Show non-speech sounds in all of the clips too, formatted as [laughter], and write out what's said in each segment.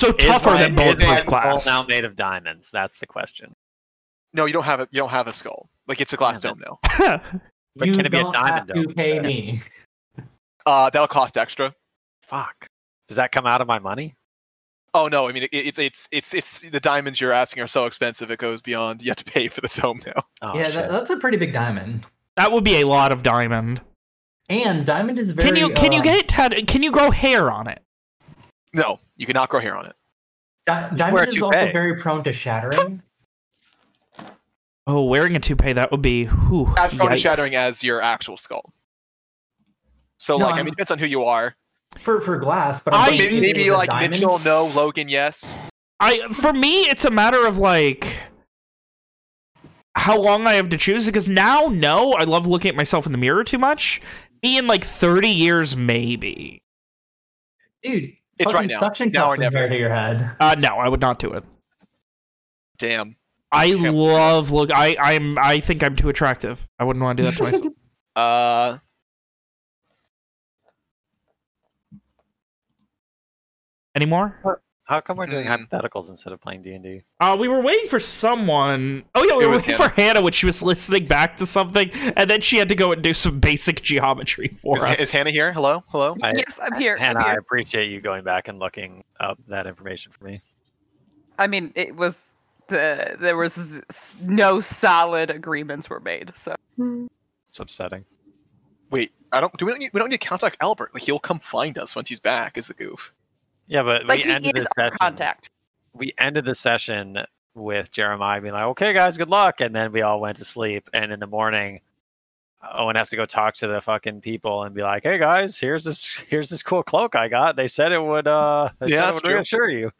So Is tougher my- than is bulletproof skull glass. now made of diamonds? That's the question. No, you don't have a you don't have a skull. Like it's a glass Yeah, dome now. [laughs] But you can it be a don't diamond have to dome pay me. Uh, that'll cost extra. Fuck. Does that come out of my money? Oh no, I mean it, it's it's it's it's the diamonds you're asking are so expensive it goes beyond. You have to pay for the dome now. [laughs] Oh, yeah, that, that's a pretty big diamond. that would be a lot of diamond. And diamond is very. Can you can you uh, get it tat- Can you grow hair on it? No, you cannot grow hair on it. di- diamond a is also very prone to shattering. Oh, wearing a toupee that would be whew, As prone to shattering as your actual skull. So No, like I I'm- mean, it depends on who you are. for for glass, but I- I'm So maybe, maybe like diamond- Mitchell, no. Logan, yes. I for me, it's a matter of like how long I have to choose. Because now, no, I love looking at myself in the mirror too much. Me in like thirty years, maybe. dude. It's right now. Suction Now or never. to your head. Uh, no, I would not do it. Damn. I Can't- love look. I I'm. I think I'm too attractive. I wouldn't want to do that to myself. [laughs] Uh, Anymore? How come we're doing Hmm. hypotheticals instead of playing D and D? Uh, we were waiting for someone. Oh yeah, we It were was waiting for Hannah when she was listening back to something, and then she had to go and do some basic geometry for is, us. is Hannah here? Hello, hello. I- yes, I'm here. I'm Hannah, I appreciate you going back and looking up that information for me. I mean, it was the there was no solid agreements were made. So It's upsetting. Wait, I don't. Do we don't need, we don't need to contact Albert? Like he'll come find us once he's back. Is the goof? Yeah, but like we he ended is the session. contact. We ended the session with Jeremiah being like, "Okay, guys, good luck," and then we all went to sleep. And in the morning, Owen has to go talk to the fucking people and be like, "Hey guys, here's this [laughs] here's this cool cloak I got. They said it would uh, they Yeah, said it that's would true. reassure you."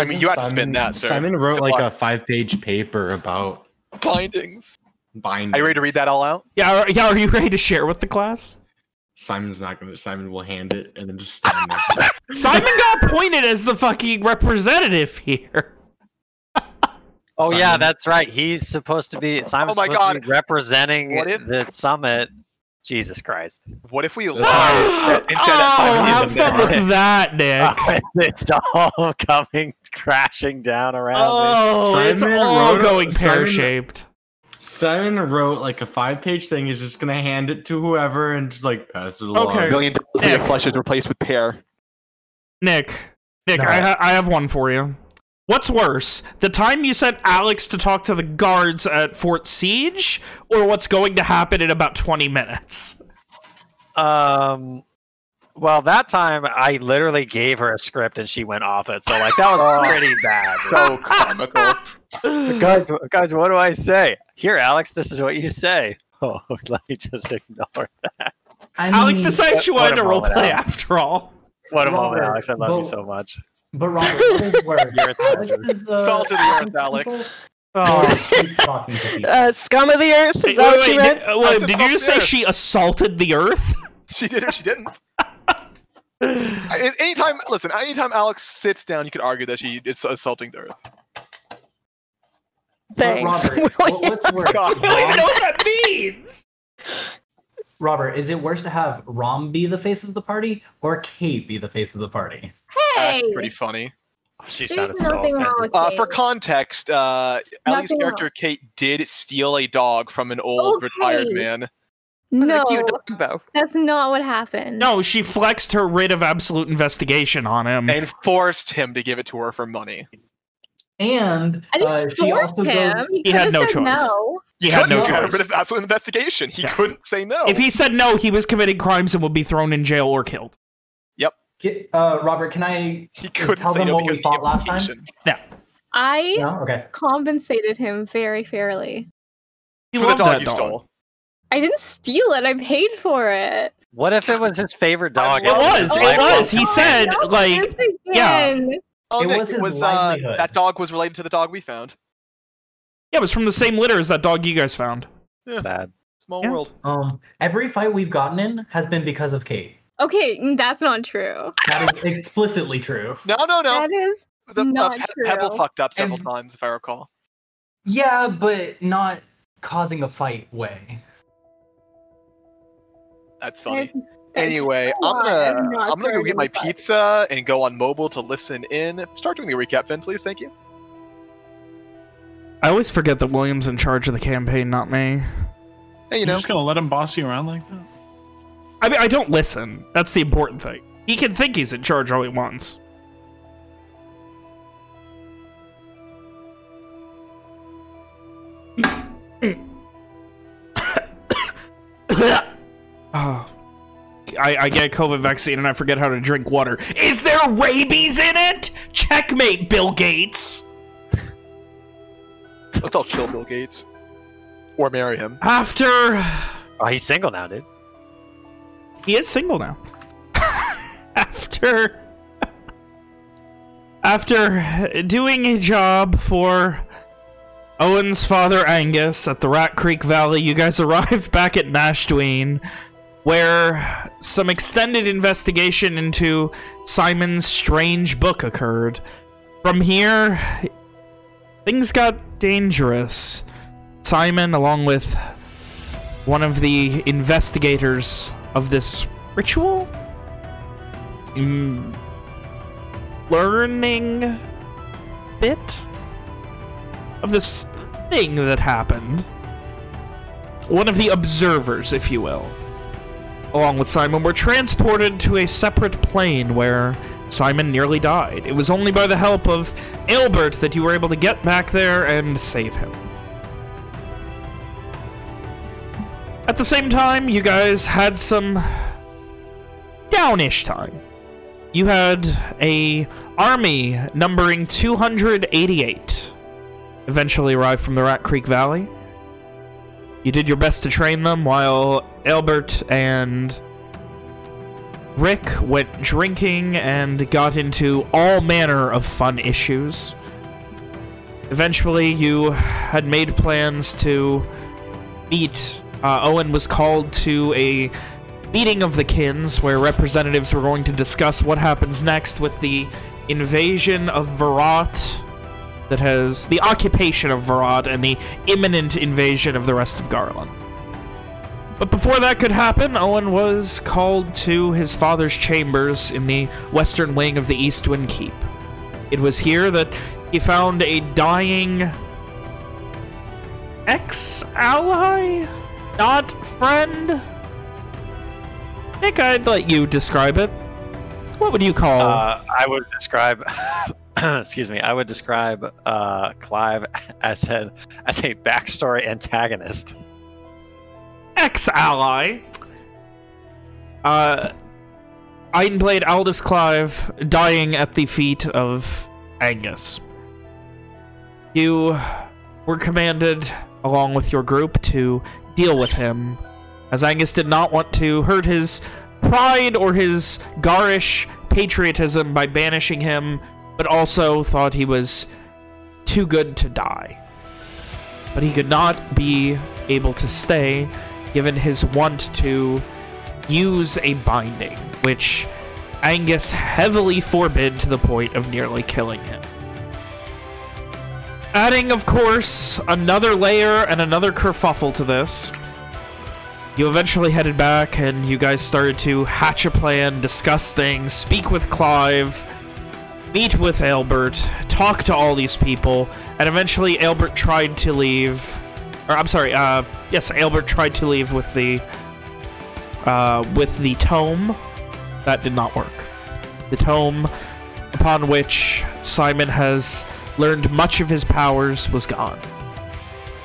I mean, Isn't you have to Simon- spin that, sir. Simon wrote Good like luck. a five-page paper about Bindings. binding. Are you ready to read that all out? Yeah, are, yeah. Are you ready to share with the class? Simon's not gonna. Simon will hand it and then just stand there. [laughs] Simon got appointed as the fucking representative here. Oh yeah, that's right. He's supposed to be oh Simon's Oh my supposed to God. be representing What if- the summit. Jesus Christ. What if we lie Oh, and say that oh, have fun a with that, Nick. [laughs] it's all coming crashing down around me. Oh, it's all going pear shaped. Simon wrote like a five-page thing. He's just gonna hand it to whoever and just like pass it along. Okay. million dollars for your flesh is replaced with pear. Nick, Nick, No. I, ha- I have one for you. What's worse, the time you sent Alex to talk to the guards at Fort Siege, or what's going to happen in about 20 minutes? Um, well, that time I literally gave her a script and she went off it. So like that was Oh. [laughs] pretty bad. So comical. [laughs] guys, guys, what do I say? Here, Alex, this is what you say. [laughs] Oh, let me just ignore that. I Alex mean, decided she wanted to roleplay after all. What a moment, Alex. I love you so much. But Robert, what is worse? You're a Alex treasure. is, uh, Salt of the earth, Alex. Oh. or he's talking to? Uh, scum of the earth? Is Wait, that what wait, you wait, meant? did, uh, wait, did you just say something. she assaulted the earth? She did or she didn't. I- anytime, listen. Anytime Alex sits down, you could argue that she it's assaulting the earth. Thanks. Robert, [laughs] what, what's worse? God. [laughs] I don't even know what that means. Robert, is it worse to have Rom be the face of the party or Kate be the face of the party? Hey, That's pretty funny. She there's sounded so wrong offended. with Uh, for context, uh, Ellie's Nothing character Kate did steal a dog from an old Okay. retired man. It was no, a cute dog, though. that's not what happened. No, she flexed her writ of absolute investigation on him. and forced him to give it to her for money. And uh, she also him. goes. He, He had no choice. No. He had no couldn't get choice. rid of absolute investigation. He Yeah. couldn't say no. If he said no, he was committing crimes and would be thrown in jail or killed. Get- Uh, Robert, can I? he couldn't tell say them no what we because of thought last time? implication. I No. Okay. compensated him very fairly. He For the dog that you dog. stole. I didn't steal it. I paid for it. What if it was his favorite dog? It was, it life was. He Oh, said, no, like, yeah. Oh, It Nick, was his was uh, livelihood. that dog was related to the dog we found. Yeah, it was from the same litter as that dog you guys found. Sad. Small Yeah. world. Um, every fight we've gotten in has been because of Kate. Okay, mm, that's not true. That is explicitly true. No, no, no. That is The, uh, not Pe- Pebble true. fucked up several And- times, if I recall. Yeah, but not causing a fight way. That's funny. that- Anyway, I'm gonna I'm I'm gonna go get my in fight. pizza and go on mobile to listen in. Start doing the recap, Finn, please. Thank you. I always forget that William's in charge of the campaign, not me. Hey, you You're know, just gonna let him boss you around like that? I mean, I don't listen. That's the important thing. He can think he's in charge all he wants. Oh. I, I get a COVID vaccine and I forget how to drink water. Is there rabies in it? Checkmate, Bill Gates. let's all kill Bill Gates or marry him. After Oh, he's single now, dude. He is single now. [laughs] after [laughs] after doing a job for Owen's father Angus at the Rat Creek Valley, you guys [laughs] arrived back at Nashdween, where some extended investigation into Simon's strange book occurred. From here, things got dangerous. Simon, along with one of the investigators of this ritual, mm, learning bit of this thing that happened. One of the observers, if you will, along with Simon, were transported to a separate plane where Simon nearly died. It was only by the help of Albert that you were able to get back there and save him. At the same time, you guys had some downish time. You had a army numbering 288 eventually arrive from the Rat Creek Valley. You did your best to train them while Albert and Rick went drinking and got into all manner of fun issues. Eventually, you had made plans to meet. Uh, Owen was called to a meeting of the Kins where representatives were going to discuss what happens next with the invasion of Virat that has the occupation of Virat and the imminent invasion of the rest of Garland. But before that could happen, Owen was called to his father's chambers in the western wing of the Eastwind Keep. It was here that he found a dying ex-ally? Not friend? Nick, I'd let you describe it. What would you call... Uh, I would describe, [coughs] excuse me, I would describe uh, Clive as a as a backstory antagonist. Ex-ally. Uh, Ironblade Aldous Clive dying at the feet of Angus. You were commanded, along with your group, to deal with him, as Angus did not want to hurt his pride or his garish patriotism by banishing him, but also thought he was too good to die. But he could not be able to stay, given his want to use a binding, which Angus heavily forbid to the point of nearly killing him. Adding, of course, another layer and another kerfuffle to this, you eventually headed back and you guys started to hatch a plan, discuss things, speak with Clive, meet with Albert, talk to all these people, and eventually Albert tried to leave. Or I'm sorry, uh, yes, Albert tried to leave with the uh, with the tome. That did not work. The tome upon which Simon has learned much of his powers was gone.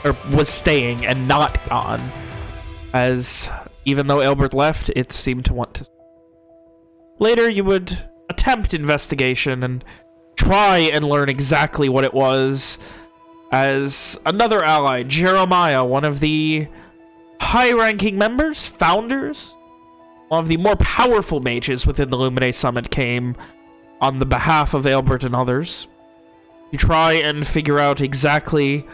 Or was staying and not gone. As even though Albert left, it seemed to want to. Later, you would attempt investigation and try and learn exactly what it was as another ally, Jeremiah, one of the high-ranking members, founders, one of the more powerful mages within the Lumine Summit came on the behalf of Albert and others to try and figure out exactly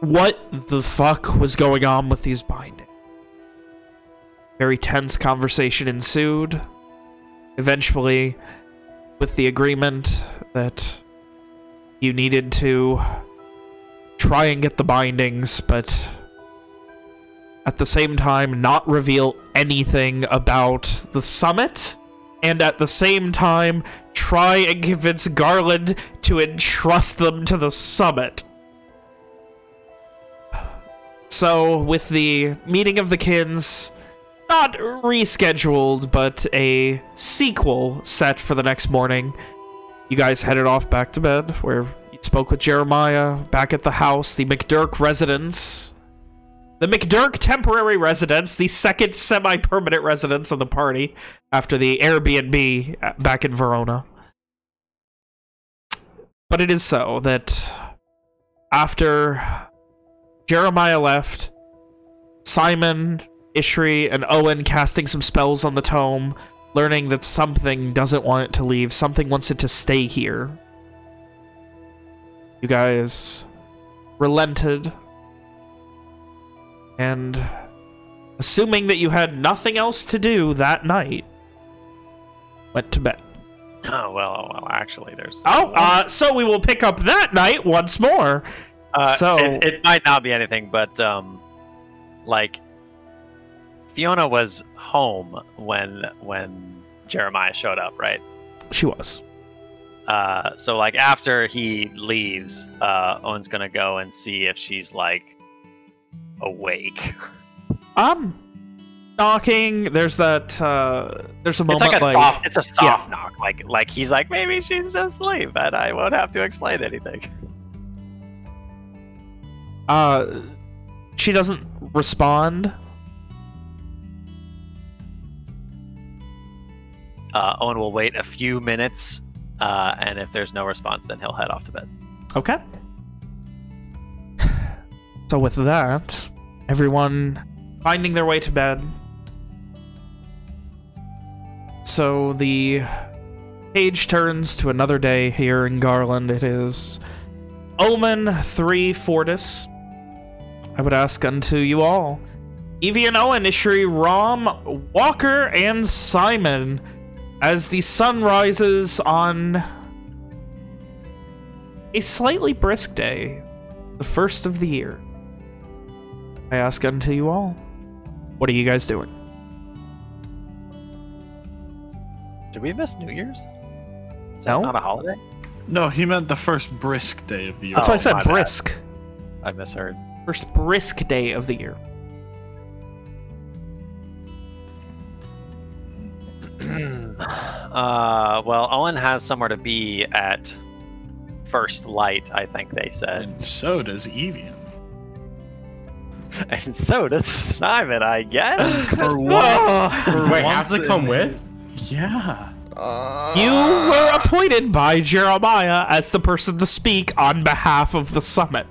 what the fuck was going on with these bindings. Very tense conversation ensued. Eventually, with the agreement that you needed to try and get the bindings, but at the same time not reveal anything about the summit, and at the same time try and convince Garland to entrust them to the summit. So, with the meeting of the kins, not rescheduled, but a sequel set for the next morning, you guys headed off back to bed, where spoke with Jeremiah back at the house, the McDurk residence. The McDurk temporary residence, the second semi-permanent residence of the party after the Airbnb back in Verona. But it is so that after Jeremiah left, Simon, Ishri, and Owen casting some spells on the tome, learning that something doesn't want it to leave, something wants it to stay here. You guys relented and assuming that you had nothing else to do that night, went to bed. Oh well, well, actually, there's. Oh, uh, so we will pick up that night once more. Uh, so- it, it might not be anything, but um, like Fiona was home when when Jeremiah showed up, right? She was. Uh, so like after he leaves, uh, Owen's gonna go and see if she's like awake. [laughs] Um, knocking. There's that. Uh, there's a It's moment like a like, soft. It's a soft knock. Like like he's like maybe she's asleep, and I won't have to explain anything. uh, she doesn't respond. Uh, Owen will wait a few minutes, uh, and if there's no response, then he'll head off to bed. Okay. So with that, everyone finding their way to bed. So the page turns to another day here in Garland. It is Omen 3 Fortis. I would ask unto you all, Evie and Owen, Ishri, Rom, Walker, and Simon, as the sun rises on a slightly brisk day, the first of the year. I ask unto you all, what are you guys doing? Did we miss New Year's? Is that No. not a holiday? No, he meant the first brisk day of the year. That's why I Oh, said my bad. brisk. I misheard. First brisk day of the year. [clears throat] uh, well, Owen has somewhere to be at first light, I think they said. And so does Evian. [laughs] And so does Simon, I guess. [laughs] For once, for Wait, once has to come with? Yeah. You were appointed by Jeremiah as the person to speak on behalf of the summit.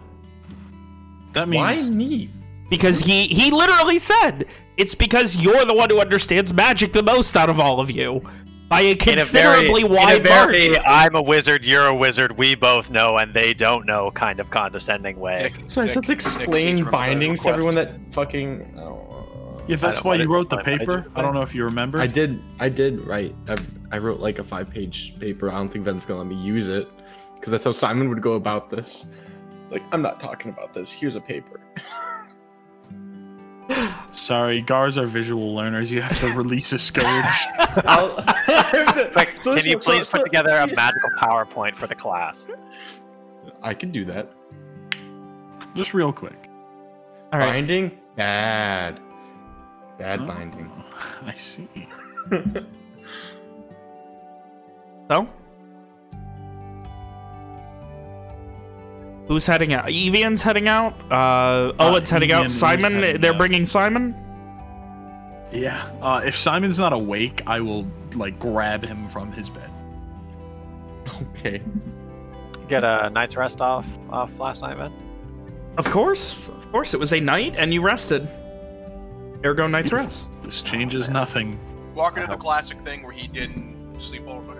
That means... Why means me? Because he, he literally said, it's because you're the one who understands magic the most out of all of you. By a In a very- considerably in a wide very, margin. I'm a wizard, you're a wizard, we both know, and they don't know kind of condescending way. Nick, So I Nick, just have to explain remember the bindings to everyone that fucking. Oh. if that's why you wrote the what did you paper, I don't know if you remember. I did. I did write. I, I wrote like a five-page paper. I don't think Ben's gonna let me use it because that's how Simon would go about this. Like, I'm not talking about this. Here's a paper. [laughs] Sorry, Gars are visual learners. You have to release a scourge. [laughs] I'll, [laughs] Like, So can this you one- so- please so- put together a [laughs] magical PowerPoint for the class? I can do that. Just real quick. All right. Binding bad. Bad Oh, binding. I see. So? Who's heading out? Evian's heading out. Uh, Owen's heading Evian out. Simon, heading they're out. bringing Simon? Yeah. Uh, if Simon's not awake, I will like grab him from his bed. okay. Get a night's rest off off last night, man. Of course. Of course. It was a night and you rested. Ergo night's rest. [laughs] This changes nothing. Walker did the classic thing where he didn't sleep all night.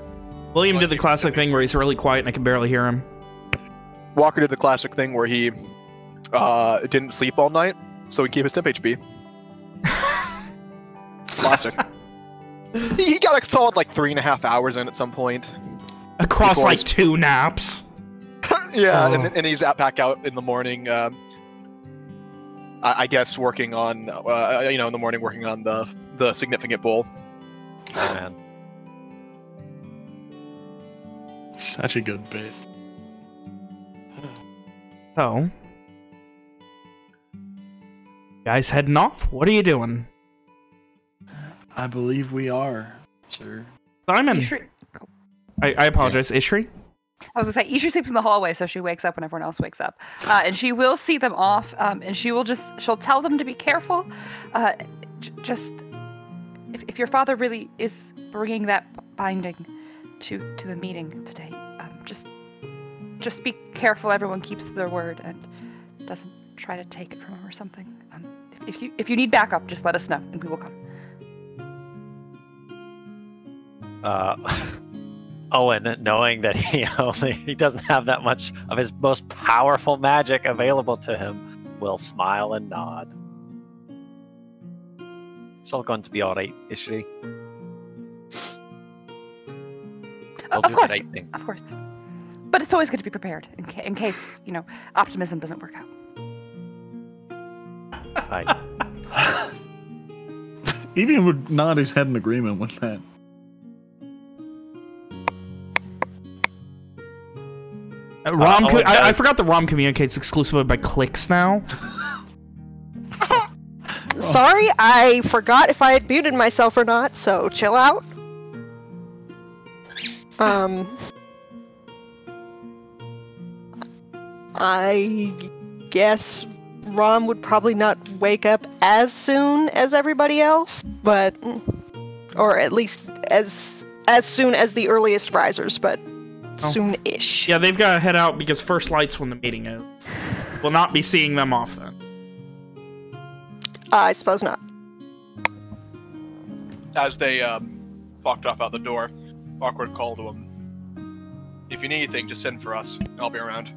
William Well, did the classic thing where he's really quiet and I can barely hear him. Walker did the classic thing where he uh, didn't sleep all night, so he keep his temp HP. [laughs] classic. he, he got a solid like three and a half hours in at some point. Across Before like his- two naps. [laughs] yeah, Oh. and, and he's out back out in the morning. Um, I, I guess working on, uh, you know, in the morning working on the the significant bowl. Oh, man. Such a good bit. So, guys heading off? What are you doing? I believe we are, sir. Simon, Ishri, I, I apologize. Ishri? I was gonna say Ishri sleeps in the hallway, so she wakes up when everyone else wakes up, uh, and she will see them off, um, and she will just she'll tell them to be careful. Uh, j- just if, if your father really is bringing that binding to to the meeting today, um, just just be careful. Everyone keeps their word and doesn't try to take it from him or something. Um, if, you if you need backup, just let us know, and we will come. Uh, [laughs] Owen, knowing that he [laughs] only he doesn't have that much of his most powerful magic available to him, will smile and nod. It's all going to be all right, Ishri. I'll of course, right of course. But it's always good to be prepared in, ca- in case you know optimism doesn't work out. Right. [laughs] Evian would nod his head in agreement with that. Uh, Rom, Owen co- I, I forgot the Rom communicates exclusively by clicks now. [laughs] Sorry, I forgot if I had muted myself or not, so chill out. Um. I guess Rom would probably not wake up as soon as everybody else, but. Or at least as as soon as the earliest risers, but Oh. soon-ish. Yeah, they've got to head out because first light's when the meeting is. We'll not be seeing them off then. Uh, I suppose not. As they um, walked off out the door, awkward call to him. If you need anything, just send for us. I'll be around.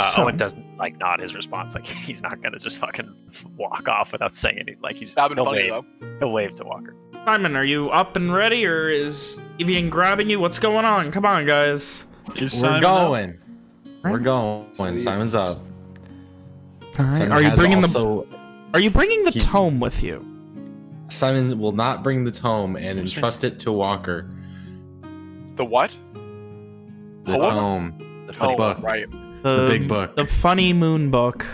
Uh, So- Owen doesn't like nod his response. Like [laughs] he's not gonna just fucking walk off without saying anything. Like he's That'd been funny wave. though. He'll wave to Walker. Simon, are you up and ready, or is Evian grabbing you? What's going on? Come on, guys. We're Simon up? going. We're going. Simon's up. All right. Simon Are you has bringing the Are you bringing the tome with you? Simon will not bring the tome and entrust it to Walker. The what? The Oh, what? tome. The The funny book. right. The, big book. The funny moon book.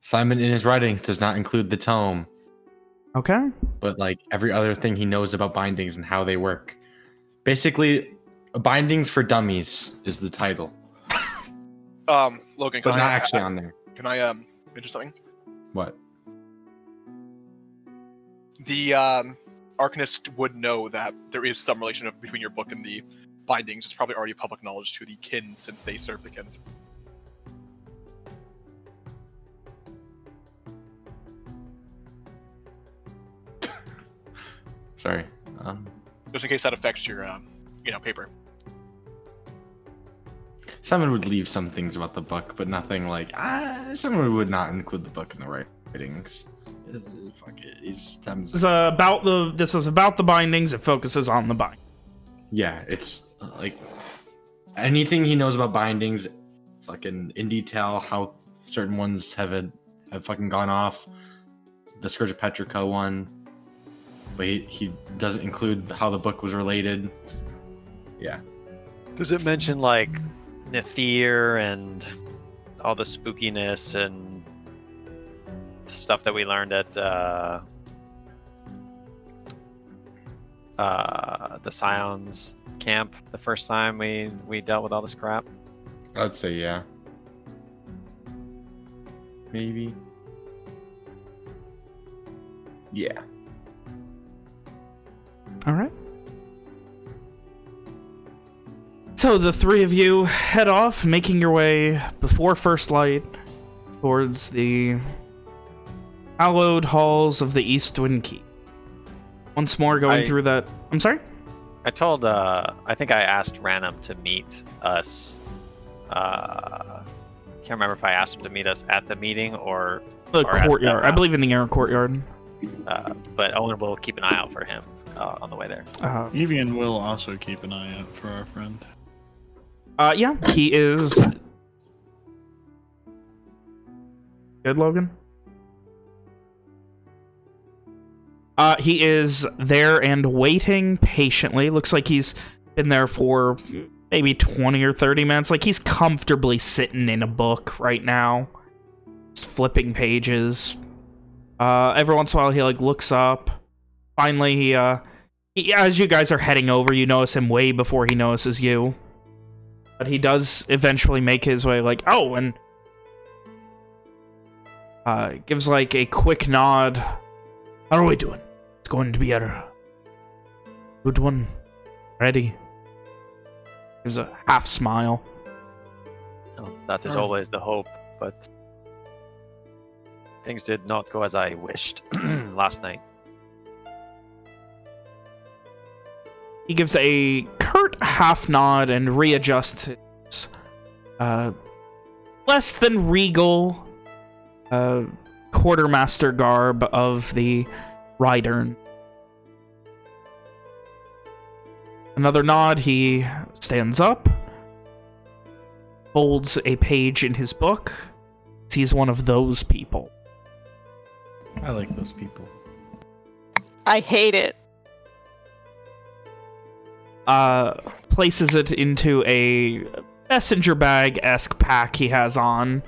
Simon in his writings does not include the tome, Okay. but like every other thing he knows about bindings and how they work. Basically, Bindings for Dummies is the title, Um, Logan, can but I not actually on there. can I um mention something? What? The um, Arcanist would know that there is some relation of, between your book and the bindings. It's probably already public knowledge to the kin since they serve the kins. [coughs] Sorry. Um, Just in case that affects your um, you know, paper. Simon would leave some things about the book, but nothing like ah. Simon would not include the book in the writings. Uh, Fuck it. He's Simon's This is uh, about the. This is about the bindings. It focuses on the bind. Yeah, it's like anything he knows about bindings, fucking in detail, how certain ones have had, have fucking gone off. The Scourge of Petrica one, but he, he doesn't include how the book was related. Yeah, Does it mention like Nethir and all the spookiness and stuff that we learned at uh, uh, the Scions camp the first time we we dealt with all this crap? I'd say yeah. Maybe. Yeah. All right. So the three of you head off, making your way before first light towards the hallowed halls of the Eastwind Keep. Once more going I- through that. I'm sorry. I told uh I think I asked Ranum to meet us. Uh can't remember if I asked him to meet us at the meeting or The Or courtyard. I believe in the inner courtyard. uh, but Owen will keep an eye out for him uh, on the way there. Uh, Evian will also keep an eye out for our friend. uh, yeah, he is. Good, Logan. Uh, he is there and waiting patiently. Looks like he's been there for maybe 20 or 30 minutes. Like he's comfortably sitting in a book right now. Just flipping pages. Uh, every once in a while he like looks up. Finally, he, uh, he, as you guys are heading over, you notice him way before he notices you. But he does eventually make his way like, oh, and uh, gives like a quick nod. How are we doing? It's going to be a good one. Ready? Gives a half smile. Oh, that is Oh. always the hope, but things did not go as I wished [clears throat] last night. He gives a curt half nod and readjusts his uh, less than regal uh, quartermaster garb of the Rydern. Another nod, he stands up, folds a page in his book. He's one of those people. I like those people. I hate it. uh, places it into a messenger bag-esque pack he has on,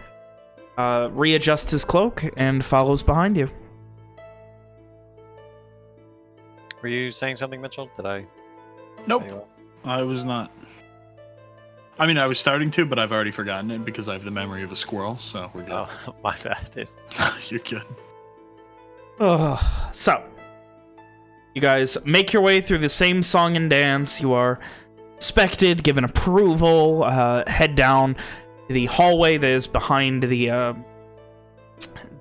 uh, readjusts his cloak, and follows behind you. Were you saying something, Mitchell? Did I? Nope, cut? I was not. I mean, I was starting to, but I've already forgotten it because I have the memory of a squirrel, so we're good. Oh, [laughs] my bad, dude. [laughs] You're good. Ugh. So, you guys make your way through the same song and dance. You are inspected, given approval, uh, head down the hallway that is behind the uh,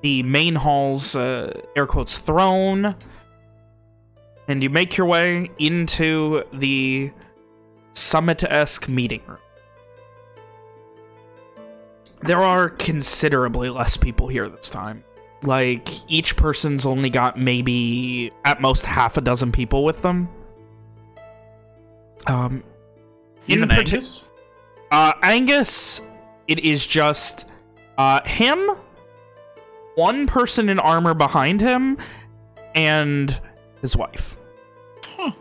the main hall's uh, air quotes throne, and you make your way into the summit-esque meeting room. There are considerably less people here this time like each person's only got maybe at most half a dozen people with them. Um, in Even Angus? uh, Angus, it is just uh, him, one person in armor behind him, and his wife. Huh.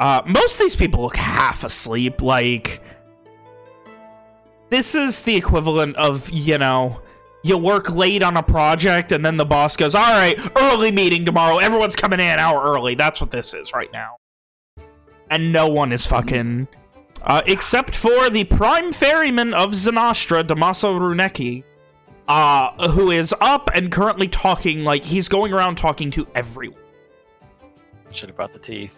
Uh, most of these people look half asleep. Like, this is the equivalent of, you know, you work late on a project and then the boss goes, all right, early meeting tomorrow. Everyone's coming in an hour early. That's what this is right now. And no one is fucking... Uh, except for the prime ferryman of Zanastra, Damaso Runecki, uh, who is up and currently talking, like, he's going around talking to everyone. Should have brought the tea.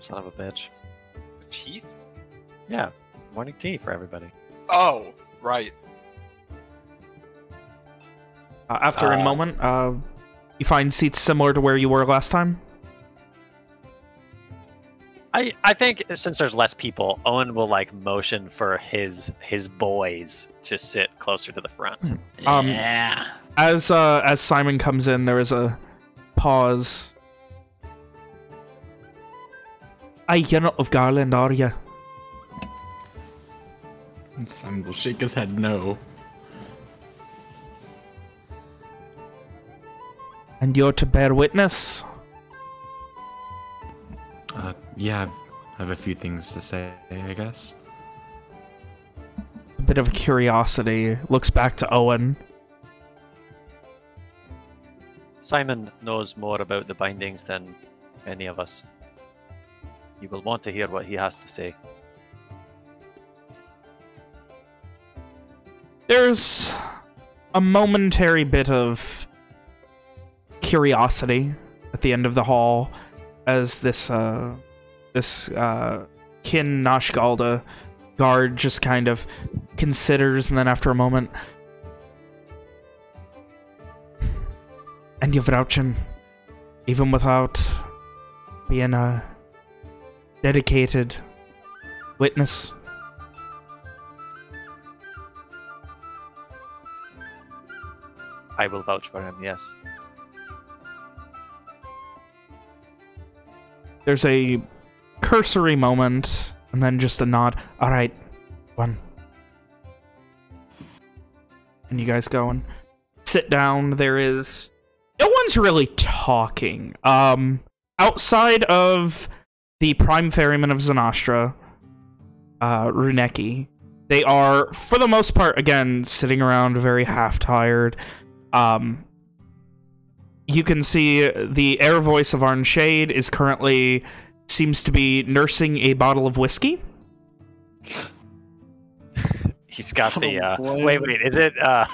Son of a bitch. Teeth? Yeah, morning tea for everybody. Oh, right. Uh, after a Uh, moment, uh, you find seats similar to where you were last time. I I think since there's less people, Owen will like motion for his his boys to sit closer to the front. Um, yeah. As uh, as Simon comes in, there is a pause. Aye, you're not of Garland, are you? Simon will shake his head no. And you're to bear witness? Uh, yeah, I've, I have a few things to say, I guess. A bit of curiosity. Looks back to Owen. Simon knows more about the bindings than any of us. You will want to hear what he has to say. There's a momentary bit of curiosity at the end of the hall as this uh this uh kin Nashgalda guard just kind of considers and then after a moment and you're vouching even without being a dedicated witness I will vouch for him, yes. There's a cursory moment, and then just a nod. All right, one. And you guys go and sit down. There is no one's really talking. Um, outside of the prime ferryman of Zanastra, uh, Runeki, they are, for the most part, again, sitting around very half-tired. Um, you can see the air voice of Arn Shade is currently, seems to be nursing a bottle of whiskey. He's got the. Oh, Uh, boy. wait, wait. Is it? Uh,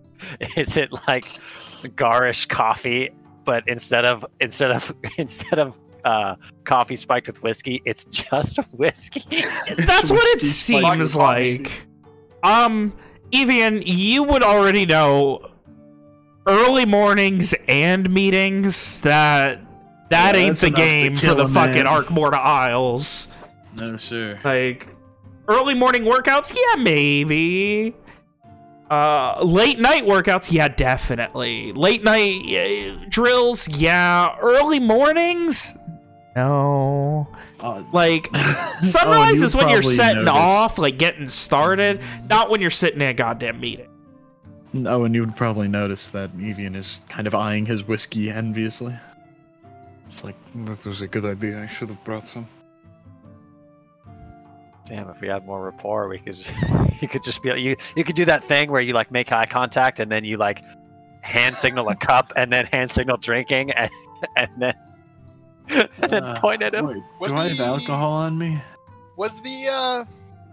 [laughs] is it like garish coffee, but instead of instead of [laughs] instead of uh, coffee spiked with whiskey, it's [laughs] just whiskey. That's what it Whiskey spiked seems coffee. like. Um, Evian, you would already know early mornings and meetings that that Yeah, ain't the game for the fucking man. Arkmorta Isles. No, sir. Like, early morning workouts? Yeah, maybe. Uh, late night workouts? Yeah, definitely. Late night uh, drills? Yeah. Early mornings? No. Uh, Like, [laughs] Oh, sunrise and you is when you're setting noticed- off, like getting started, not when you're sitting in a goddamn meeting. Oh, and you would probably notice that Evian is kind of eyeing his whiskey enviously. It's like, that was a good idea. I should have brought some. Damn, if we had more rapport, we could. Just, [laughs] you could just be you. You could do that thing where you like make eye contact and then you like hand signal a cup and then hand signal drinking and [laughs] and then [laughs] and then Uh, point at him. Wait, Was do I have alcohol on me? Was the uh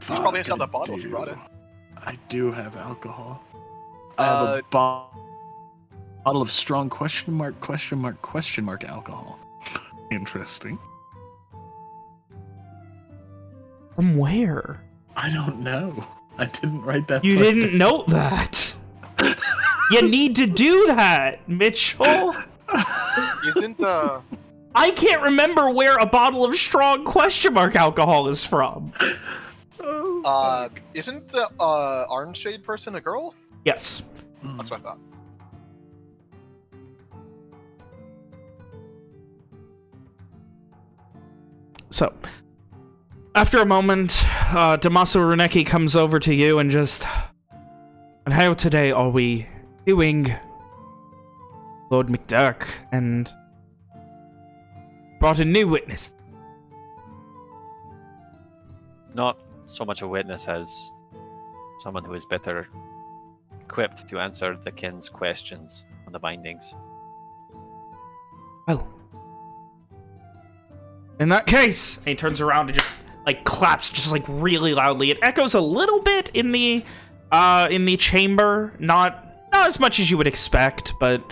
Fuck, probably have to have I bottle if you brought it. I do have alcohol. I have Uh, a bo- bottle of strong question mark question mark question mark alcohol. [laughs] Interesting. From where? I don't know. I didn't write that. You didn't note that. you need to do that, Mitchell. isn't uh I can't remember where a bottle of strong question mark alcohol is from. Uh isn't the uh orange shade person a girl? Yes. That's what I thought. So, after a moment, uh, Damaso Runeki comes over to you and just... And how today are we doing, Lord McDurk? And brought a new witness. Not so much a witness as someone who is better equipped to answer the kin's questions on the bindings. Well, in that case, he turns around and just like claps, just like really loudly. It echoes a little bit in the uh in the chamber, not not as much as you would expect, but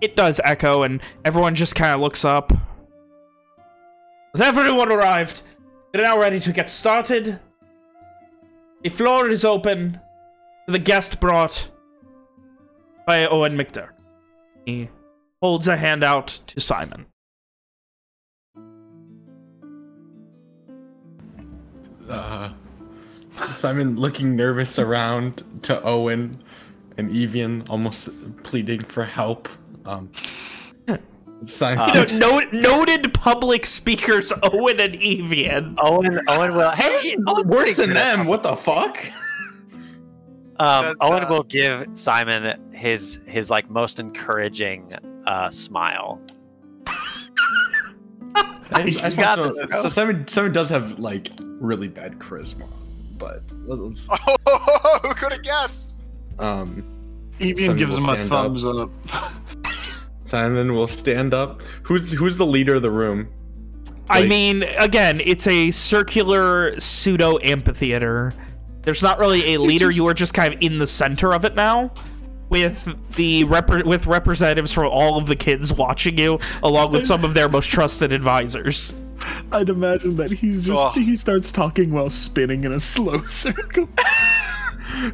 it does echo, and everyone just kind of looks up. With everyone arrived, we're now ready to get started. The floor is open the guest brought by Owen McDurk. He holds a hand out to Simon. Uh, Simon looking nervous around to Owen and Evian, almost pleading for help. Um, Simon, Uh, No- noted public speakers Owen and Evian. Owen, Owen will. Hey, worse than them. What the fuck? Um, That, Owen will give Simon his his like most encouraging uh, smile. [laughs] I just- I just got this, so Simon, Simon does have like really bad charisma, but let's, [laughs] Oh, who could have guessed? um, Evian gives him a thumbs up. [laughs] Simon will stand up. Who's who's the leader of the room? I mean, again, it's a circular pseudo amphitheater. There's not really a leader. [laughs] You are just kind of in the center of it now, with the rep- with representatives from all of the kins watching you, along with some of their most trusted advisors. I'd imagine that he's just Oh. he starts talking while spinning in a slow [laughs] circle.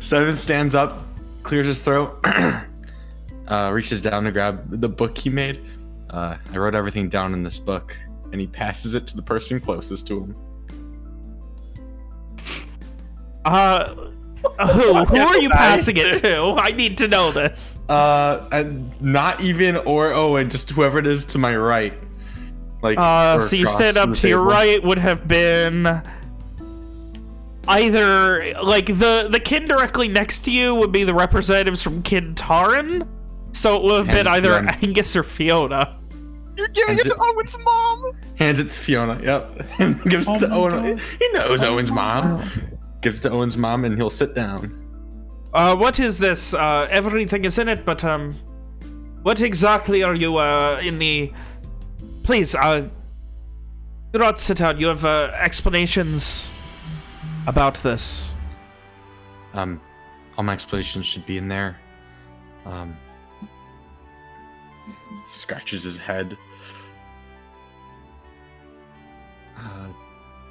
Seven stands up, clears his throat, [clears throat] uh, reaches down to grab the book he made. Uh, I wrote everything down in this book, and he passes it to the person closest to him. Uh, [laughs] who who are you passing it to? [laughs] I need to know this. Uh, and not even or Owen, just whoever it is to my right. Like, Uh, so you stand up the to your right would have been either like the the kin directly next to you would be the representatives from Kin Taran. So it would have been either then- Angus or Fiona. You're giving And it to it- Owen's mom. Hands it to Fiona. Yep. [laughs] And gives it Oh to Owen. God. He knows Owen's mom. Gives to Owen's mom, and he'll sit down. Uh, what is this? Uh, everything is in it, but um, what exactly are you uh in the? Please, uh, do not sit down. You have uh, explanations about this. Um, all my explanations should be in there. Um, scratches his head.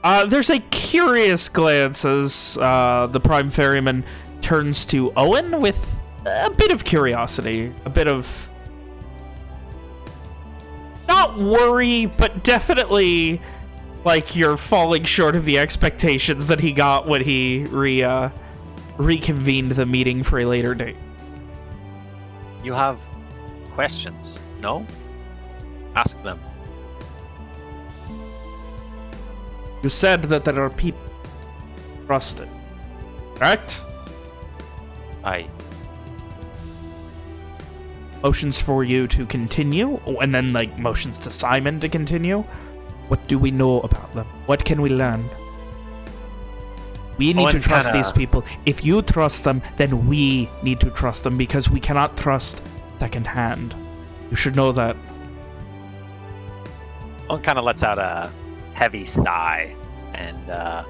Uh, there's a curious glance as uh, the Prime Ferryman turns to Owen with a bit of curiosity, a bit of not worry, but definitely like you're falling short of the expectations that he got when he re uh, reconvened the meeting for a later date. You have questions? No? Ask them. You said that there are people trusted, correct? I motions for you to continue, oh, and then like motions to Simon to continue. What do we know about them? What can we learn? We oh, need to trust kinda- these people. If you trust them, then we need to trust them because we cannot trust secondhand. You should know that. One kind of lets out a heavy sigh, and uh,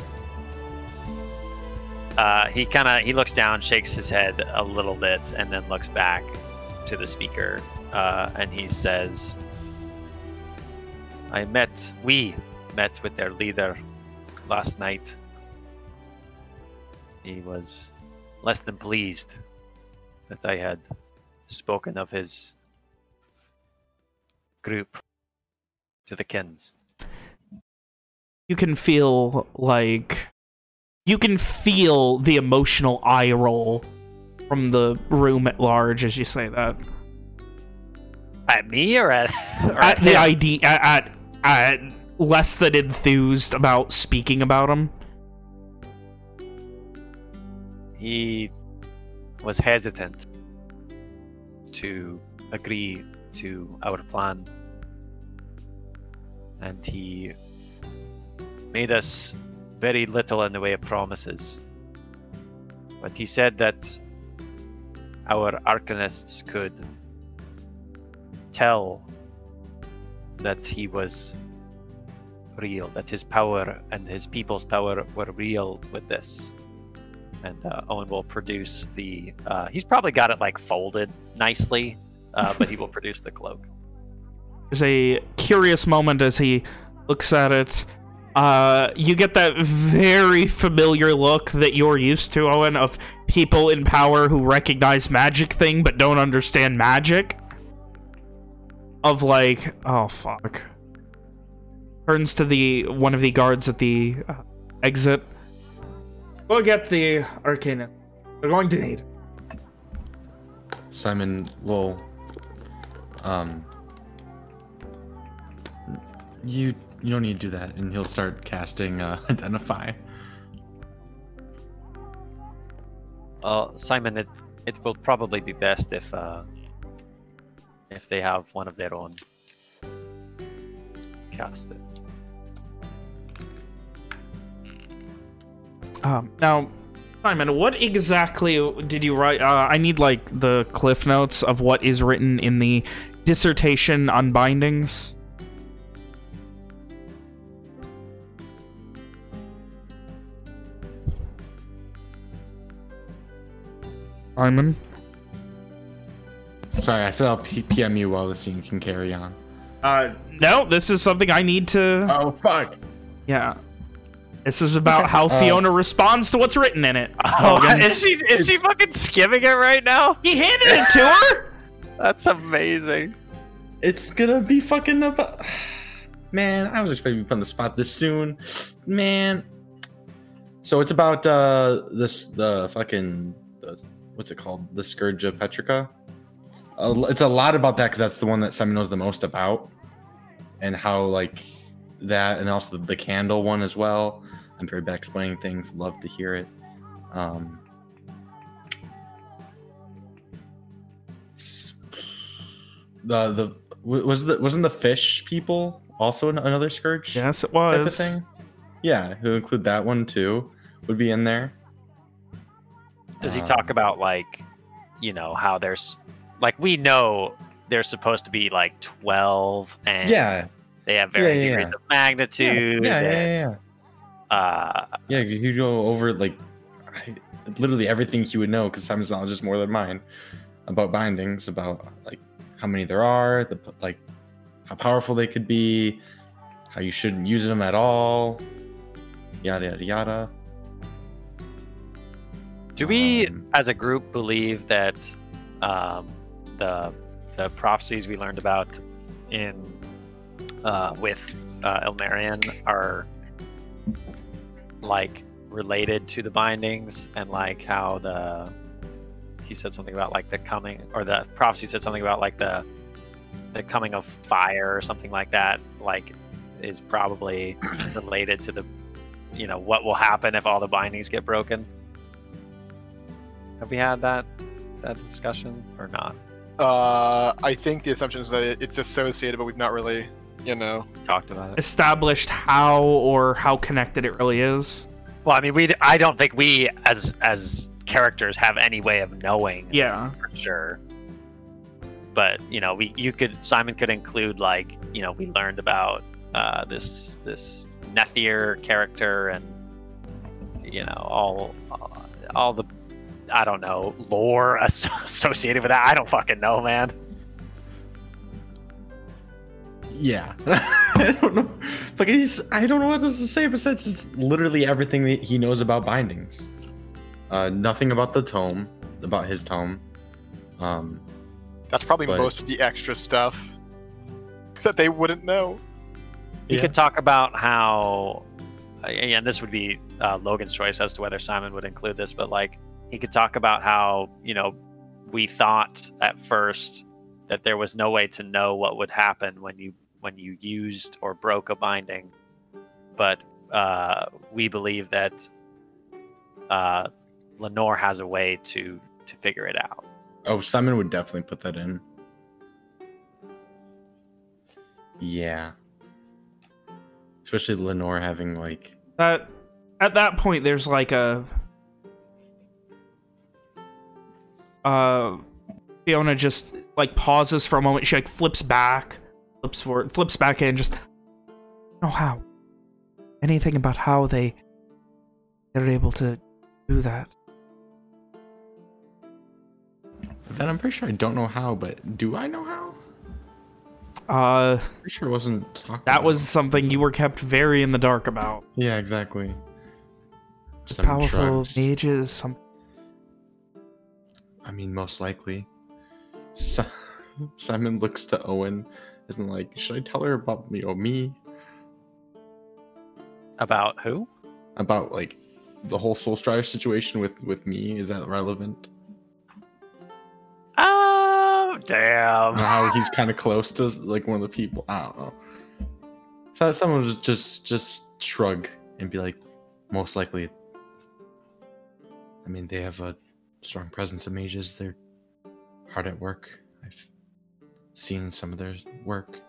uh, he kind of he looks down, shakes his head a little bit, and then looks back to the speaker, uh, and he says, "I met. We met with their leader last night. He was less than pleased that I had spoken of his group to the Kins." You can feel like you can feel the emotional eye roll from the room at large as you say that. At me or at or at the him? ID at, at at less than enthused about speaking about him. He was hesitant to agree to our plan, and he made us very little in the way of promises. But he said that our arcanists could tell that he was real, that his power and his people's power were real with this. And uh, Owen will produce the. Uh, he's probably got it like folded nicely, uh, [laughs] but he will produce the cloak. There's a curious moment as he looks at it. Uh, you get that very familiar look that you're used to, Owen, of people in power who recognize magic thing but don't understand magic. Of like, oh fuck. Turns to the one of the guards at the uh, exit. Go get the arcana. We're going to need. Simon will, um, you you don't need to do that, and he'll start casting uh, [laughs] identify. Uh, Simon, it it will probably be best if uh, if they have one of their own cast it. Um, now, Simon, what exactly did you write? Uh, I need like the cliff notes of what is written in the dissertation on bindings. Simon? Sorry, I said I'll P- PM you while the scene can carry on. Uh, no, this is something I need to. Oh fuck! Yeah. This is about how Uh, Fiona responds to what's written in it. [laughs] Oh, Logan. is she is she fucking skimming it right now? He handed it to her! [laughs] That's amazing. It's gonna be fucking about. [sighs] Man, I was expecting to be put on the spot this soon. Man. So it's about uh this the fucking the, what's it called? The Scourge of Petrica. Uh, it's a lot about that because that's the one that Simon knows the most about. and how like that, and also the, the candle one as well. I'm very bad explaining things. Love to hear it. Um, the the was the wasn't the fish people also an- another scourge Yes, it type of was. thing? Yeah, who include that one too would be in there. Does he Um, talk about like, you know, how there's like we know there's supposed to be like twelve and Yeah, they have varying Yeah, yeah, degrees yeah. of magnitude. yeah, yeah, and, yeah. Uh, Yeah, you go over like literally everything he would know because Simon's knowledge is more than mine about bindings, about like how many there are, the like how powerful they could be, how you shouldn't use them at all, yada yada yada. Do we, Um, as a group, believe that um, the the prophecies we learned about in uh, with uh, Elmarian are like related to the bindings and like how the he said something about like the coming or the prophecy said something about like the the coming of fire or something like that like is probably [clears throat] related to the you know what will happen if all the bindings get broken have we had that that discussion or not Uh, I think the assumption is that it, it's associated, but we've not really, you know. talked about it Established how or how connected it really is. well i mean we I don't think we as as characters have any way of knowing Yeah. for sure. But you know, we you could Simon could include like you know we learned about uh, this this Nethier character and you know all all the I don't know lore [laughs] associated with that. I don't fucking know, man. Yeah, [laughs] I don't know. Like he's, I don't know what else to say besides it's literally everything that he knows about bindings. Uh, nothing about the tome, about his tome. Um, That's probably But- most of the extra stuff that they wouldn't know. You Yeah. could talk about how, uh, and this would be uh, Logan's choice as to whether Simon would include this, but like he could talk about how you know we thought at first that there was no way to know what would happen when you when you used or broke a binding, but uh, we believe that uh, Lenore has a way to to figure it out. oh, Simon would definitely put that in. Yeah. Especially Lenore having like That at that point there's like a uh Fiona just like pauses for a moment. She like flips back, flips forward, flips back in, just know how. Anything about how they they're able to do that. then I'm pretty sure I don't know how, but do I know how? Uh Pretty sure it wasn't that about. was something you were kept very in the dark about. Yeah, exactly. Simon Powerful shrugs. mages, some I mean, most likely. Si- [laughs] Simon looks to Owen, isn't like, should I tell her about me or me? About who? About like the whole Soul Strider situation with with me? Is that relevant? Oh damn! How he's kind of close to like one of the people. I don't know. So someone would just just shrug and be like, most likely. I mean, they have a strong presence of mages. They're hard at work. I've seen some of their work.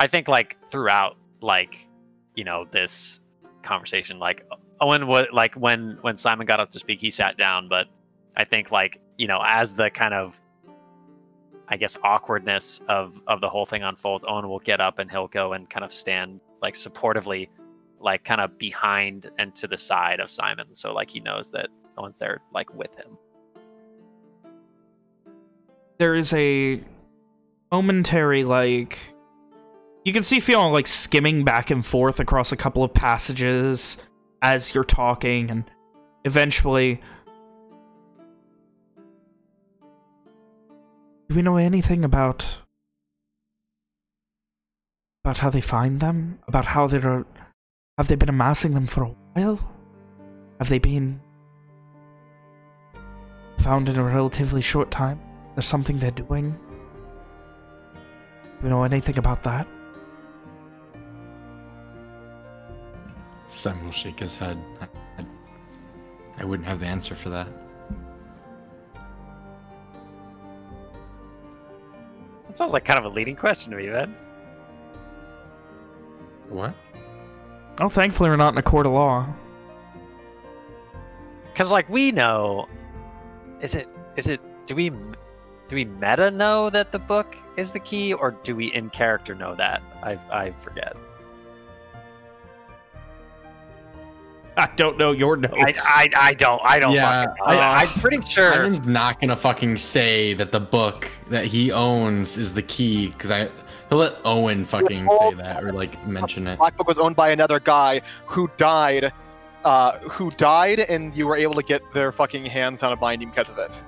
I think like throughout like you know this conversation like Owen was like when when Simon got up to speak he sat down but I think like you know as the kind of I guess awkwardness of of the whole thing unfolds Owen will get up and he'll go and kind of stand like supportively like kind of behind and to the side of Simon so like he knows that Owen's there like with him. There is a momentary like you can see Fiona like skimming back and forth across a couple of passages as you're talking and eventually do we know anything about about how they find them about how they're have they been amassing them for a while have they been found in a relatively short time. There's something they're doing. Do you know anything about that? Sam will shake his head. I, I, I wouldn't have the answer for that. That sounds like kind of a leading question to me, man. What? Oh, thankfully we're not in a court of law. Because like we know, is it is it do we do we meta know that the book is the key, or do we in character know that? I I forget. I don't know your notes. I, I, I don't I don't Yeah, fucking know. I, I'm pretty sure. Simon's not gonna fucking say that the book that he owns is the key because I he'll let Owen fucking say that or like mention it. Black Book was owned by another guy who died, uh, who died, and you were able to get their fucking hands on a binding because of it.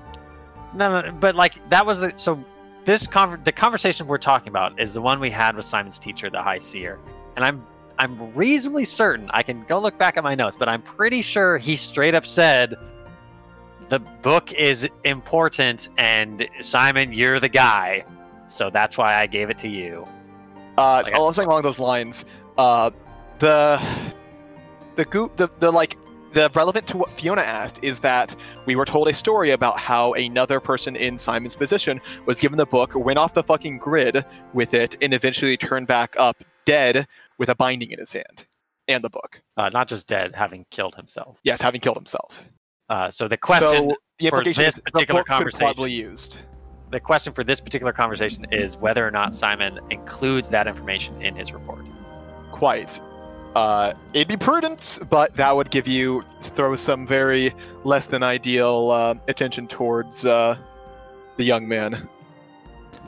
No, no, but like that was the so this conver- the conversation we're talking about is the one we had with Simon's teacher, the High Seer, and I'm I'm reasonably certain I can go look back at my notes, but I'm pretty sure he straight up said the book is important and Simon, you're the guy, so that's why I gave it to you. Uh, Like- something along those lines. Uh, the the goo the, the like the relevant to what Fiona asked is that we were told a story about how another person in Simon's position was given the book, went off the fucking grid with it, and eventually turned back up dead with a binding in his hand and the book. Uh, not just dead, having killed himself. Yes, having killed himself. Uh, so the question so the for this particular conversation- probably used. The question for this particular conversation is whether or not Simon includes that information in his report. quite. Uh, it'd be prudent, but that would give you throw some very less than ideal uh, attention towards uh, the young man.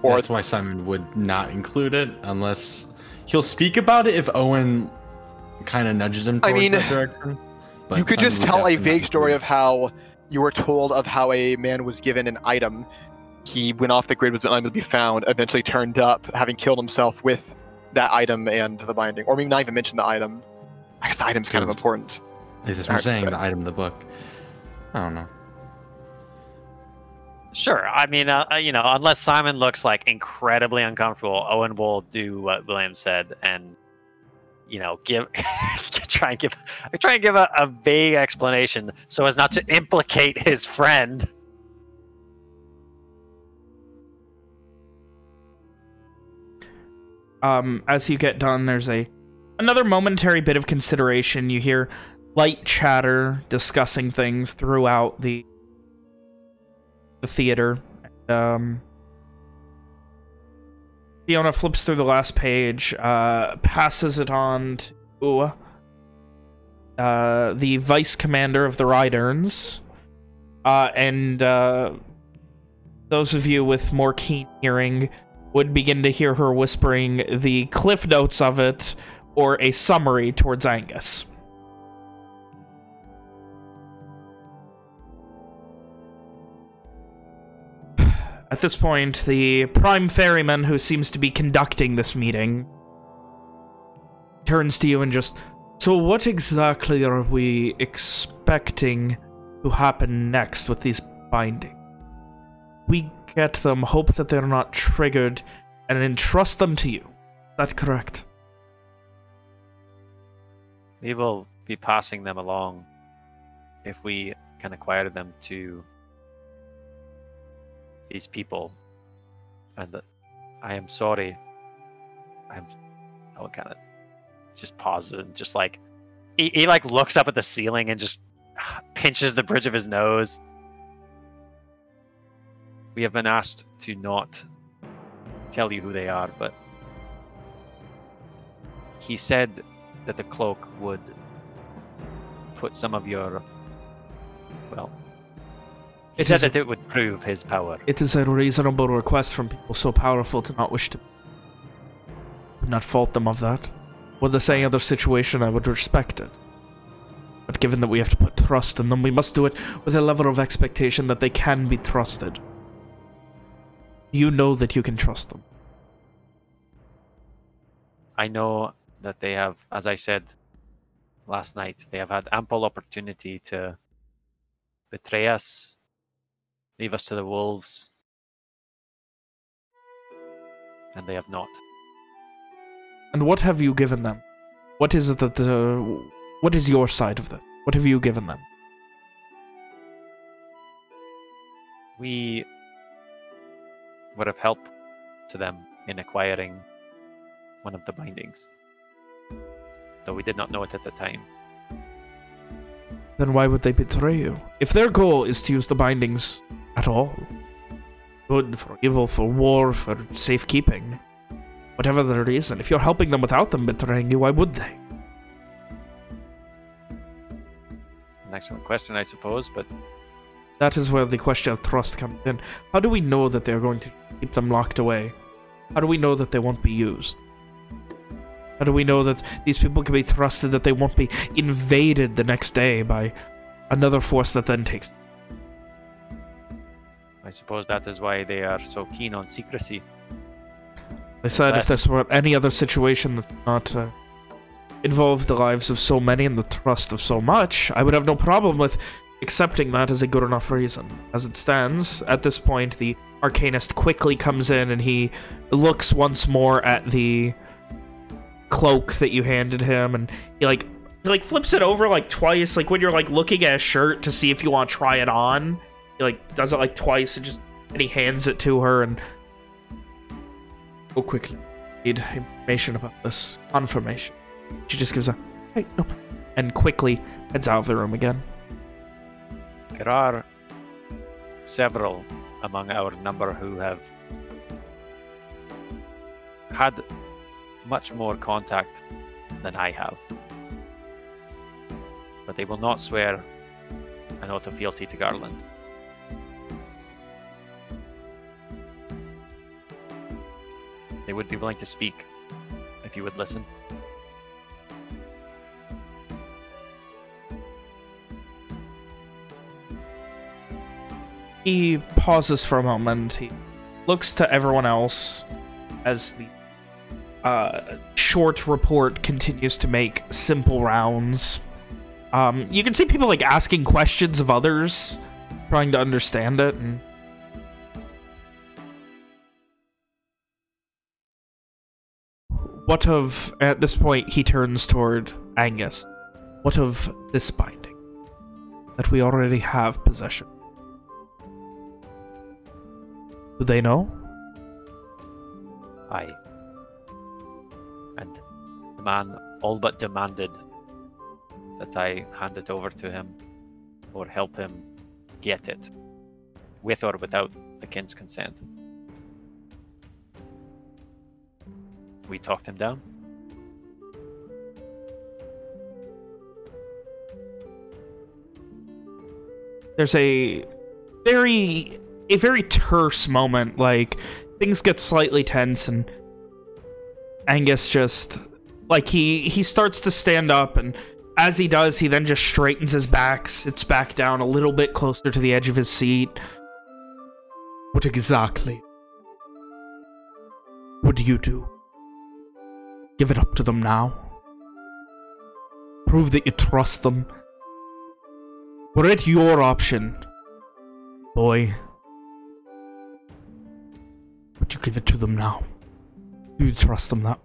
Or That's why Simon would not include it unless he'll speak about it if Owen kind of nudges him I towards mean, that direction. But you could Simon just tell a vague story of how you were told of how a man was given an item. He went off the grid, was unable to be found, eventually turned up, having killed himself with that item and the binding. Or maybe not even mention the item. I guess the item's kind of important. it. Is this what I'm Alright, saying? sorry. The item, of the book. I don't know. Sure. I mean, uh, uh, you know, unless Simon looks like incredibly uncomfortable, Owen will do what William said and, you know, give [laughs] try and give try and give a, a vague explanation so as not to implicate his friend. Um, as you get done, there's a another momentary bit of consideration. You hear light chatter discussing things throughout the the theater. Um, Fiona flips through the last page, uh, passes it on to uh, the vice commander of the Ryderns, uh, and uh, those of you with more keen hearing would begin to hear her whispering the cliff notes of it or a summary towards Angus. [sighs] At this point, the prime ferryman who seems to be conducting this meeting turns to you and just, So what exactly are we expecting to happen next with these bindings? We get them, hope that they're not triggered, and entrust them to you. Is that correct? We will be passing them along if we can acquire them to these people. And I am sorry. I'm. I Oh, kind of just pauses and just like he, he like looks up at the ceiling and just [sighs] pinches the bridge of his nose. We have been asked to not tell you who they are, but he said that the cloak would put some of your well he It said is- that it would prove his power It is a reasonable request from people so powerful to not wish to... Would not fault them of that. Were this any other situation, I would respect it. But given that we have to put trust in them, we must do it with a level of expectation that they can be trusted. You know that you can trust them. i know that they have as i said last night they have had ample opportunity to betray us leave us to the wolves. And they have not. And what have you given them? What is it that the... What is your side of this? What have you given them? We would have helped to them in acquiring one of the bindings, though we did not know it at the time. Then why would they betray you? If their goal is to use the bindings at all, good for evil, for war, for safekeeping, whatever the reason, if you're helping them without them betraying you, why would they? An excellent question, I suppose, but That is where the question of trust comes in. How do we know that they're going to keep them locked away? How do we know that they won't be used? How do we know that these people can be trusted that they won't be invaded the next day by another force that then takes I suppose that is why they are so keen on secrecy. I said Less- if this were any other situation that did not uh, involve the lives of so many and the trust of so much, I would have no problem with accepting that as a good enough reason. As it stands, at this point, the Arcanist quickly comes in and he looks once more at the cloak that you handed him and he like he like flips it over like twice. Like when you're like looking at a shirt to see if you want to try it on he like does it like twice and just and he hands it to her and go quickly. Need information about this. Confirmation. She just gives a hey no problem," and quickly heads out of the room again There are several among our number who have had much more contact than I have. But they will not swear an oath of fealty to Garland. They would be willing to speak if you would listen. He pauses for a moment. He looks to everyone else as the uh, short report continues to make simple rounds. Um, you can see people like asking questions of others, trying to understand it. And what of at this point he turns toward Angus? What of this binding that we already have possession? Do they know? Aye. And the man all but demanded that I hand it over to him or help him get it, with or without the king's consent. We talked him down. There's a very a very terse moment like things get slightly tense and Angus just like he he starts to stand up and as he does he then just straightens his back sits back down a little bit closer to the edge of his seat. What exactly would you do? Give it up to them now? Prove that you trust them? Were it your option boy you give it to them now? Do you trust them that?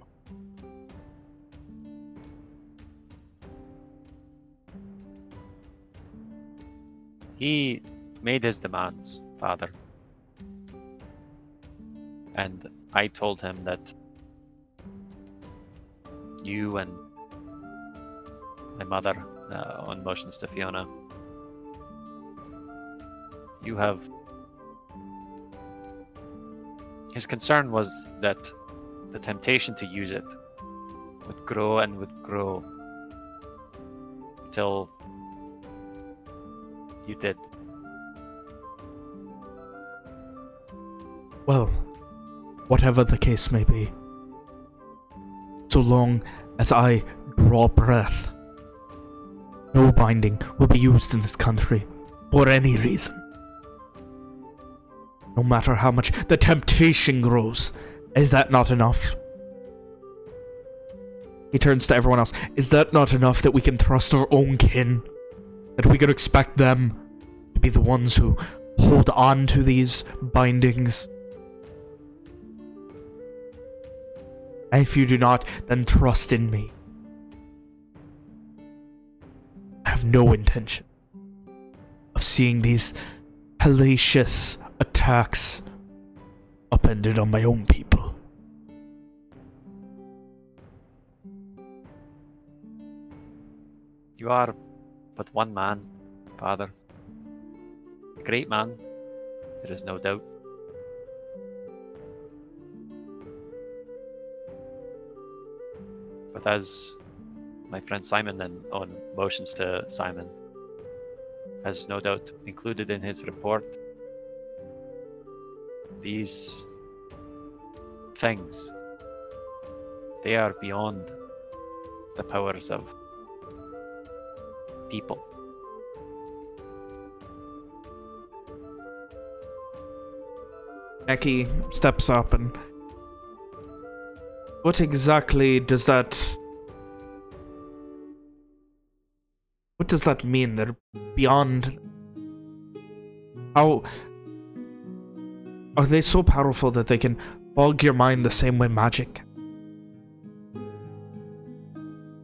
He made his demands, father. And I told him that you and my mother, uh, on motions to Fiona, you have. His concern was that the temptation to use it would grow and would grow till you did. Well, whatever the case may be, so long as I draw breath, no binding will be used in this country for any reason. No matter how much the temptation grows, is that not enough? He turns to everyone else. Is that not enough that we can trust our own kin? That we can expect them to be the ones who hold on to these bindings. If you do not, then trust in me. I have no intention of seeing these hellacious attacks upended on my own people. You are but one man, father. A great man, there is no doubt. But as my friend Simon then on motions to Simon has no doubt included in his report, these things they are beyond the powers of people. Neki steps up and... What exactly does that... What does that mean? They're beyond... How... Are they so powerful that they can bog your mind the same way magic?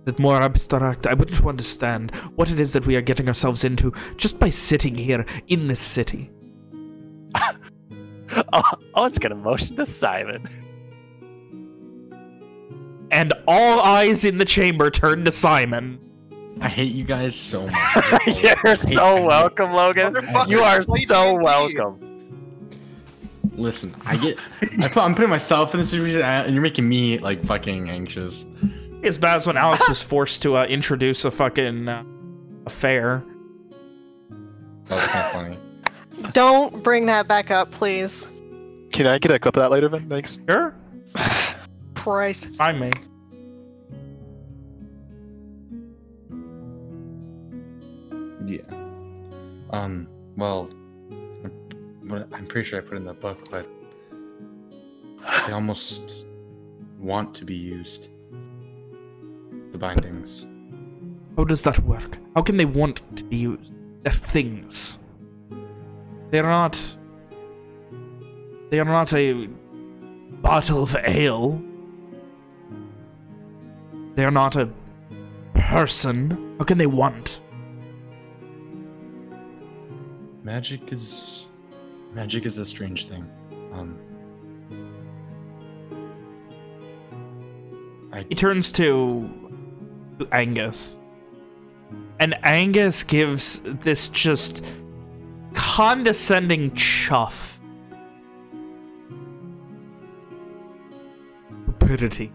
Is it more abstract? I wouldn't understand what it is that we are getting ourselves into just by sitting here in this city. [laughs] Oh, oh, it's gonna motion to Simon. And all eyes in the chamber turn to Simon. I hate you guys so [laughs] much. You're so welcome, Logan. You are so D&D. welcome. Listen, [laughs] I get, I put, I'm putting myself in this situation, and you're making me like fucking anxious. As bad as when Alex was forced to uh, introduce a fucking uh, affair. That was kind of funny. [laughs] Don't bring that back up, please. Can I get a clip of that later, then? Thanks. Sure, [sighs] Christ. I may. Yeah. Um. Well, what I'm pretty sure I put in the book, but they almost want to be used. The bindings. How does that work? How can they want to be used? They're things. They're not... They are not a bottle of ale. They are not a person. How can they want? Magic is magic is a strange thing. Um. I He turns to Angus. And Angus gives this just condescending chuff. Stupidity.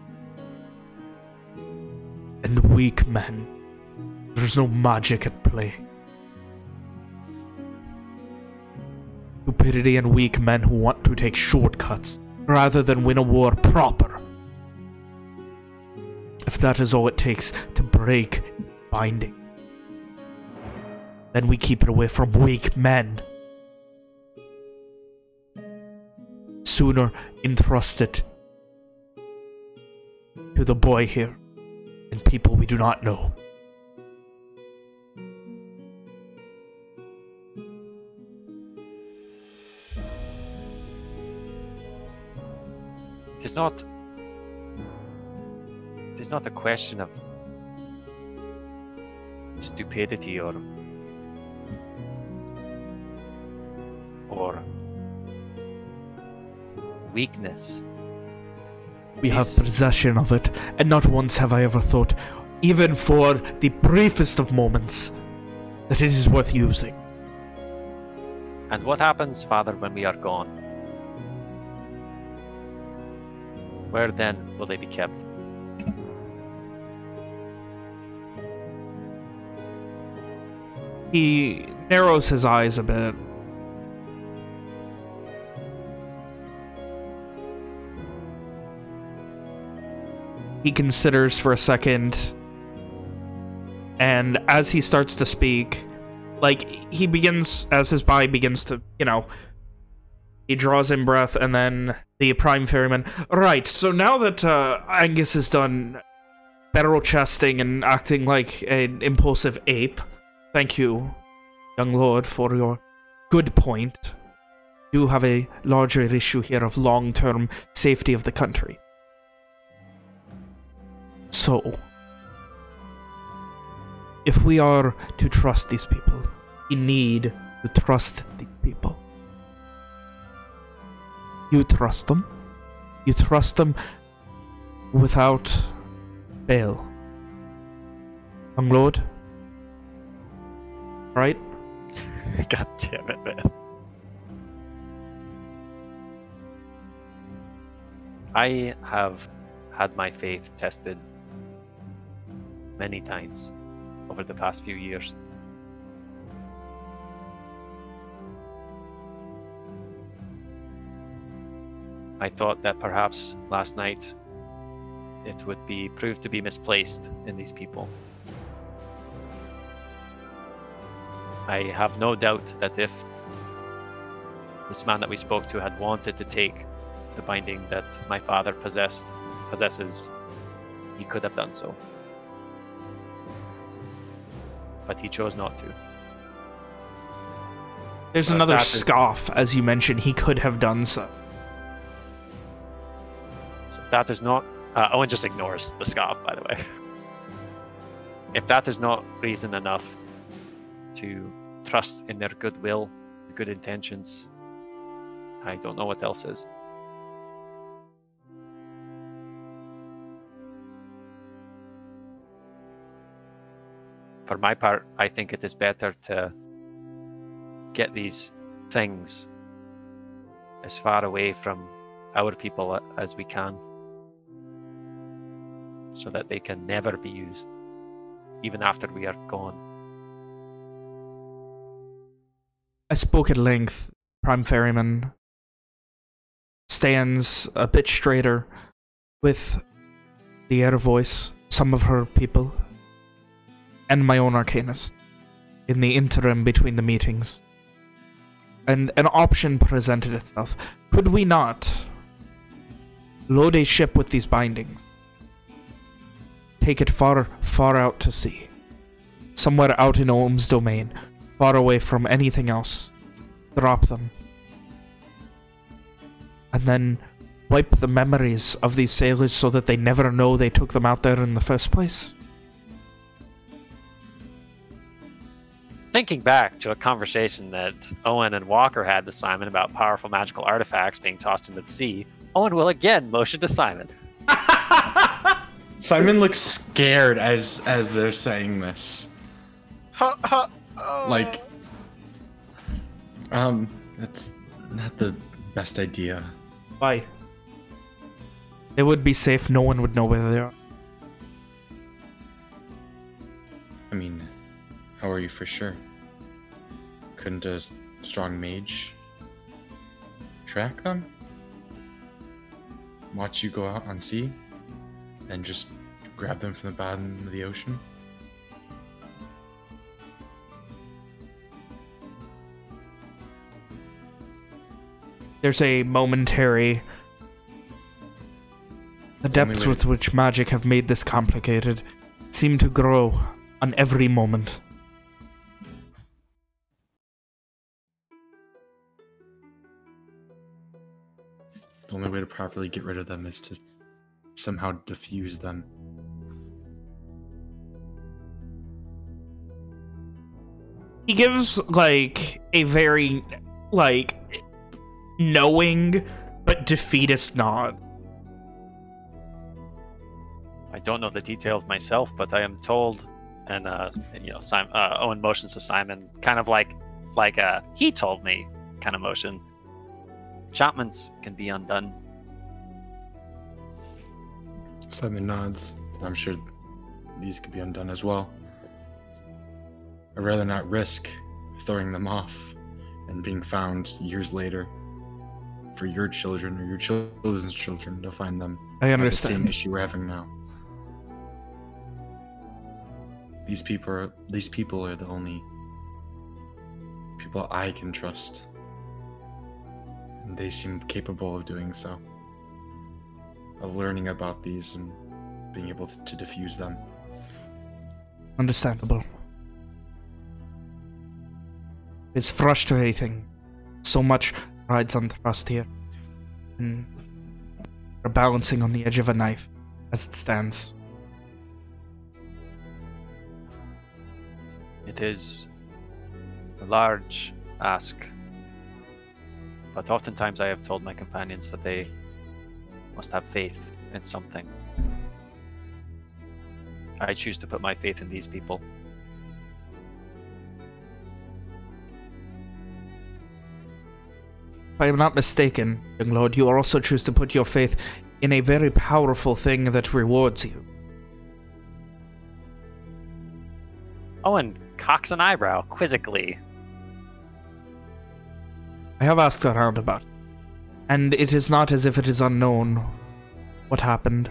And weak men. There's no magic at play. Stupidity and weak men who want to take shortcuts rather than win a war proper. If that is all it takes to break binding, then we keep it away from weak men. Sooner entrust it to the boy here and people we do not know. It is not. Is not a question of stupidity or or weakness. We have possession of it, and not once have I ever thought, even for the briefest of moments, that it is worth using. And what happens, Father, when we are gone? Where then will they be kept? He narrows his eyes a bit. He considers for a second. And as he starts to speak, like, he begins, as his body begins to, you know, he draws in breath, and then the Prime Ferryman. Right, so now that uh, Angus has done barrel chesting and acting like an impulsive ape, Thank you, young lord, for your good point. Do have a larger issue here of long-term safety of the country. So, if we are to trust these people, we need to trust these people. You trust them. You trust them without bail. Young Lord? Right? [laughs] God damn it, man. I have had my faith tested many times over the past few years. I thought that perhaps last night it would be proved to be misplaced in these people. I have no doubt that if this man that we spoke to had wanted to take the binding that my father possessed possesses, he could have done so. But he chose not to. There's So another that is- scoff, as you mentioned. He could have done so. That is not, uh, Owen just ignores the scoff, by the way. if that is not reason enough to trust in their goodwill, good intentions, I don't know what else is. For my part, I think it is better to get these things as far away from our people as we can so that they can never be used even after we are gone. I spoke at length. Prime Ferryman stands a bit straighter with the air voice, some of her people, and my own arcanist in the interim between the meetings. And an option presented itself. Could we not load a ship with these bindings? Take it far, far out to sea. Somewhere out in Ohm's domain, far away from anything else. Drop them. And then wipe the memories of these sailors so that they never know they took them out there in the first place. Thinking back to a conversation that Owen and Walker had with Simon about powerful magical artifacts being tossed into the sea, Owen will again motion to Simon. [laughs] Simon looks scared as as they're saying this. Ha, ha, oh. Like, um, that's not the best idea. Why? They would be safe, no one would know where they are. I mean, how are you for sure? Couldn't a strong mage track them? Watch you go out on sea and just grab them from the bottom of the ocean? There's a momentary... The depths with which magic have made this complicated seem to grow on every moment. The only way to properly get rid of them is to somehow diffuse them. He gives, like, a very, like, knowing but defeatist nod. I don't know the details myself, but I am told, and uh, you know, Simon, uh, Owen motions to Simon, kind of like, like uh, he told me, kind of motion. Chapman's can be undone. Simon nods. I'm sure these could be undone as well. I'd rather not risk throwing them off and being found years later for your children or your children's children to find them. I have The same issue we're having now. These people, are, these people are the only people I can trust, and they seem capable of doing so of learning about these and being able to, to diffuse them. Understandable. It's frustrating. So much rides on trust here. And we're balancing on the edge of a knife as it stands. It is a large ask, but oftentimes I have told my companions that they must have faith in something. I choose to put my faith in these people. If I am not mistaken, young lord, you also choose to put your faith in a very powerful thing that rewards you. Oh, Owen cocks an eyebrow quizzically. I have asked around about it, and it is not as if it is unknown what happened.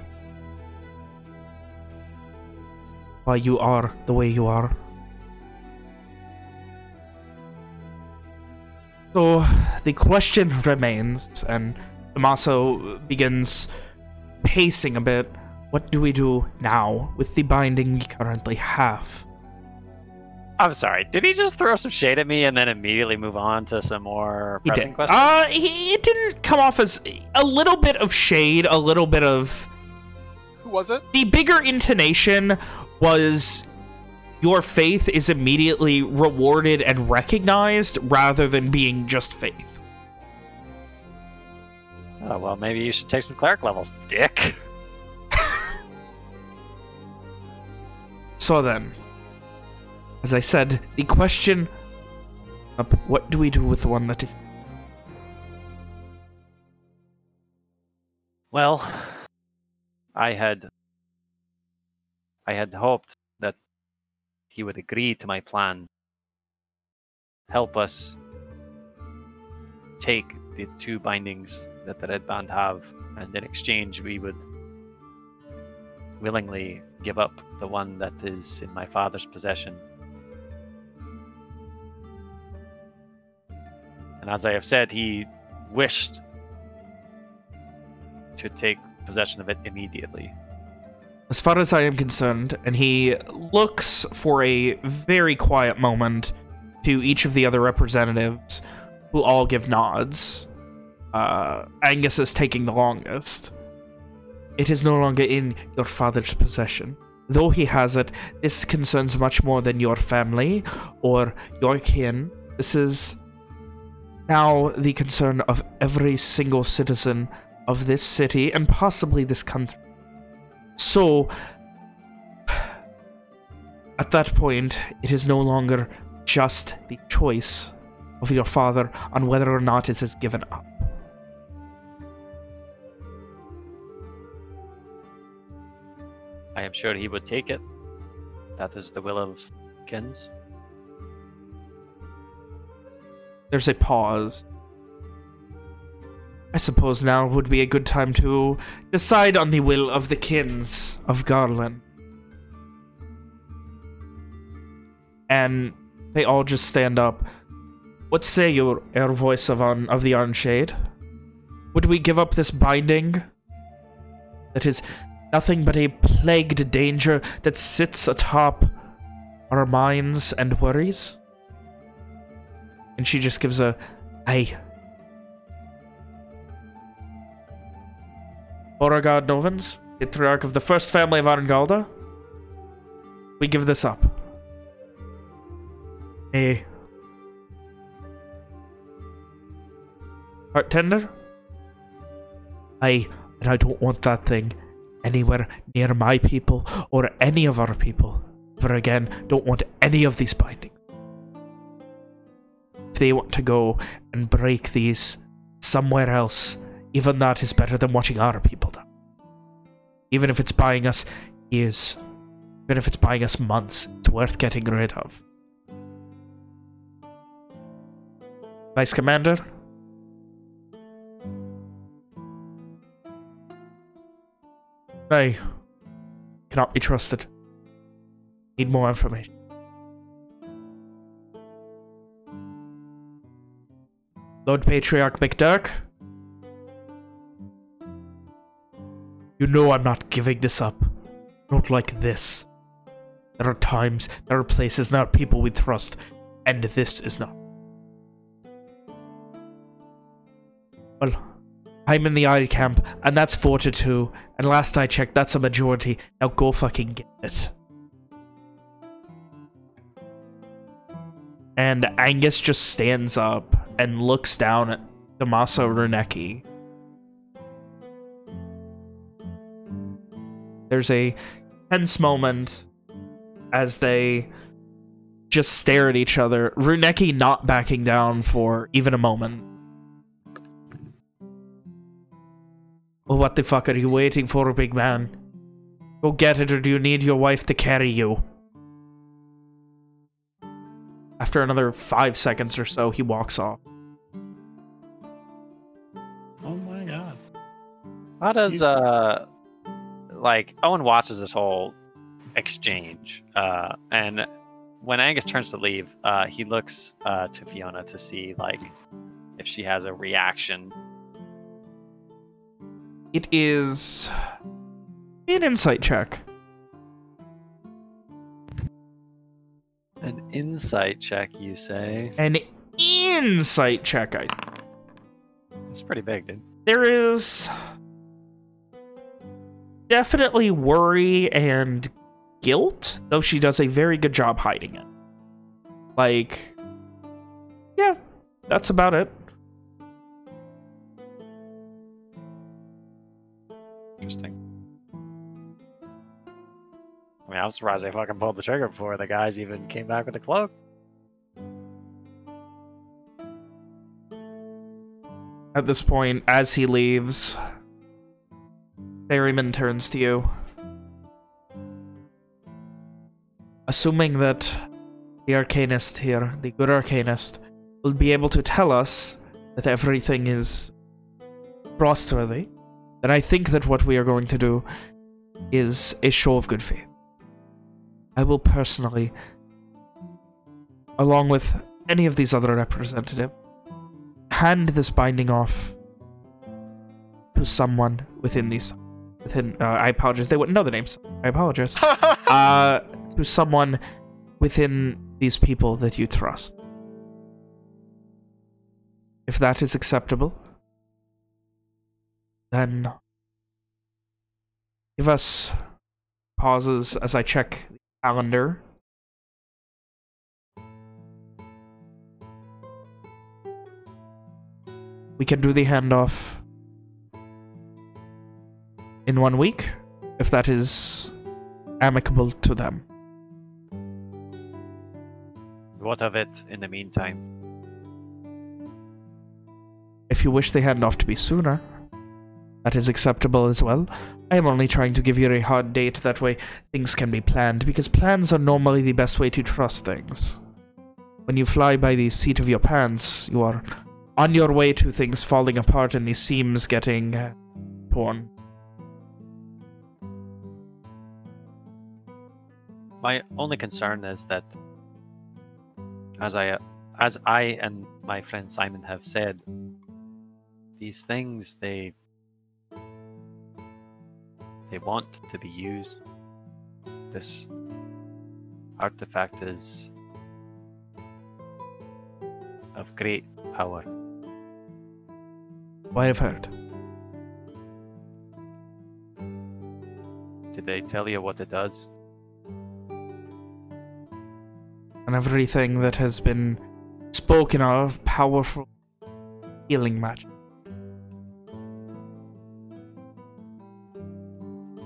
Why you are the way you are. So, the question [laughs] remains, and Tommaso begins pacing a bit. What do we do now with the binding we currently have? I'm sorry. Did he just throw some shade at me and then immediately move on to some more He pressing did. questions? Uh, he, it didn't come off as a little bit of shade, a little bit of... Who was it? The bigger intonation was your faith is immediately rewarded and recognized rather than being just faith. oh well, maybe you should take some cleric levels, dick. [laughs] So then, as I said, the question up, what do we do with the one that is... Well, I had I had hoped that he would agree to my plan. Help us take the two bindings that the Red Band have, and in exchange we would willingly give up the one that is in my father's possession. And as I have said, he wished to take possession of it immediately. As far as I am concerned, and he looks for a very quiet moment to each of the other representatives, who all give nods. Uh, Angus is taking the longest. It is no longer in your father's possession. Though he has it, this concerns much more than your family or your kin. This is now the concern of every single citizen of this city and possibly this country. So, [sighs] at that point, it is no longer just the choice of your father on whether or not it is given up. I am sure he would take it. That is the will of Kins. There's a pause. I suppose now would be a good time to decide on the will of the kins of Garland. And they all just stand up. What say you, Air Voice of, on, of the Ironshade? Would we give up this binding? That is nothing but a plagued danger that sits atop our minds and worries? And she just gives a, aye. Beauregard Novans, patriarch of the first family of Arangalda, we give this up. Nay. Heart tender? Aye, and I don't want that thing anywhere near my people or any of our people. For again, don't want any of these bindings. They want to go and break these somewhere else, even that is better than watching our people die. Even if it's buying us years, even if it's buying us months, it's worth getting rid of. Vice Commander? They cannot be trusted. Need more information. Lord Patriarch McDurk? You know I'm not giving this up. Not like this. There are times, there are places, there are people we trust, and this is not. Well, I'm in the id camp, and that's 4 to 2, and last I checked, that's a majority. Now go fucking get it. And Angus just stands up and looks down at Damaso Runecki. There's a tense moment as they just stare at each other. Runecki not backing down for even a moment. Well, what the fuck are you waiting for, big man? Go get it, or do you need your wife to carry you? After another five seconds or so, he walks off. How does uh like Owen watches this whole exchange, uh, and when Angus turns to leave, uh, he looks uh, to Fiona to see like if she has a reaction. It is an insight check. An insight check, you say? An insight check, I It's pretty big, dude. there is definitely worry and guilt, though she does a very good job hiding it. Like, yeah, that's about it. Interesting. I mean, I'm surprised they fucking pulled the trigger before the guys even came back with the cloak. At this point, as he leaves, Ferryman turns to you. Assuming that the Arcanist here, the good Arcanist, will be able to tell us that everything is trustworthy, then I think that what we are going to do is a show of good faith. I will personally, along with any of these other representatives, hand this binding off to someone within these within uh, I apologize. They wouldn't know the names. I apologize. [laughs] Uh to someone within these people that you trust. If that is acceptable then give us pauses as I check the calendar. We can do the handoff in one week, if that is amicable to them. What of it in the meantime? If you wish the handoff to be sooner, that is acceptable as well. I am only trying to give you a hard date, that way things can be planned, because plans are normally the best way to trust things. When you fly by the seat of your pants, you are on your way to things falling apart and the seams getting uh, torn. My only concern is that, as I, as I and my friend Simon have said, these things they they want to be used. This artifact is of great power. Why I have heard. Did they tell you what it does? And everything that has been spoken of powerful healing magic.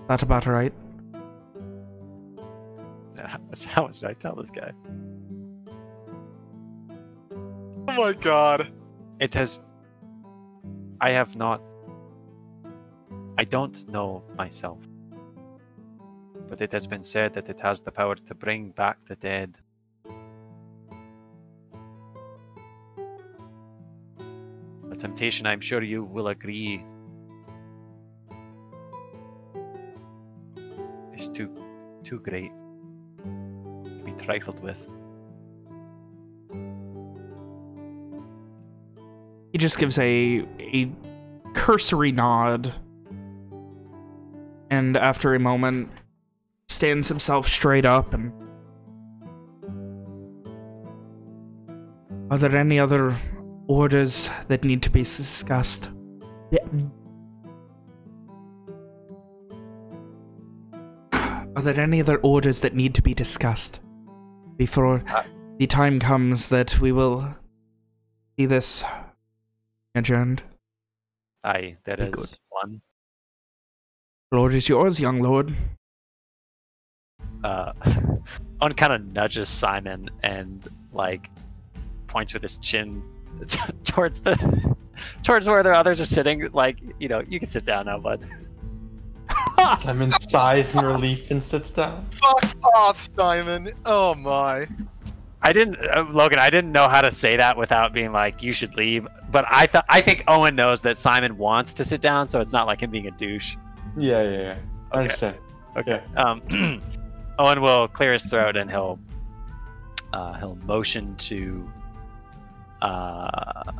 That about right? How much, did I tell this guy? Oh my god. It has. I have not. I don't know myself. But it has been said that it has the power to bring back the dead. Temptation, I'm sure you will agree, is too, too great to be trifled with. He just gives a a cursory nod, and after a moment, stands himself straight up and. Are there any other orders that need to be discussed? Are there any other orders that need to be discussed before Uh, the time comes that we will see this adjourned? Aye, there Very is good. one. Lord is yours, young lord. Uh, [laughs] Owen kind of nudges Simon and like points with his chin [laughs] towards the [laughs] towards where the others are sitting. Like, you know, you can sit down now, bud. [laughs] Simon sighs in relief and sits down. Fuck off, Simon. Oh my. I didn't, uh, Logan. I didn't know how to say that without being like, "You should leave." But I thought, I think Owen knows that Simon wants to sit down, so it's not like him being a douche. Yeah, yeah, yeah. I understand. Okay. Um, [clears throat] Owen will clear his throat and he'll uh, he'll motion to uh,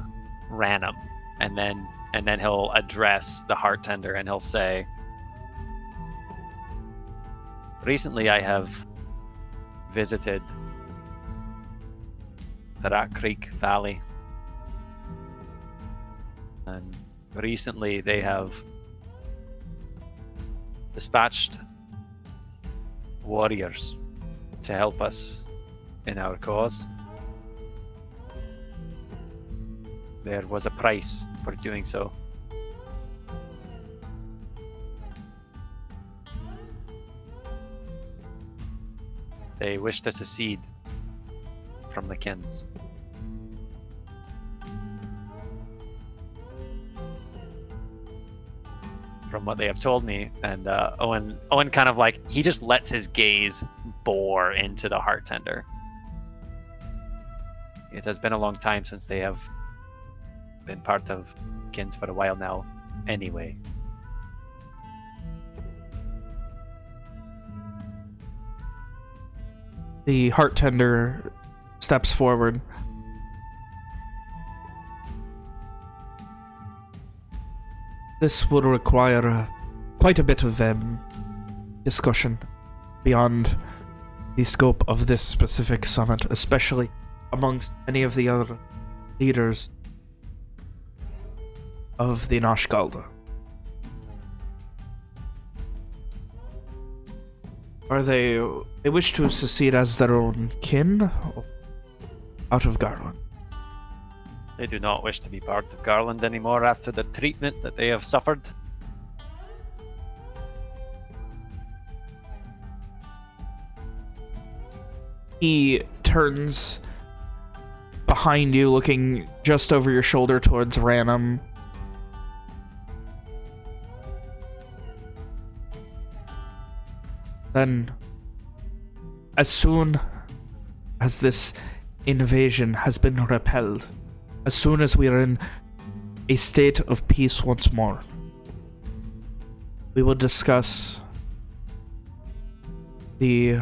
Ranum, and then and then he'll address the heart tender and he'll say, "Recently, I have visited the Rat Creek Valley, and recently they have dispatched warriors to help us in our cause. There was a price for doing so. They wish to secede from the Kins. From what they have told me, and uh, Owen, Owen kind of like he just lets his gaze bore into the heart tender. It has been a long time since they have been part of Kins for a while now, anyway. The heart tender steps forward. This will require uh, quite a bit of um, discussion beyond the scope of this specific summit, especially amongst any of the other leaders of the Nashgalda. Are they... they wish to secede as their own kin? Out of Garland? They do not wish to be part of Garland anymore after the treatment that they have suffered. He turns behind you, looking just over your shoulder towards Ranum. Then, as soon as this invasion has been repelled, as soon as we are in a state of peace once more, we will discuss the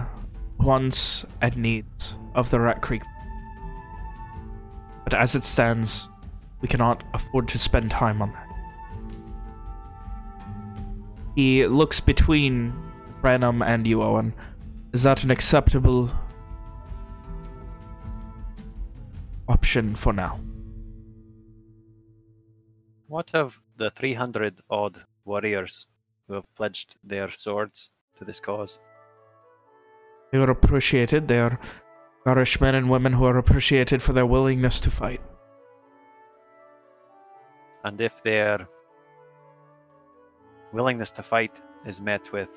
wants and needs of the Rat Creek. But as it stands, we cannot afford to spend time on that. He looks between Branham and you, Owen. Is that an acceptable option for now? What of the 300 odd warriors who have pledged their swords to this cause? They are appreciated. They are Garish men and women who are appreciated for their willingness to fight. And if their willingness to fight is met with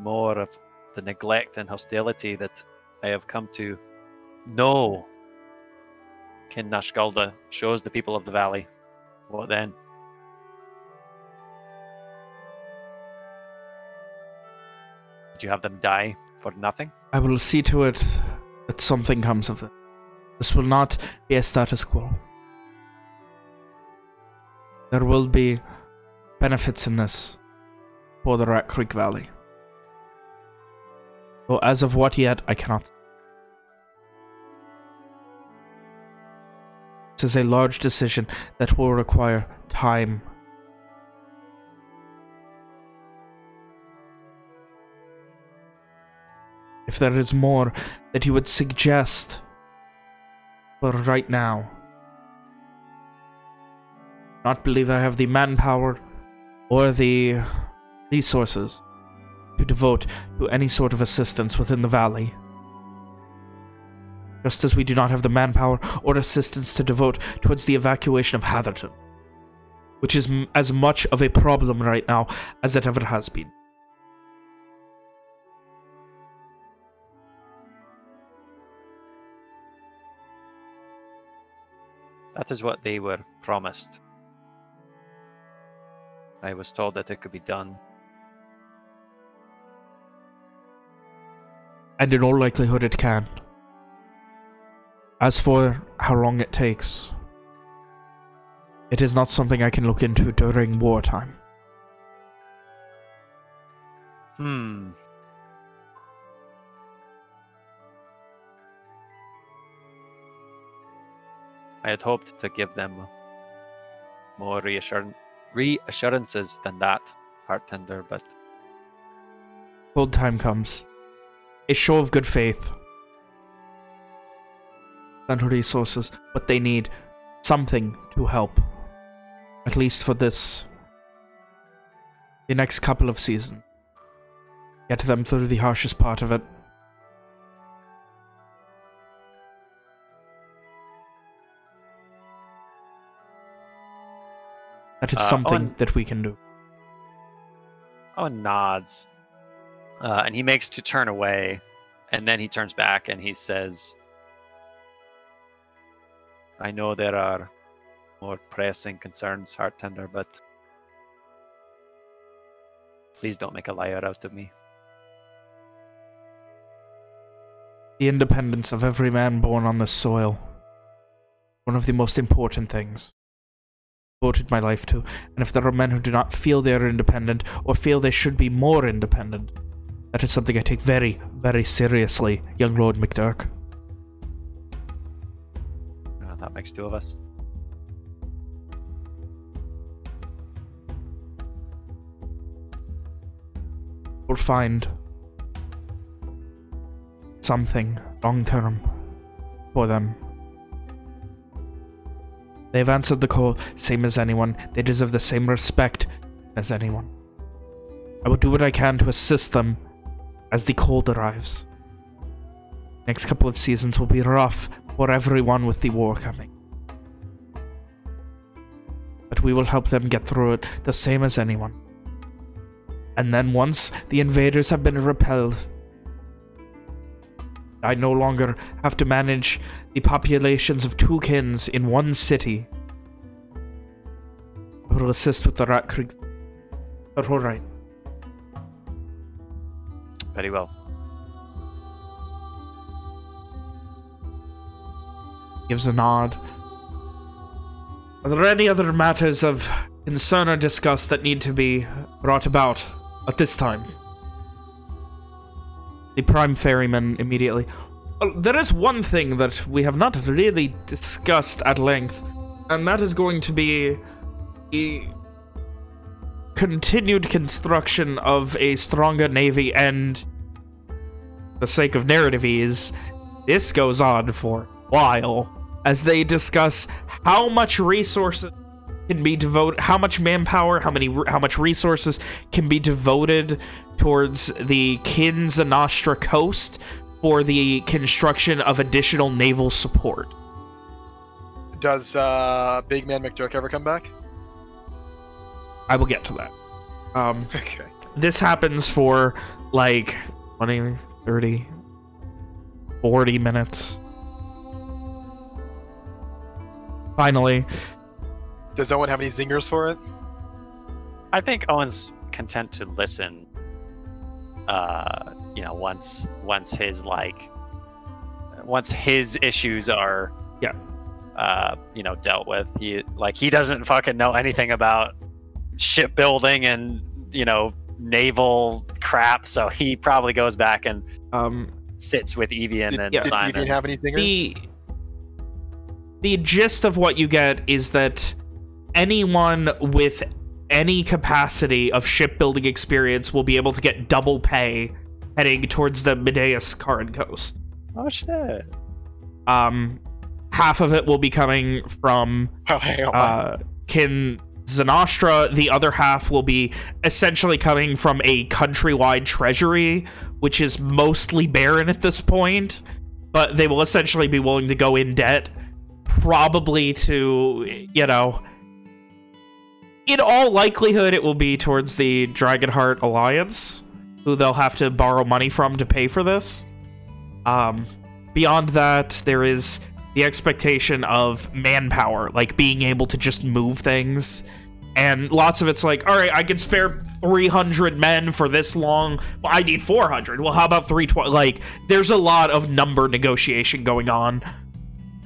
more of the neglect and hostility that I have come to know Kin Nashgalda shows the people of the valley, what then? Did you have them die for nothing? I will see to it that something comes of it. This will not be a status quo. There will be benefits in this for the Rat Creek Valley. Though as of what yet, I cannot. This is a large decision that will require time. If there is more that you would suggest for right now, not believe I have the manpower or the resources to devote to any sort of assistance within the valley. Just as we do not have the manpower or assistance to devote towards the evacuation of Hatherton, which is as much of a problem right now as it ever has been. That is what they were promised. I was told that it could be done. And in all likelihood it can. As for how long it takes, it is not something I can look into during wartime. Hmm. I had hoped to give them more reassurance, reassurances than that, Hearttender, but Cold time comes. A show of good faith. And resources, but they need. Something to help. At least for this. The next couple of seasons. Get them through the harshest part of it. That is Uh, something Owen- that we can do. Owen nods. Uh, and he makes to turn away. And then he turns back and he says, I know there are more pressing concerns, Hearttender, but please don't make a liar out of me. The independence of every man born on this soil. One of the most important things. Devoted my life to, and if there are men who do not feel they are independent, or feel they should be more independent, that is something I take very, very seriously, young Lord McDurk. Uh, that makes two of us. We'll find something long term for them. They've answered the call, same as anyone. They deserve the same respect as anyone. I will do what I can to assist them as the cold arrives. Next couple of seasons will be rough for everyone with the war coming. But we will help them get through it the same as anyone. And then once the invaders have been repelled, I no longer have to manage the populations of two kins in one city. I will assist with the Rat Creek. But alright. Very well. Gives a nod. Are there any other matters of concern or disgust that need to be brought about at this time? The Prime Ferryman immediately. Well, there is one thing that we have not really discussed at length, and that is going to be the continued construction of a stronger navy and the sake of narrative ease, this goes on for a while as they discuss how much resources can be devoted, how much manpower, how many, how much resources can be devoted towards the Kin Zanastra coast for the construction of additional naval support. Does uh, Big Man McDurk ever come back? I will get to that. Um, [laughs] Okay. this happens for like 20, 30, 40 minutes. Finally, Does no one have any zingers for it? I think Owen's content to listen. Uh, you know, once once his like, once his issues are, Yeah. uh, you know, dealt with. He like he doesn't fucking know anything about shipbuilding and you know naval crap, so he probably goes back and um, sits with Evian Did, and did Simon. Evian have any zingers? the the gist of what you get is that anyone with any capacity of shipbuilding experience will be able to get double pay heading towards the Medeus Karin coast. oh shit! Um, half of it will be coming from [laughs] oh, hang uh, Kin Zanastra. The other half will be essentially coming from a countrywide treasury, which is mostly barren at this point. But they will essentially be willing to go in debt, probably to, you know... In all likelihood, it will be towards the Dragonheart Alliance, who they'll have to borrow money from to pay for this. Um, beyond that, there is the expectation of manpower, like being able to just move things. And lots of it's like, all right, I can spare 300 men for this long. Well, I need 400. Well, how about 320? Like, there's a lot of number negotiation going on.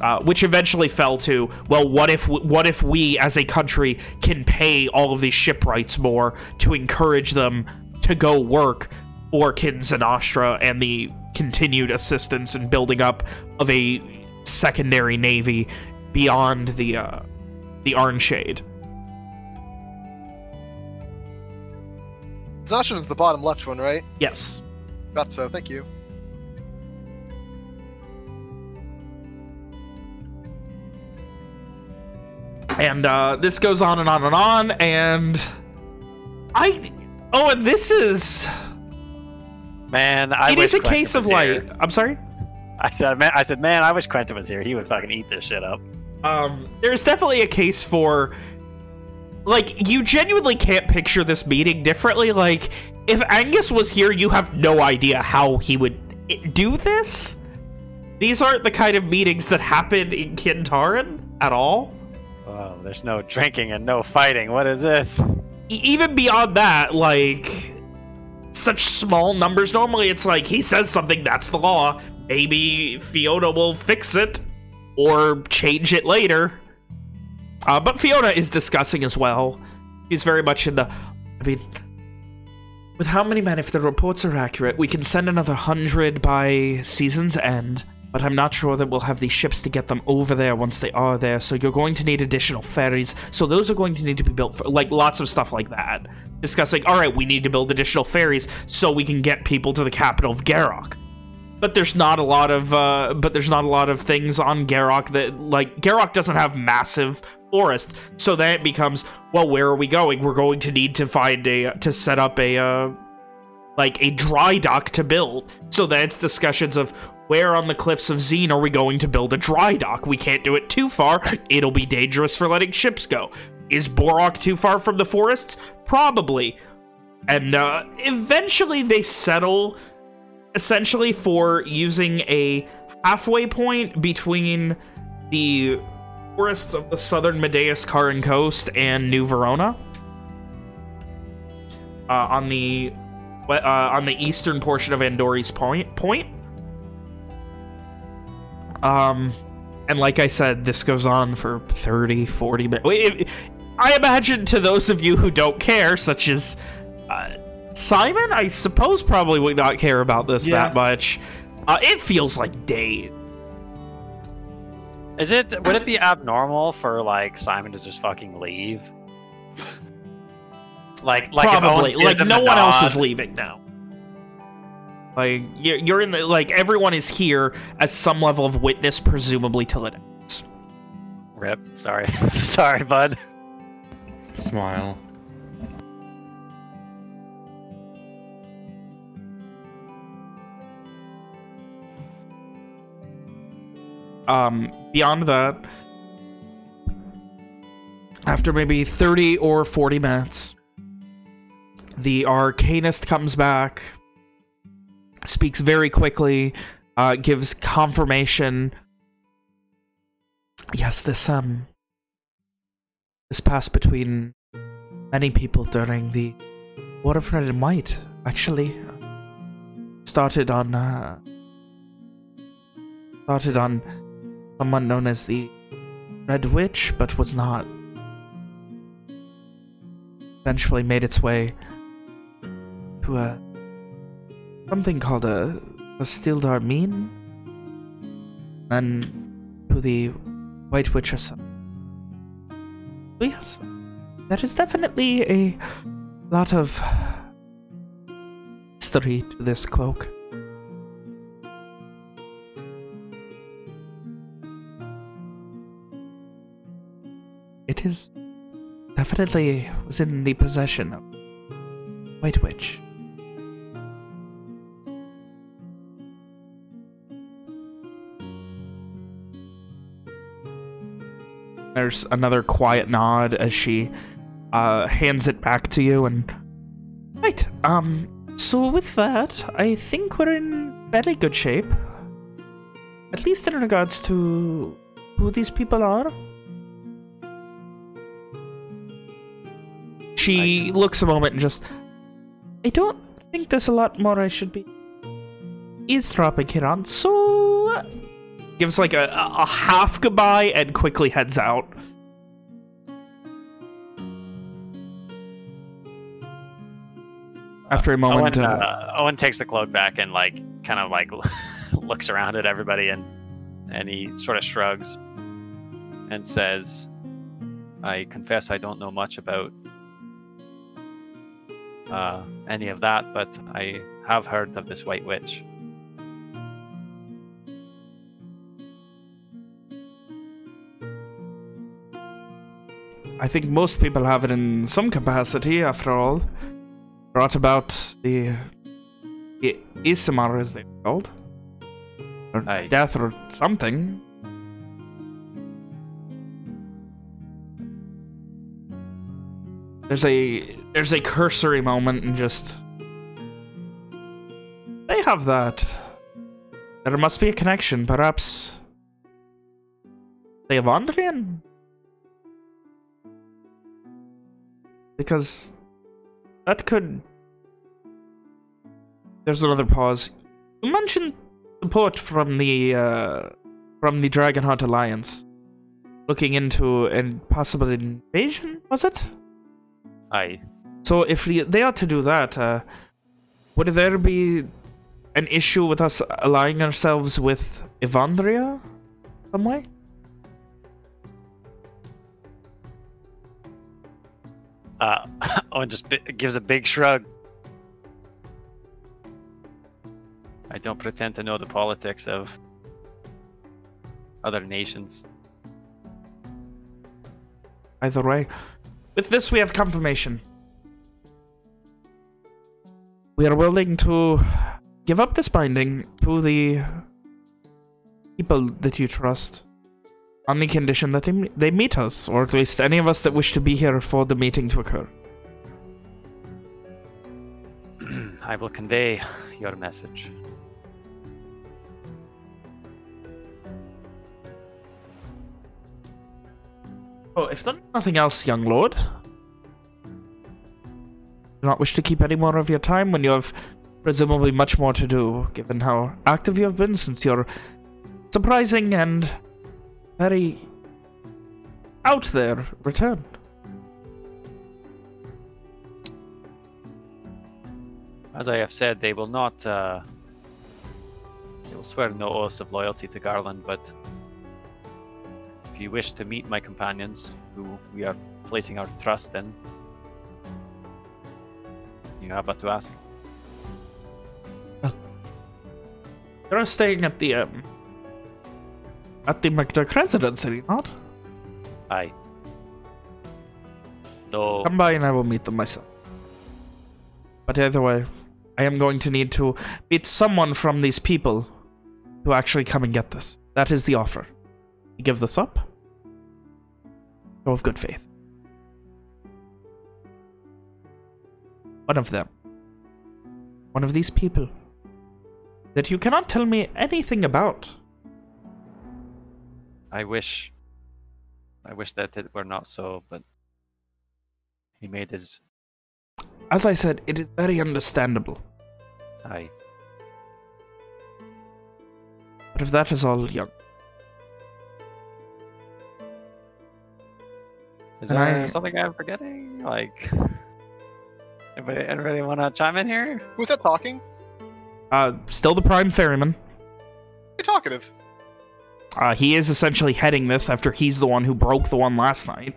Uh, which eventually fell to, well, what if what if we as a country can pay all of these shipwrights more to encourage them to go work for Kins and and the continued assistance and building up of a secondary navy beyond the uh, the Iron Shade. Zashin's the bottom left one, right? Yes. Thought so. Thank you. And uh, this goes on and on and on, and I... Oh, and this is... Man, I it wish is a Quentin case of like... here. I'm sorry? I said, man, I said, man, I wish Quentin was here. He would fucking eat this shit up. Um, there's definitely a case for... Like, you genuinely can't picture this meeting differently. Like, if Angus was here, you have no idea how he would do this. These aren't the kind of meetings that happen in Kintaran at all. Oh, there's no drinking and no fighting. What is this? E- even beyond that, like such small numbers. Normally, it's like he says something, that's the law. Maybe Fiona will fix it or change it later. Uh, but Fiona is discussing as well. She's very much in the. I mean, with how many men, if the reports are accurate, we can send another hundred by season's end. But I'm not sure that we'll have the ships to get them over there once they are there. So you're going to need additional ferries. So those are going to need to be built for, like, lots of stuff like that. Discussing, all right, we need to build additional ferries so we can get people to the capital of Garrock. But there's not a lot of, uh, but there's not a lot of things on Garrock that, like, Garrock doesn't have massive forests. So then it becomes, well, where are we going? We're going to need to find a, to set up a, uh, like a dry dock to build. So then it's discussions of where on the cliffs of Zine are we going to build a dry dock? We can't do it too far. It'll be dangerous for letting ships go. Is Borok too far from the forests? Probably. And uh, eventually they settle essentially for using a halfway point between the forests of the southern Medeus Karin coast and New Verona. Uh, on the uh, on the eastern portion of Andori's point. Point. Um, and like I said, this goes on for 30, 40 minutes. I imagine to those of you who don't care, such as uh, Simon, I suppose probably would not care about this Yeah. that much. Uh, it feels like days. Is it? Would it be abnormal for like Simon to just fucking leave? [laughs] Like, like Probably. Owen Like, no the one else is leaving now. Like, you're, you're in the, like, everyone is here as some level of witness, presumably till it ends. Rip. Sorry, [laughs] sorry, bud. Smile. Um, beyond that, after maybe 30 or 40 minutes, the Arcanist comes back, speaks very quickly, uh, gives confirmation. Yes, this, um, this passed between many people during the War of White, actually. Started on, uh, started on someone known as the Red Witch, but was not. Eventually made its way to a something called a, a Stildar Mean, and to the White Witch herself. So yes, there is definitely a lot of history to this cloak. Is definitely was in the possession of White Witch. There's another quiet nod as she uh, hands it back to you and... Right, um, so with that, I think we're in fairly good shape. At least in regards to who these people are. She looks a moment and just... I don't think there's a lot more I should be eavesdropping here on, so... Gives like a, a half goodbye and quickly heads out. After a moment, Owen, uh, uh, Owen takes the cloak back and like kind of like [laughs] looks around at everybody and and he sort of shrugs and says, "I confess I don't know much about uh, any of that, but I have heard of this White Witch." I think most people have it in some capacity, after all. Brought about the, the Isamar, as they're called. Or Aye. death or something. There's a there's a cursory moment and just they have that. There must be a connection, perhaps. They have Andrian? Because that could. There's another pause. You mentioned support from the uh, from the Dragonheart Alliance, looking into a possible invasion. Was it? Aye. So if they are to do that, uh, would there be an issue with us allying ourselves with Evandria some way? Uh, [laughs] Owen just bi- gives a big shrug. I don't pretend to know the politics of other nations. Either way. With this, we have confirmation. We are willing to give up this binding to the people that you trust on the condition that they, they meet us, or at least any of us that wish to be here for the meeting to occur. [clears throat] I will convey your message. Oh, if there's nothing else, young lord, do not wish to keep any more of your time when you have presumably much more to do, given how active you have been since your surprising and very out there return. As I have said, they will not. Uh, they will swear no oaths of loyalty to Garland, but if you wish to meet my companions, who we are placing our trust in, you have but to ask. You're staying at the um at the McDuck residence, are you not? Aye. No. Come by and I will meet them myself. But either way, I am going to need to meet someone from these people to actually come and get this. That is the offer. You give this up? Show of good faith. One of them. One of these people. That you cannot tell me anything about. I wish, I wish that it were not so, but he made his. As I said, it is very understandable. Aye. But if that is all, young, Is And there I- something I'm forgetting? Like, [laughs] anybody, anybody want to chime in here? Who's that talking? uh, still the prime ferryman. You're talkative. Uh, he is essentially heading this after he's the one who broke the one last night.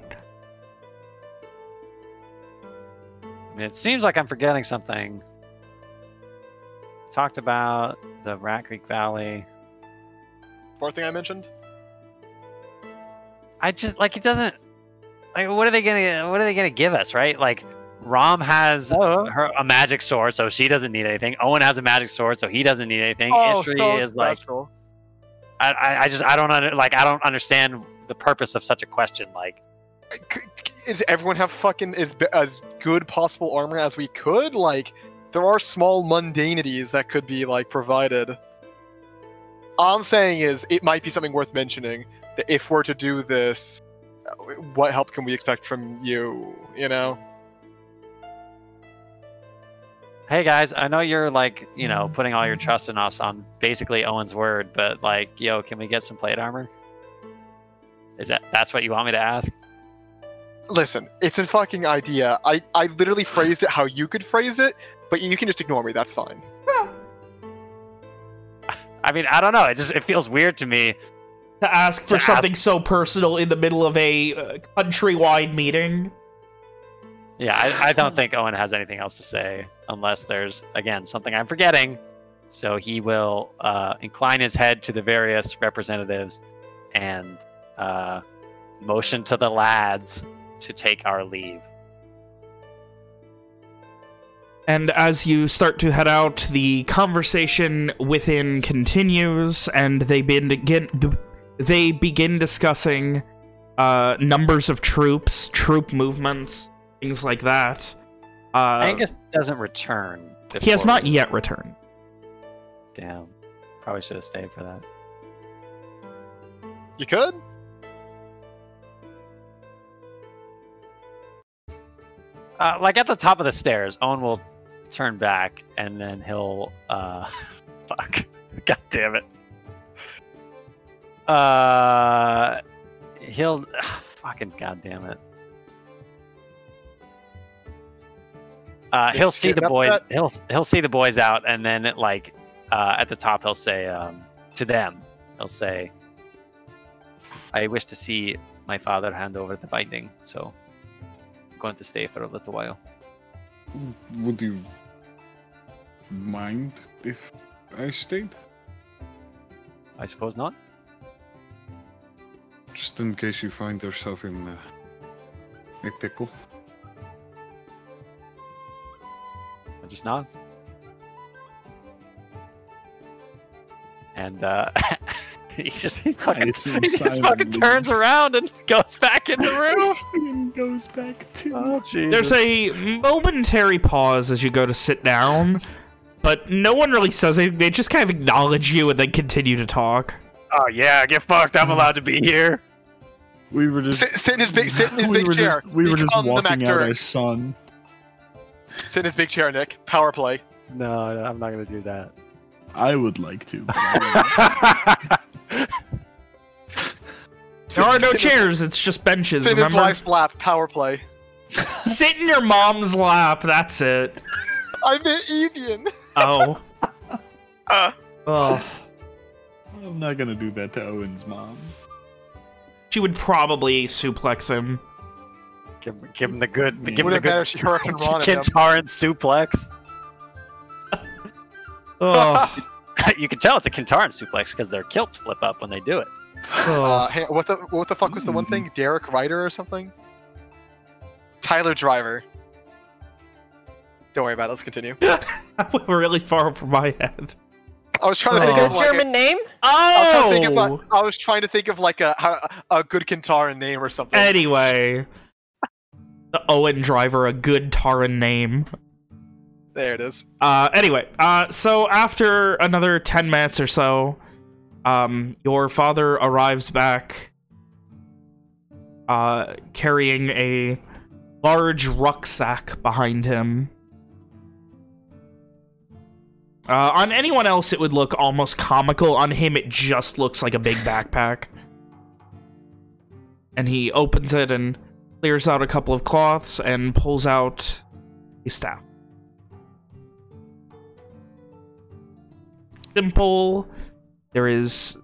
It seems like I'm forgetting something. Talked about the Rat Creek Valley. Fourth thing I mentioned. I just like it doesn't. like what are they gonna what are they gonna give us, right? Like Rom has her a magic sword, so she doesn't need anything. Owen has a magic sword, so he doesn't need anything. Oh, Ishri so is like special. I, I, I just I don't under, like I don't understand the purpose of such a question. Like C- c- Does everyone have fucking as as good possible armor as we could? Like, there are small mundanities that could be like provided. All I'm saying is, it might be something worth mentioning that if we're to do this, uh, what help can we expect from you? You know. Hey guys, I know you're like, you know, putting all your trust in us on basically Owen's word, but like, yo, can we get some plate armor? Is that that's what you want me to ask? Listen, it's a fucking idea. I, I literally phrased it how you could phrase it, but you can just ignore me. That's fine. [laughs] I mean, I don't know. It just it feels weird to me. To ask for To ask- something so personal in the middle of a uh, countrywide meeting. Yeah, I, I don't think Owen has anything else to say unless there's again something I'm forgetting. So he will uh, incline his head to the various representatives and uh, motion to the lads to take our leave. And as you start to head out, the conversation within continues, and they begin they begin discussing uh, numbers of troops, troop movements, things like that. Uh, Angus doesn't return. he has not yet returned. Damn. Probably should have stayed for that. You could. Uh, like at the top of the stairs, Owen will turn back and then he'll uh [laughs] fuck. [laughs] God damn it. Uh he'll [sighs] fucking god damn it. Uh, he'll see the boys. upset. He'll he'll see the boys out, and then like uh, at the top, he'll say um, to them, he'll say, "I wish to see my father hand over the binding, so I'm going to stay for a little while." Would you mind if I stayed? I suppose not. Just in case you find yourself in uh, a pickle. I just nods. And uh, [laughs] he just [laughs] he fucking, [laughs] he just fucking turns around and goes back in the room. and goes back to. Oh Jesus! There's a momentary pause as you go to sit down, but no one really says anything. They just kind of acknowledge you and then continue to talk. Oh yeah, get fucked. I'm allowed to be here. We were just Sit, sit in his big sit in his we big chair. Just, we were just Become the walking out our son. Sit in his big chair, Nick. Power play. No, no, I'm not gonna do that. I would like to. but I won't. [laughs] There are no Sit in- chairs, it's just benches, Sit in his remember? wife's lap. Power play. Sit in your mom's lap, that's it. [laughs] I'm the Evian. Oh. [laughs] Uh, oh. I'm not gonna do that to Owen's mom. She would probably suplex him. Give, give him the good. Give him would the good. if she Hurricane Ron at. Kintaran suplex. [laughs] Oh. [laughs] you can tell it's a Kintaran suplex because their kilts flip up when they do it. Uh, hey, what the what the fuck was the one thing? Derek Ryder or something? Tiger Driver. Don't worry about it. Let's continue. [laughs] I went really far from my head. I was trying to think Oh. of like German name? a, I was to think of Oh! I was trying to think of like a how- a good Kintaran name or something. Anyway. The Owen Driver, a good Taran name. There it is. Uh, anyway, uh, so after another 10 minutes or so, um, your father arrives back uh, carrying a large rucksack behind him. Uh, on anyone else, it would look almost comical. On him, it just looks like a big backpack. And he opens it and clears out a couple of cloths and pulls out a staff. simple. There is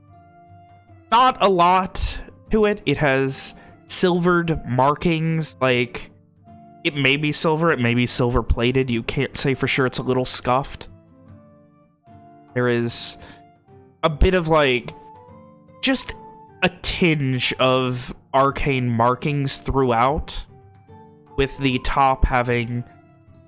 not a lot to it. It has silvered markings, like it may be silver, it may be silver plated. You can't say for sure. It's a little scuffed. There is a bit of like just a tinge of arcane markings throughout, with the top having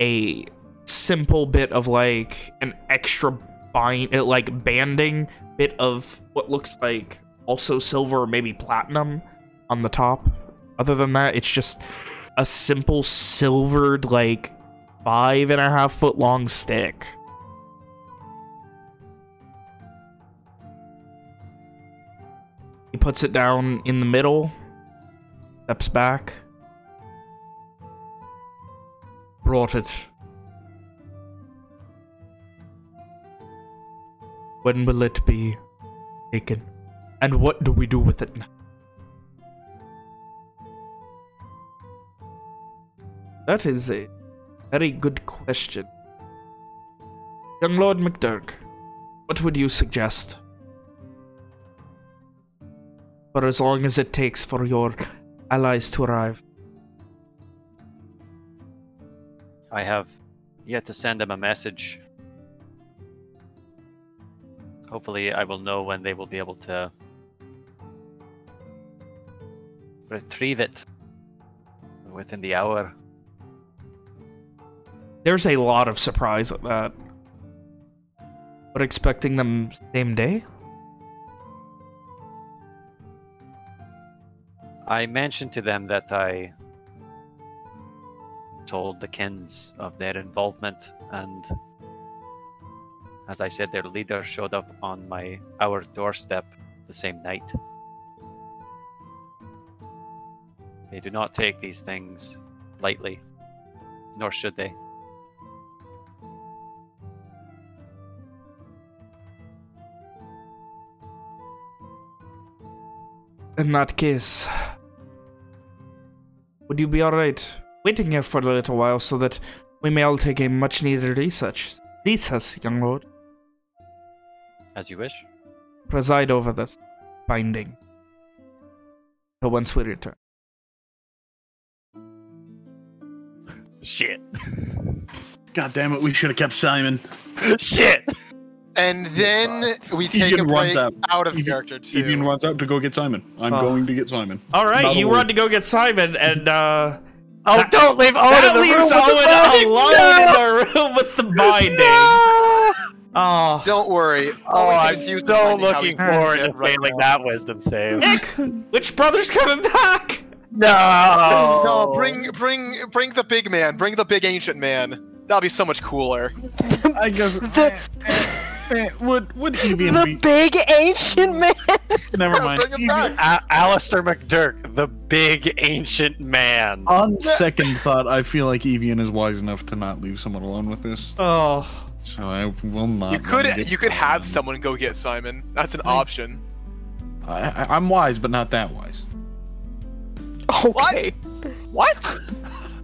a simple bit of like an extra bind, uh, like banding bit of what looks like also silver or maybe platinum on the top. Other than that, it's just a simple silvered like five and a half foot long stick. He puts it down in the middle, steps back. Brought it. When will it be taken? And what do we do with it now? That is a very good question. Young Lord McDurk, what would you suggest? For as long as it takes for your allies to arrive. I have yet to send them a message. Hopefully, I will know when they will be able to retrieve it within the hour. There's a lot of surprise at that. But expecting them same day? I mentioned to them that I told the kins of their involvement, and as I said, their leader showed up on my our doorstep the same night. They do not take these things lightly, nor should they. In that case, would you be alright waiting here for a little while so that we may all take a much needed research recess, young lord? As you wish. Preside over this binding till once we return. Shit. God damn it, we should have kept Simon. [laughs] Shit. And then we take Egan a runs break out. out of Egan- character too. Evian runs out to go get Simon. I'm Oh. going to get Simon. All right, Not you word. run to go get Simon, and uh, Oh, That- don't leave Owen that in the room leaves with the Owen binding! alone No! in the room with the binding. Oh, Don't worry. Oh, Owen I'm just so looking forward to right failing now. that wisdom save. Nick, which brother's coming back? No. No, bring bring bring the big man. Bring the big ancient man. That'll be so much cooler. I guess. The, would would Evian the be? big ancient man. [laughs] Never mind. Bring him back. A- Alistair McDurk, the big ancient man. On second thought, I feel like Evian is wise enough to not leave someone alone with this. Oh, So I will not. You could let him you could have Simon. someone go get Simon. That's an option. I, I, I'm wise, but not that wise. Okay. What? I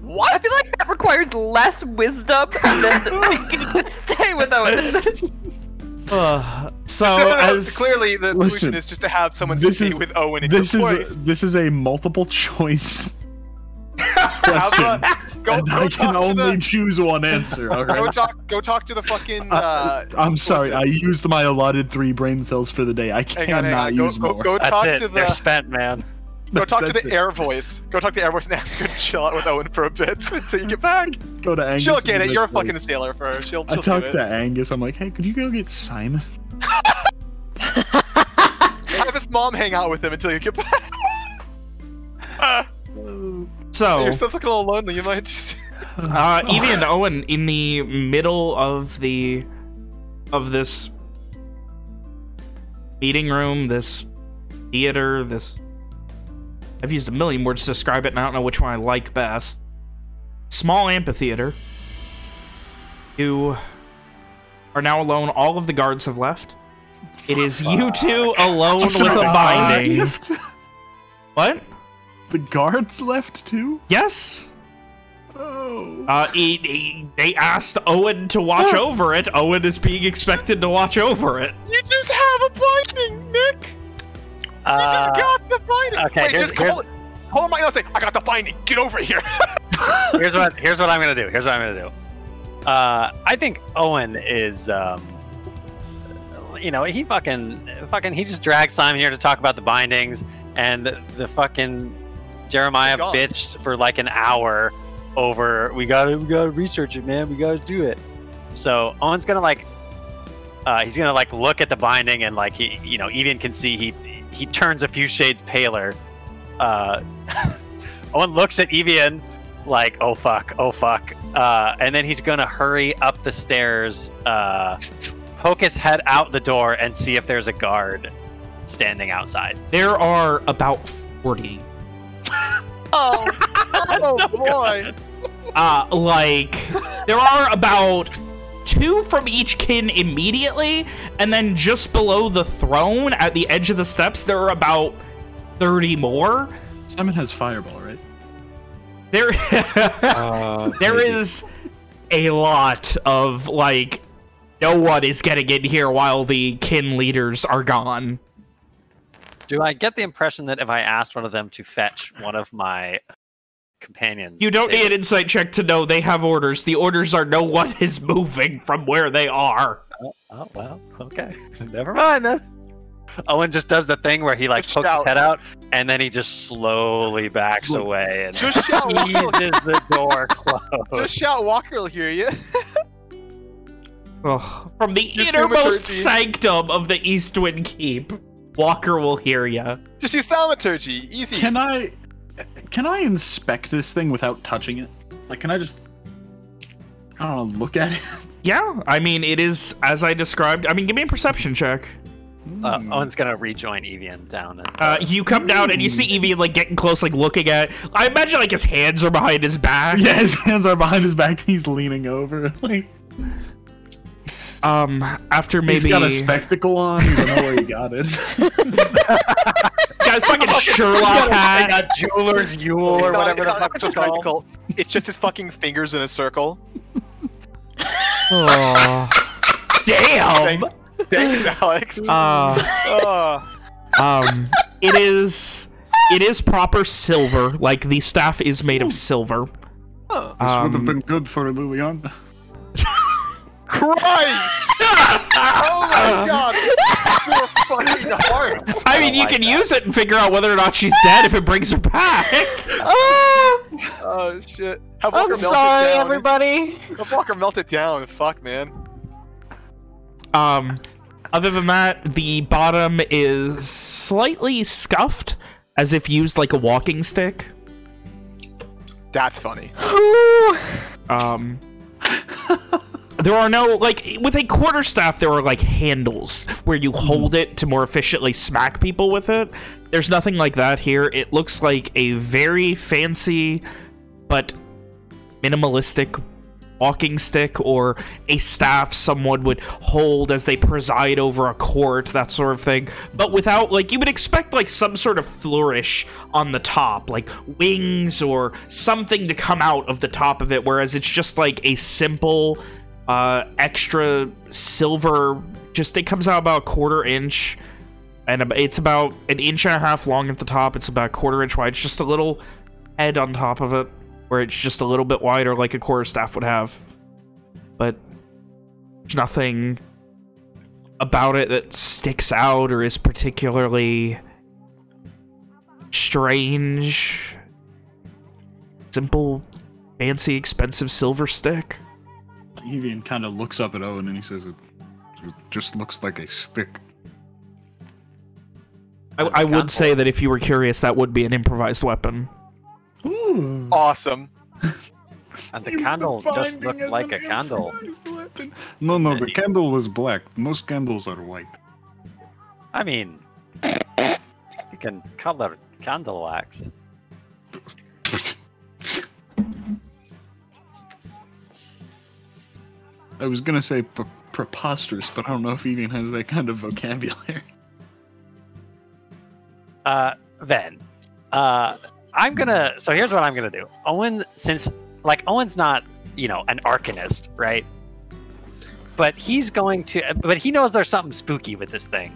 What? I feel like that requires less wisdom than thinking to stay with Owen. [laughs] uh, so [laughs] as clearly the Listen, solution is just to have someone this stay is- with Owen in This your is place. a, this is a multiple choice [laughs] question, a, [laughs] go, and go I can only the, choose one answer. All go talk go talk to the fucking. Uh, Uh, I'm sorry, I used my allotted three brain cells for the day. I hang on, hang cannot on. Go, use go, more. go That's talk it. to They're the spent, man. Go talk to the it. air voice. Go talk to the air voice and ask her to chill out with Owen for a bit [laughs] until you get back. Go to Angus. She'll get be it. You're a like, fucking sailor for her. She'll, I she'll talked do to it. Angus. I'm like, hey, could you go get Simon? [laughs] Have his mom hang out with him until you get back. Uh, [laughs] so You're still looking a little lonely. You might just. uh, Evie and Owen in the middle of the of this meeting room, this theater, this I've used a million words to describe it, and I don't know which one I like best. Small amphitheater. You are now alone. All of the guards have left. It is you two alone with a binding. What? The guards left too? Yes. Oh. Uh, he, he- they asked Owen to watch [gasps] over it. Owen is being expected to watch over it. You just have a binding, Nick. Uh, just got the binding. okay, Wait, just call. Call him right now say, I got the binding. Get over here. [laughs] here's what here's what I'm gonna do. Here's what I'm gonna do. Uh, I think Owen is um, you know, he fucking, fucking, he just dragged Simon here to talk about the bindings, and the fucking Jeremiah bitched for like an hour over. We gotta, we gotta research it, man. We gotta do it. So Owen's gonna like, uh, he's gonna like look at the binding and like he, you know, Evian can see he he turns a few shades paler. Uh, [laughs] Owen looks at Evian like, oh fuck, oh fuck, uh, and then he's gonna hurry up the stairs, uh, poke his head out the door, and see if there's a guard standing outside. There are about 40. [laughs] Oh, [laughs] oh boy. Uh, like, there are about two from each kin immediately, and then just below the throne at the edge of the steps, there are about 30 more. Simon has fireball, right? There, [laughs] Uh, there maybe. is a lot of, like, no one is getting in here while the kin leaders are gone. Do I get the impression that if I asked one of them to fetch one of my companions, You don't they need an insight check to know they have orders. The orders are no one is moving from where they are. would- Oh well, okay, [laughs] never mind then. Owen just does the thing where he like Just pokes his head out and then he just slowly backs away and Just shout, [laughs] eases the door [laughs] closed. Just shout, Walker will hear you. Ugh. From the Just innermost sanctum of the Eastwind Keep, Walker will hear you. Just use thaumaturgy. Easy. Can I can I inspect this thing without touching it? Like, can I just I don't know, look at it? [laughs] Yeah, I mean, it is as I described. I mean, give me a perception check. Uh. Owen's gonna rejoin Evian down and Uh, you come down and you see Evie like getting close, like looking at. I imagine like his hands are behind his back. Yeah, his hands are behind his back. He's leaning over. [laughs] Like Um, after he's maybe got a spectacle on. You don't know where he got it. [laughs] guys, fucking Sherlock hat. a jeweler's Yule or whatever it's the not fuck just it's called. spectacle. It's just his fucking fingers in a circle. Oh. Damn. Thanks, thanks Alex. [laughs] Uh, Oh. um, it is. It is proper silver. Like the staff is made of silver. Oh. This would have Um, been good for Liliana. Christ! [laughs] oh my god! Four fucking hearts! I mean, you can use it and figure out whether or not she's dead if it brings her back. Oh, Oh shit! Have I'm melt sorry, it down. everybody. Have Walker melt it down. Fuck, man. Um, other than that, the bottom is slightly scuffed, as if used like a walking stick. That's funny. Ooh. Um, [laughs] there are no like with a quarterstaff. There are like handles where you hold it to more efficiently smack people with it. There's nothing like that here. It looks like a very fancy but minimalistic walking stick or a staff someone would hold as they preside over a court, that sort of thing. But without, like, you would expect, like, some sort of flourish on the top, like wings or something to come out of the top of it, whereas it's just, like, a simple, uh, extra silver, just, it comes out about a quarter inch, and it's about an inch and a half long at the top, it's about a quarter inch wide, it's just a little head on top of it where it's just a little bit wider like a quarter staff would have. But there's nothing about it that sticks out or is particularly strange. Simple, fancy, expensive silver stick. Evian kind of looks up at Owen and he says, "It, it just looks like a stick." I, I would say that if you were curious, that would be an improvised weapon. Ooh. Awesome. [laughs] And the candle just looked like a candle. No, no, the candle was black. Most candles are white. I mean, you can color candle wax. [laughs] I was gonna say pre- preposterous, but I don't know if Evian has that kind of vocabulary. [laughs] Uh, then, uh, I'm gonna. So here's what I'm gonna do. Owen, since like Owen's not, you know, an arcanist, right? But he's going to. But he knows there's something spooky with this thing.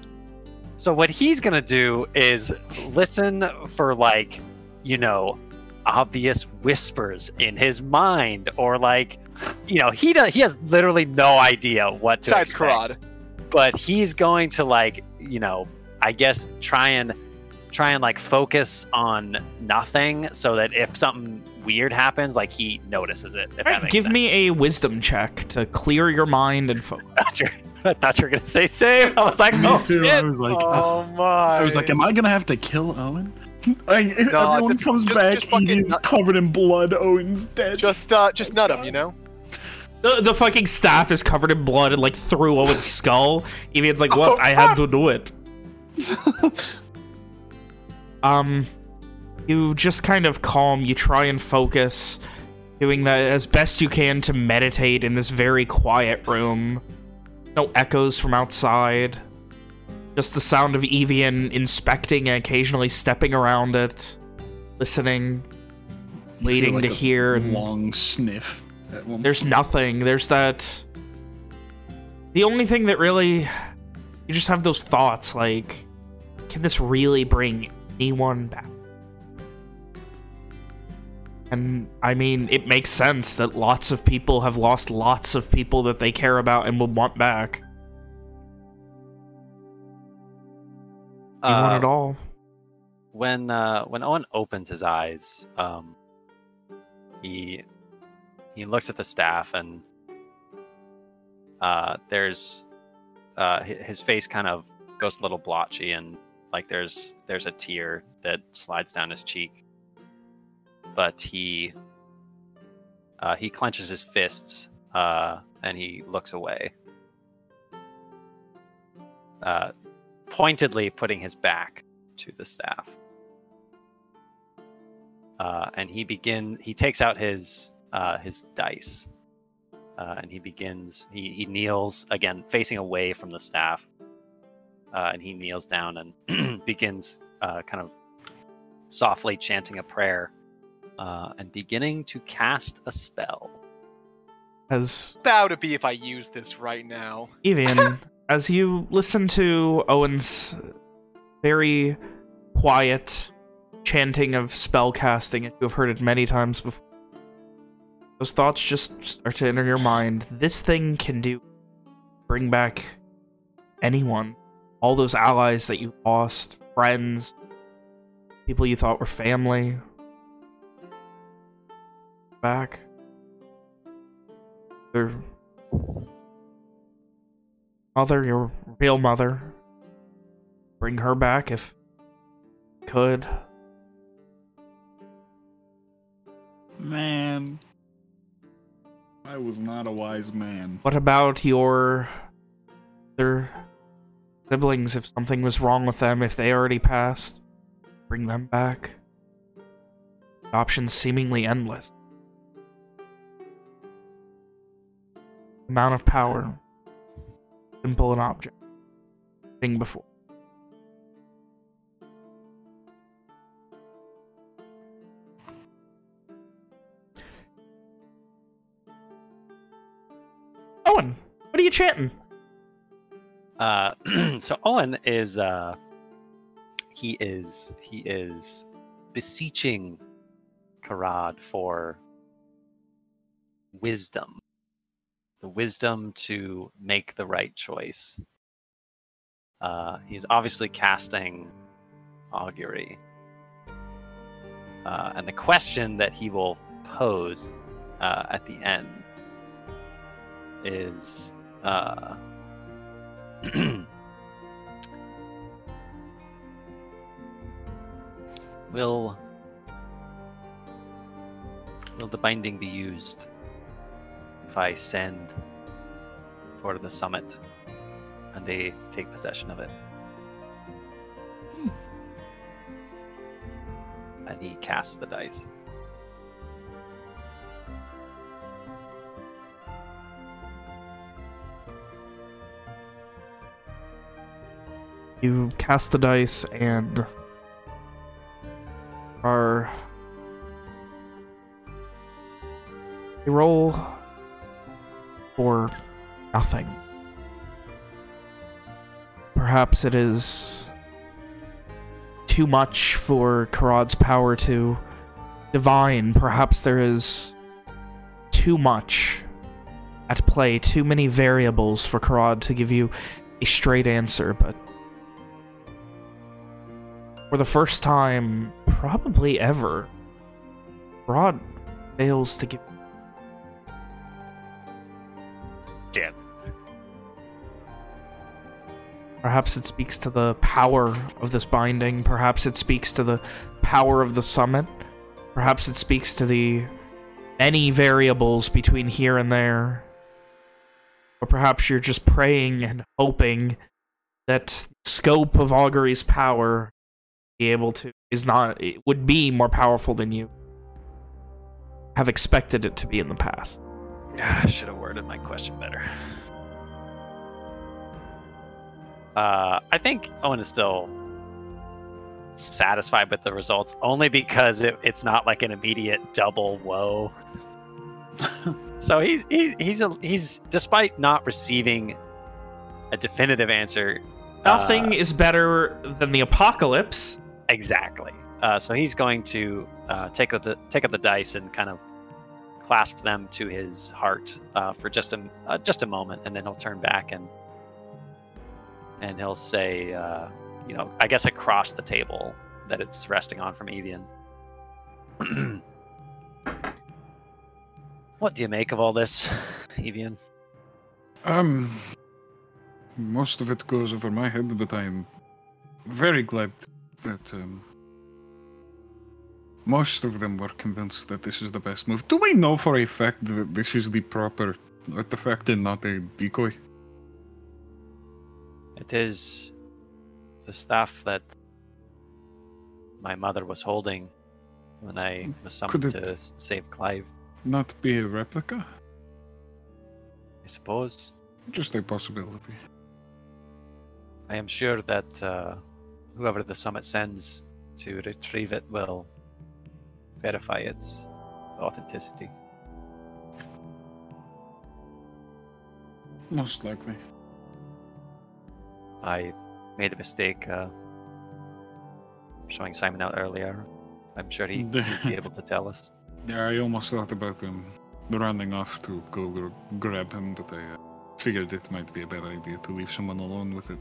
So what he's gonna do is listen for like, you know, obvious whispers in his mind, or like, you know, he does. He has literally no idea what to. Besides expect. Karad. but he's going to like you know i guess try and try and like focus on nothing so that if something weird happens like he notices it if that Alright, give sense. me a wisdom check to clear your mind and focus. [laughs] I thought you were- I thought you were gonna say save. I was like, Me oh too. I shit. was like, oh my! I was like, am I gonna have to kill Owen? [laughs] Like, if No, everyone just- comes just- back, just fucking Evian's nut- covered in blood. Owen's dead. just uh, just nut him, you know? The, the fucking staff is covered in blood and like through Owen's [laughs] skull. Evian's like, well, I had to do it. [laughs] um, you just kind of calm. You try and focus, doing that as best you can to meditate in this very quiet room. No echoes from outside. Just the sound of Evian inspecting and occasionally stepping around it, listening, waiting like to hear. and- long sniff. There's nothing. There's that. The only thing that really. You just have those thoughts like, can this really bring anyone back? And I mean, it makes sense that lots of people have lost lots of people that they care about and would want back. You want Uh, it all. when uh, when Owen opens his eyes, um, he he looks at the staff and uh, there's uh, his face kind of goes a little blotchy and like there's there's a tear that slides down his cheek, but he uh, he clenches his fists uh, and he looks away, uh, pointedly putting his back to the staff. Uh, and he begin he takes out his uh, his dice, uh, and he begins he he kneels again facing away from the staff, uh, and he kneels down and [clears throat] begins uh, kind of softly chanting a prayer, uh, and beginning to cast a spell. As That would be if I used this right now. Evian, [laughs] as you listen to Owen's very quiet chanting of spell casting, you have heard it many times before. Those thoughts just start to enter your mind. This thing can do bring back anyone. All those allies that you lost, friends, people you thought were family. Back. They're mother, your real mother. Bring her back if could. Man. I was not a wise man. What about your other siblings? If something was wrong with them, if they already passed, bring them back. Options seemingly endless. Amount of power. Simple an object. Thing before. Owen, what are you chanting? Uh, [clears throat] so Owen is uh, he is he is beseeching Karad for wisdom, the wisdom to make the right choice. Uh, he's obviously casting augury, uh, and the question that he will pose uh, at the end is. Uh, [clears throat] will will the binding be used if I send for the summit and they take possession of it? And he casts the dice. You cast the dice and are you roll for nothing. Perhaps it is too much for Karad's power to divine. Perhaps there is too much at play, too many variables for Karad to give you a straight answer, but for the first time, probably ever, Rod fails to give. Damn. Perhaps it speaks to the power of this binding. Perhaps it speaks to the power of the summit. Perhaps it speaks to the many variables between here and there. Or perhaps you're just praying and hoping that scope of Augury's power be able to is not it would be more powerful than you have expected it to be in the past. I should have worded my question better. Uh, I think Owen is still satisfied with the results only because it, it's not like an immediate double woe. [laughs] so he, he he's a, he's despite not receiving a definitive answer. Nothing uh, is better than the apocalypse. Exactly. Uh, so he's going to uh, take up the take up the dice and kind of clasp them to his heart uh, for just a uh, just a moment, and then he'll turn back and and he'll say, uh, you know, I guess across the table that it's resting on from Evian. [clears throat] what do you make of all this, Evian? Um, most of it goes over my head, but I'm very glad that um, most of them were convinced that this is the best move. Do we know for a fact that this is the proper artifact and not a decoy? It is the stuff that my mother was holding when I was summoned to save Clive, Not be a replica? I suppose. Just a possibility. I am sure that uh, whoever the summit sends to retrieve it will verify its authenticity. Most likely. I made a mistake uh, showing Simon out earlier. I'm sure he, [laughs] he'd be able to tell us. Yeah, I almost thought about um, running off to go gr- grab him, but I uh, figured it might be a bad idea to leave someone alone with it.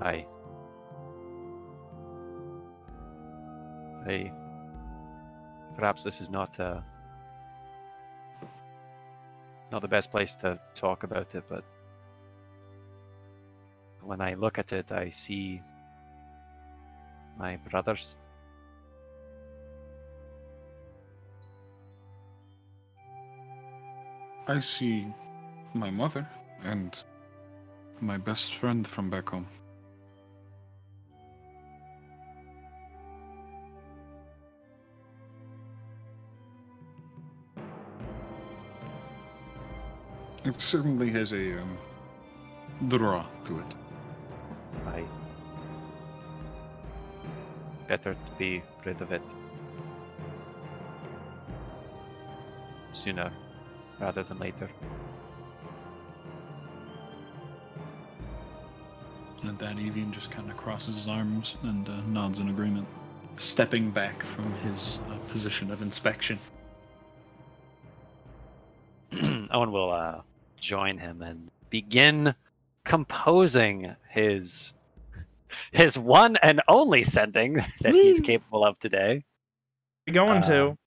I. Perhaps this is not uh, not the best place to talk about it, but when I look at it, I see my brothers. I see my mother and my best friend from back home. It certainly has a um, draw to it. I. Better to be rid of it sooner rather than later. And at that, Evian just kind of crosses his arms and uh, nods in agreement, stepping back from his uh, position of inspection. [clears throat] Owen will uh, join him and begin composing his his one and only sending [laughs] that he's capable of today. We going Uh, to?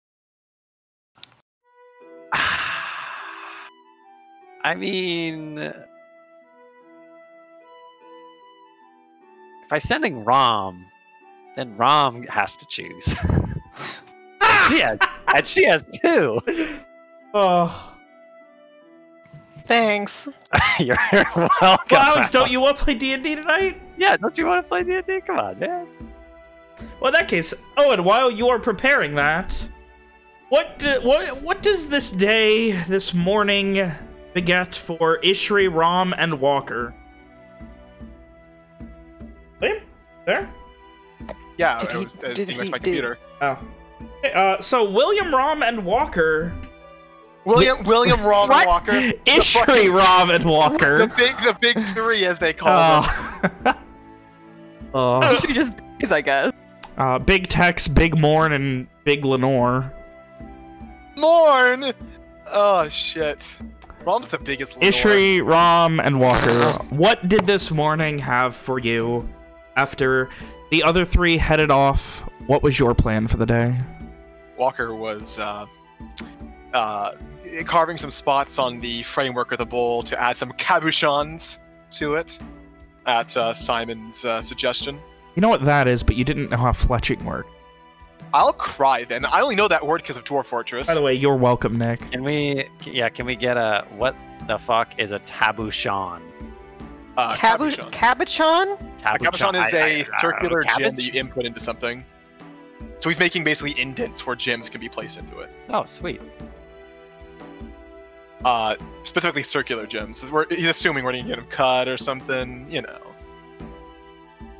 [sighs] I mean, if I'm sending Rom, then Rom has to choose. [laughs] and, she has, and she has two. [laughs] Oh, Thanks. [laughs] You're welcome. Clouds, don't you want to play D and D tonight? Yeah, don't you want to play D&D? Come on, man. Well, in that case, Owen, while you are preparing that, what do, what what does this day, this morning, beget for Ishri, Rom, and Walker? William, there. Yeah, Did I he- was, I was did he- my did- computer. Oh. Uh, so William, Rom, and Walker. William William [laughs] Rom What? Walker. Ishri, fucking- Rom, and [laughs] Walker. The big the big three as they call them. Oh. [laughs] oh. You should just is I guess. Uh, Big Tex, Big Morn, and Big Lenore. Morn. Oh shit. Rom's the biggest. Lenore. Ishri, Rom, and Walker, what did this morning have for you after the other three headed off? What was your plan for the day? Walker was uh, uh, carving some spots on the framework of the bowl to add some cabochons to it at uh, Simon's uh, suggestion. You know what that is, but you didn't know how fletching worked. I'll cry then. I only know that word because of Dwarf Fortress. By the way, you're welcome, Nick. Can we? Yeah, can we get a what the fuck is a tabuchon? uh, Cabu- cabochon. Cabochon? A cabochon is I- a I- circular gem that you input into something. So he's making basically indents where gems can be placed into it. Oh, sweet. Uh, specifically circular gems. We're, he's assuming we're gonna get him cut or something, you know.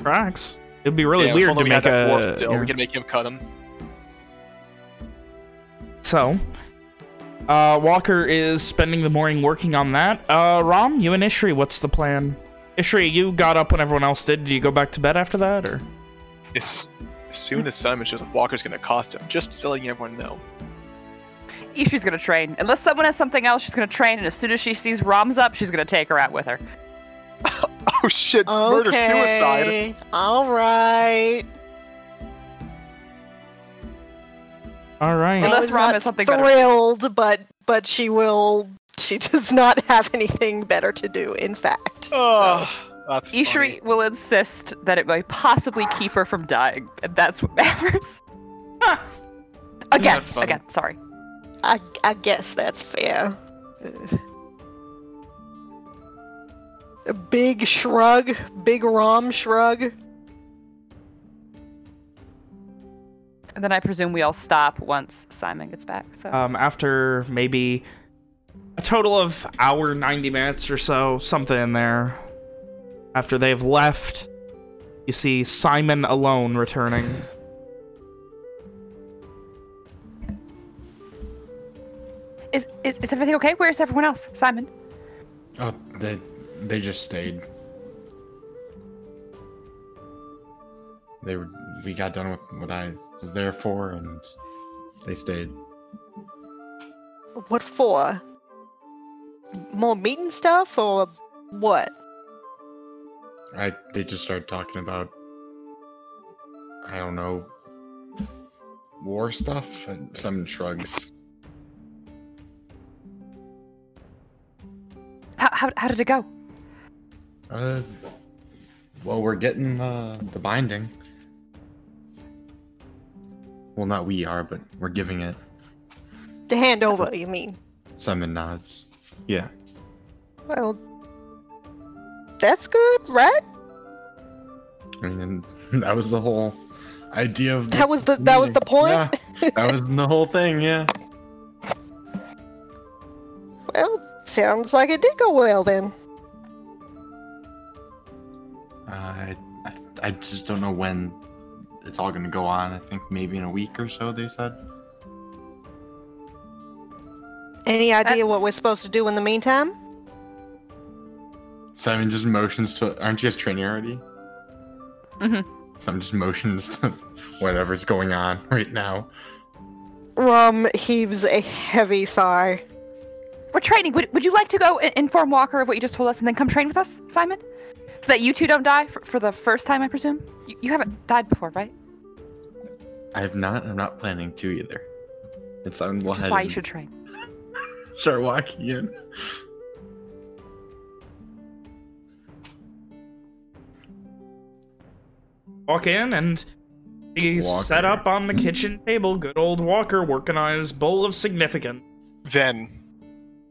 Tracks. It'd be really Yeah, weird to we make a. still, yeah. we can make him cut him. So, uh, Walker is spending the morning working on that. Uh, Rom, you and Ishri, what's the plan? Ishri, you got up when everyone else did. Did you go back to bed after that, or? As, as soon as Simon shows up, Walker's gonna cost him. Just letting everyone know. Ishri's gonna train. Unless someone has something else, she's gonna train, and as soon as she sees Rom's up, she's gonna take her out with her. [laughs] Oh shit! Murder suicide. All right. All right. Unless I Rom not has something better. thrilled, but but she will. She [laughs] does not have anything better to do. In fact, Oh, that's Ishri will insist that it may possibly keep her from dying, and that's what matters. [laughs] again, That's again, sorry. I I guess that's fair. A big shrug, big Rom shrug. And then I presume we all stop once Simon gets back. So Um, after maybe a total of hour, 90 minutes or so, something in there. After they've left, you see Simon alone returning. Is, is is everything okay? Where's everyone else? Simon. Oh, they they just stayed. They were. We got done with what I was there for, and they stayed. What for? More meat and stuff, or what? I they just started talking about. I don't know. War stuff and some shrugs. How, how, how did it go? Uh, well, we're getting uh, the binding. Well, not we are, but we're giving it. The handover, you mean? Simon nods. Yeah. Well, that's good, right? I mean, [laughs] that was the whole idea of. That was the that was the point. Yeah, that was the whole thing. Yeah. [laughs] Well, sounds like it did go well then. Uh, I, I I just don't know when it's all gonna go on. I think maybe in a week or so. They said. Any idea That's- what we're supposed to do in the meantime? Simon just motions to. Aren't you guys training already? Mm hmm. Simon just motions to [laughs] whatever's going on right now. Rom heaves a heavy sigh. We're training. Would, would you like to go i- inform Walker of what you just told us and then come train with us, Simon? So that you two don't die for, for the first time, I presume? You, you haven't died before, right? I have not. I'm not planning to either. It's Simon will Which is why you should [laughs] train. start walking in. Walk in and he's Walker. set up on the kitchen table. Good old Walker working on his bowl of significance. Then,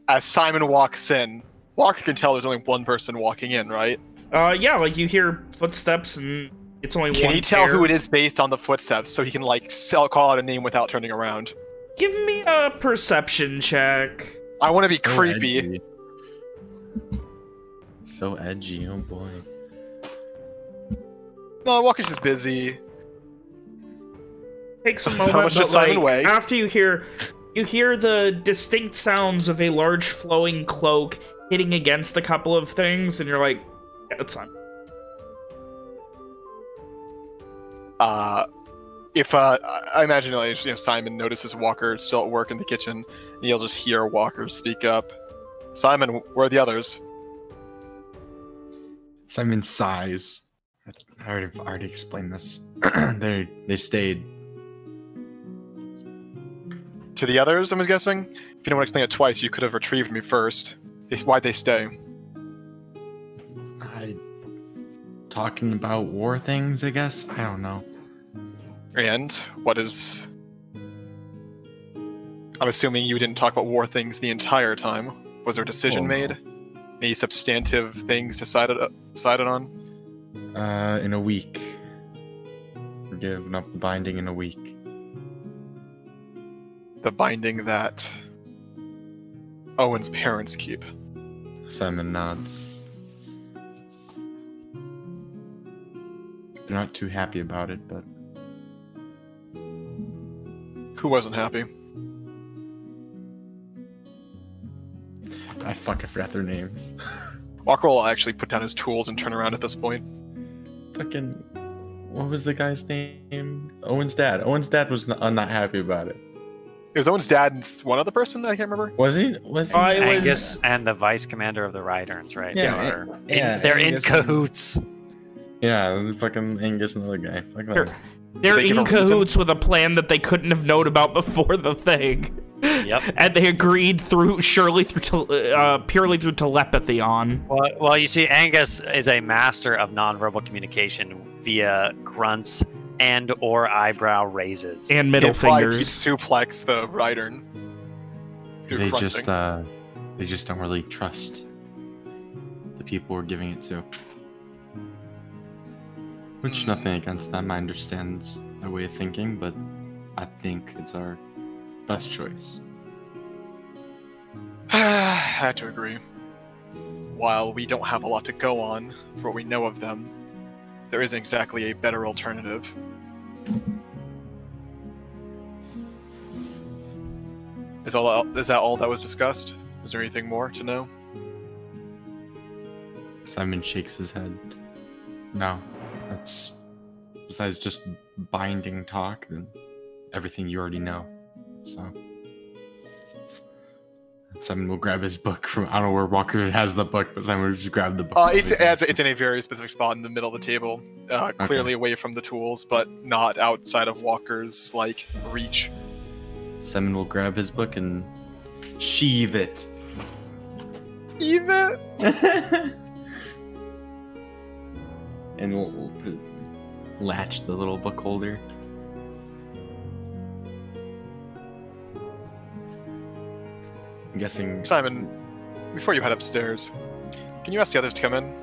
as Simon walks in, Walker can tell there's only one person walking in, right? Uh, yeah, like you hear footsteps and it's only Can one Can he tell chair. who it is based on the footsteps, so he can like sell, call out a name without turning around? Give me a perception check. I want to be So creepy. edgy. So edgy, oh boy. No, Walker's just busy. Takes a [laughs] So moment, much but does Simon like, weigh? after you hear, you hear the distinct sounds of a large flowing cloak hitting against a couple of things, and you're like, yeah, it's on. Uh, if uh, I imagine like, you know, Simon notices Walker still at work in the kitchen, and he'll just hear Walker speak up. Simon, where are the others? Simon sighs. I already, I already explained this. [clears throat] they they stayed. To the others, I'm guessing? If you don't want to explain it twice, you could have retrieved me first. Why'd they stay? I talking about war things. I guess I don't know. And what is. I'm assuming you didn't talk about war things the entire time. Was there a decision Oh, no. made? Any substantive things decided decided on? Uh, in a week. We're giving up the binding in a week. The binding that Owen's parents keep. Simon nods. They're not too happy about it, but Who wasn't happy? I fucking forgot their names. [laughs] Walker will actually put down his tools and turn around at this point. Fucking, what was the guy's name? Owen's dad. Owen's dad was not, uh, not happy about it. It was Owen's dad and one other person? That I can't remember. Was he? Was he? I Angus was. and the vice commander of the Riders, right? Yeah, they are in, yeah, they're in Angus and- cahoots. Yeah, fucking Angus and the other guy. Fuck that. Sure. They're they in a reason? cahoots with a plan that they couldn't have known about before the thing. Yep. [laughs] And they agreed through surely through uh, purely through telepathy on. Well, well, you see, Angus is a master of nonverbal communication via grunts and or eyebrow raises. And middle It fingers. keeps suplex the rider. they grunting. just uh they just don't really trust the people we're giving it to which nothing against them i understand their way of thinking but i think it's our best choice [sighs] I had to agree. While we don't have a lot to go on for what we know of them, there isn't exactly a better alternative. Is all is that all that was discussed? Is there anything more to know? simon shakes his head no that's besides just binding talk and everything you already know so Simon will grab his book from I don't know where Walker has the book, but Simon will just grab the book. Uh, it's it's, it's in a very specific spot in the middle of the table, uh, clearly away from the tools, but not outside of Walker's like reach. Simon will grab his book and sheathe it. Even [laughs] and l- l- latch the little book holder. I'm guessing Simon, before you head upstairs, can you ask the others to come in?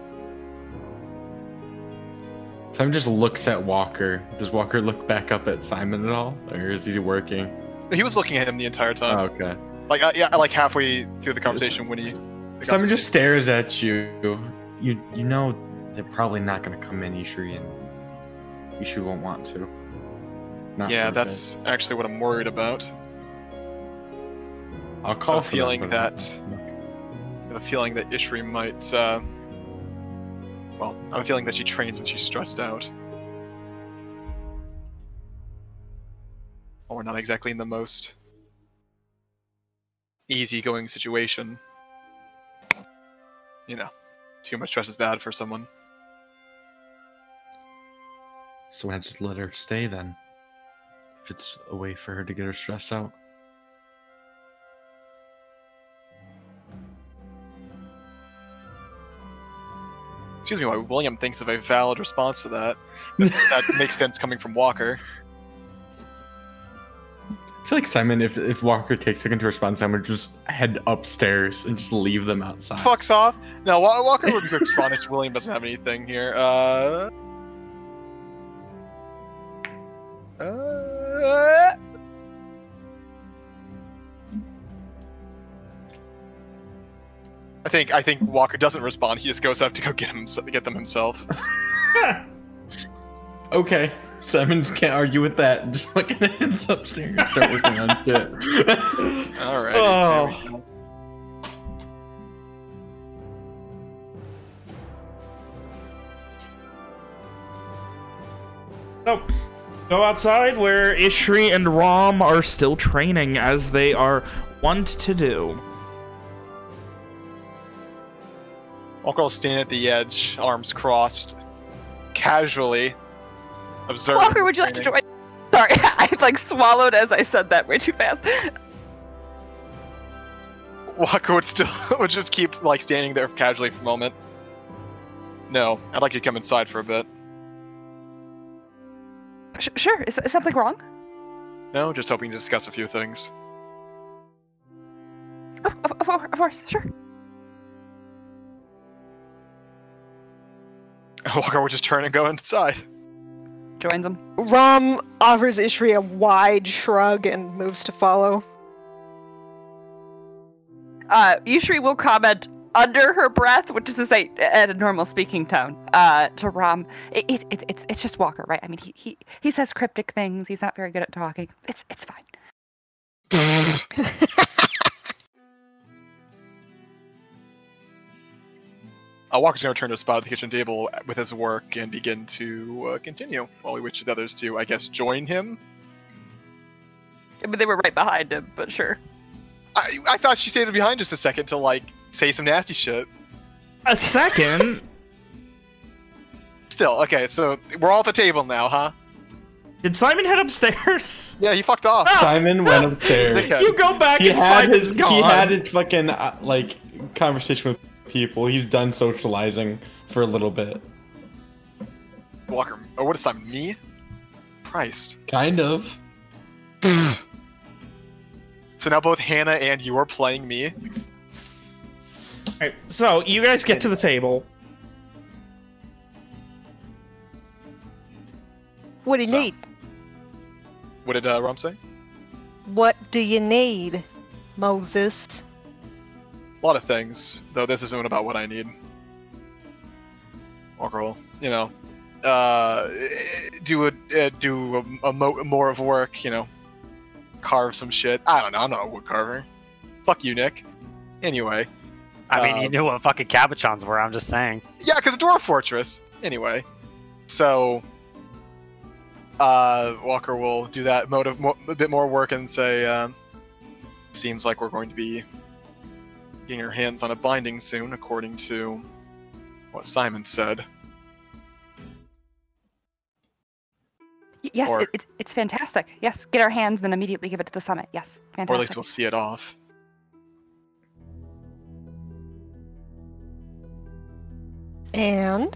Simon just looks at Walker. Does Walker look back up at Simon at all, or is he working? He was looking at him the entire Oh, time. okay. Like uh, yeah, like halfway through the conversation when he. Simon just stares at you. You you know they're probably not going to come in, Ishri, and Ishri won't want to. Not yeah, that's actually what I'm worried about. I'll call have a them, feeling that I have a feeling that Ishri might. Uh, well, I'm feeling that she trains when she's stressed out. We're not exactly in the most easygoing situation. You know, too much stress is bad for someone. So I just let her stay then. If it's a way for her to get her stress out. Excuse me, why William thinks of a valid response to that. that [laughs] makes sense coming from Walker. I feel like Simon, if if Walker takes a second to respond, Simon would just head upstairs and just leave them outside. Fucks off. No, Walker would be [laughs] quick respond if William doesn't have anything here. Uh. Uh, I think I think Walker doesn't respond. He just goes up to go get him get them himself. [laughs] Okay. Simmons can't argue with that. [laughs] Just fucking heads upstairs and start working on shit. [laughs] All right. Oh. So, go outside where Ishri and Rom are still training as they are wont to do. Walker will stand at the edge, arms crossed, casually observing. Walker, would you like to join? Sorry, [laughs] I like swallowed as I said that way too fast. Walker would still [laughs] would just keep like standing there casually for a moment. No, I'd like you to come inside for a bit. Sh- sure. Is, is something wrong? No, just hoping to discuss a few things. Of, of, of, of course, sure. Walker would just turn and go inside. Joins him. Rom offers Ishri a wide shrug and moves to follow. Uh, Ishri will comment under her breath, which is to say, at a normal speaking tone, uh, to Rom. It, it, it, it's it's just Walker, right? I mean, he, he he says cryptic things. He's not very good at talking. It's it's fine. [laughs] [laughs] Uh, Walker's going to return to a spot at the kitchen table with his work and begin to uh, continue while we wait for the others to, I guess, join him. I mean, they were right behind him, but sure. I, I thought she stayed behind just a second to, like, say some nasty shit. A second? Still, okay, so we're all at the table now, huh? Did Simon head upstairs? [laughs] Yeah, he fucked off. Simon went upstairs. [laughs] Okay. You go back he and had Simon's his gone. he had his fucking uh, like conversation with people. He's done socializing for a little bit. Walker, oh, what is that? Me? Christ. Kind of. So now both Hannah and you are playing me. Alright, so you guys get to the table. What do you So- need? What did uh, Rom say? What do you need, Moses? A lot of things, though this isn't about what I need. Walker will, you know, uh, do a uh, do a, a mo- more of work, you know, carve some shit. I don't know. I'm not a wood carver. Fuck you, Nick. Anyway, I mean, you Um, knew what fucking cabochons were. I'm just saying. yeah, because a dwarf fortress. Anyway, so uh, Walker will do that mode of mo- a bit more work and say, um, "Seems like we're going to be getting our hands on a binding soon, according to what Simon said." Yes, Or- it, it, it's fantastic. Yes, get our hands, then immediately give it to the summit. Yes, fantastic. Or at least we'll see it off. And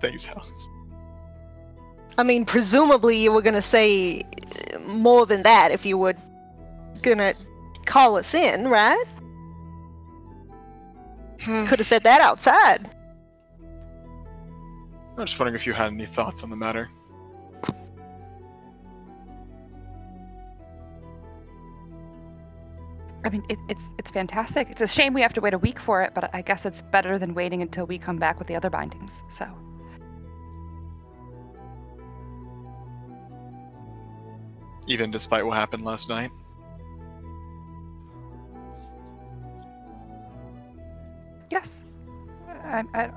Thanks, Alex. I mean, presumably you were gonna say more than that if you were gonna call us in, right? Hmm. Could have said that outside. I'm just wondering if you had any thoughts on the matter. I mean, it, it's it's fantastic. It's a shame we have to wait a week for it, but I guess it's better than waiting until we come back with the other bindings. So, Even despite what happened last night. Yes. I, I,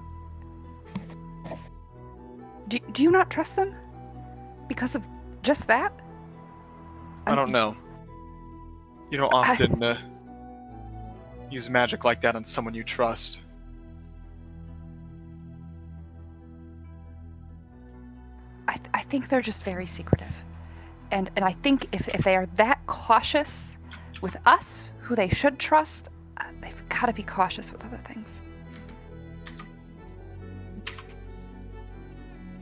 do, do you not trust them? Because of just that? I don't know. You don't I- often uh, use magic like that on someone you trust. I, th- I think they're just very secretive. And and I think if, if they are that cautious with us, who they should trust, they've got to be cautious with other things.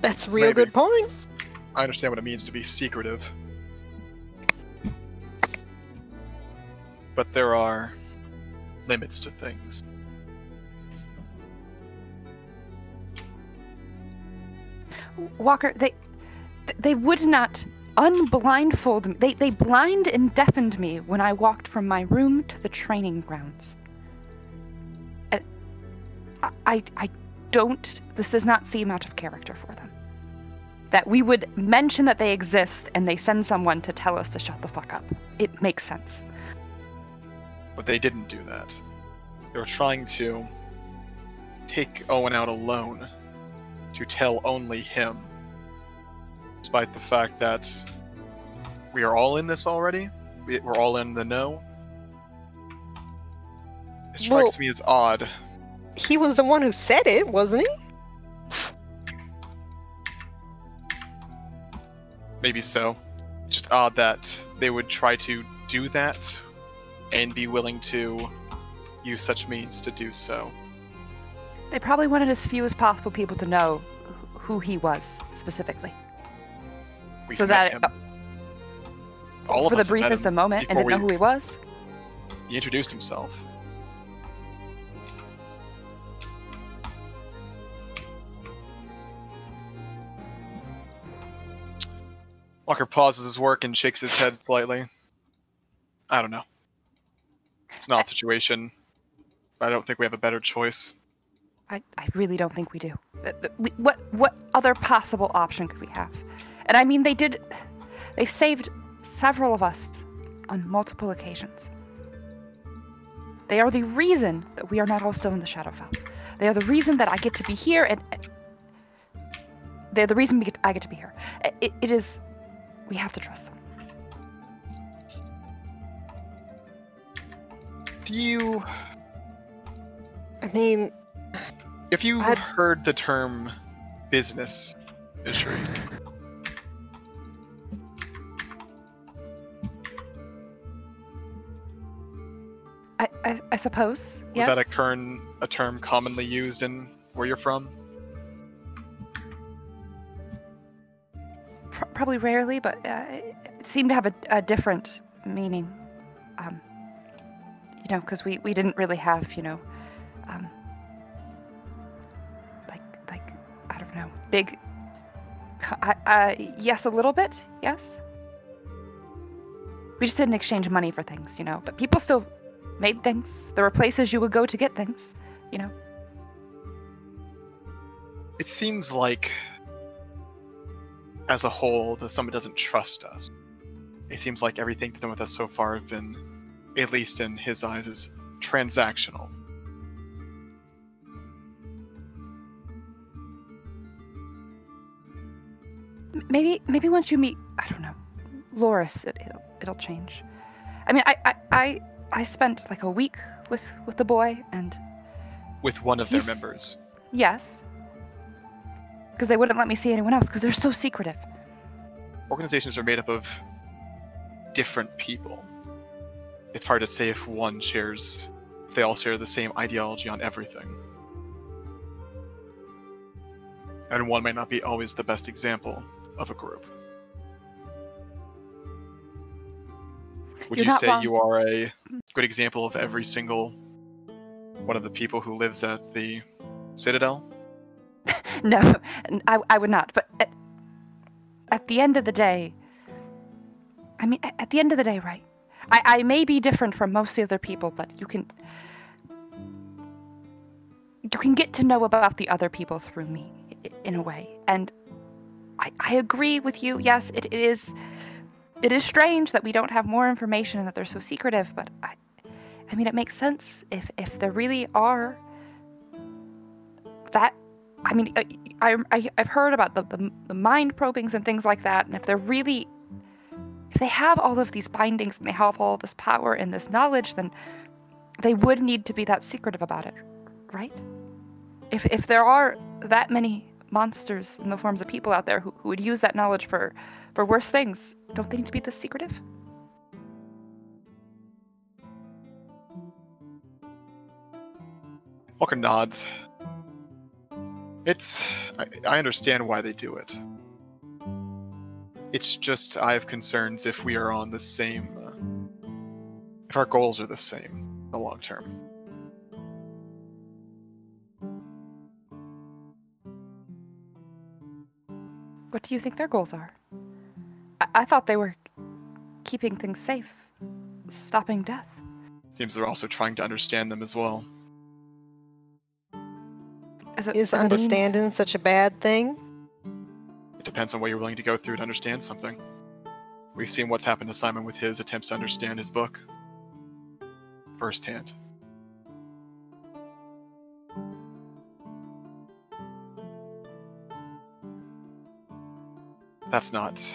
That's a real Maybe. good point. I understand what it means to be secretive. But there are limits to things. Walker, they they would not unblindfold me. They they blind and deafened me when I walked from my room to the training grounds. I I, I don't. This does not seem out of character for them. That we would mention that they exist and they send someone to tell us to shut the fuck up. It makes sense. But they didn't do that. They were trying to take Owen out alone to tell only him. Despite the fact that we are all in this already, we- we're all in the know. It strikes Well- me as odd. He was the one who said it, wasn't he? Maybe so. Just odd that they would try to do that and be willing to use such means to do so. They probably wanted as few as possible people to know who he was specifically. We so that him. uh, all of for the us have met briefest of moment and didn't know who he was. He introduced himself. Walker pauses his work and shakes his head slightly. I don't know. It's not a situation. I don't think we have a better choice. I, I really don't think we do. Th- we- What what other possible option could we have? And I mean, they did. They've saved several of us on multiple occasions. They are the reason that we are not all still in the Shadowfell. They are the reason that I get to be here, and and they're the reason we get, I get to be here. It, it is. We have to trust them. Do you, I mean, if you I'd- heard the term business, Ishri, I suppose. was yes. that a current a term commonly used in where you're from? Pro- probably rarely, but uh, it seemed to have a, a different meaning. Um, you know, because we, we didn't really have, you know, um, like like I don't know, big. uh, yes, a little bit. Yes. We just didn't exchange money for things, you know. But people still made things. There were places you would go to get things, you know. It seems like, as a whole, the summit doesn't trust us. It seems like everything done with us so far have been, at least in his eyes, is transactional. Maybe maybe once you meet i don't know loris it, it'll, it'll change i mean I, I i i spent like a week with with the boy and With one of their members. yes because they wouldn't let me see anyone else because they're so secretive Organizations are made up of different people. It's hard to say if one shares, if they all share the same ideology on everything. And one might not be always the best example of a group. Would You're you say wrong. you are a good example of every single one of the people who lives at the Citadel? [laughs] no I would not but at, at the end of the day i mean at, at the end of the day right I, I may be different from most other people but you can you can get to know about the other people through me in a way and i, I agree with you yes it, it is it is strange that we don't have more information and that they're so secretive but i i mean it makes sense if if there really are that I mean, I, I, I- I've heard about the, the, the mind probings and things like that, and if they're really, if they have all of these bindings and they have all this power and this knowledge, then they would need to be that secretive about it, right? If, if there are that many monsters in the forms of people out there who, who would use that knowledge for, for worse things, don't they need to be this secretive? Walker nods. It's. I, I understand why they do it. It's just I have concerns if we are on the same. Uh, if our goals are the same in the long term. What do you think their goals are? I, I thought they were keeping things safe, stopping death. Seems they're also trying to understand them as well. As a, is as a means- understanding such a bad thing? It depends on what you're willing to go through to understand something. We've seen what's happened to Simon with his attempts to understand his book firsthand. That's not.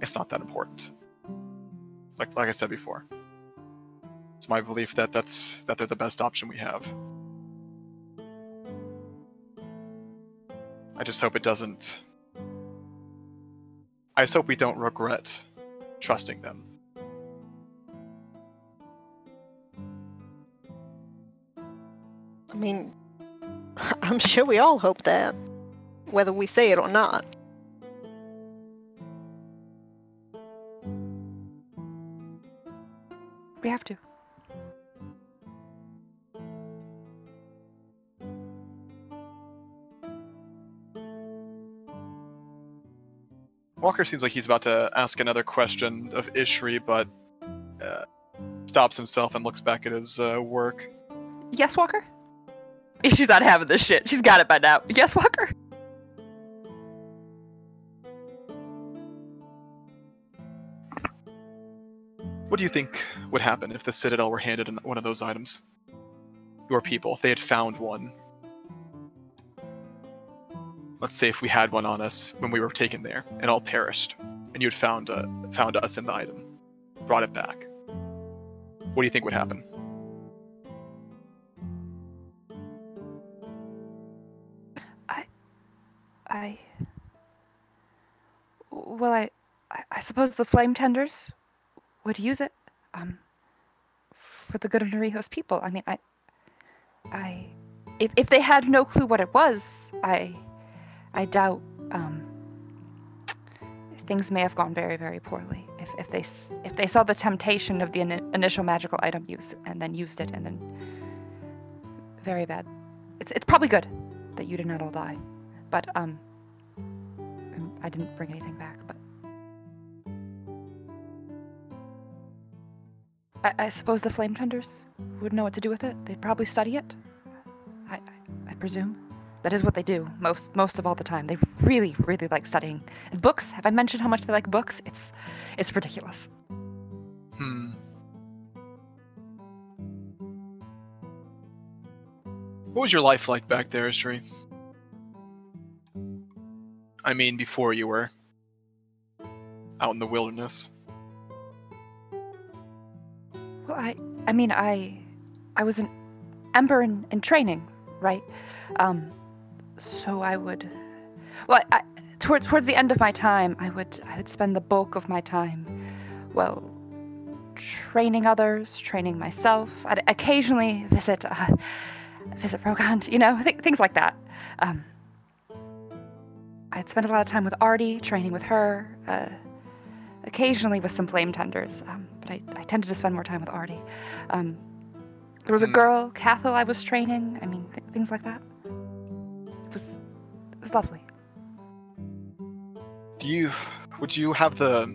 It's not that important. Like like I said before. It's my belief that that's that they're the best option we have. I just hope it doesn't. I just hope we don't regret trusting them. I mean, [laughs] I'm sure we all hope that, whether we say it or not. We have to. Walker seems like he's about to ask another question of Ishri, but uh, stops himself and looks back at his uh, work. Yes, Walker? She's not having this shit. She's got it by now. Yes, Walker? What do you think would happen if the Citadel were handed one of those items? Your people, if they had found one. Let's say if we had one on us when we were taken there and all perished, and you had found uh, found us in the item, brought it back. What do you think would happen? I. I. Well, I, I, I suppose the flame tenders would use it, um, for the good of Norihos people. I mean, I, I, if if they had no clue what it was, I, I doubt, um, things may have gone very, very poorly. If if they if they saw the temptation of the ini initial magical item use and then used it and then, very bad. It's it's probably good that you did not all die. But um, I didn't bring anything back. I, I suppose the flame tenders would know what to do with it. They'd probably study it. I, I, I presume that is what they do most most of all the time. They really really like studying and books. Have I mentioned how much they like books? It's it's ridiculous. Hmm. What was your life like back there, Ishri? I mean, before you were out in the wilderness. Well, I I mean I I was an ember in, in training, right? Um, so I would well I, towards towards the end of my time, I would I would spend the bulk of my time, well, training others, training myself. I'd occasionally visit uh, visit Rogant, you know, th- things like that. Um, I'd spend a lot of time with Artie, training with her. Uh, occasionally with some flame tenders, um, but I, I tended to spend more time with Artie. Um, there was a girl, Cathal, I was training. I mean, th- things like that. It was, it was lovely. Do you would you have the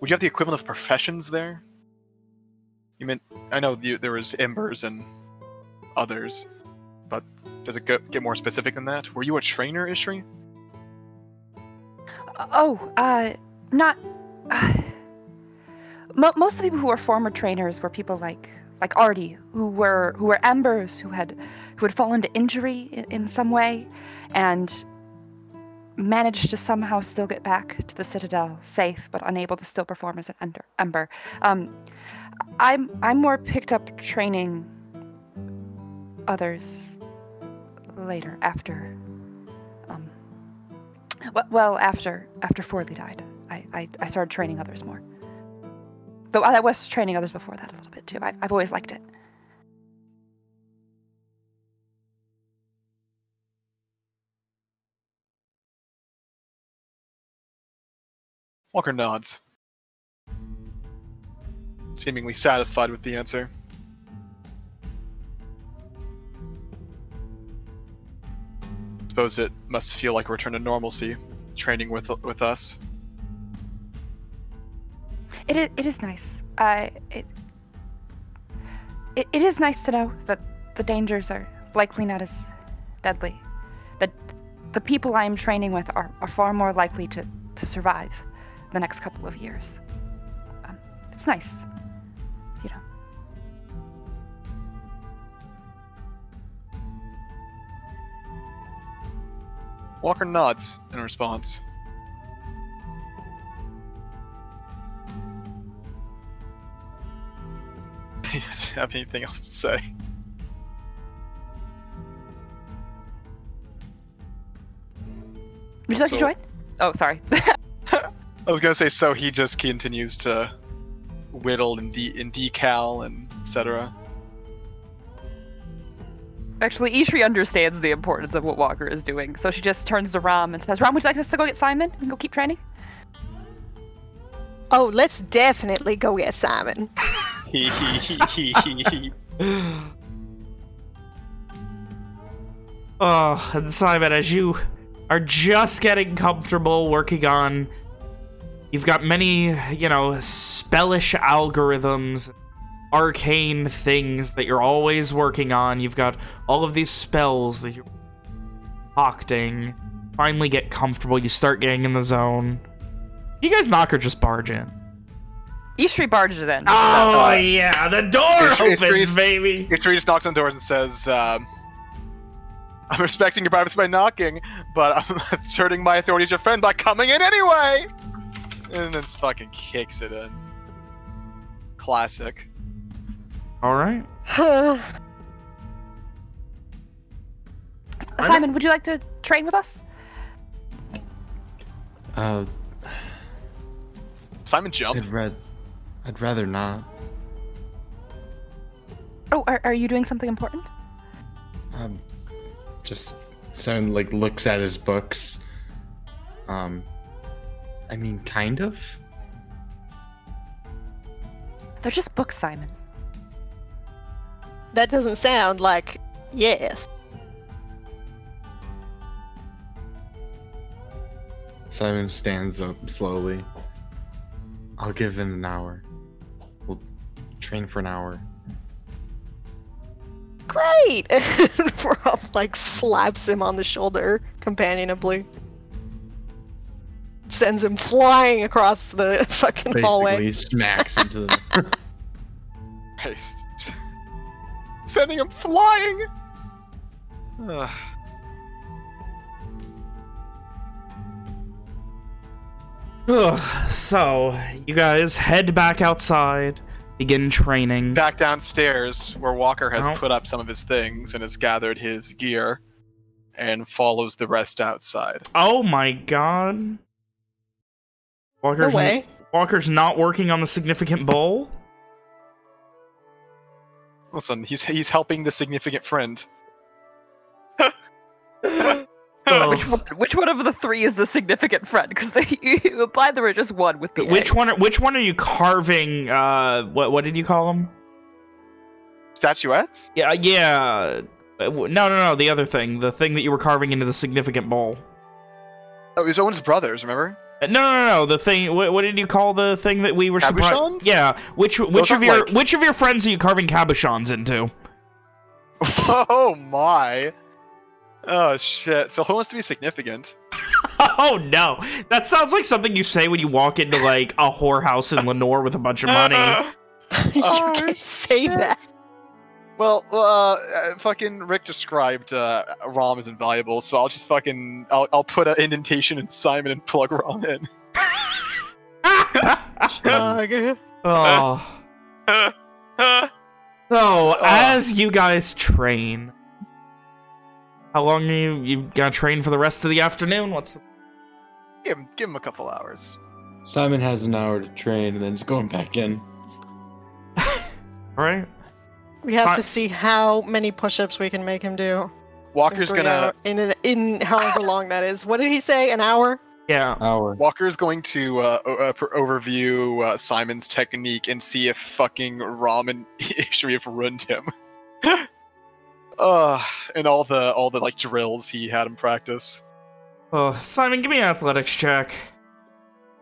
would you have the equivalent of professions there? You meant I know you, there was embers and others, but does it go, get more specific than that? Were you a trainer, Ishri? Oh, uh, not. Uh, mo- most of the people who were former trainers were people like like Artie, who were who were embers, who had who had fallen to injury in, in some way, and managed to somehow still get back to the Citadel safe, but unable to still perform as an ender, ember. Um, I'm I'm more picked up training others later after. Well, well after after Forley died, I, I, I started training others more. Though I was training others before that a little bit too. I, I've always liked it. Walker nods, seemingly satisfied with the answer. Suppose it must feel like a return to normalcy, training with with us. It is, it is nice. I it, it it is nice to know that the dangers are likely not as deadly. That the people I am training with are, are far more likely to, to survive the next couple of years. Um, it's nice, Walker nods in response. [laughs] he doesn't have anything else to say. Would you like So- to join? Oh, sorry. [laughs] [laughs] I was gonna say, so he just continues to whittle and, de- and decal and etc. Actually, Ishri understands the importance of what Walker is doing, so she just turns to Rom and says, "Rom, would you like us to go get Simon and go keep training?" Oh, let's definitely go get Simon. [laughs] Oh, and Simon, as you are just getting comfortable working on... You've got many, you know, spellish algorithms, arcane things that you're always working on. You've got all of these spells that you're concocting. Finally get comfortable. You start getting in the zone. You guys knock or just barge in? Ishri barges in. Oh, yeah, the door Ishri- opens, Ishri's- baby. Ishri just knocks on doors and says, um, "I'm respecting your privacy by knocking, but I'm [laughs] asserting my authority as your friend by coming in anyway." And then just fucking kicks it in. Classic. All right. [sighs] Simon, would you like to train with us? Uh, Simon jump. I'd, ra- I'd rather not. Oh, are, are you doing something important? Um, just Simon like looks at his books. Um, I mean, kind of. They're just books, Simon. That doesn't sound like yes. Simon stands up slowly. I'll give him an hour. We'll train for an hour. Great! [laughs] Rob like slaps him on the shoulder companionably. Sends him flying across the fucking Basically, hallway. smacks into the. [laughs] Christ. Sending him flying. Ugh. Ugh, so, you guys head back outside, begin training. Back downstairs, where Walker has Oh. put up some of his things and has gathered his gear, and follows the rest outside. Oh my god. Walker's, way. Walker's not working on the significant bowl? Listen, he's he's helping the significant friend. [laughs] Which one, which one of the three is the significant friend? Because [laughs] you implied there were just one with the Which A. one? Are, which one are you carving? Uh, what what did you call them? Statuettes? Yeah, yeah. Uh, No, no, no. The other thing, the thing that you were carving into the significant bowl. Oh, he's Owen's brothers, remember? No, no, no, no. The thing. What, what did you call the thing that we were surprised? Cabochons? Yeah. Which which of your like- which of your friends are you carving cabochons into? [laughs] Oh my. Oh shit. So who wants to be significant? [laughs] Oh no, that sounds like something you say when you walk into like a whorehouse in Lenore with a bunch of money. [laughs] you Oh, can say shit. that. Well, uh, uh, fucking Rick described uh, Rom as invaluable, so I'll just fucking I'll, I'll put an indentation in Simon and plug Rom in. Ugh. [laughs] oh. So, [laughs] as you guys train, how long are you you gonna train for the rest of the afternoon? What's the give him give him a couple hours. Simon has an hour to train and then he's going back in. [laughs] all right? We have Fi- to see how many push-ups we can make him do. Walker's three gonna hour- in an, in however long that is. What did he say? An hour? Yeah. Hour. Walker's going to uh, o- uh, overview uh, Simon's technique and see if fucking Rom and Ishri have ruined him. [laughs] uh, and all the all the like drills he had him practice. Oh, Simon, give me an athletics check.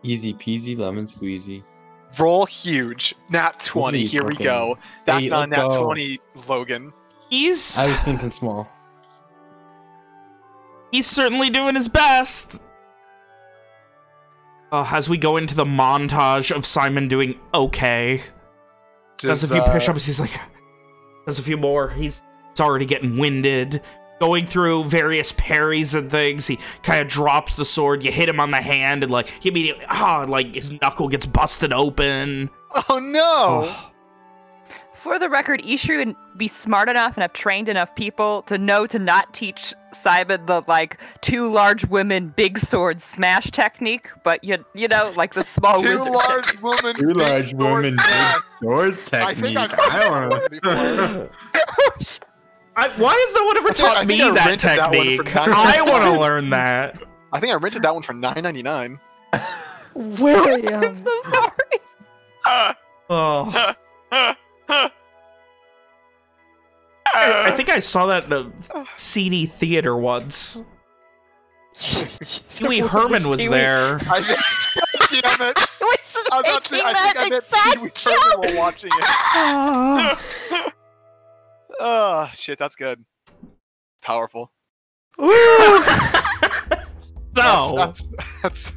Easy peasy lemon squeezy. Roll huge. Nat 20. Holy Here we go. That's Hey, not nat go. 20, Logan. He's I was thinking small. he's certainly doing his best. Uh, as we go into the montage of Simon doing okay, does, a few uh, push-ups. He's like, does a few more. He's, he's already getting winded. Going through various parries and things. He kind of drops the sword. You hit him on the hand, and like he immediately ah, like his knuckle gets busted open. Oh no! Oh. [sighs] For the record, Ishri would be smart enough and have trained enough people to know to not teach Simon the like two large women big sword smash technique, but you you know like the small Two wizard large women. Two big large sword women, big smash. sword I think. I've seen that one before. [laughs] know. I, why has no one ever I taught think me I that rented that technique? I want to learn that. [laughs] I think I rented that one for nine ninety nine. William. [laughs] I'm so sorry. [laughs] Oh. I, I think I saw that in a CD theater once. Pee Wee Herman was Pee Wee- there. I think, damn it. was I was about to say, making I think I that meant exact Pee Wee Herman while watching it. Oh. Shit, that's good. Powerful. Woo! [laughs] So, That's that's, that's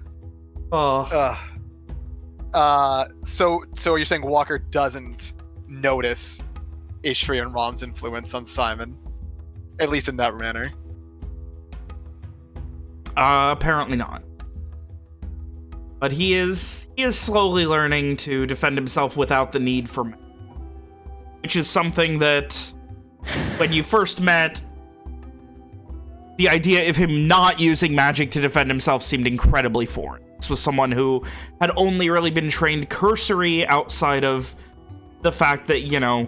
oh. uh, uh so so you're saying Walker doesn't notice Ishri and Rom's influence on Simon. At least in that manner. Uh, apparently not. But he is he is slowly learning to defend himself without the need for. Which is something that when you first met the idea of him not using magic to defend himself seemed incredibly foreign. This was someone who had only really been trained cursory outside of the fact that, you know,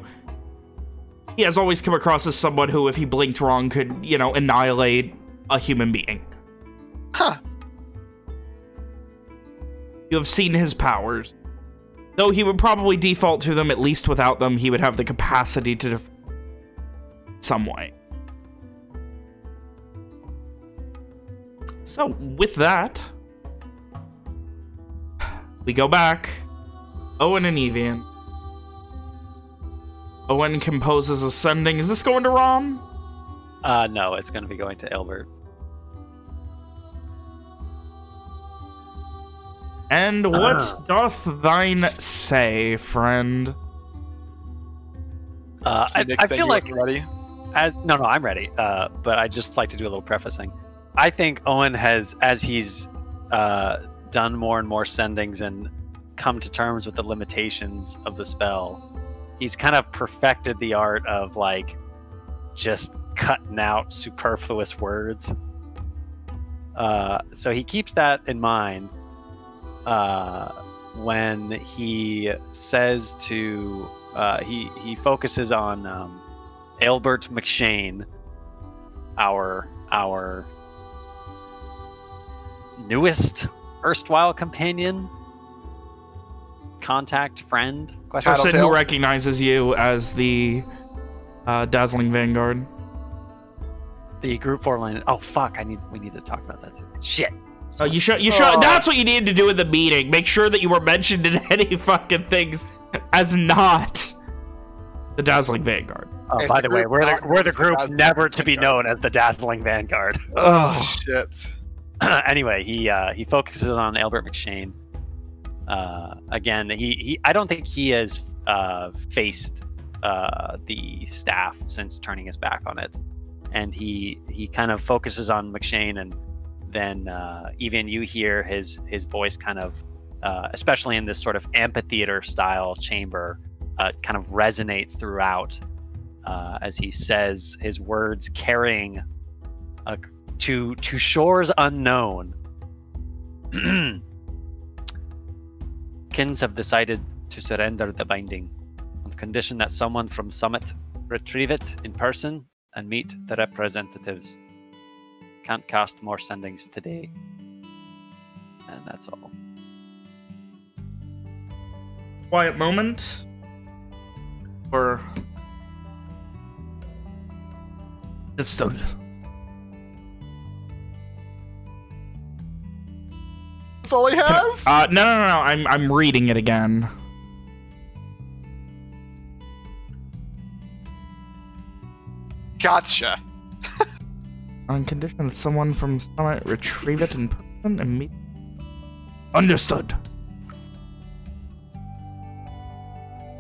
he has always come across as someone who, if he blinked wrong, could, you know, annihilate a human being. Huh. You have seen his powers. Though he would probably default to them, at least without them, he would have the capacity to some way. So, with that, we go back. Owen and Evian. Owen composes Ascending. Is this going to Rom? Uh, no, it's going to be going to Albert. And what Ah. doth thine say, friend? Uh, I, I feel like ready. As, no, no, I'm ready. Uh, but I just like to do a little prefacing. I think Owen has, as he's uh, done more and more sendings and come to terms with the limitations of the spell, he's kind of perfected the art of like just cutting out superfluous words. Uh, so he keeps that in mind uh, when he says to uh, he he focuses on um, Albert McShane, our our newest erstwhile companion, contact, friend. Question. Person who recognizes you as the uh, Dazzling Vanguard. The group four line. Oh fuck! I need we need to talk about that. Shit. Oh, you should. You should. Oh. That's what you needed to do in the meeting. Make sure that you were mentioned in [laughs] any fucking things as not the Dazzling Vanguard. Oh, by the the way, we're the we're the group Dazzling never to be known as the Dazzling Vanguard. [laughs] [laughs] Oh shit. [clears throat] anyway, he uh, he focuses on Albert McShane. Uh, again, he, he I don't think he has uh, faced uh, the staff since turning his back on it, and he he kind of focuses on McShane, and then uh, even you hear his his voice kind of, uh, especially in this sort of amphitheater style chamber, uh, kind of resonates throughout uh, as he says his words carrying a to to shores unknown. [clears throat] Kins have decided to surrender the binding on condition that someone from Summit retrieve it in person and meet the representatives. Can't cast more sendings today. And that's all. Quiet moment. Or. Understood. That's all he has? Uh, no, no, no, no. I'm I'm reading it again. Gotcha. [laughs] On condition that someone from Summit retrieve it in person and meet. Understood.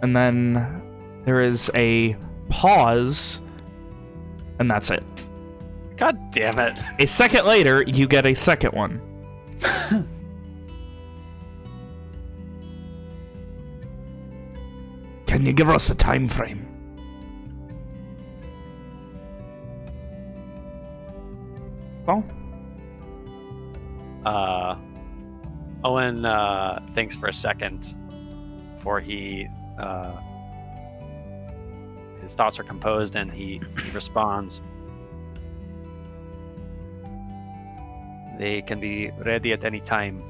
And then there is a pause, and that's it. God damn it. A second later, you get a second one. [laughs] Can you give us a time frame? Well, Uh, Owen uh, thinks for a second before he uh, his thoughts are composed and he, he responds. They can be ready at any time.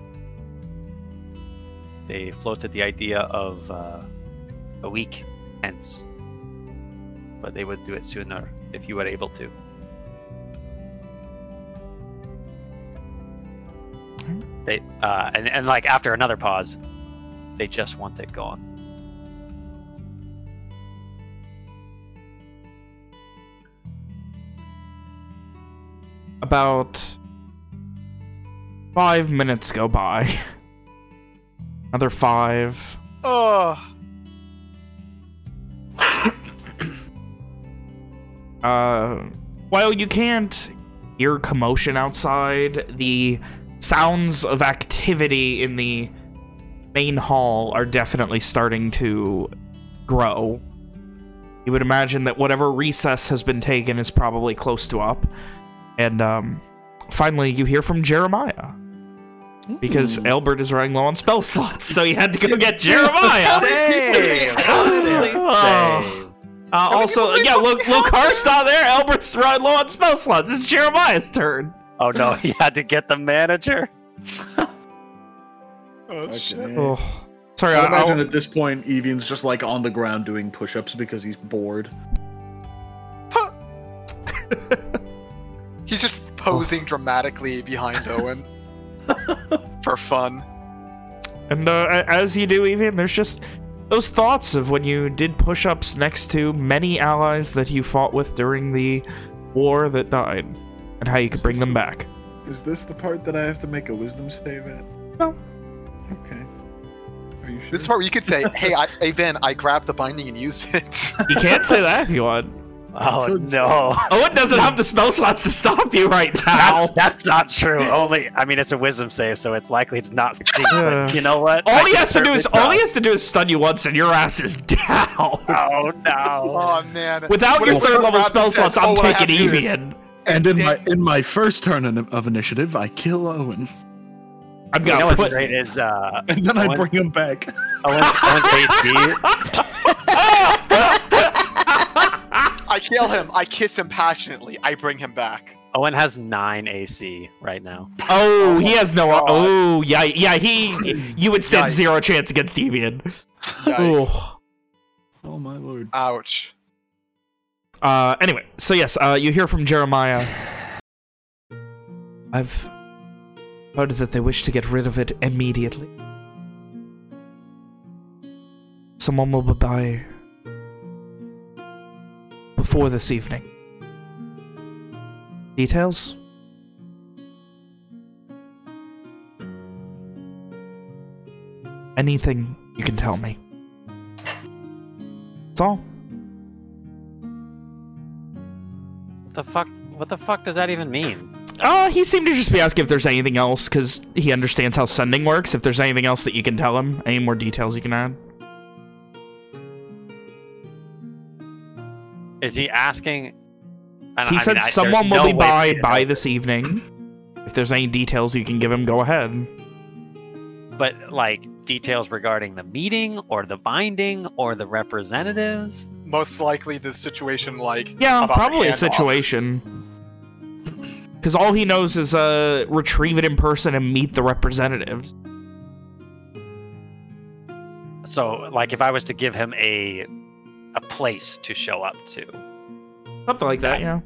They floated the idea of uh, a week hence, but they would do it sooner if you were able to. They uh, and and like after another pause, they just want it gone. About five minutes go by. [laughs] Another five. Oh, Uh, while you can't hear commotion outside, the sounds of activity in the main hall are definitely starting to grow. You would imagine that whatever recess has been taken is probably close to up. And um, finally, you hear from Jeremiah. Because Albert is running low on spell slots, so you had to go [laughs] get Jeremiah. Oh. Uh, also, yeah, look, Walker's not there. Albert's running low on spell slots. It's Jeremiah's turn. Oh no, he had to get the manager. oh shit. Oh. Sorry, I I, imagine I'll, at this point, Evian's just like on the ground doing push-ups because he's bored. [laughs] He's just posing dramatically behind Owen [laughs] for fun. and uh, as you do, Evian, there's just those thoughts of when you did push-ups next to many allies that you fought with during the war that died, and how you could bring them back. Is this the part that I have to make a wisdom save at? No. Okay. Sure? This is part where you could say, [laughs] "Hey, I, hey, Vin, I grabbed the binding and used it." You can't say that if you want. Oh no, Owen doesn't have the spell slots to stop you right now. that's, that's not true. Only, I mean, it's a wisdom save, so it's likely to not succeed. Yeah. You know what? All I he has to do is all he has to do is stun you once, and your ass is down. [laughs] Oh no! oh man! Without What your third Robin level says, spell slots, "Oh, I'm what I have taking to do is- Evian. And in my in my first turn of initiative, I kill Owen, I'm You know gonna what's put. great is uh, and then I bring him back. Owen's, Owen's [laughs] HP. [laughs] I kill him. I kiss him passionately. I bring him back. Owen has nine AC right now. Oh, he has no. God. Oh, yeah, yeah. He, you would stand Yikes. zero chance against Evian. Yikes. Oh. Oh my lord! Ouch. Uh, anyway, so yes, uh, you hear from Jeremiah. I've heard that they wish to get rid of it immediately. Someone will be by before this evening. Details? Anything you can tell me. That's all. What the fuck? What the fuck does that even mean? Uh, he seemed to just be asking if there's anything else, because he understands how sending works. If there's anything else that you can tell him, any more details you can add. Is he asking? and He I said mean, I- someone will no be by for me to by know. this evening. If there's any details you can give him, go ahead. But like details regarding the meeting or the binding or the representatives. Most likely the situation like Yeah, about the probably a situation. Because all he knows is uh, retrieve it in person and meet the representatives. So like if I was to give him a a place to show up to. Something like that, yeah.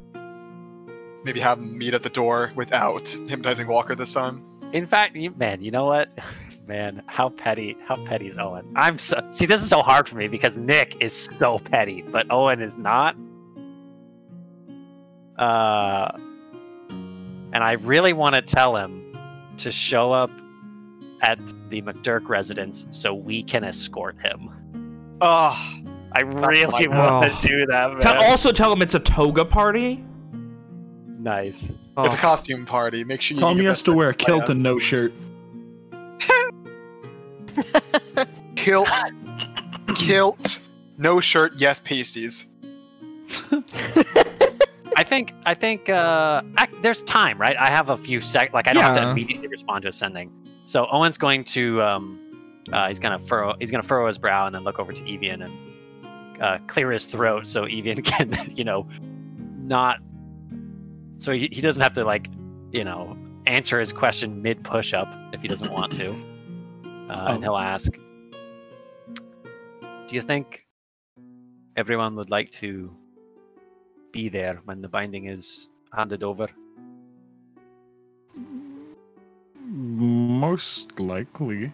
Maybe have him meet at the door without hypnotizing Walker this time. In fact, you, man, you know what? [laughs] Man, how petty, how petty is Owen? I'm so see. This is so hard for me because Nick is so petty, but Owen is not. Uh, and I really want to tell him to show up at the McDurk residence so we can escort him. Ugh. I really like- want Oh. to do that, man. Tell, also tell him it's a toga party. nice. Oh. It's a costume party. Make sure you. Tommy get your has to wear a kilt plan. and no shirt. [laughs] kilt, kilt, No shirt, yes pasties. [laughs] I think I think uh, ac there's time, right? I have a few sec. Like I don't have to immediately respond to a sending. So Owen's going to um, uh, he's gonna furrow he's gonna furrow his brow and then look over to Evian and uh, clear his throat so Evian [laughs] can you know not so he, he doesn't have to like you know answer his question mid push up if he doesn't want to. [laughs] Uh, And Oh. he'll ask, "Do you think everyone would like to be there when the binding is handed over?" Most likely.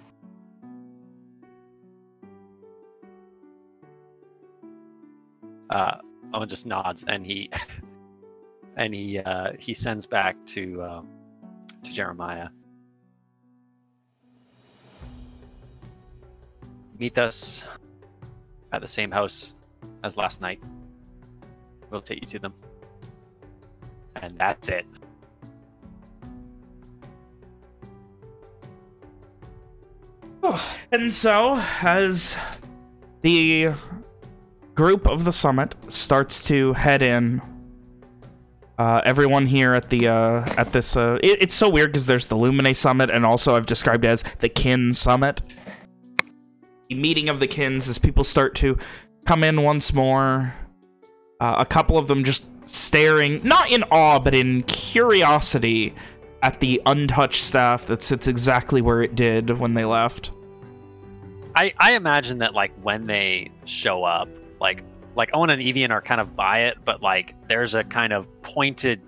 Uh, Owen just nods and he [laughs] and he uh, he sends back to um, to Jeremiah. Meet us at the same house as last night. We'll take you to them, and that's it. [sighs] And so, as the group of the summit starts to head in, uh, everyone here at the uh, at this uh, it- it's so weird because there's the Lumine Summit and also I've described as the Kin Summit. The meeting of the Kins as people start to come in once more. Uh, a couple of them just staring, not in awe, but in curiosity at the untouched staff that sits exactly where it did when they left. I, I imagine that like when they show up, like like Owen and Evian are kind of by it, but like there's a kind of pointed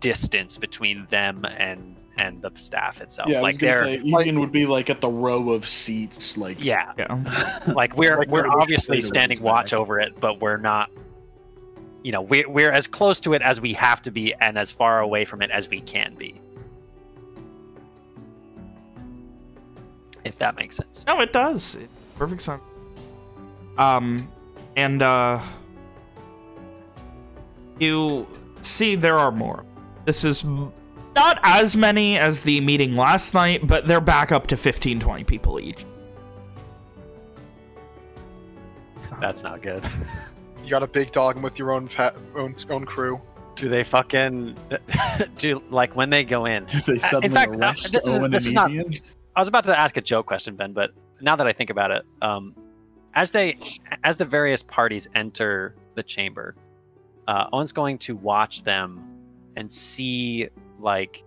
distance between them and and the staff itself. Yeah, I was like gonna they're say Egan would be like at the row of seats, like yeah, Yeah. [laughs] like we're Like we're obviously standing is watch back. over it, but we're not. You know, we're we're as close to it as we have to be, and as far away from it as we can be. If that makes sense. No, it does. It, perfect sense. Um, and uh, you see there are more. This is not as many as the meeting last night, but they're back up to 15, 20 people each. That's not good. [laughs] You got a big dog with your own pet, own own crew. Do they fucking [laughs] do like when they go in? Did they suddenly in fact, uh, arrest this is, Owen this and is not. I was about to ask a joke question, Ben, but now that I think about it, um, as they, as the various parties enter the chamber, uh, Owen's going to watch them and see, like,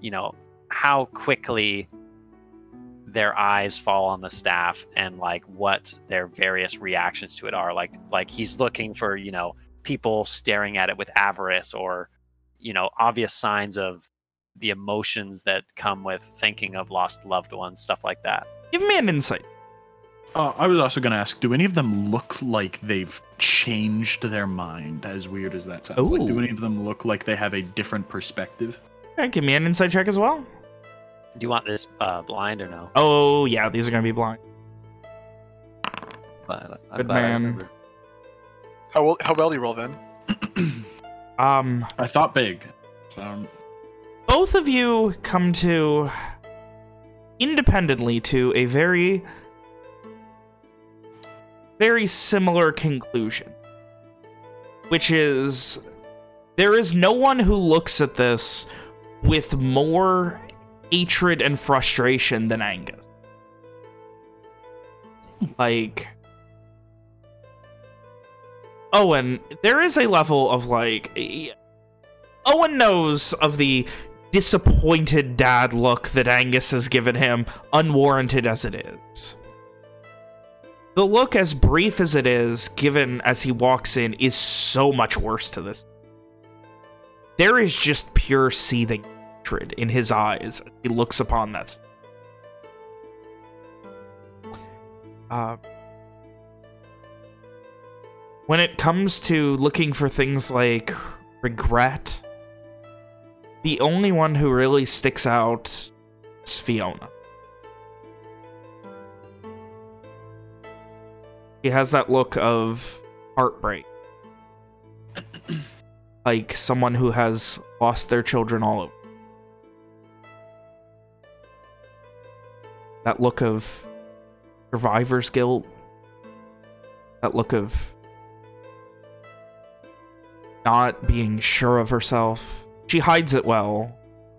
you know, how quickly their eyes fall on the staff and like what their various reactions to it are. Like, like he's looking for, you know, people staring at it with avarice or, you know, obvious signs of the emotions that come with thinking of lost loved ones, stuff like that. Give me an insight. Uh, I was also going to ask, do any of them look like they've changed their mind, as weird as that sounds? Like, do any of them look like they have a different perspective? Okay, give me an insight check as well. Do you want this uh, blind or no? Oh, yeah, these are going to be blind. But I'm Good man. How well, how well do you roll then? [clears throat] Um, I thought big. Um, both of you come to independently to a very very similar conclusion which is there is no one who looks at this with more hatred and frustration than Angus like oh, Owen there is a level of like Owen knows of the disappointed dad look that Angus has given him, unwarranted as it is. The look, as brief as it is, given as he walks in, is so much worse to this. There is just pure seething hatred in his eyes. He looks upon that. Uh, when it comes to looking for things like regret, the only one who really sticks out is Fiona. She has that look of heartbreak. [clears throat] like someone who has lost their children all over. That look of survivor's guilt. that look of not being sure of herself. She hides it well,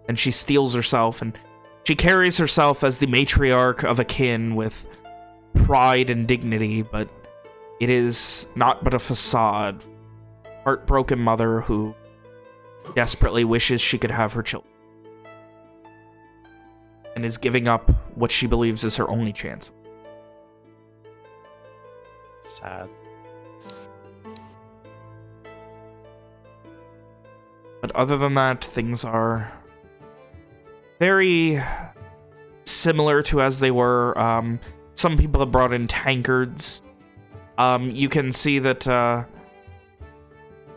and she steals herself, and she carries herself as the matriarch of a kin with pride and dignity, but it is not but a facade. Heartbroken mother who desperately wishes she could have her children. And is giving up what she believes is her only chance. Sad. But other than that, things are very similar to as they were. Um, some people have brought in tankards. Um, you can see that, uh,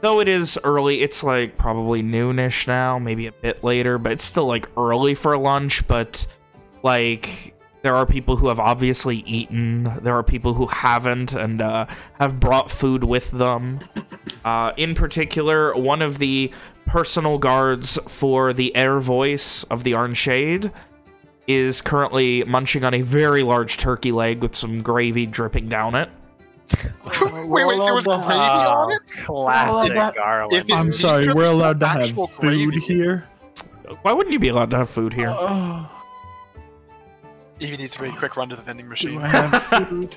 though it is early, it's like probably noonish now, maybe a bit later, but it's still like early for lunch, but like there are people who have obviously eaten. There are people who haven't and uh, have brought food with them. Uh, in particular, one of the personal guards for the air voice of the Orange Shade is currently munching on a very large turkey leg with some gravy dripping down it. Wait, wait, there was gravy on it? Classic that- Garland. If it- I'm sorry, we're allowed to have actual food gravy? here. Why wouldn't you be allowed to have food here? Oh, Evie needs to make a quick run to the vending do machine. I have [laughs] food?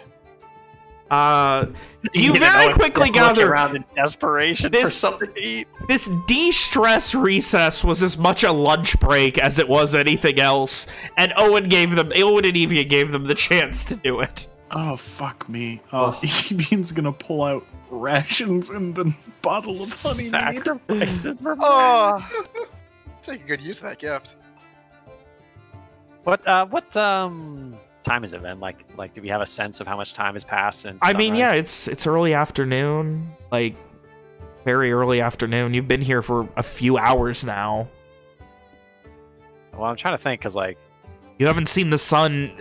Uh, you know, very and quickly look gather around in desperation for This- something to eat. this de-stress recess was as much a lunch break as it was anything else, and Owen gave them, Owen and Evie gave them the chance to do it. Oh, fuck me. Oh, [laughs] Evian's gonna pull out rations and the bottle of honey mead. Sacrifices [laughs] for Oh, take a good use of that gift. What uh what um time is it then? Like like do we have a sense of how much time has passed since I mean, sunrise? yeah, it's it's early afternoon, like very early afternoon. You've been here for a few hours now. Well, I'm trying to think cuz like You haven't seen the sun.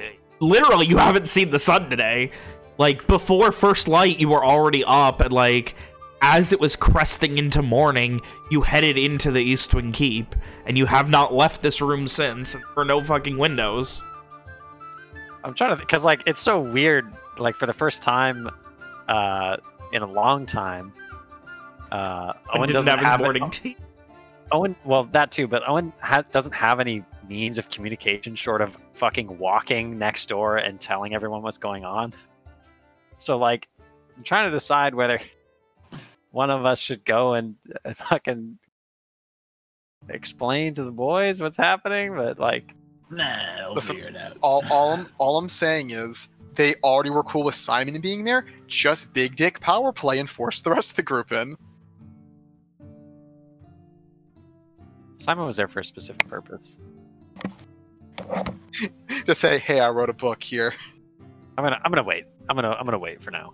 Literally, you haven't seen the sun today. Like before first light, you were already up, and like as it was cresting into morning, you headed into the Eastwind Keep, and you have not left this room since. And are no fucking windows. I'm trying to cuz like it's so weird like for the first time uh in a long time uh Owen doesn't have his have morning it, tea. Owen, well, that too, but Owen ha- doesn't have any means of communication short of fucking walking next door and telling everyone what's going on. So, like, I'm trying to decide whether [laughs] one of us should go and uh, [laughs] fucking explain to the boys what's happening, but like, Nah, I'll Listen, figure it out. All, all, I'm, [laughs] all I'm saying is they already were cool with Simon being there. Just big dick power play and force the rest of the group in. Simon was there for a specific purpose. [laughs] Just say, hey, I wrote a book here. I'm gonna, I'm gonna wait. I'm gonna, I'm gonna wait for now.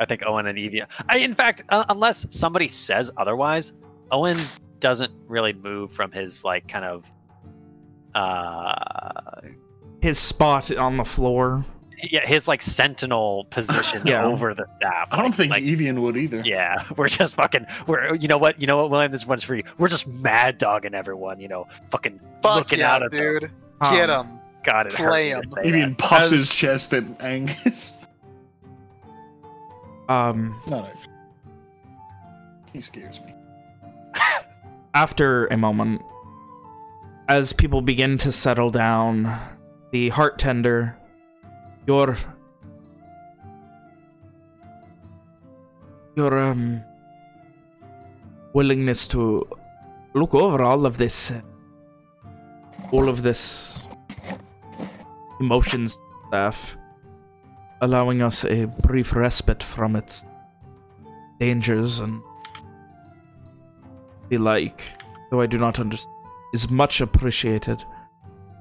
I think Owen and Evie. I, in fact, uh, unless somebody says otherwise, Owen doesn't really move from his like kind of uh His spot on the floor. Yeah his like sentinel position Yeah. over the staff. I don't Like- think like, Evian would either. yeah, [laughs] we're just fucking. We're you know what you know what William. This one's for you. We're just mad dogging everyone. You know, fucking Fuck looking yeah, out at them. dude. Get Um, him. God, it hurt Slay him. say Evian that. pops his chest at Angus. [laughs] Um, Not actually. He scares me. after a moment, as people begin to settle down, the heart tender, your your um willingness to look over all of this, all of this emotions stuff, allowing us a brief respite from its dangers and the like, though I do not understand, is much appreciated.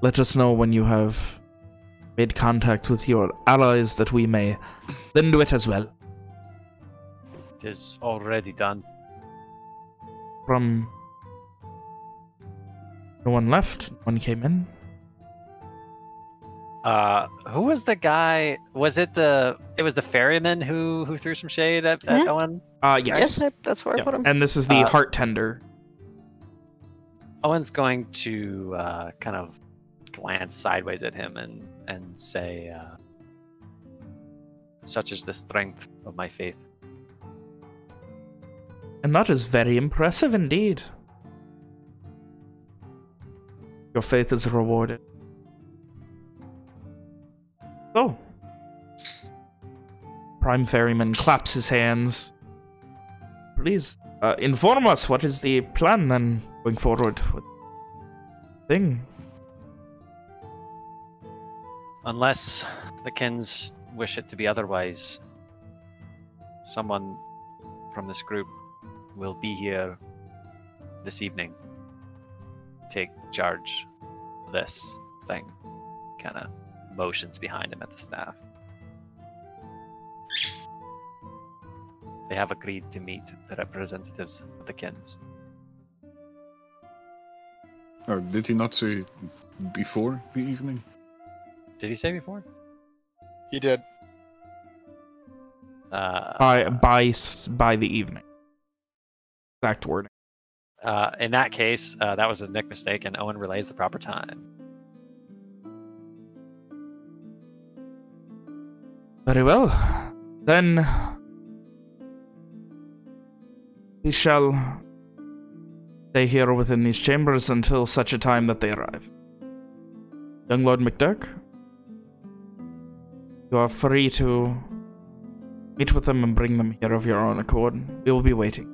Let us know when you have made contact with your allies that we may then do it as well. It is already done. From no one left, no one came in. Uh, who was the guy? Was it the? It was the ferryman who who threw some shade at, at Mhm. Owen. Uh, Yes, yes. I- that's where I put him. And this is the Uh, heart tender. Owen's going to uh, kind of glance sideways at him and and say, uh, Such is the strength of my faith. And that is very impressive indeed. Your faith is rewarded. Oh. Prime Ferryman claps his hands. Please, uh, inform us what is the plan then going forward with thing. Unless the Kins wish it to be otherwise, someone from this group will be here this evening. Take charge of this thing. Kind of motions behind him at the staff. They have agreed to meet the representatives of the Kins. Oh, did he not say before the evening? Did he say before? He did. Uh, By by by the evening. Exact wording. uh, in that case, uh, that was a Nick mistake, and Owen relays the proper time. Very well. Then we shall stay here within these chambers until such a time that they arrive. Young Lord McDurk, you are free to meet with them and bring them here of your own accord. We will be waiting.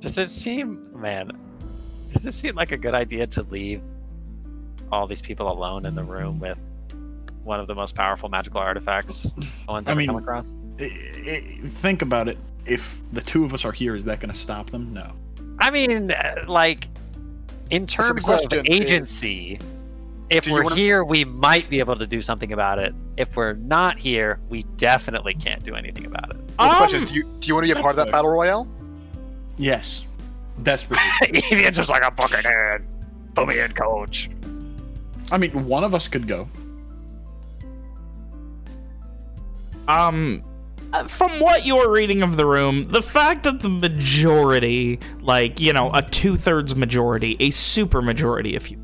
Does it seem, man? Does it seem like a good idea to leave all these people alone in the room with one of the most powerful magical artifacts Owen's I ever mean- come across? I- I- think about it. If the two of us are here, is that going to stop them? No. I mean, uh, like, in terms of question is, agency, if we're wanna- here, we might be able to do something about it. If we're not here, we definitely can't do anything about it. Well, the question is, Um, do you do you want to be a part of that battle royale? Yes. Desperately. [laughs] Evian's just like, I'm fucking in. Put me in, coach. I mean, one of us could go. Um, from what you're reading of the room, the fact that the majority, like, you know, a two-thirds majority, a super majority, if you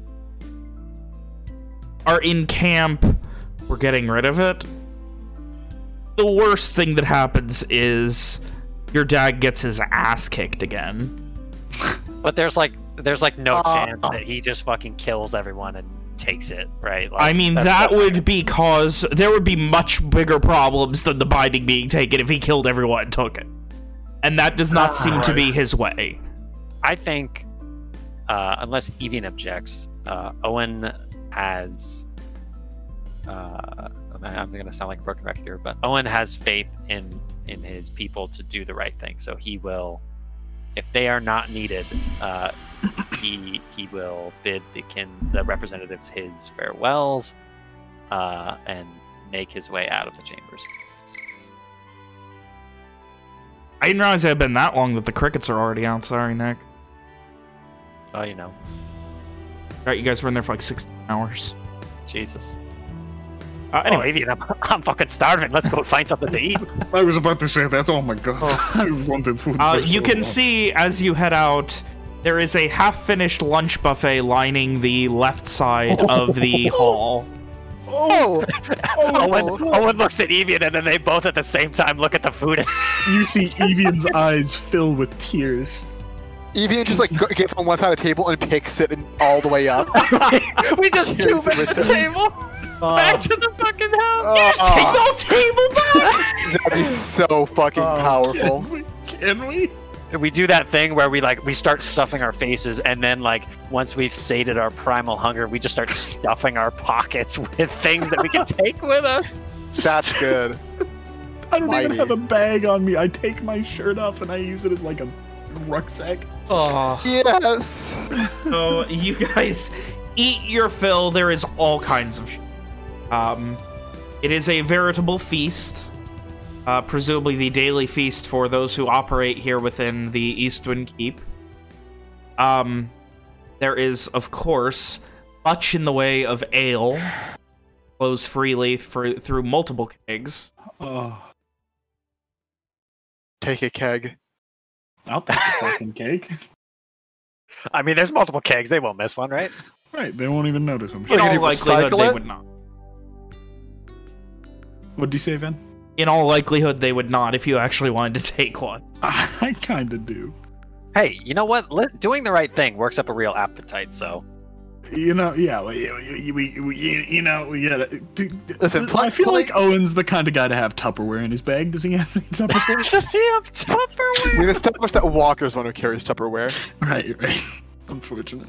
are in camp, we're getting rid of it. The worst thing that happens is your dad gets his ass kicked again. But there's like, there's like no Uh, chance that he just fucking kills everyone and takes it, right? Like, I mean, that would be cause there would be much bigger problems than the binding being taken if he killed everyone and took it. And that does not seem to be his way. I think, uh, unless Evian objects, uh, Owen has. Uh, I'm going to sound like a broken record here, but Owen has faith in in his people to do the right thing. So he will, if they are not needed, uh, he he will bid the kin the representatives his farewells, uh, and make his way out of the chambers. I didn't realize it had been that long that the crickets are already out. Sorry, Nick. Oh, you know, Right, you guys were in there for like 16 hours. Jesus. Uh, anyway, Oh, Evian, I'm, [laughs] I'm fucking starving. Let's go find something to eat. [laughs] I was about to say that. Oh my god. [laughs] I wanted food. uh, you so can long. see as you head out, there is a half-finished lunch buffet lining the left side of the hall. Oh, Owen, Owen looks at Evian and then they both at the same time look at the food. You see Evian's eyes fill with tears. Evian just like go- gets on one side of the table and picks it and all the way up. we just Yes, tube it with the the- table back oh. to the fucking house. You just take the whole table back! That'd be so fucking oh, powerful. Can we? Can we? we do that thing where we like we start stuffing our faces and then like once we've sated our primal hunger we just start stuffing our pockets [laughs] with things that we can take with us That's good. I don't Mighty. even have a bag on me. I take my shirt off and I use it as like a rucksack. Oh. Yes. [laughs] So you guys eat your fill. There is all kinds of. Sh- um, it is a veritable feast. Uh, presumably the daily feast for those who operate here within the Eastwind Keep. Um, there is, of course, much in the way of ale. Flows freely for, through multiple kegs. Oh, Take a keg. I'll take the fucking keg. [laughs] i mean there's multiple kegs they won't miss one right Right, they won't even notice. I'm In sure. What are all you gonna do, likelihood, they would not. What'd you say, Van? In all likelihood, they would not if you actually wanted to [laughs] take one. I kind of do. Hey, you know what? Li- doing the right thing works up a real appetite. So You know, yeah, we, we, we, we you know, we gotta. Dude, Listen, I feel play- like Owen's the kind of guy to have Tupperware in his bag. Does he have any [laughs] Tupperware? Does he have Tupperware? We've established that Walker's one who carries Tupperware. right, right. Unfortunate.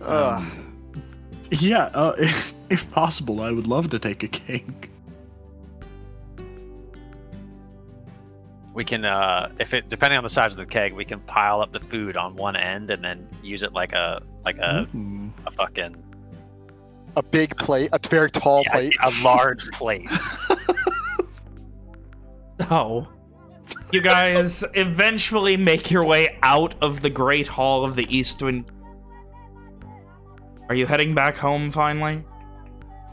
Ugh. Yeah, uh, if, [laughs] if possible, I would love to take a cake. We can, uh, if it depending on the size of the keg, we can pile up the food on one end and then use it like a like a, Mm. a fucking a big plate, a very tall yeah, plate. a large plate. [laughs] [laughs] Oh. You guys eventually make your way out of the Great Hall of the Eastwind. Are you heading back home finally?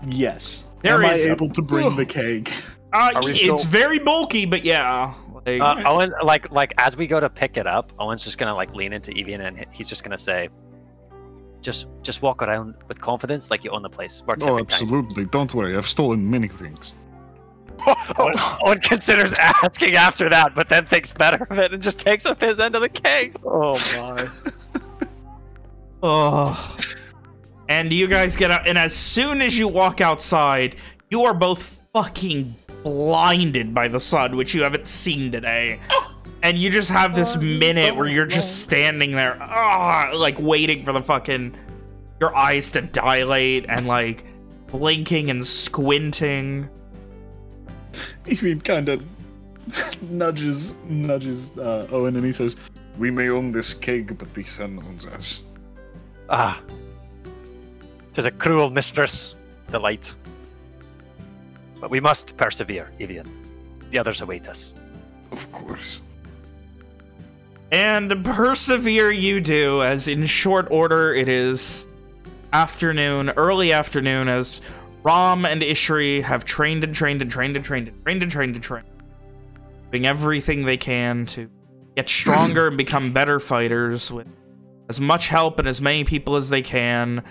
Yes. There Am is I a- able to bring the cake? Uh, Are it's very bulky, but yeah. Like, Uh, Owen, like like as we go to pick it up, Owen's just gonna like lean into Evian and he's just gonna say, "Just just walk around with confidence, like you own the place." Works Oh, every time. absolutely. Don't worry. I've stolen many things. [laughs] Owen, Owen considers asking after that, but then thinks better of it and just takes up his end of the cake. Oh my. Oh. And you guys get out, and as soon as you walk outside, you are both fucking blinded by the sun, which you haven't seen today. And you just have this minute where you're just standing there, ah, like waiting for the fucking your eyes to dilate and like blinking and squinting. [laughs] He kind of nudges nudges uh, Owen and he says, "We may own this keg, but the sun owns us." Ah, tis a cruel mistress, the light. But we must persevere, Evian. The others await us. Of course. And persevere you do, as in short order it is afternoon, early afternoon, as Rom and Ishri have trained and trained and trained and trained and trained and trained and trained. Doing everything they can to get stronger and become better fighters with as much help and as many people as they can.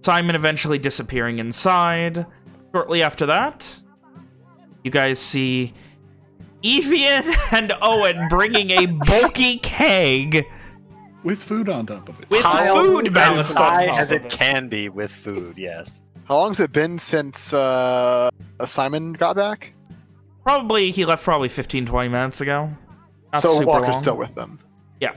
Simon eventually disappearing inside. Shortly after that, you guys see Evian [laughs] and Owen bringing a bulky keg With food on top of it. with Piled food balanced on top as of it can be with food. Yes. How long's it been since uh, Simon got back? Probably, he left probably 15, 20 minutes ago. Not so super Walker's long. still with them. Yeah.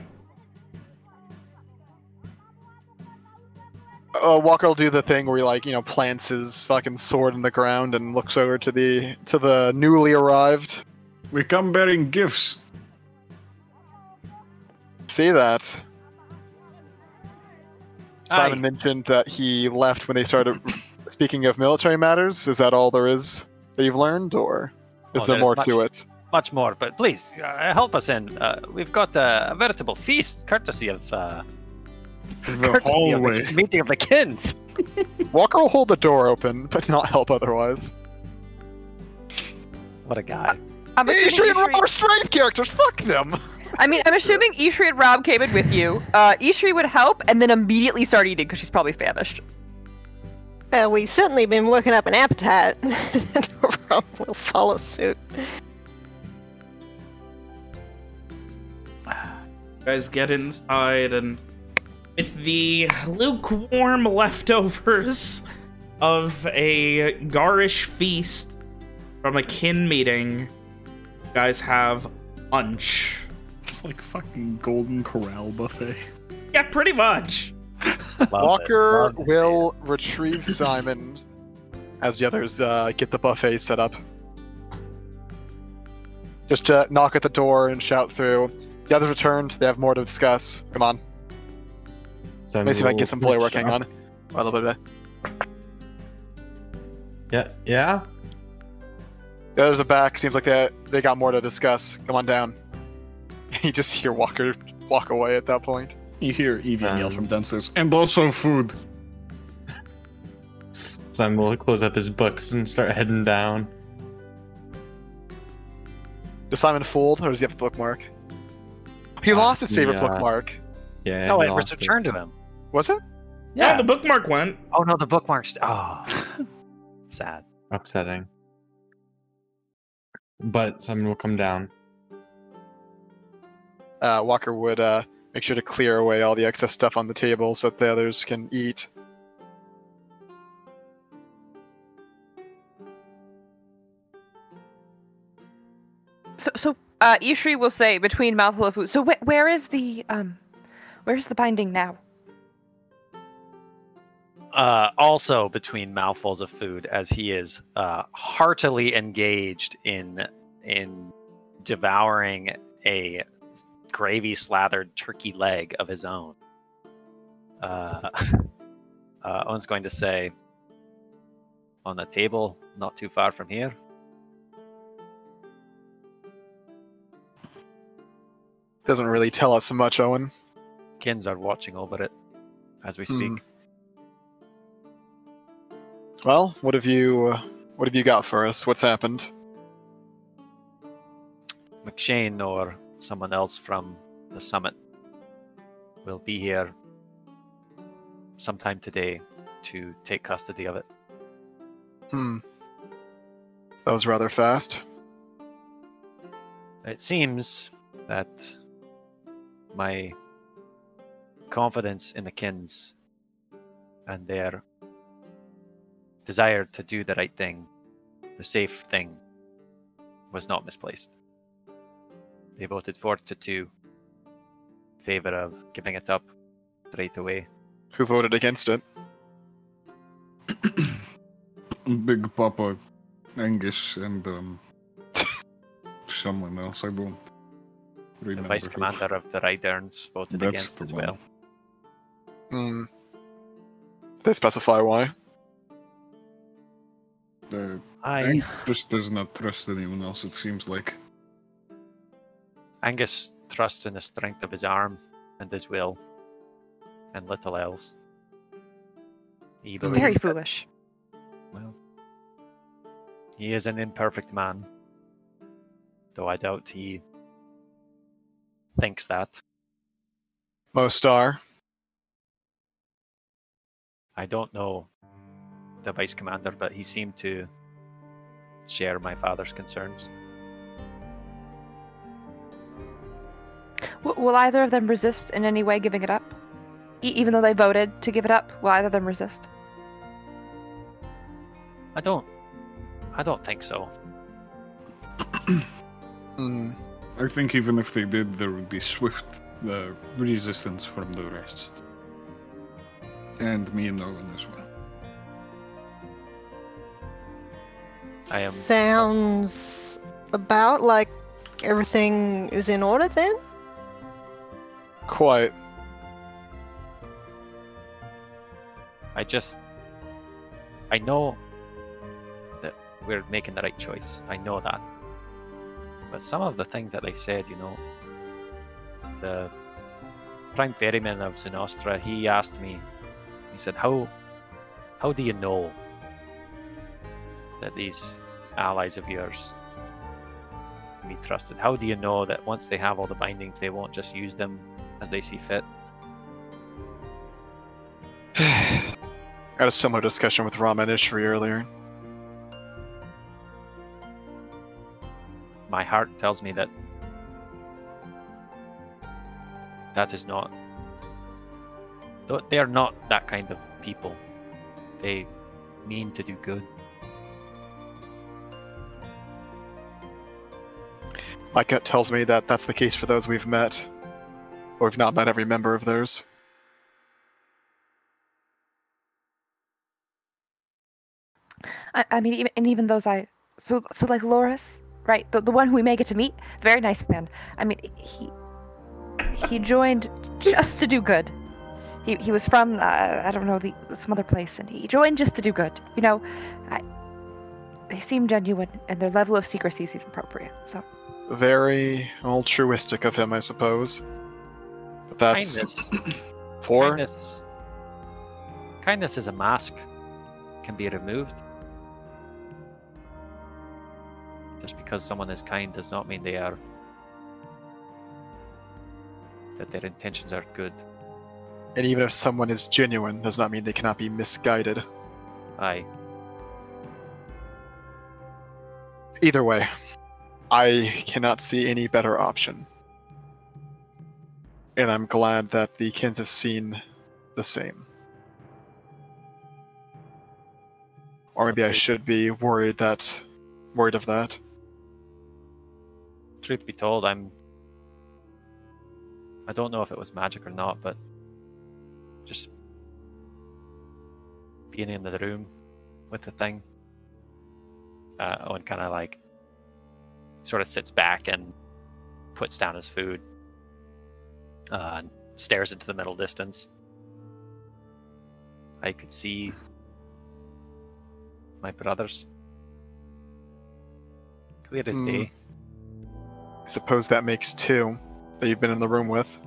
Uh, Walker will do the thing where he like you know plants his fucking sword in the ground and looks over to the to the newly arrived. We come bearing gifts. See that? Simon mentioned that he left when they started [coughs] speaking of military matters. Is that all there is that you've learned, or is Oh, there there's more much- to it? Much more, but please uh, help us in. Uh, we've got uh, a veritable feast, courtesy of uh, The courtesy of hallway. the meeting of the kins. [laughs] Walker will hold the door open, but not help otherwise. What a guy! I'm Ishri assuming and Rom Ishri- are strength characters. Fuck them. I mean, I'm assuming Ishri and Rom came in with you. Uh, Ishri would help and then immediately start eating because she's probably famished. Well, we've certainly been working up an appetite. [laughs] Rom will follow suit. [sighs] You guys get inside and with the lukewarm leftovers of a garish feast from a kin meeting, you guys have lunch. It's like fucking Golden Corral buffet. Yeah, pretty much. Walker it, it. will retrieve Simon as the others uh, get the buffet set up. Just uh, knock at the door and shout through. The others returned. They have more to discuss. Come on. Let me see if I can get some play work. Hang on. A little bit. Yeah, yeah. The others are back. Seems like they they got more to discuss. Come on down. [laughs] You just hear Walker walk away at that point. You hear Evian yell Um, from downstairs, and also food. [laughs] Simon will close up his books and start heading down. Does Simon fold, or does he have a bookmark? He lost his favorite yeah. bookmark. Yeah. No, it was lost returned to him. Was it? Yeah, the bookmark went. Oh no, the bookmarks. Oh, [laughs] sad. Upsetting. But someone will come down. Uh, Walker would uh, make sure to clear away all the excess stuff on the table so that the others can eat. So, so uh, Ishri will say between mouthful of food. So, wh- where is the um, where's the binding now? Uh, also between mouthfuls of food, as he is uh, heartily engaged in in devouring a gravy slathered turkey leg of his own. Uh, [laughs] uh, Owen's going to say, on the table, not too far from here. Doesn't really tell us much, Owen. Kins are watching over it as we speak. Hmm. Well, what have you uh, what have you got for us? What's happened? McShane or someone else from the summit will be here sometime today to take custody of it. Hmm. That was rather fast. It seems that my confidence in the Kins and their desire to do the right thing, the safe thing, was not misplaced. They voted four to two in favor of giving it up straight away. Who voted against it? [clears throat] Big Papa, Angus, and um, [laughs] someone else. I don't remember. The vice commander of the Ryderns voted That's against the as one. well. Hmm. They specify why. Uh, I just does not trust anyone else. It seems like. Angus trusts in the strength of his arm and his will, and little else. He It's very that- foolish. Well, he is an imperfect man, though I doubt he thinks that. Most are. I don't know the vice commander, but he seemed to share my father's concerns. W- will either of them resist in any way giving it up? E- even though they voted to give it up, will either of them resist? I don't. I don't think so. Hmm. [clears throat] I think even if they did, there would be swift uh, resistance from the rest. And me and Owen as well. I am. Sounds about like everything is in order then? Quite. I just. I know that we're making the right choice. I know that. But some of the things that they said, you know, the prime ferryman of Zanastra, he asked me, he said, How how do you know that these allies of yours can be trusted? How do you know that once they have all the bindings, they won't just use them as they see fit? I [sighs] had a similar discussion with Rama and Ishri earlier. my heart tells me that that is not they are not that kind of people they mean to do good My gut tells me that that's the case for those we've met. Or we've not met every member of theirs. I, I mean, even, and even those I so so like Loris, right? The the one who we may get to meet, very nice man. I mean, he he joined just to do good. He he was from uh, I don't know the some other place, and he joined just to do good. You know, I they seem genuine, and their level of secrecy seems appropriate. So Very altruistic of him, I suppose. But that's kindness [clears throat] four. kindness kindness is a mask can be removed just because someone is kind does not mean they are that their intentions are good And even if someone is genuine, does not mean they cannot be misguided. Aye. Either way, I cannot see any better option. And I'm glad that the Kins have seen the same. Or maybe I should be worried that worried of that. Truth be told, I'm. I don't know if it was magic or not, but just being in the room with the thing. Uh, Owen kind of like sort of sits back and puts down his food, uh, and stares into the middle distance. I could see my brothers clear as Hmm. day. I suppose that makes two that you've been in the room with.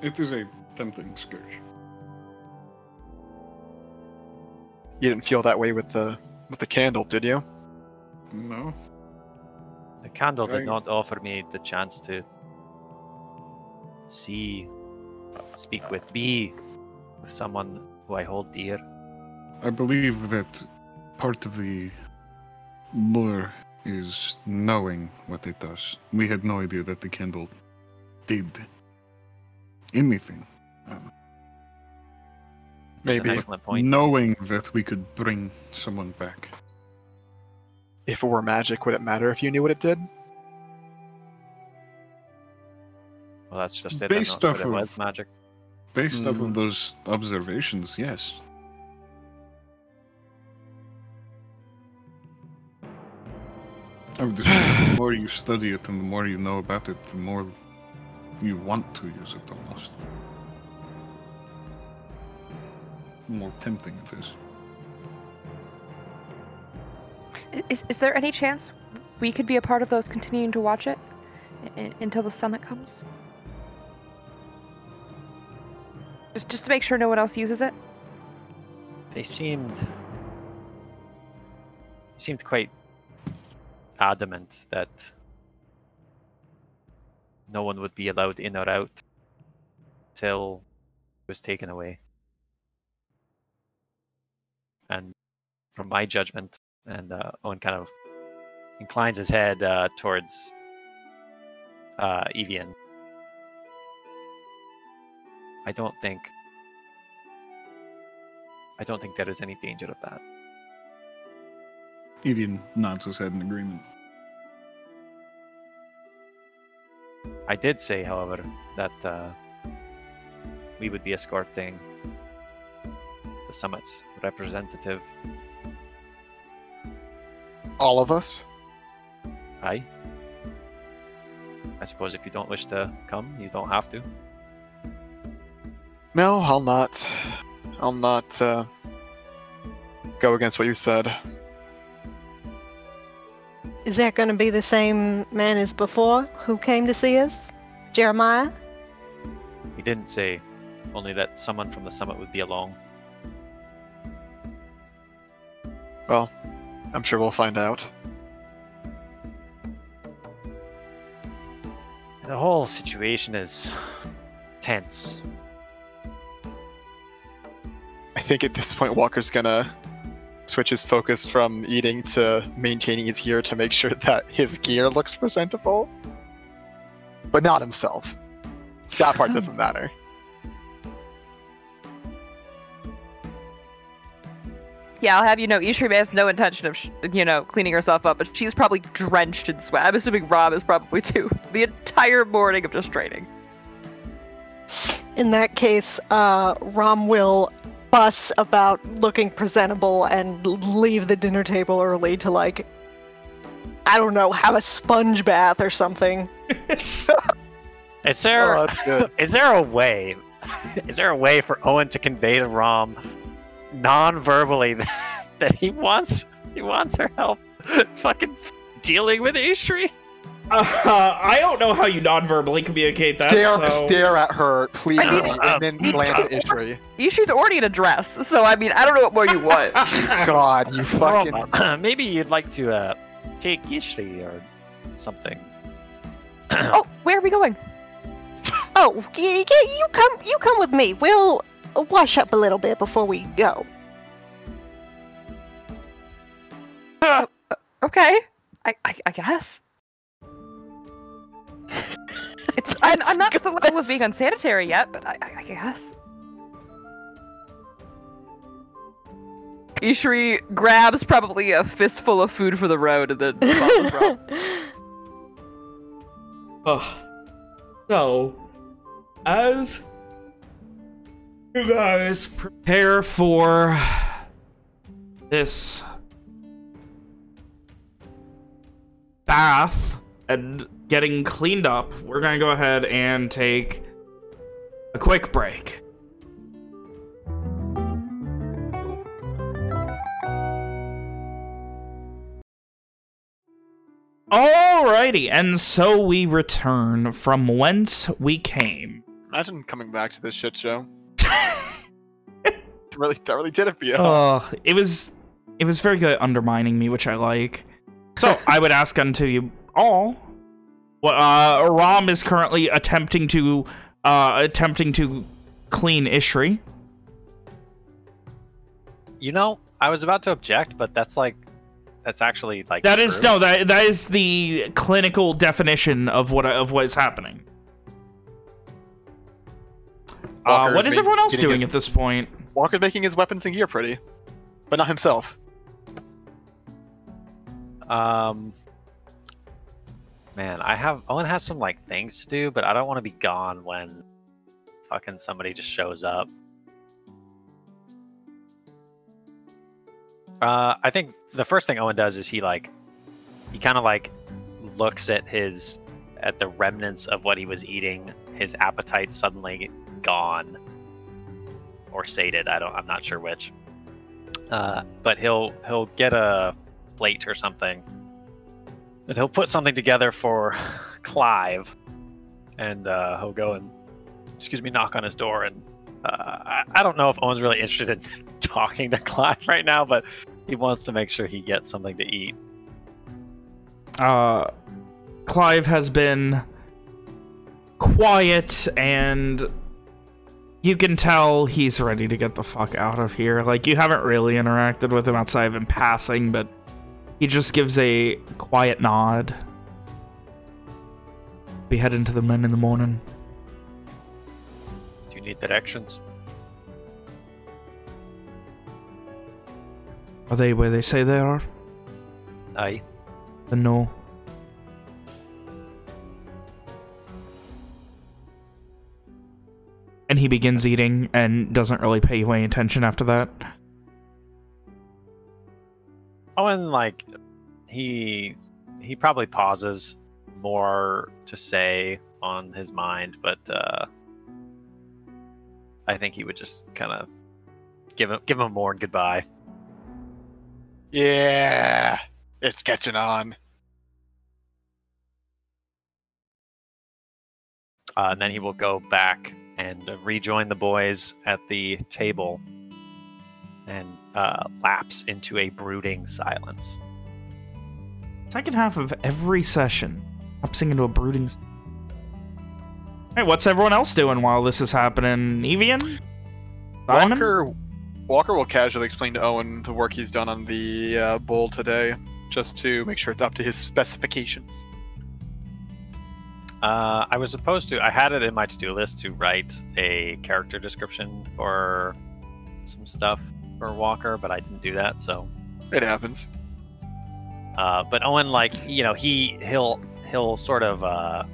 It is a tempting scourge. You didn't feel that way with the with the candle, did you? No. The candle did Right. not offer me the chance to see, speak with, be with someone who I hold dear. I believe that part of the lure is knowing what it does. We had no idea that the candle did anything. Um, That's Maybe point. knowing that we could bring someone back. if it were magic, would it matter if you knew what it did? Well, that's just it. Based I off of- was magic. Based off Mhm. of those observations, yes. I would assume the [sighs] more you study it and the more you know about it, the more you want to use it almost. The more tempting it is. Is, is there any chance we could be a part of those continuing to watch it I- I- until the summit comes? Just, just to make sure no one else uses it? They seemed seemed quite adamant that no one would be allowed in or out till it was taken away. And from my judgment, and uh, Owen kind of inclines his head uh, towards uh, Evian. I don't think I don't think there is any danger of that. Evian nods his head in agreement. I did say, however, that uh, we would be escorting the summit's representative. All of us? Aye. I suppose if you don't wish to come, you don't have to. No, I'll not. I'll not uh, go against what you said. Is that going to be the same man as before who came to see us? Jeremiah? He didn't say, only that someone from the summit would be along. Well, I'm sure we'll find out. The whole situation is tense. I think at this point Walker's gonna switch his focus from eating to maintaining his gear to make sure [laughs] that his gear looks presentable. But not himself. That part doesn't [laughs] matter. Yeah, I'll have you know, Ishri has no intention of, sh- you know, cleaning herself up, but she's probably drenched in sweat. I'm assuming Rom is probably too. [laughs] The entire morning of just training. In that case, uh, Rom will fuss about looking presentable and leave the dinner table early to, like, I don't know, have a sponge bath or something. [laughs] Is there Oh, [laughs] is there a way is there a way for Owen to convey to Rom non-verbally [laughs] that, that he wants he wants her help fucking dealing with Ishri? Uh, I don't know how you non-verbally communicate that. Stare, so... stare at her pleadingly, mean- and then glance at Ishri. [laughs] Ishri's already in a dress, so I mean, I don't know what more you want. [laughs] God, you fucking. Rom, [clears throat] maybe you'd like to uh, take Ishri or something. [clears throat] oh, where are we going? Oh, y- y- you come, you come with me. We'll uh, wash up a little bit before we go. Okay, I I, I guess. It's I'm, I'm not [laughs] at the level of being unsanitary yet, but I, I, I guess. Ishri grabs probably a fistful of food for the road and then follows Rom. Ugh. So, as you guys prepare for this bath and getting cleaned up, we're going to go ahead and take a quick break. Alrighty, and so we return from whence we came. Imagine coming back to this shit show. [laughs] really, that really did it for you. Oh, it was it was very good at undermining me, which I like. So [laughs] I would ask unto you all. Well, uh, Rom is currently attempting to uh, attempting to clean Ishri. You know, I was about to object, but that's like, that's actually like. That is true. no, that that is the clinical definition of what of what is happening. Uh, what is ma- everyone else doing his- at this point? Walker's making his weapons and gear pretty, but not himself. Um, man, I have Owen has some like things to do, but I don't want to be gone when fucking somebody just shows up. Uh, I think the first thing Owen does is he like, he kind of like looks at his at the remnants of what he was eating. His appetite suddenly gone or sated. I don't. I'm not sure which. Uh, but he'll he'll get a plate or something, and he'll put something together for Clive, and uh, he'll go and excuse me, knock on his door. And uh, I, I don't know if Owen's really interested in [laughs] talking to Clive right now, but he wants to make sure he gets something to eat. uh, Clive has been quiet and you can tell he's ready to get the fuck out of here. Like, you haven't really interacted with him outside of in passing, but he just gives a quiet nod. We head into the men in the morning. Do you need directions? Are they where they say they are? Aye. Then no. And he begins eating and doesn't really pay you any attention after that. Owen like he he probably pauses more to say on his mind, but uh I think he would just kind of give him give him a more goodbye. Yeah, it's catching on. Uh, and then he will go back and rejoin the boys at the table and uh, lapse into a brooding silence. Second half of every session, lapsing into a brooding. Hey, what's everyone else doing while this is happening? Evian? Simon? Walker, Walker will casually explain to Owen the work he's done on the uh, bull today, just to make sure it's up to his specifications. Uh, I was supposed to. I had it in my to-do list to write a character description for some stuff for Walker, but I didn't do that. So, It happens. uh, but Owen, like you know, he he'll he'll sort of uh,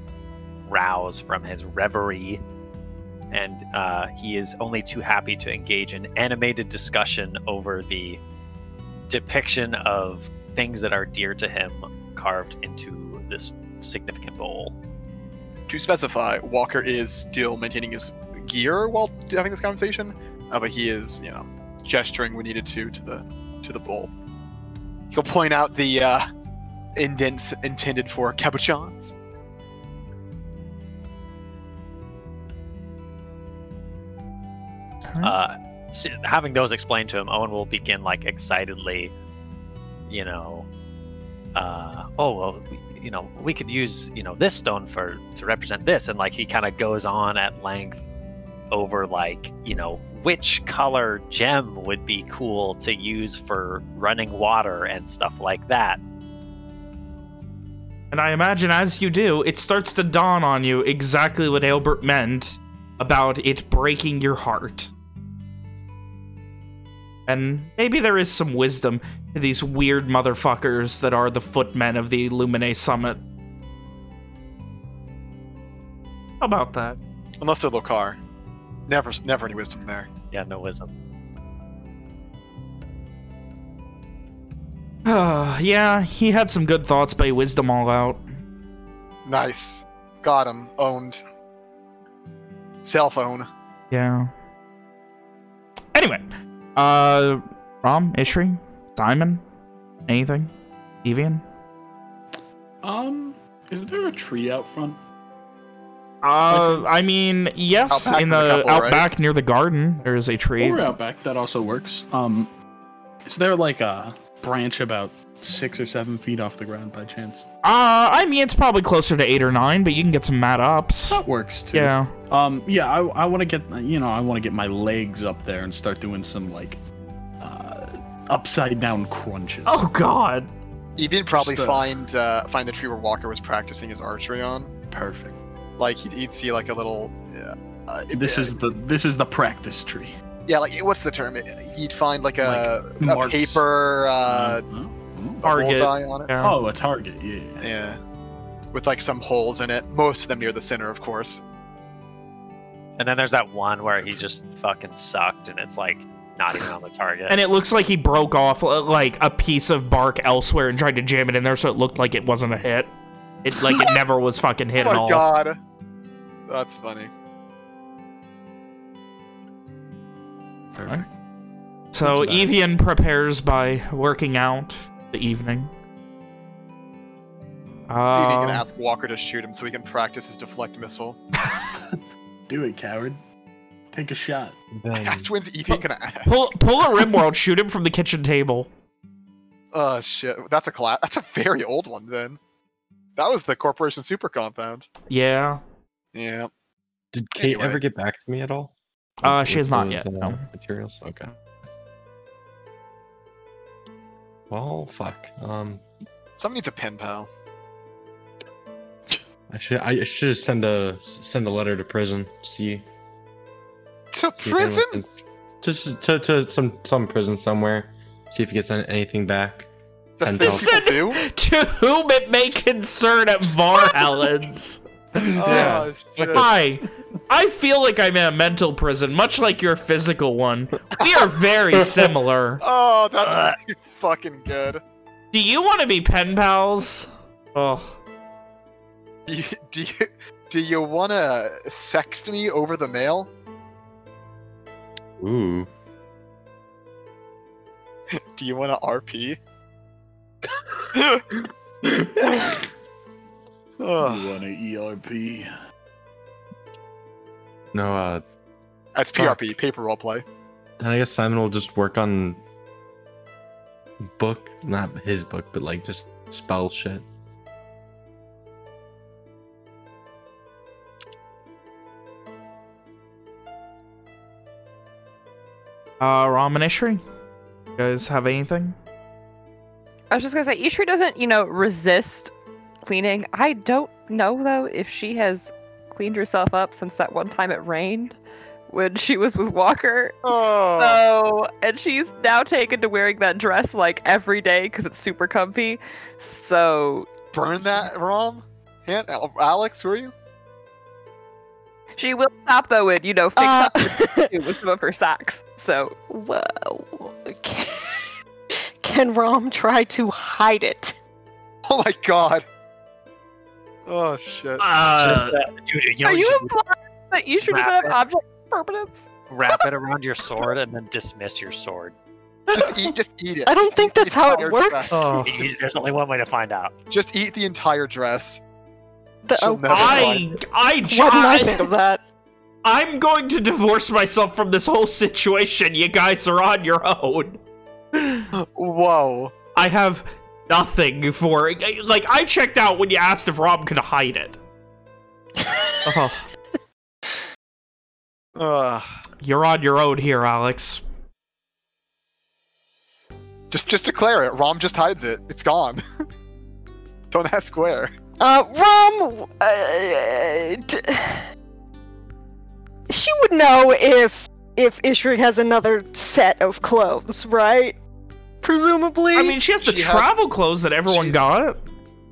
rouse from his reverie, and uh, he is only too happy to engage in animated discussion over the depiction of things that are dear to him carved into this significant bowl. To specify, Walker is still maintaining his gear while having this conversation, uh, but he is, you know, gesturing we needed to to the to the bull. He'll point out the uh, indents intended for cabochons. uh, having those explained to him, Owen will begin like excitedly, you know, uh, oh well, you know, we could use, you know, this stone for to represent this, and like he kind of goes on at length over like, you know, which color gem would be cool to use for running water and stuff like that. And I imagine as you do, it starts to dawn on you exactly what Albert meant about it breaking your heart. And maybe there is some wisdom to these weird motherfuckers that are the footmen of the Lumine Summit. How about that? Unless they're Lokar. Never, never any wisdom there. Yeah, no wisdom. [sighs] yeah, he had some good thoughts, but he whizzed all out. Nice. Got him. Owned. Cell phone. Yeah. Anyway, uh, Rom, Ishri, Simon, anything? Evian? Um, is there a tree out front? Uh, I mean, yes, Out back in in the the couple, out right? back near the garden, there is a tree. Or out back, that also works. Um, is there like a branch about six or seven feet off the ground by chance? Uh, I mean, it's probably closer to eight or nine, but you can get some mat ups. That works too. Yeah. Um, yeah, I, I want to get you know I want to get my legs up there and start doing some like uh, upside down crunches. Oh God. Evian probably Just, uh, find uh, find the tree where Walker was practicing his archery on. Perfect. Like he'd, he'd see like a little. Uh, uh, This is the this is the practice tree. yeah, like what's the term? He'd find like a, Like a paper uh, a Target. bullseye on it. Oh, a target. Yeah. Yeah, with like some holes in it. Most of them near the center, of course. And then there's that one where he just fucking sucked, and it's like not even on the target. And it looks like he broke off uh, like a piece of bark elsewhere and tried to jam it in there, so it looked like it wasn't a hit. It like it [laughs] never was fucking hit oh at my all. god, that's funny. Perfect. So That's about it. Evian prepares by working out the evening. Evian can Uh, ask Walker to shoot him so he can practice his deflect missile. [laughs] Do it, coward. Take a shot. [laughs] That's when's Evian gonna ask. pull pull a rimworld, shoot him from the kitchen table. Oh shit, that's a class. That's a very old one then. That was the Corporation Super Compound. Yeah. Yeah. Did Kate Anyway. ever get back to me at all? Uh, With- she has not those, yet, uh, no. Materials. Okay. Well, fuck. Um, Someone needs a pen pal. I should I should just send a send a letter to prison. See. To see prison? Just to, to some some prison somewhere. See if he gets any- anything back. The Send thing out- people do? [laughs] To whom it may concern at Varhelens. [laughs] [laughs] Oh, shit. Hi. I feel like I'm in a mental prison, much like your physical one. We are very [laughs] similar. Oh, that's Uh. really fucking good. Do you want to be pen pals? Oh. Do you, do you, do you want to sext me over the mail? Ooh. [laughs] Do you want to RP? Ugh. You want a ERP? No. Uh. That's PRP, paper roleplay. Then I guess Simon will just work on book, not his book, but like just spell shit. Uh, Rom and Ishri? You guys have anything? I was just gonna say, Ishri doesn't, you know, resist cleaning. I don't know though if she has cleaned herself up since that one time it rained when she was with Walker. Oh. So, and she's now taken to wearing that dress like every day because it's super comfy. So Burn that, Rom? Han- Al- Alex, who are you? she will stop though and you know fix Uh, up with with some of her socks. So Whoa. Can, can Rom try to hide it? Oh my god. Oh shit. Uh, Just, uh, dude, you know, are you you should implying that Ishri doesn't have object permanence? wrap it around your [laughs] sword and then dismiss your sword. Just eat, just eat it. I don't Just think eat the that's how it entire works. dress. Oh. You- There's only one way to find out. Just eat the entire dress. The, She'll oh, never find I, I, why didn't I I, think of that? I'm going to divorce myself from this whole situation. You guys are on your own. Whoa. I have nothing for like I checked out when you asked if Rom could hide it. [laughs] oh, Ugh. you're on your own here, Alex. just just declare it. Rom just hides it. It's gone. [laughs] Don't ask where. Uh, Rom, uh, d- she would know if if Ishri has another set of clothes, right? Presumably. I mean, she has the She had- travel clothes that everyone got.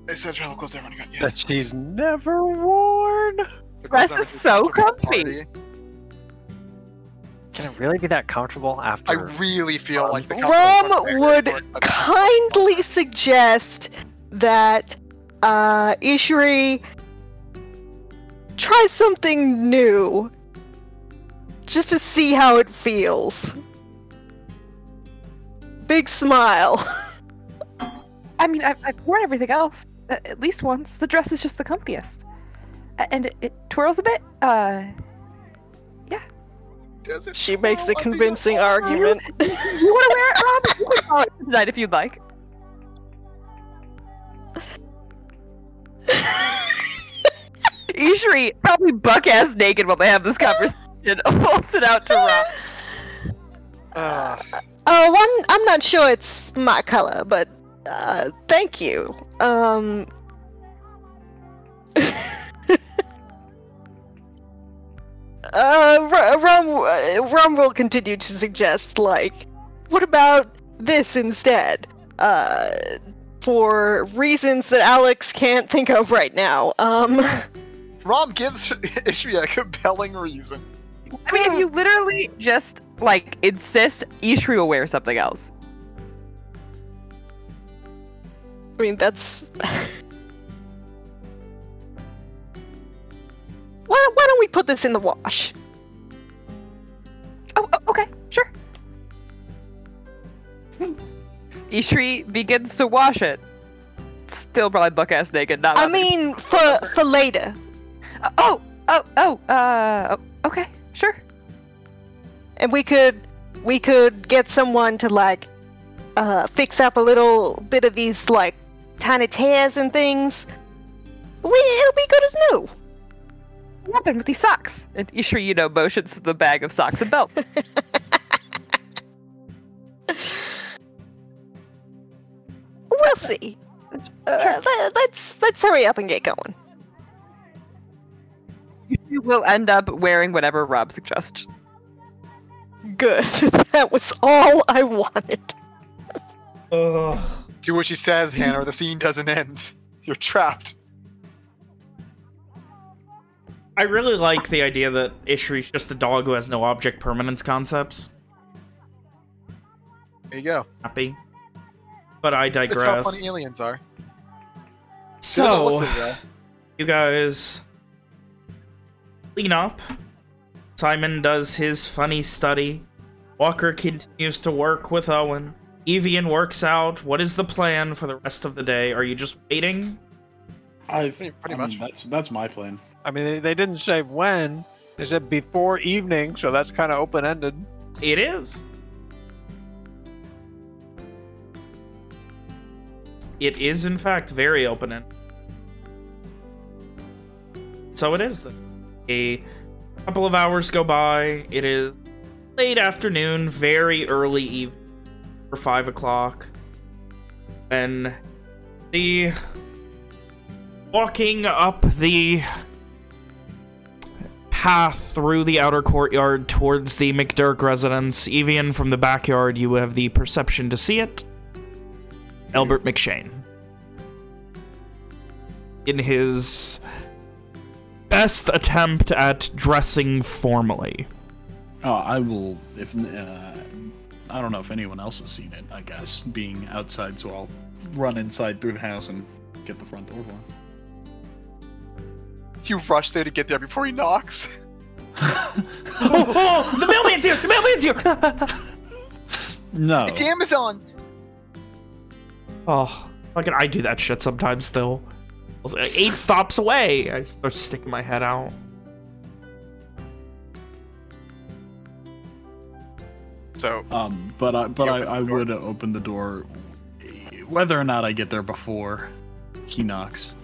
It said travel clothes everyone got. Yeah. That she's never worn. The Dress is so got at the comfy. Can it really be that comfortable after? I really feel like the Rom would kindly suggest that uh, Ishri try something new, just to see how it feels. Big smile. I mean, I've, I've worn everything else uh, at least once. The dress is just the comfiest, and it, it twirls a bit. Uh, Does it She makes a twirl? I think convincing it's- argument. you want to wear it, Rom? You can borrow it tonight if you'd like. [laughs] Ishri probably buck ass naked while they have this conversation. [laughs] Holds it out to Rom. Ugh. Oh, I'm, I'm not sure it's my color, but uh, thank you. Um. [laughs] uh, Rom, uh, Rom will continue to suggest, like, what about this instead? Uh, for reasons that Alex can't think of right now. Um. Rom gives [laughs] Ishri a compelling reason. I mean, if you literally just like insist, Ishri will wear something else. I mean, that's. [laughs] why, why don't we put this in the wash? Oh, oh, okay, sure. Ishri begins to wash it. Still probably buck ass naked. Not. I mean, for for later. Oh, oh, oh. Uh, oh, okay, sure. and we could we could get someone to like uh fix up a little bit of these like tiny tears and things we it'll be good as new What happened with these socks? And Ishri, you know, motions to the bag of socks and belt. [laughs] we'll see uh, let's let's hurry up and get going you will end up wearing whatever Rom suggests. good [laughs] that was all i wanted Ugh. Do what she says, Hannah, or the scene doesn't end. You're trapped. I really like the idea that Ishri's just a dog who has no object permanence concepts. There you go. Happy. But I digress. That's how digress. funny aliens are. So, you guys clean up. Simon does his funny study. Walker continues to work with Owen. Evian works out. What is the plan for the rest of the day? Are you just waiting? I Pretty- pretty I mean, much. that's that's my plan. I mean, they, they didn't say when. They said before evening, so that's kind of open ended. It is. It is, in fact, very open-ended. So it is. Then. A couple of hours go by. It is late afternoon, very early evening, or 5 o'clock. And the... Walking up the path through the outer courtyard towards the McDurk residence. Evian, from the backyard, you have the perception to see it. Albert McShane. In his best attempt at dressing formally. Oh, I will. If uh, I don't know if anyone else has seen it. I guess being outside, so I'll run inside through the house and get the front door for. You rush there to get there before he knocks. oh, oh, the mailman's here! The mailman's here! [laughs] No. It's Amazon. oh, fucking, I do that shit sometimes still. I was like, Eight stops away. I start sticking my head out. So Um, but I but I, I would open the door whether or not I get there before he knocks.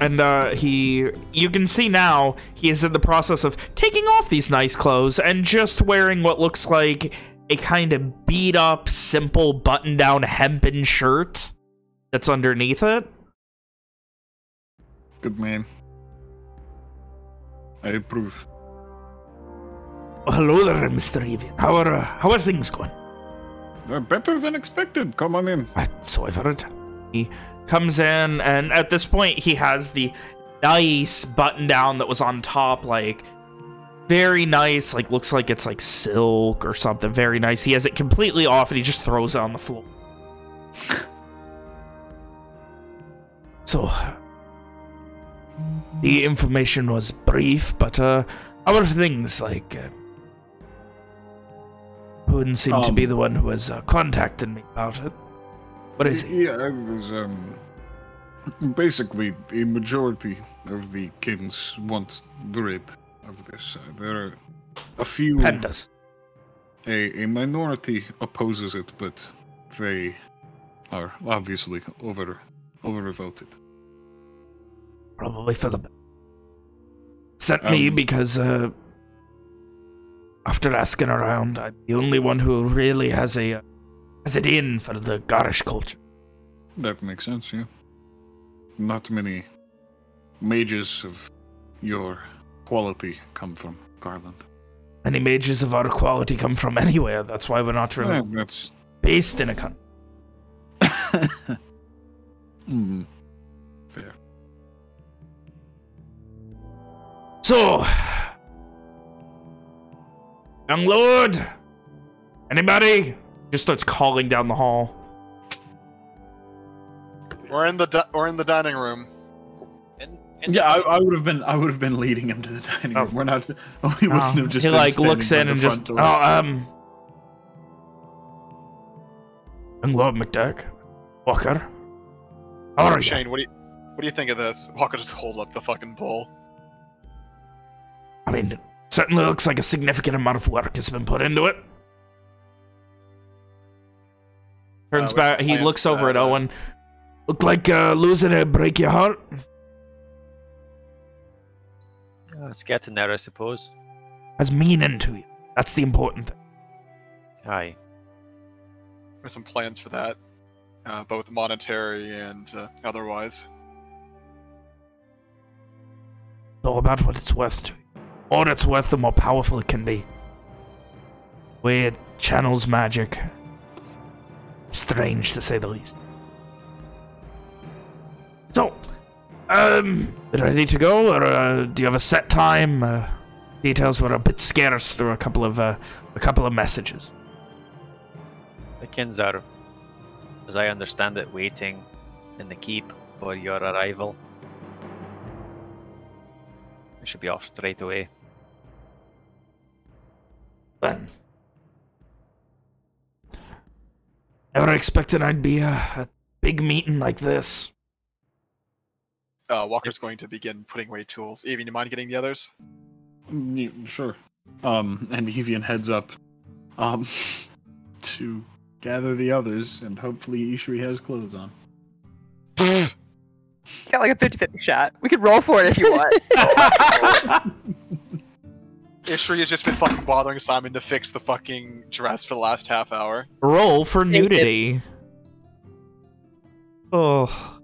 And uh, he, you can see now, he is in the process of taking off these nice clothes and just wearing what looks like a kind of beat up, simple button-down hempen shirt that's underneath it. Good man. I approve. Hello there, Mr. Evian. How are, uh, how are things going? Uh, better than expected. Come on in. I, so I've heard. He comes in, and at this point, he has the nice button down that was on top, like very nice. Like looks like it's like silk or something. Very nice. He has it completely off, and he just throws it on the floor. [sighs] so the information was brief, but uh, our things like. Uh, wouldn't seem to Um, be the one who has uh, contacted me about it. What is he? Yeah, I was, um. Basically, the majority of the kins want rid of this. Uh, there are a few. Pandas. A, a minority opposes it, but they are obviously over overvoted. Probably for the. Sent me Um, because, uh, after asking around, I'm the only one who really has a uh, has it in for the Garish culture. That makes sense, yeah. Not many mages of your quality come from Garland. Any mages of our quality come from anywhere. That's why we're not really Well, that's based in a country. [laughs] mm, fair. So, young lord, anybody? Just starts calling down the hall. We're in the di- we're in the dining room. Yeah, I, I would have been. I would have been leading him to the dining room. We're not. [laughs] We wouldn't Oh, have just. he been like looks in and just door. oh um young lord McDurk Walker how are you Shane, what do you what do you think of this? Walker just hold up the fucking bowl. I mean certainly looks like a significant amount of work has been put into it turns Uh, back he looks over at uh? Owen look like uh, losing it break your heart Uh, Let's get I suppose. has meaning to you that's the important thing Aye. There's some plans for that, uh, both monetary and uh, otherwise. It's all about what it's worth to you. The more it's worth, the more powerful it can be. Way it channels magic. Strange, to say the least. So, um, ready to go, or uh, do you have a set time? Uh, details were a bit scarce through a couple of uh, a couple of messages. The kins are, as I understand it, waiting in the keep for your arrival. We should be off straight away. Then, never expected I'd be a, a big meeting like this. Uh, Walker's going to begin putting away tools. Evie, you mind getting the others? Mm, yeah, sure. Um, and Evian heads up, um, [laughs] to gather the others, and hopefully Ishri has clothes on. [laughs] Got like a 50 50 shot. We could roll for it if you want. [laughs] Ishri has just been fucking bothering Simon to fix the fucking dress for the last half hour. Roll for nudity. Oh.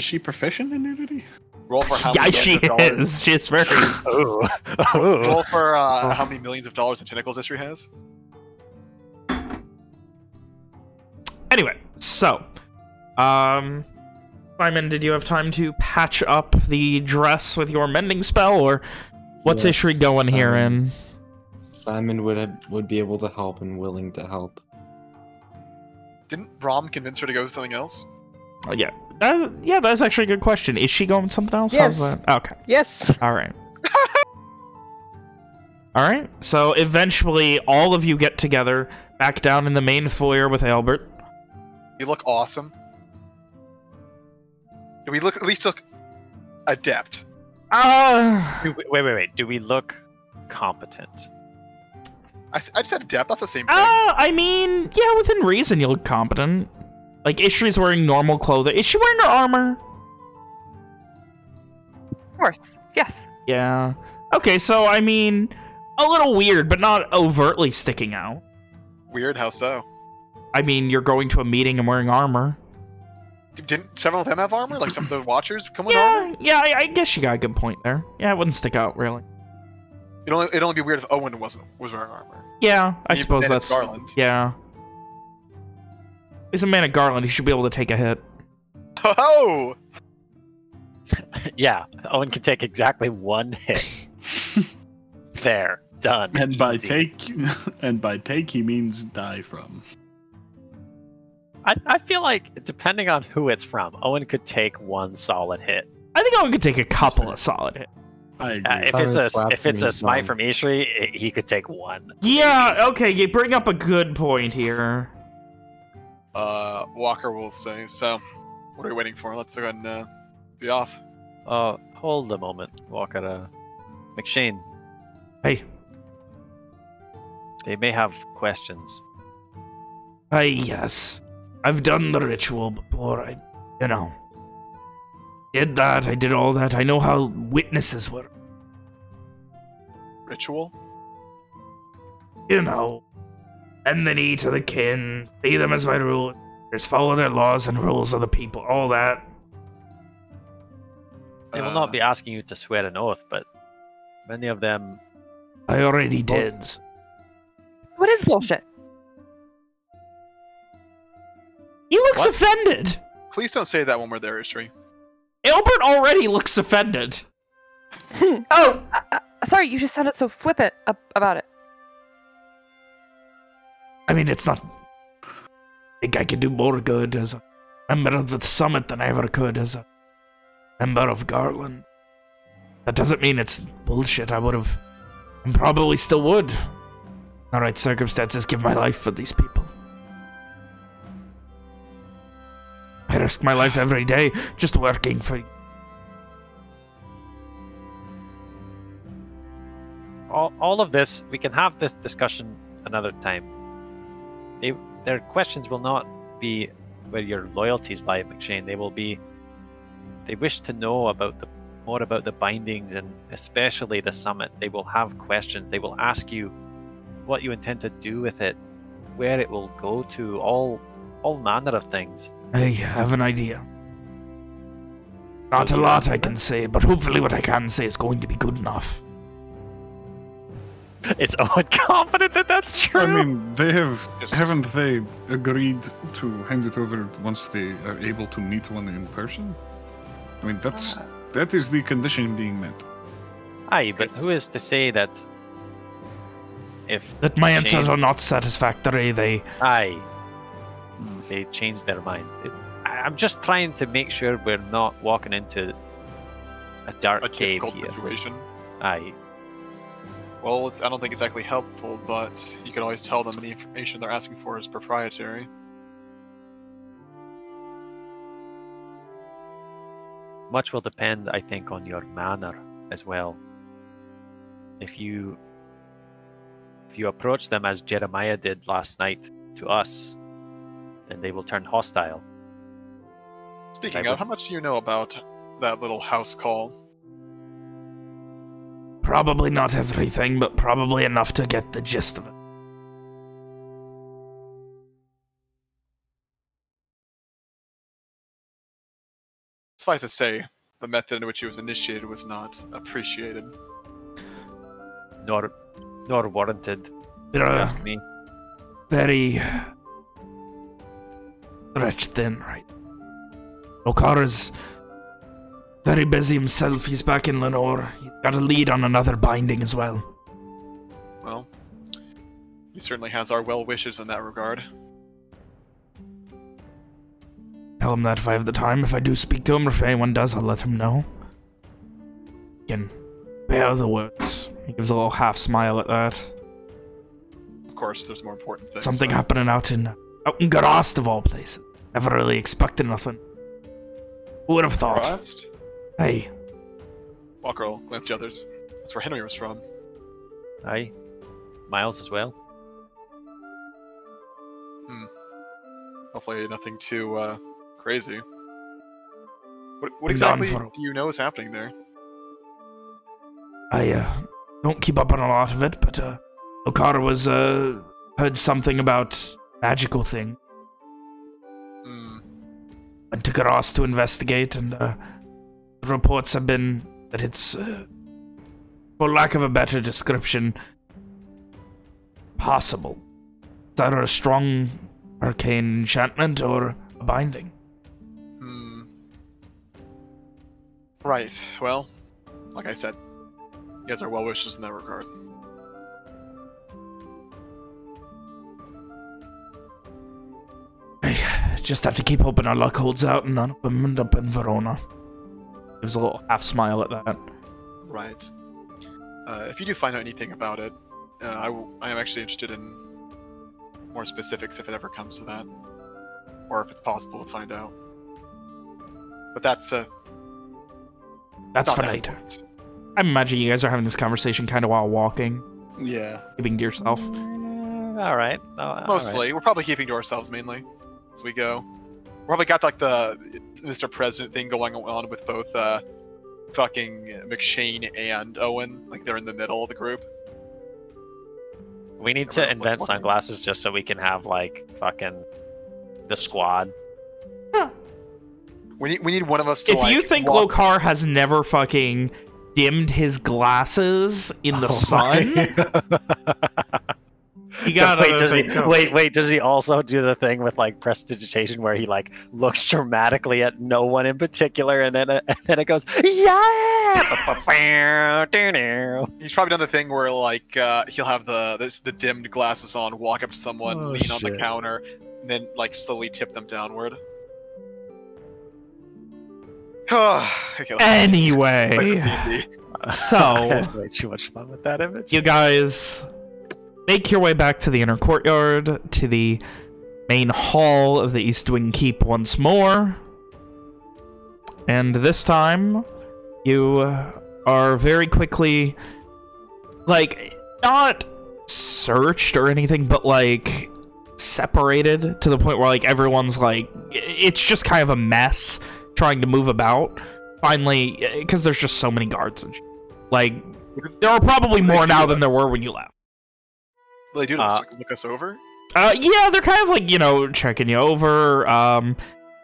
Is she proficient in nudity? Roll for how Yeah, many she millions of dollars? is. She's very. [laughs] [laughs] Oh. Roll for uh, how many millions of dollars in tentacles Ishri has? Anyway, so, um, Simon, did you have time to patch up the dress with your mending spell, or what's Yes, Ishri going here in? Simon would have, would be able to help and willing to help. Didn't Rom convince her to go with something else? Oh, yeah, that, yeah, that's actually a good question. Is she going with something else? Yes. How's that? Okay. Yes. All right. [laughs] all right. So eventually, all of you get together back down in the main foyer with Albert. You look awesome. Do we look at least look adept? Uh, Do we- wait, wait, wait. Do we look competent? I, s- I said depth. That's the same Uh, thing. I mean, yeah, within reason, you look competent. Like, Ishri's wearing normal clothing. Is she wearing her armor? Of course. Yes. Yeah. Okay, so, I mean, a little weird, but not overtly sticking out. Weird. How so? I mean, you're going to a meeting and wearing armor. Didn't several of them have armor? Like some of the Watchers come with Yeah, armor? yeah, I, I guess you got a good point there. Yeah, it wouldn't stick out, really. It'd only, it'd only be weird if Owen wasn't was wearing armor. Yeah, I Even suppose then it's that's... Garland. Yeah. He's a man of Garland. He should be able to take a hit. Oh! [laughs] yeah, Owen can take exactly one hit. [laughs] there, done. And by easy. take, [laughs] and by take, he means die from. I, I feel like depending on who it's from, Owen could take one solid hit. I think Owen could take a couple of solid hits. I agree. Uh, if it's a slaps if it's a smite from Ishri, i- he could take one. Yeah, okay, you bring up a good point here. Uh, Walker will say. So, what are we waiting for? Let's go ahead and uh, be off. Uh, hold a moment, Walker. Uh, McShane, Hey, they may have questions. I yes. I've done the ritual before. I, you know, did that. I did all that. I know how witnesses work. Ritual. You know, and the knee to the kin. See them as my rule. Just follow their laws and rules of the people. All that. They will Uh, not be asking you to swear an oath, but many of them. I already did. What is bullshit? He looks What? offended. Please don't say that when we're there, Ishri. Albert already looks offended. [laughs] Oh, uh, uh, sorry. You just sounded so flippant about it. I mean, it's not. I think I can do more good as a member of the summit than I ever could as a member of Garland. That doesn't mean it's bullshit. I would have, and probably still would. The right circumstances, give my life for these people. I risk my life every day just working for you. All, all of this, we can have this discussion another time. They, their questions will not be where your loyalties lie, McShane. They will be. They wish to know about the more about the bindings and especially the summit. They will have questions. They will ask you what you intend to do with it, where it will go to, all all manner of things. I have an idea. Not a lot I can say, but hopefully what I can say is going to be good enough. [laughs] Is Owen confident that that's true? I mean, they have Just- haven't they agreed to hand it over once they are able to meet one in person? I mean, that's uh. that is the condition being met. Aye, but who is to say that if That my answers are not satisfactory, they aye hmm. they change their mind? It, I- I'm just trying to make sure we're not walking into a dark A cave here. situation. Aye, Well, it's, I don't think it's exactly helpful, but you can always tell them any information they're asking for is proprietary. much will depend, I think, on your manner as well. If you if you approach them as Jeremiah did last night to us, then they will turn hostile. Speaking I of, how much do you know about that little house call? Probably not everything, but probably enough to get the gist of it. Suffice to say, the method in which he was initiated was not appreciated. Nor nor warranted, if They're you uh, ask me. very stretched thin, right? Okara's very busy himself. He's back in Lenore. He's got a lead on another binding as well. Well, he certainly has our well wishes in that regard. Tell him that if I have the time. If I do speak to him, or if anyone does, I'll let him know. He can bear the words. He gives a little half smile at that. Of course, there's more important things. Something but- happening out in out in Garast of all places. Never really expected nothing. Who would have thought? Frost? Hey, Walker will glance at the others. That's where Henry was from. Aye. miles as well. Hopefully, nothing too uh, crazy. What, what exactly for- do you know is happening there? I uh, don't keep up on a lot of it, but uh, Okara was uh, heard something about magical thing. Hmm. Went to Garas to investigate, and uh, the reports have been that it's, uh, for lack of a better description, possible. It's either a strong arcane enchantment or a binding. Hmm. Right. Well, like I said, you guys are well wishers in that regard. I just have to keep hoping our luck holds out and none of them end up in Verona. Gives a little half smile at that. Right. Uh, if you do find out anything about it, uh, I, w- I am actually interested in more specifics if it ever comes to that, or if it's possible to find out. But that's uh, That's not for that later. important. I imagine you guys are having this conversation kind of while walking, Yeah. keeping to yourself. Eh, all right. Oh, all right. Mostly, we're probably keeping to ourselves mainly as we go. We probably got like the Mr. President thing going on with both uh, fucking McShane and Owen. Like they're in the middle of the group. We need to Everyone's, like, invent looking. sunglasses just so we can have like fucking the squad. We need we need one of us to. If like, you think walk- Lokar has never fucking dimmed his glasses in [laughs] Oh the sun, [laughs] [laughs] you [laughs] gotta wait, does he, think wait, wait, does he also do the thing with like prestidigitation where he like looks dramatically at no one in particular and then, uh, [laughs] and then it goes, yeah! He's probably done the thing where like uh, he'll have the, the the dimmed glasses on, walk up to someone, Oh, lean on the counter, and then like slowly tip them downward. [sighs] okay, Anyway, play. I so had [laughs] way too much fun with that image. you guys make your way back to the inner courtyard, to the main hall of the Eastwind Keep once more. And this time, you are very quickly, like, not searched or anything, but, like, separated to the point where, like, everyone's, like, it's just kind of a mess trying to move about. Finally, because there's just so many guards and. Like, there are probably more now than there were when you left. What do they do Uh, us? Like, look us over? Uh, yeah, they're kind of like, you know, checking you over. Um,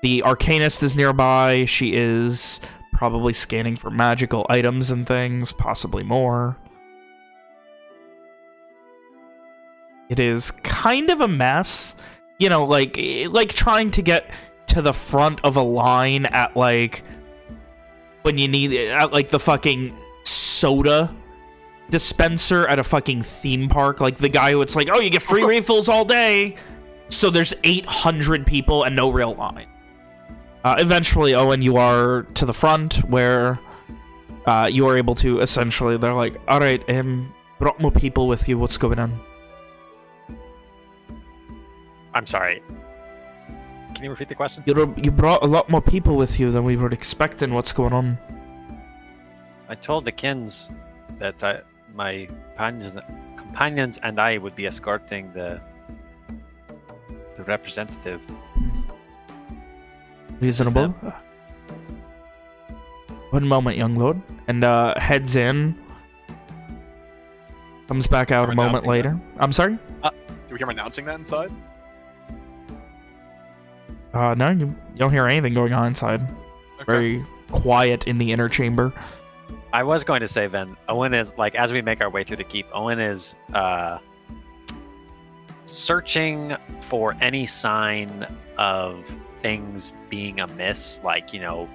the Arcanist is nearby. She is probably scanning for magical items and things, possibly more. It is kind of a mess. You know, like, eh, like trying to get to the front of a line at, like, when you need, at, like, the fucking soda dispenser at a fucking theme park. Like the guy who it's like, oh, you get free refills all day. So there's 800 people and no real line. Uh, eventually, Owen, you are to the front where uh, you are able to essentially, they're like, all right, um, brought more people with you. What's going on? I'm sorry. Can you repeat the question? You you brought a lot more people with you than we were expecting. What's going on? I told the kins that I, my companions, companions and I would be escorting the the representative. Reasonable. One moment, young lord. And uh, heads in. Comes back out a I'm moment announcing later. I'm sorry? Do we hear him announcing that inside? Uh, no, you, you don't hear anything going on inside. Okay. Very quiet in the inner chamber. I was going to say, Ven, Owen is like as we make our way through the keep. Owen is uh, searching for any sign of things being amiss, like you know,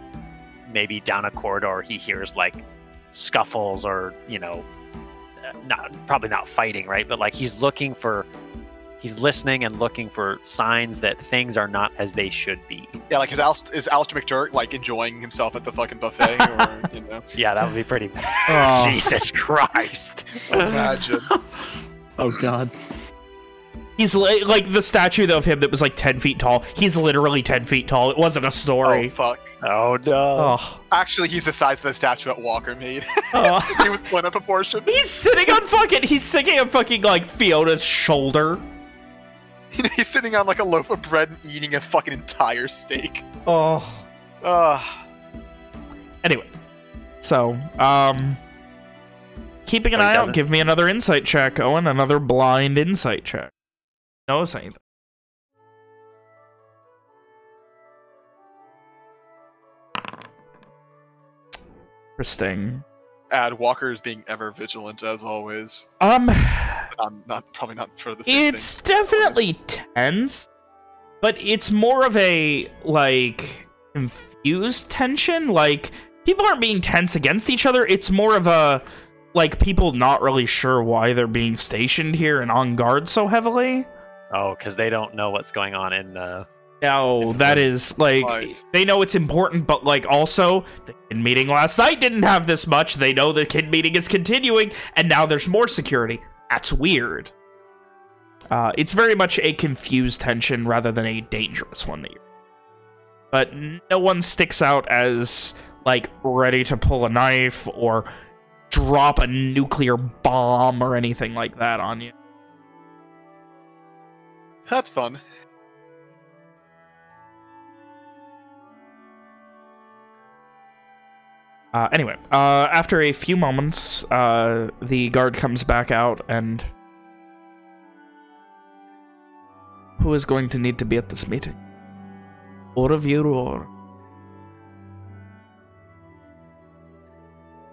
maybe down a corridor he hears like scuffles or you know, uh, not probably not fighting, right? But like he's looking for, he's listening and looking for signs that things are not as they should be. Yeah, like is Alst- is Alistair McDurk like enjoying himself at the fucking buffet, or you know? [laughs] Yeah, that would be pretty. [laughs] Oh. [laughs] Jesus Christ! Imagine. Oh god. He's li like the statue of him that was like 10 feet tall. He's literally 10 feet tall. It wasn't a story. Oh story. fuck! Oh no. Oh. Actually, he's the size of the statue that Walker made. Oh. he was split up proportion. He's sitting on fucking. He's sitting on fucking like Fiona's shoulder. [laughs] he's sitting on like a loaf of bread and eating a fucking entire steak. Oh. Ugh. Anyway, so um, keeping an So he eye out. doesn't- Give me another insight check, Owen. Another blind insight check. Notice anything? Interesting. Add Walker is being ever vigilant as always. Um, I'm not probably not for the same it's thing. definitely tense, but it's more of a like confused tension. Like people aren't being tense against each other. It's more of a like people not really sure why they're being stationed here and on guard so heavily. Oh, because they don't know what's going on in the. No, that is like Right. they know it's important, but like also the kid meeting last night didn't have this much. They know the kid meeting is continuing, and now there's more security. That's weird. Uh, it's very much a confused tension rather than a dangerous one. That you're. But no one sticks out as like ready to pull a knife or drop a nuclear bomb or anything like that on you. That's fun. Uh, anyway, uh, after a few moments, uh, the guard comes back out and... Who is going to need to be at this meeting? All of you or...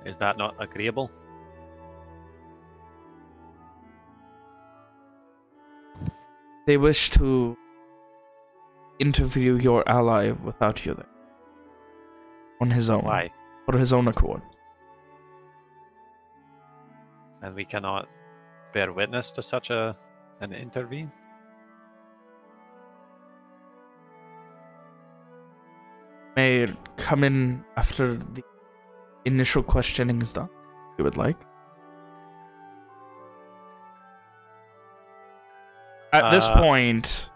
Is that not agreeable? They wish to interview your ally without you there. On his own. Why? For his own accord. And we cannot bear witness to such a an interview. May come in after the initial questioning is done. if You would like. At this Uh, point,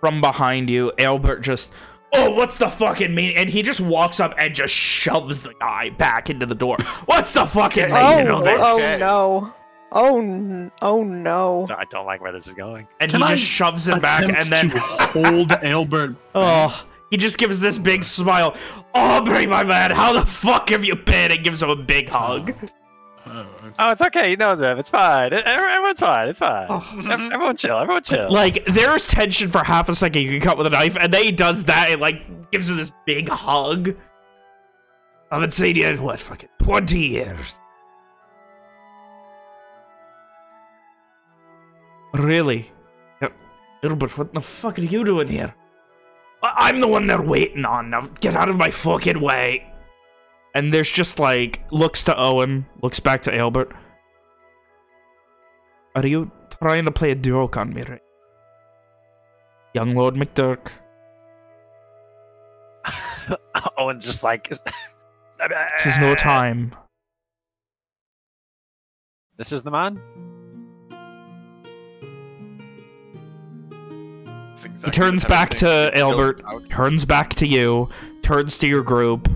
from behind you, Albert just, oh, what's the fucking meaning? And he just walks up and just shoves the guy back into the door. What's the fucking meaning Oh, of this? oh no. Oh, oh no. I don't like where this is going. And Can he I just shoves him back and then, to hold [laughs] Albert. oh, he just gives this big smile. Aubrey, my man, how the fuck have you been? And gives him a big hug. Oh, Oh, it's okay. He knows him. It's fine. Everyone's fine. It's fine. Oh. Everyone chill. Everyone chill. Like, there's tension for half a second. You can cut with a knife, and then he does that and, like, gives him this big hug. I haven't seen you in, what, fucking 20 years. Really? Yeah, Albert, what the fuck are you doing here? I'm the one they're waiting on. Now, get out of my fucking way. And there's just, like, looks to Owen, looks back to Albert. Are you trying to play a joke on me, right? Young Lord McDurk. [laughs] Owen just like. [laughs] This is no time. This is the man. That's He turns the type of back to Albert, turns back to you, turns to your group.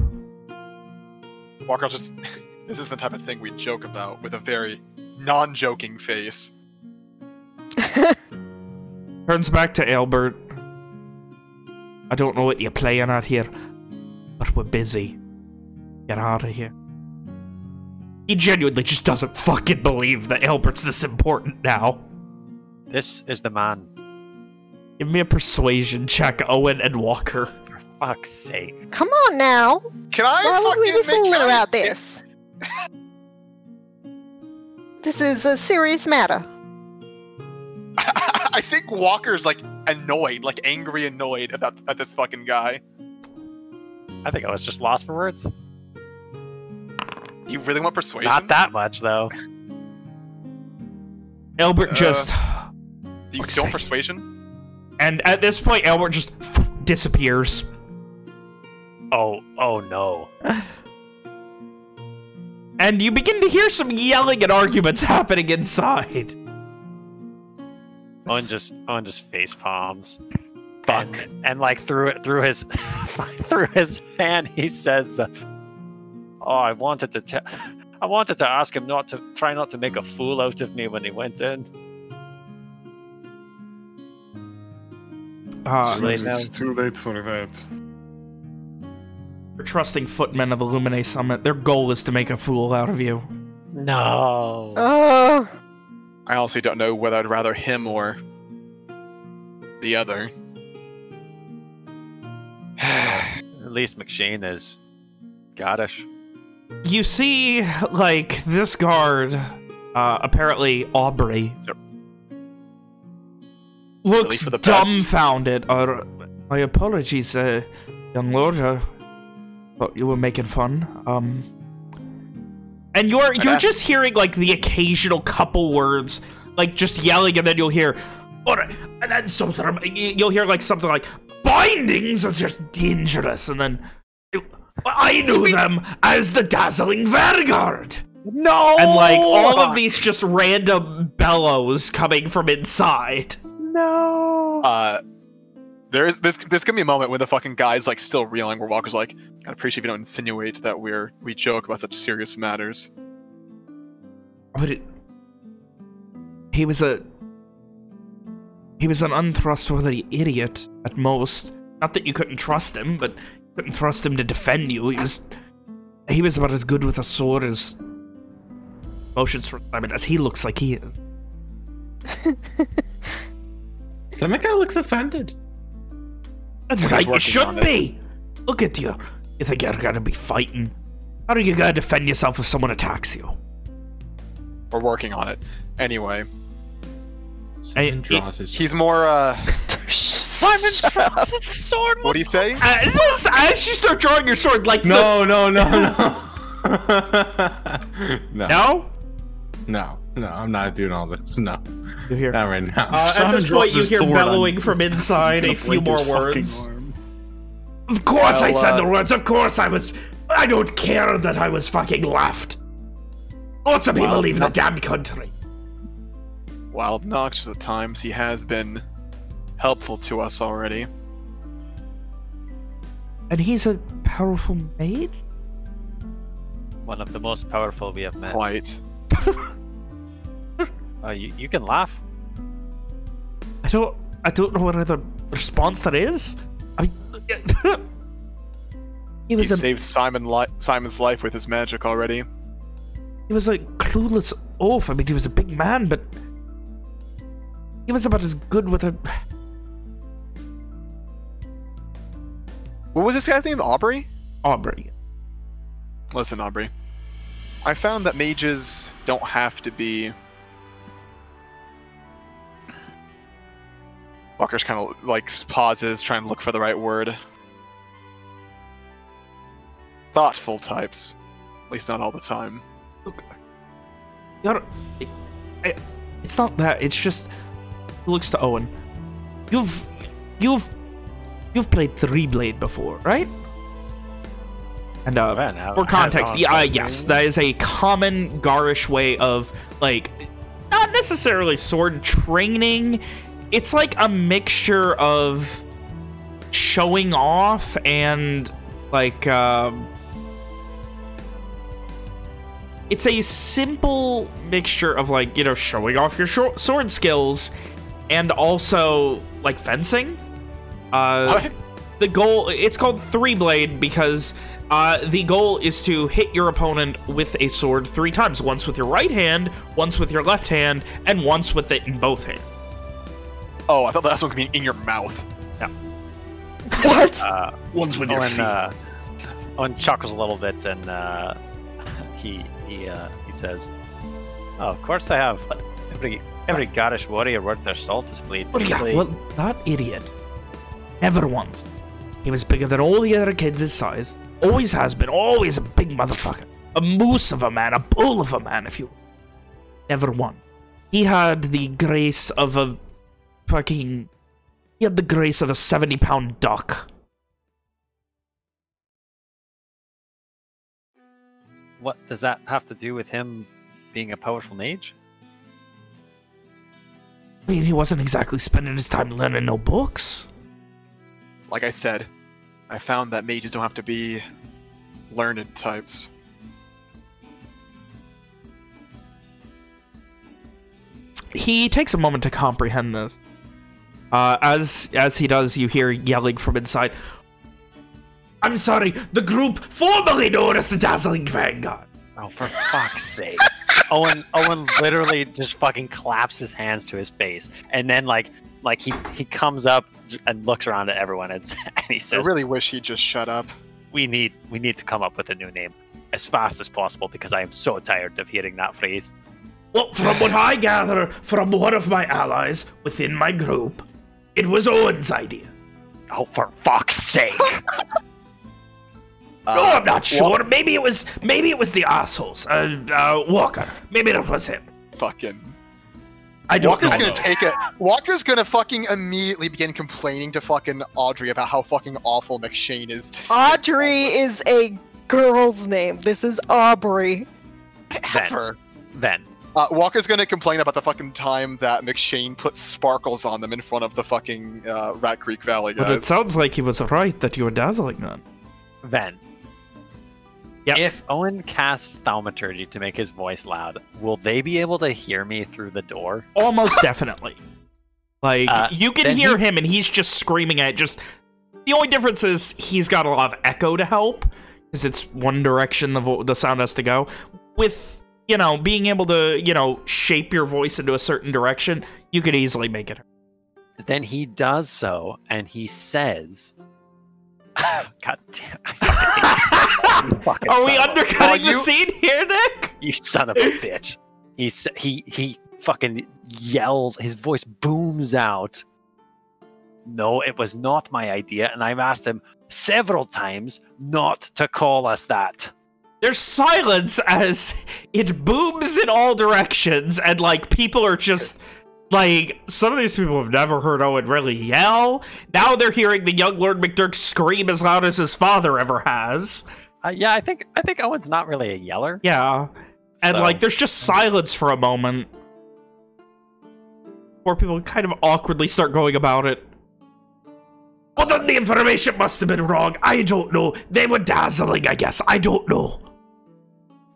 Walker just. [laughs] This is the type of thing we joke about with a very non-joking face. [laughs] Turns back to Albert. I don't know what you're playing at here, but we're busy. Get out of here. He genuinely just doesn't fucking believe that Albert's this important now. This is the man. Give me a persuasion check, Owen and Walker. For fuck's sake. Come on now. Can I Why would we be make- fooling I- about this? This is a serious matter. [laughs] I think Walker's like annoyed, like angry, annoyed about at this fucking guy. I think I was just lost for words. You really want persuasion? Not that much though. Albert Uh, just... Do you fuck's don't persuasion? And at this point, Albert just disappears. Oh, oh no. And you begin to hear some yelling and arguments [laughs] happening inside. Owen just Owen just face palms. Fuck. And, and like through it through his [laughs] through his fan, he says, uh, "Oh, I wanted to te- [laughs] I wanted to ask him not to try not to make a fool out of me when he went in." Uh, Too late now. It's too late for that. For trusting footmen of the Lumine Summit, their goal is to make a fool out of you. No. Oh, I honestly don't know whether I'd rather him or the other. [sighs] At least McShane is goddish. You see, like, this guard, uh, apparently Aubrey, So- looks for the best. dumbfounded. Uh, my apologies, uh, young lord. Uh, thought you were making fun. Um, and you're you're asked- just hearing like the occasional couple words, like just yelling, and then you'll hear, "All right," and then something. You'll hear like something like, "Bindings are just dangerous," and then. I knew them as the Dazzling Vanguard! No. And like all of these just random bellows coming from inside. No. Uh, there is there's, there's gonna be a moment when the fucking guy's like still reeling, where Walker's like, "I appreciate if you don't insinuate that we're we joke about such serious matters." But it, he was a he was an untrustworthy idiot at most. Not that you couldn't trust him, but you couldn't trust him to defend you. He was he was about as good with a sword as motions for I mean, as he looks like he is. [laughs] Seneca looks offended. And right, you should on it. be. Look at you. You think you're gonna be fighting? How are you gonna defend yourself if someone attacks you? We're working on it. Anyway, Simon draws his. he's more. uh [laughs] Simon sword. What do you say? As, as, as you start drawing your sword, like No, no, no, no. [laughs] [laughs] no. no, No, no, I'm not doing all this. No, you hear. not right now. Uh, at this point, you hear bellowing on- from inside a [laughs] few more words. Of course, I said uh, the words. Of course, I was. I don't care that I was fucking left. Lots of people Well, leave no- the damn country. While obnoxious at times, he has been helpful to us already. And he's a powerful mage. One of the most powerful we have met. Quite. [laughs] Uh, you, you can laugh. I don't. I don't know what other response that is. I. he [laughs] He was a saved Simon li- Simon's life with his magic already. He was a clueless oaf. I mean, he was a big man, but he was about as good with a. What was this guy's name? Aubrey? Aubrey. Listen, Aubrey. I found that mages don't have to be. Walker's kind of like pauses, trying to look for the right word. Thoughtful types. At least not all the time. Look, you gotta, it, it- it's not that. It's just. Looks to Owen. You've, you've, you've played three blade before, right? And uh, Man, how- for context, on yeah, uh, yes, that is a common garish way of like, not necessarily sword training. It's like a mixture of showing off and like um it's a simple mixture of like you know showing off your sword skills and also like fencing uh What? the goal it's called three blade because uh, the goal is to hit your opponent with a sword three times once with your right hand once with your left hand and once with it in both hands Oh, I thought the last one's gonna be in your mouth. Yeah. What? Uh, One's with your Owen, feet. uh, Owen chuckles a little bit and uh, he he uh, he says, "Oh, of course I have. Every every Garish warrior worth their salt is bleed. Well, yeah, well, that idiot. Never once. He was bigger than all the other kids his size. Always has been. Always a big motherfucker. A moose of a man. A bull of a man, if you... Never won. He had the grace of a fucking... He had the grace of a 70-pound duck. What does that have to do with him being a powerful mage? I mean, he wasn't exactly spending his time learning no books. Like I said, I found that mages don't have to be learned types. He takes a moment to comprehend this. Uh, as as he does, you hear yelling from inside. I'm sorry, the group formerly known as the Dazzling Vanguard. Oh, for fuck's sake. Owen Owen literally just fucking claps his hands to his face. And then like like he he comes up and looks around at everyone and, [laughs] and he says, I really wish he'd just shut up. "We need we need to come up with a new name as fast as possible because I am so tired of hearing that phrase." Well, from what I gather from one of my allies within my group, it was Owen's idea. Oh, for fuck's sake. [laughs] no, I'm not sure. Maybe it was maybe it was the assholes. Uh, uh, Walker. Maybe it was him. Fucking. I don't Walker's know. gonna take it. Walker's gonna fucking immediately begin complaining to fucking Audrey about how fucking awful McShane is to say. Audrey is a girl's name. This is Aubrey. Ever. Then. Uh, Walker's gonna complain about the fucking time that McShane put sparkles on them in front of the fucking uh, Rat Creek Valley guys. But it sounds like he was right that you were dazzling them. Then. If Owen casts thaumaturgy to make his voice loud, will they be able to hear me through the door? Almost definitely. Like Uh, you can hear he- him, and he's just screaming at just. The only difference is he's got a lot of echo to help because it's one direction the vo- the sound has to go. With you know being able to you know shape your voice into a certain direction, you could easily make it. Then he does so, and he says, [laughs] "God damn! [laughs] Fucking hate you so much, you fucking Are we son undercutting the you- scene here, Nick? You son of a bitch! He he he fucking yells. His voice booms out. No, it was not my idea, and I've asked him several times not to call us that. There's silence as it booms in all directions, and like people are just like some of these people have never heard Owen really yell. Now they're hearing the young Lord McDurk scream as loud as his father ever has. Uh, yeah, I think I think Owen's not really a yeller. Yeah, and So- like there's just silence for a moment, where people kind of awkwardly start going about it. Well, then the information must have been wrong. I don't know. They were dazzling, I guess. I don't know.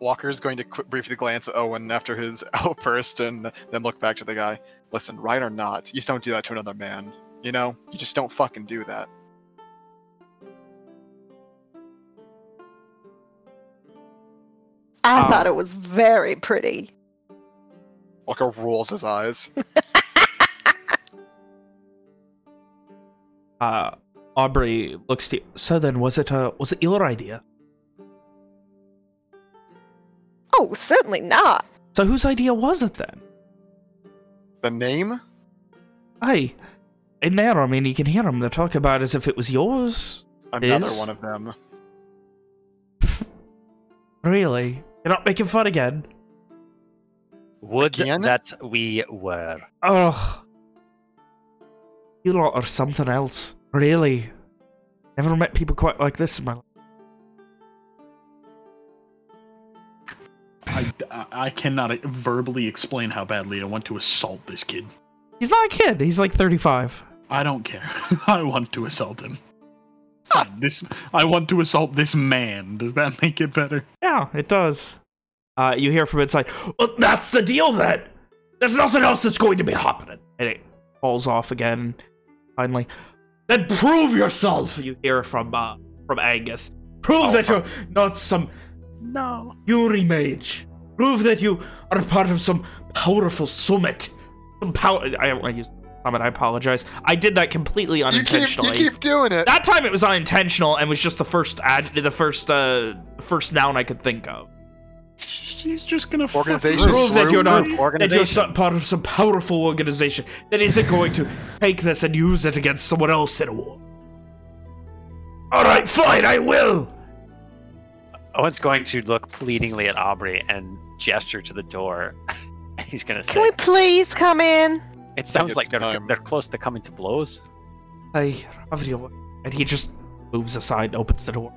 Walker's going to qu- briefly glance at Owen after his [laughs] outburst and then look back to the guy. Listen, right or not, you just don't do that to another man. You know, you just don't fucking do that. I Um, thought it was very pretty. Walker rolls his eyes. [laughs] Uh, Aubrey looks to you. So then, was it uh, was it your idea? Oh, certainly not. So whose idea was it then? The name? Hey, in there, I mean, you can hear them. They talk about it as if it was yours. Another Is? one of them. [laughs] Really? You're not making fun again? Would Again? that we were. Ugh. You lot are something else. Really. Never met people quite like this in my life. I, I- cannot verbally explain how badly I want to assault this kid. He's not a kid. He's like 35. I don't care. [laughs] I want to assault him. this I want to assault this man. Does that make it better? Yeah, it does. Uh, you hear from inside, well, that's the deal then. There's nothing else that's going to be happening. And it falls off again. Finally, then prove yourself. You hear from uh, from Angus. Prove that you're not some No. Fury mage. Prove that you are part of some powerful summit. Some power. I don't want to use summit. I apologize. I did that completely You keep, unintentionally. you keep doing it. That time it was unintentional and was just the first ad, the first uh, first noun I could think of. She's just gonna Organization. fucking Prove that you're not that you're some, part of some powerful organization that isn't going to take this and use it against someone else in a war. All right, fine, I will. Owen's going to look pleadingly at Aubrey and gesture to the door. [laughs] He's going to say, Can we please come in? It sounds It's like they're, time. they're close to coming to blows. Hey, Avrio. And he just moves aside and opens the door.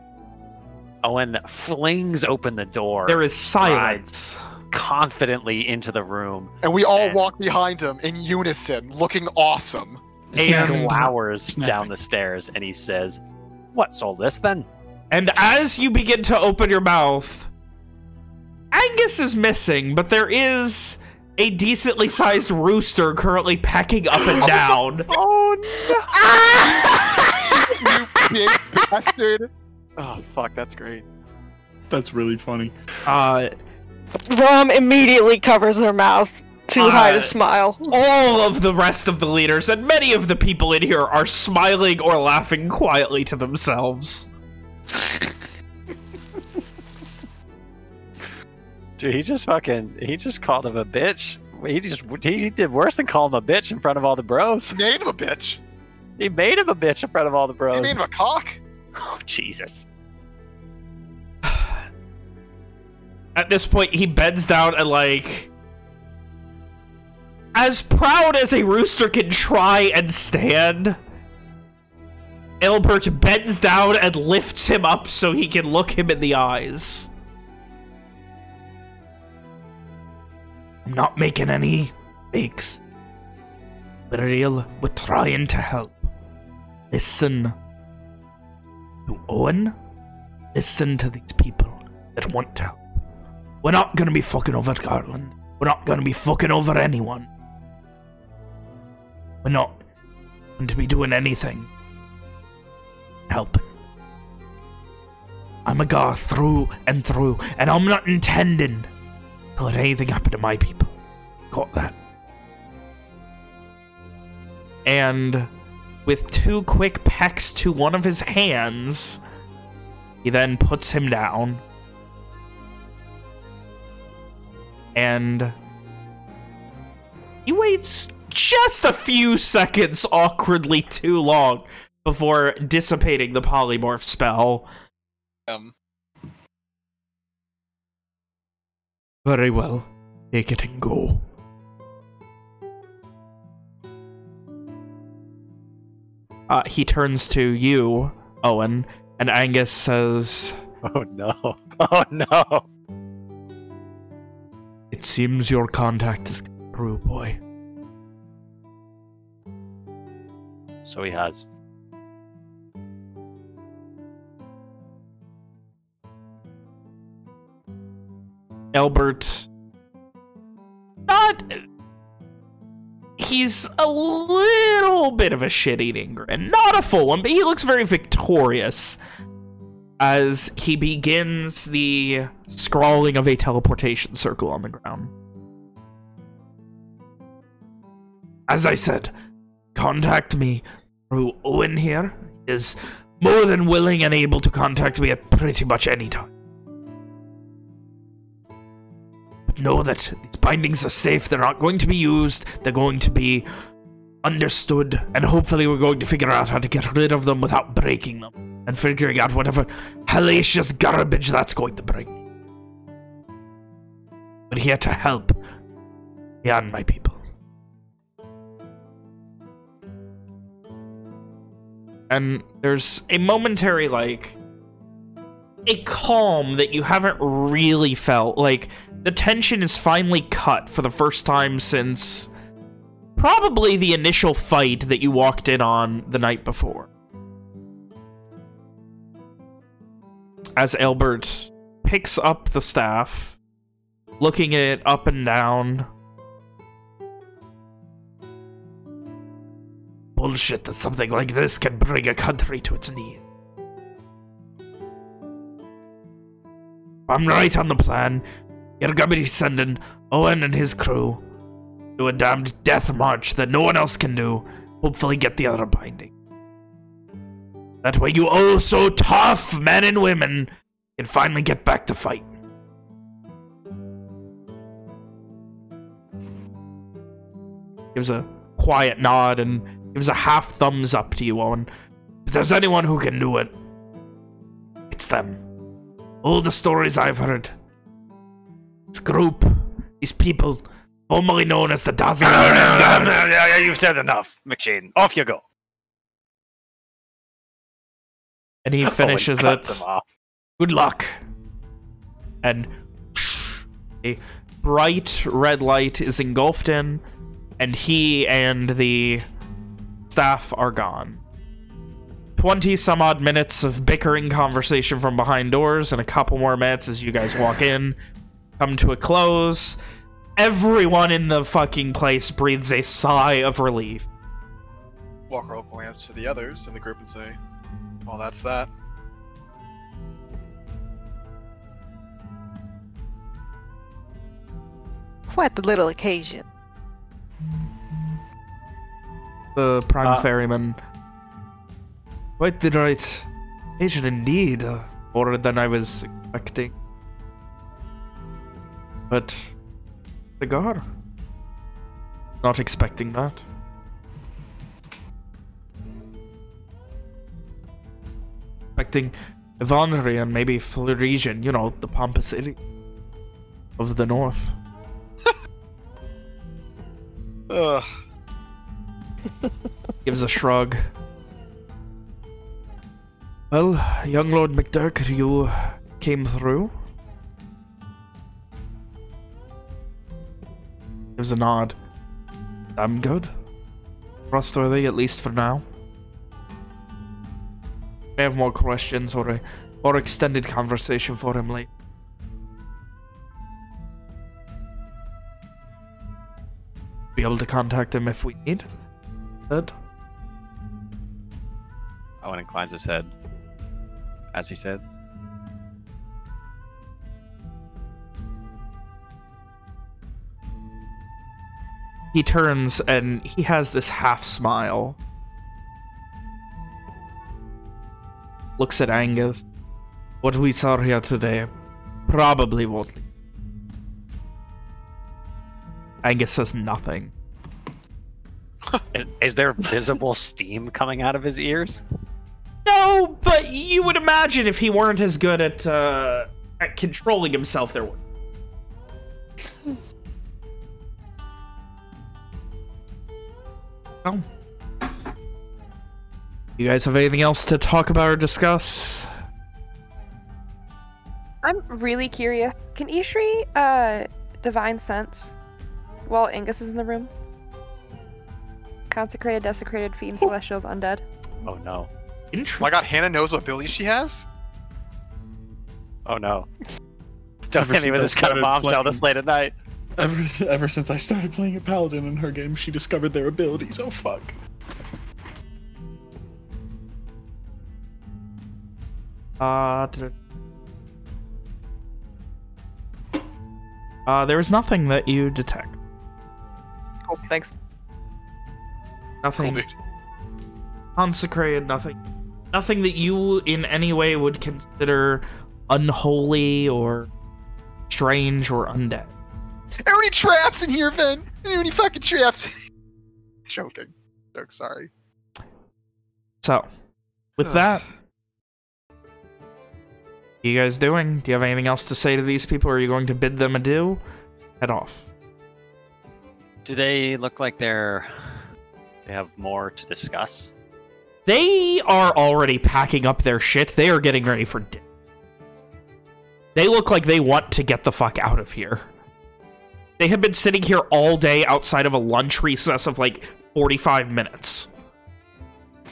Owen flings open the door. There is silence. confidently into the room. And we all And- walk behind him in unison, looking awesome. He And- glowers down the stairs and he says, What sold this then? And as you begin to open your mouth, Angus is missing, but there is a decently sized rooster currently pecking up and [laughs] down. [laughs] Oh you big [laughs] bastard. Oh, fuck, that's great. That's really funny. Uh, Rom immediately covers her mouth, too high Uh, to smile. all of the rest of the leaders and many of the people in here are smiling or laughing quietly to themselves. [laughs] Dude, he just fucking he just called him a bitch. He just he did worse than call him a bitch in front of all the bros. He made him a bitch. He made him a bitch in front of all the bros. He bros. made him a cock. Oh Jesus. [sighs] At this point, he bends down and like... As proud as a rooster can try and stand, Albert bends down and lifts him up so he can look him in the eyes. I'm not making any fakes. But real, we're trying to help. Listen to Owen. Listen to these people that want to help. We're not gonna be fucking over Garland. We're not gonna be fucking over anyone. We're not going to be doing anything. Helping. I'm a Garth through and through, and I'm not intending to let anything happen to my people. Got that? And with two quick pecks to one of his hands, he then puts him down. And he waits just a few seconds awkwardly too long before dissipating the polymorph spell. Um, Very well. Take it and go. Uh, he turns to you, Owen, and Angus says, Oh no. [laughs] Oh no. It seems your contact is through, boy. So he has. Albert. Not he's a little bit of a shit-eating grin not a full one but he looks very victorious as he begins the scrawling of a teleportation circle on the ground. As i said contact me through owen here. He is more than willing and able to contact me at pretty much any time know that these bindings are safe. They're not going to be used. They're going to be understood. And hopefully we're going to figure out how to get rid of them without breaking them. And figuring out whatever hellacious garbage that's going to bring. We're here to help. Me and my people. And there's a momentary, like, a calm that you haven't really felt. Like, the tension is finally cut for the first time since probably the initial fight that you walked in on the night before. As Albert picks up the staff, looking it up and down. Bullshit that something like this can bring a country to its knees. I'm right on the plan. You're gonna be sending Owen and his crew to a damned death march that no one else can do. Hopefully get the other binding. That way you oh so tough men and women can finally get back to fight. Gives a quiet nod and gives a half thumbs up to you, Owen. If there's anyone who can do it, it's them. All the stories I've heard. This group, these people, formerly known as the Dazzling yeah, yeah, you've said enough, McShane. Off you go. And he [laughs] oh, finishes cuts it. Good luck. And a bright red light is engulfed in, and he and the staff are gone. 20 some odd minutes of bickering conversation from behind doors and a couple more minutes as you guys walk in, come to a close. Everyone in the fucking place breathes a sigh of relief. Walker will glance to the others in the group and say, Well, that's that. What a little occasion. The Prime Uh, Ferryman. Quite the right occasion indeed. Uh, more than I was expecting. But... Cigar? Not expecting that. Expecting Evandri and maybe Floridian, you know, the pompous city of the north. [laughs] Ugh. [laughs] Gives a shrug. Well, young Lord McDurk, you came through. Gives a nod. I'm good. Trustworthy, at least for now. May have more questions or a more extended conversation for him later. Be able to contact him if we need. Good. Owen inclines his head. As he said. He turns and he has this half smile. Looks at Angus. What we saw here today probably won't. Angus says nothing. [laughs] Is, is there visible steam coming out of his ears? No, but you would imagine if he weren't as good at uh, at controlling himself, there would. Oh. You guys have anything else to talk about or discuss? I'm really curious. Can Ishri uh divine sense while Angus is in the room? Consecrated, desecrated, fiend, celestials, undead. Oh no. Interesting. my god, Hannah knows what abilities she has? Oh no. [laughs] Don't Ever hit me with this kind of started bombshell this late at night. Ever, ever since I started playing a paladin in her game, she discovered their abilities. Oh fuck. Uh, d- uh, there is nothing that you detect. Cool, thanks. Nothing Cool, consecrated, nothing. Nothing that you in any way would consider unholy or strange or undead. Are there any traps in here, Vin? Are there any fucking traps? [laughs] Joking. Joke, sorry. So, with that, what you guys doing? Do you have anything else to say to these people? Or are you going to bid them adieu? Head off. Do they look like they're they have more to discuss? They are already packing up their shit. They are getting ready for dinner. They look like they want to get the fuck out of here. They have been sitting here all day outside of a lunch recess of like 45 minutes.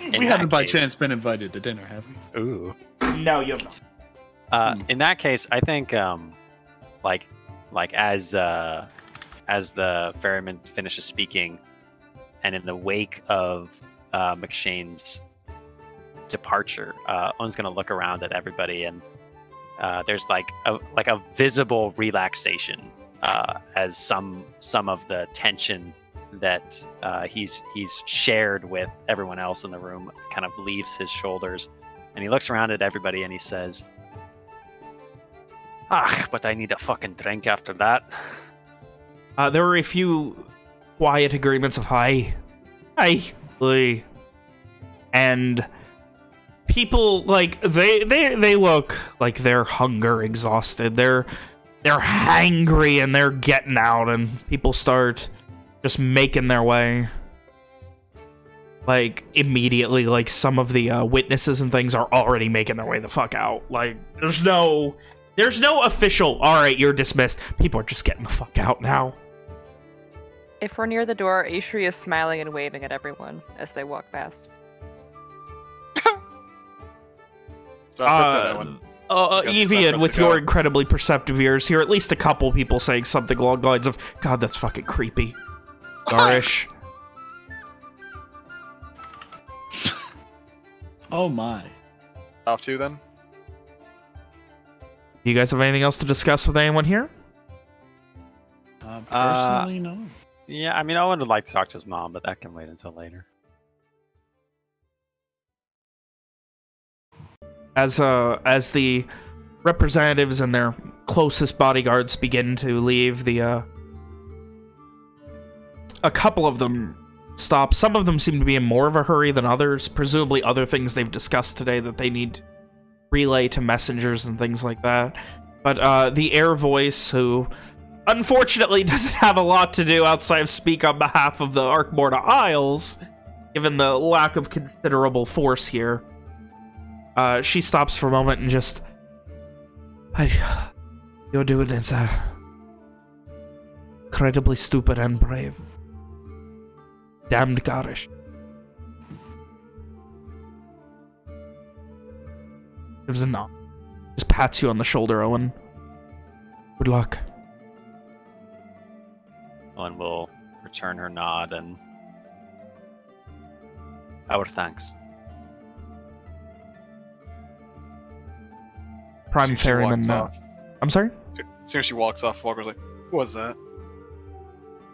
In we haven't by case- chance been invited to dinner, have we? Ooh. No, you have not. Uh, Hmm. in that case, I think um, like like as uh, as the ferryman finishes speaking, and in the wake of uh, McShane's departure, uh, Owen's gonna look around at everybody, and uh, there's like a like a visible relaxation uh, as some some of the tension that uh, he's he's shared with everyone else in the room kind of leaves his shoulders, and he looks around at everybody and he says. Ah, but I need a fucking drink after that. Uh, there were a few quiet agreements of hi, hi, hi, and people like they they they look like they're hunger exhausted. They're they're hangry and they're getting out, and people start just making their way. Like immediately, like some of the uh, witnesses and things are already making their way the fuck out. Like there's no There's no official, all right, you're dismissed. People are just getting the fuck out now. If we're near the door, Ishri is smiling and waving at everyone as they walk past. [laughs] So that's it then, Uh, Owen. Uh, Guess it's Evian, with your incredibly perceptive ears, hear at least a couple people saying something along the lines of, God, that's fucking creepy. Garish. [laughs] Oh my. Off two then. you guys have anything else to discuss with anyone here? Uh, Uh, personally, no. Yeah, I mean, I would like to talk to his mom, but that can wait until later. As, uh, as the representatives and their closest bodyguards begin to leave, the, uh, a couple of them stop. Some of them seem to be in more of a hurry than others. Presumably other things they've discussed today that they need relay to messengers and things like that. But uh, the air voice, who unfortunately [laughs] doesn't have a lot to do outside of speak on behalf of the Arkmorda Isles, given the lack of considerable force here, uh, she stops for a moment and just... I, you're doing is uh, incredibly stupid and brave. Damned garish. Gives a nod. Just pats you on the shoulder, Owen. Good luck. Owen will return her nod and our thanks. Prime Soon Ferryman. walks Uh. I'm sorry? As soon as she walks off, Walker's like, "Who was that?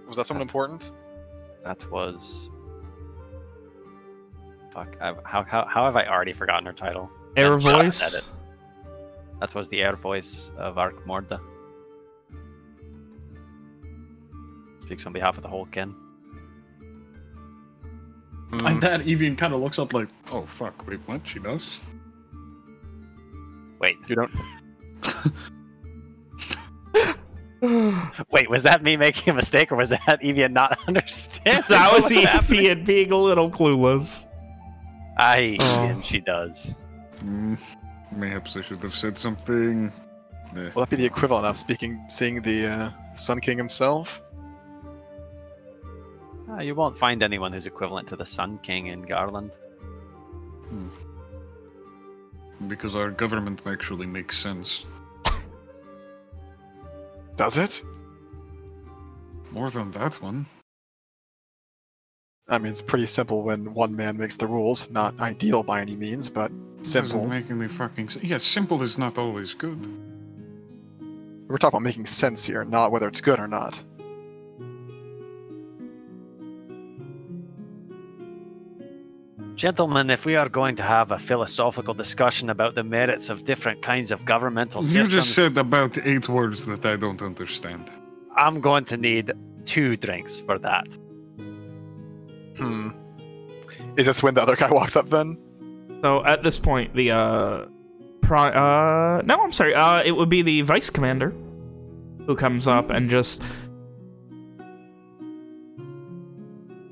Was that someone important?" That was. Fuck. I, how, how, how have I already forgotten her title? Air And just voice? That was the air voice of Arkmorda. Speaks on behalf of the whole kin. Hmm. And that Evian kind of looks up like, oh fuck, wait, what? She does? Wait, You don't. [sighs] wait, was that me making a mistake or was that Evian not [laughs] understanding? that was? Evian being a little clueless. I, Oh. Evian, she does. Hmm, mayhaps I should have said something. Eh, Will that be the equivalent of speaking, seeing the uh, Sun King himself? Ah, you won't find anyone who's equivalent to the Sun King in Garland. Because our government actually makes sense. Does it? More than that one. I mean, it's pretty simple when one man makes the rules. Not ideal by any means, but simple. Doesn't make any fucking sense. Yeah, simple is not always good. We're talking about making sense here, not whether it's good or not. Gentlemen, if we are going to have a philosophical discussion about the merits of different kinds of governmental You systems, just said about eight words that I don't understand. I'm going to need two drinks for that. Hmm. Is this when the other guy walks up then? So at this point, the uh, pri- uh, no, I'm sorry. Uh, it would be the vice commander who comes up and just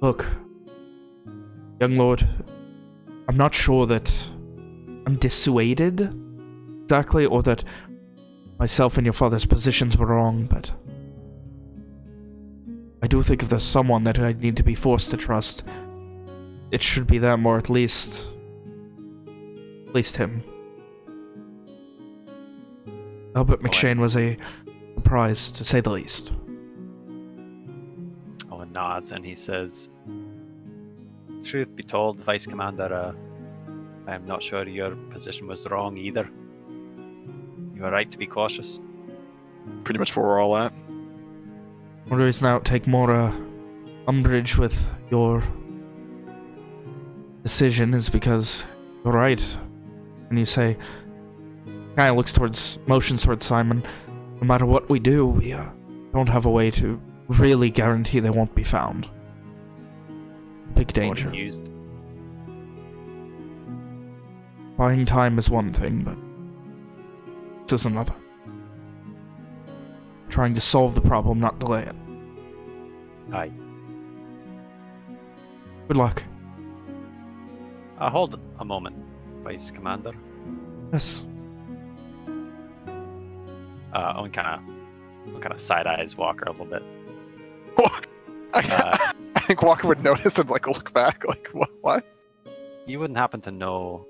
look, young lord. I'm not sure that I'm dissuaded exactly, or that myself and your father's positions were wrong, but I do think if there's someone that I need to be forced to trust, it should be them, or at least at least him. Albert McShane was a surprise, to say the least. Owen nods and he says, Truth be told, Vice Commander, uh, I'm not sure your position was wrong either. You are right to be cautious. Pretty much where we're all at. One reason I would take more uh, umbrage with your decision is because you're right. And you say, kind of looks towards, motions towards Simon. No matter what we do, we uh, don't have a way to really guarantee they won't be found. Big danger. Used. Buying time is one thing, but this is another. Trying to solve the problem, not delay it. Aye. Good luck. Uh, hold a moment, Vice Commander. Yes. Uh, Owen kind of kind of side eyes Walker a little bit. I, [laughs] Uh, I think Walker would notice and like look back, like what? What? you wouldn't happen to know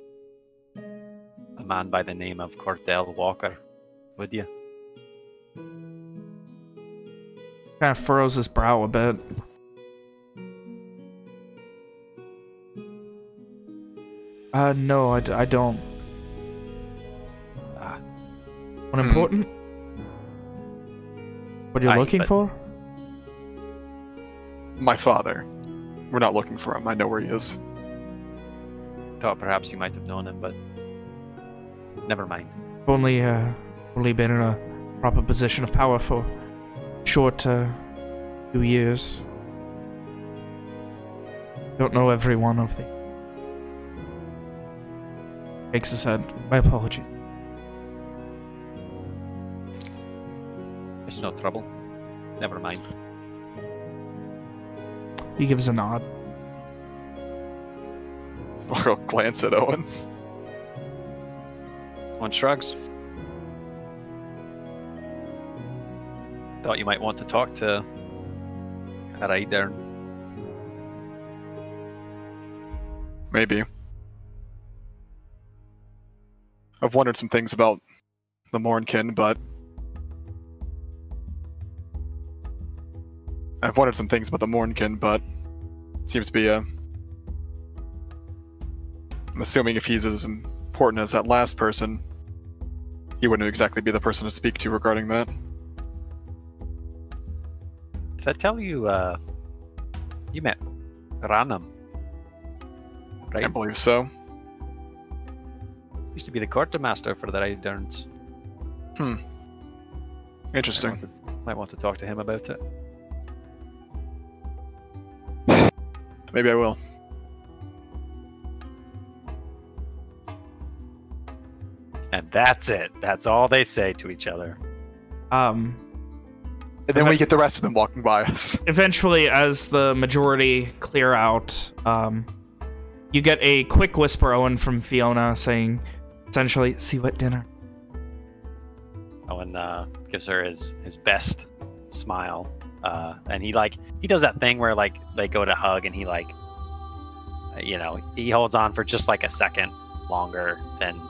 a man by the name of Cordell Walker, would you? Kind of furrows his brow a bit. Uh, no, I, d- I don't. Ah. What Hmm. important? What you're Aye, looking but- for? My father. We're not looking for him. I know where he is. Thought perhaps you might have known him, but never mind. Only, uh, only been in a proper position of power for short, uh, few years. Don't know every one of the. Shakes his head. My apologies. It's no trouble. Never mind. He gives a nod. Walker will glance at Owen. One shrugs. Thought you might want to talk to Raidern. Maybe. I've wondered some things about the Mornkin, but I've wondered some things about the Mornkin, but seems to be a. I'm assuming if he's as important as that last person, he wouldn't exactly be the person to speak to regarding that. Did I tell you, uh, you met Ranam? Right? I believe so. Used to be the quartermaster for the Raiderns. Hmm. Interesting. Might want, to, might want to talk to him about it. Maybe I will. And that's it. That's all they say to each other. Um, And then we get the rest of them walking by us. [laughs] eventually, as the majority clear out, um, you get a quick whisper, Owen, from Fiona saying, essentially, see what dinner. Owen uh, gives her his his best smile, uh, and he like he does that thing where like they go to hug, and he like, uh, you know, he holds on for just like a second longer than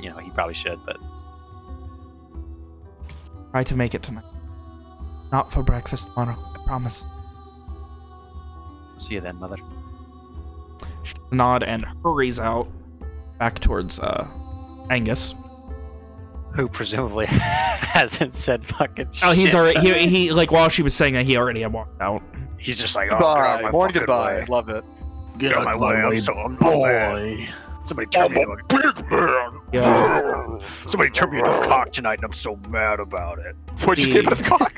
you know he probably should, but Try to make it tonight. Not for breakfast tomorrow, I promise. see you then, mother. She gives a nod and hurries out back towards uh, Angus. Who presumably [laughs] hasn't said fucking. Shit. Oh, he's shit. already he, [laughs] he like while she was saying that he already had walked out. He's just like, oh, Goodbye. get out my Morn, fucking goodbye. way. Love it. Get, Get out my my way, I'm so- I'm boy. Somebody turn me into a big man. Yeah. [laughs] somebody turn me into a cock tonight, and I'm so mad about it. What'd you say about his cock?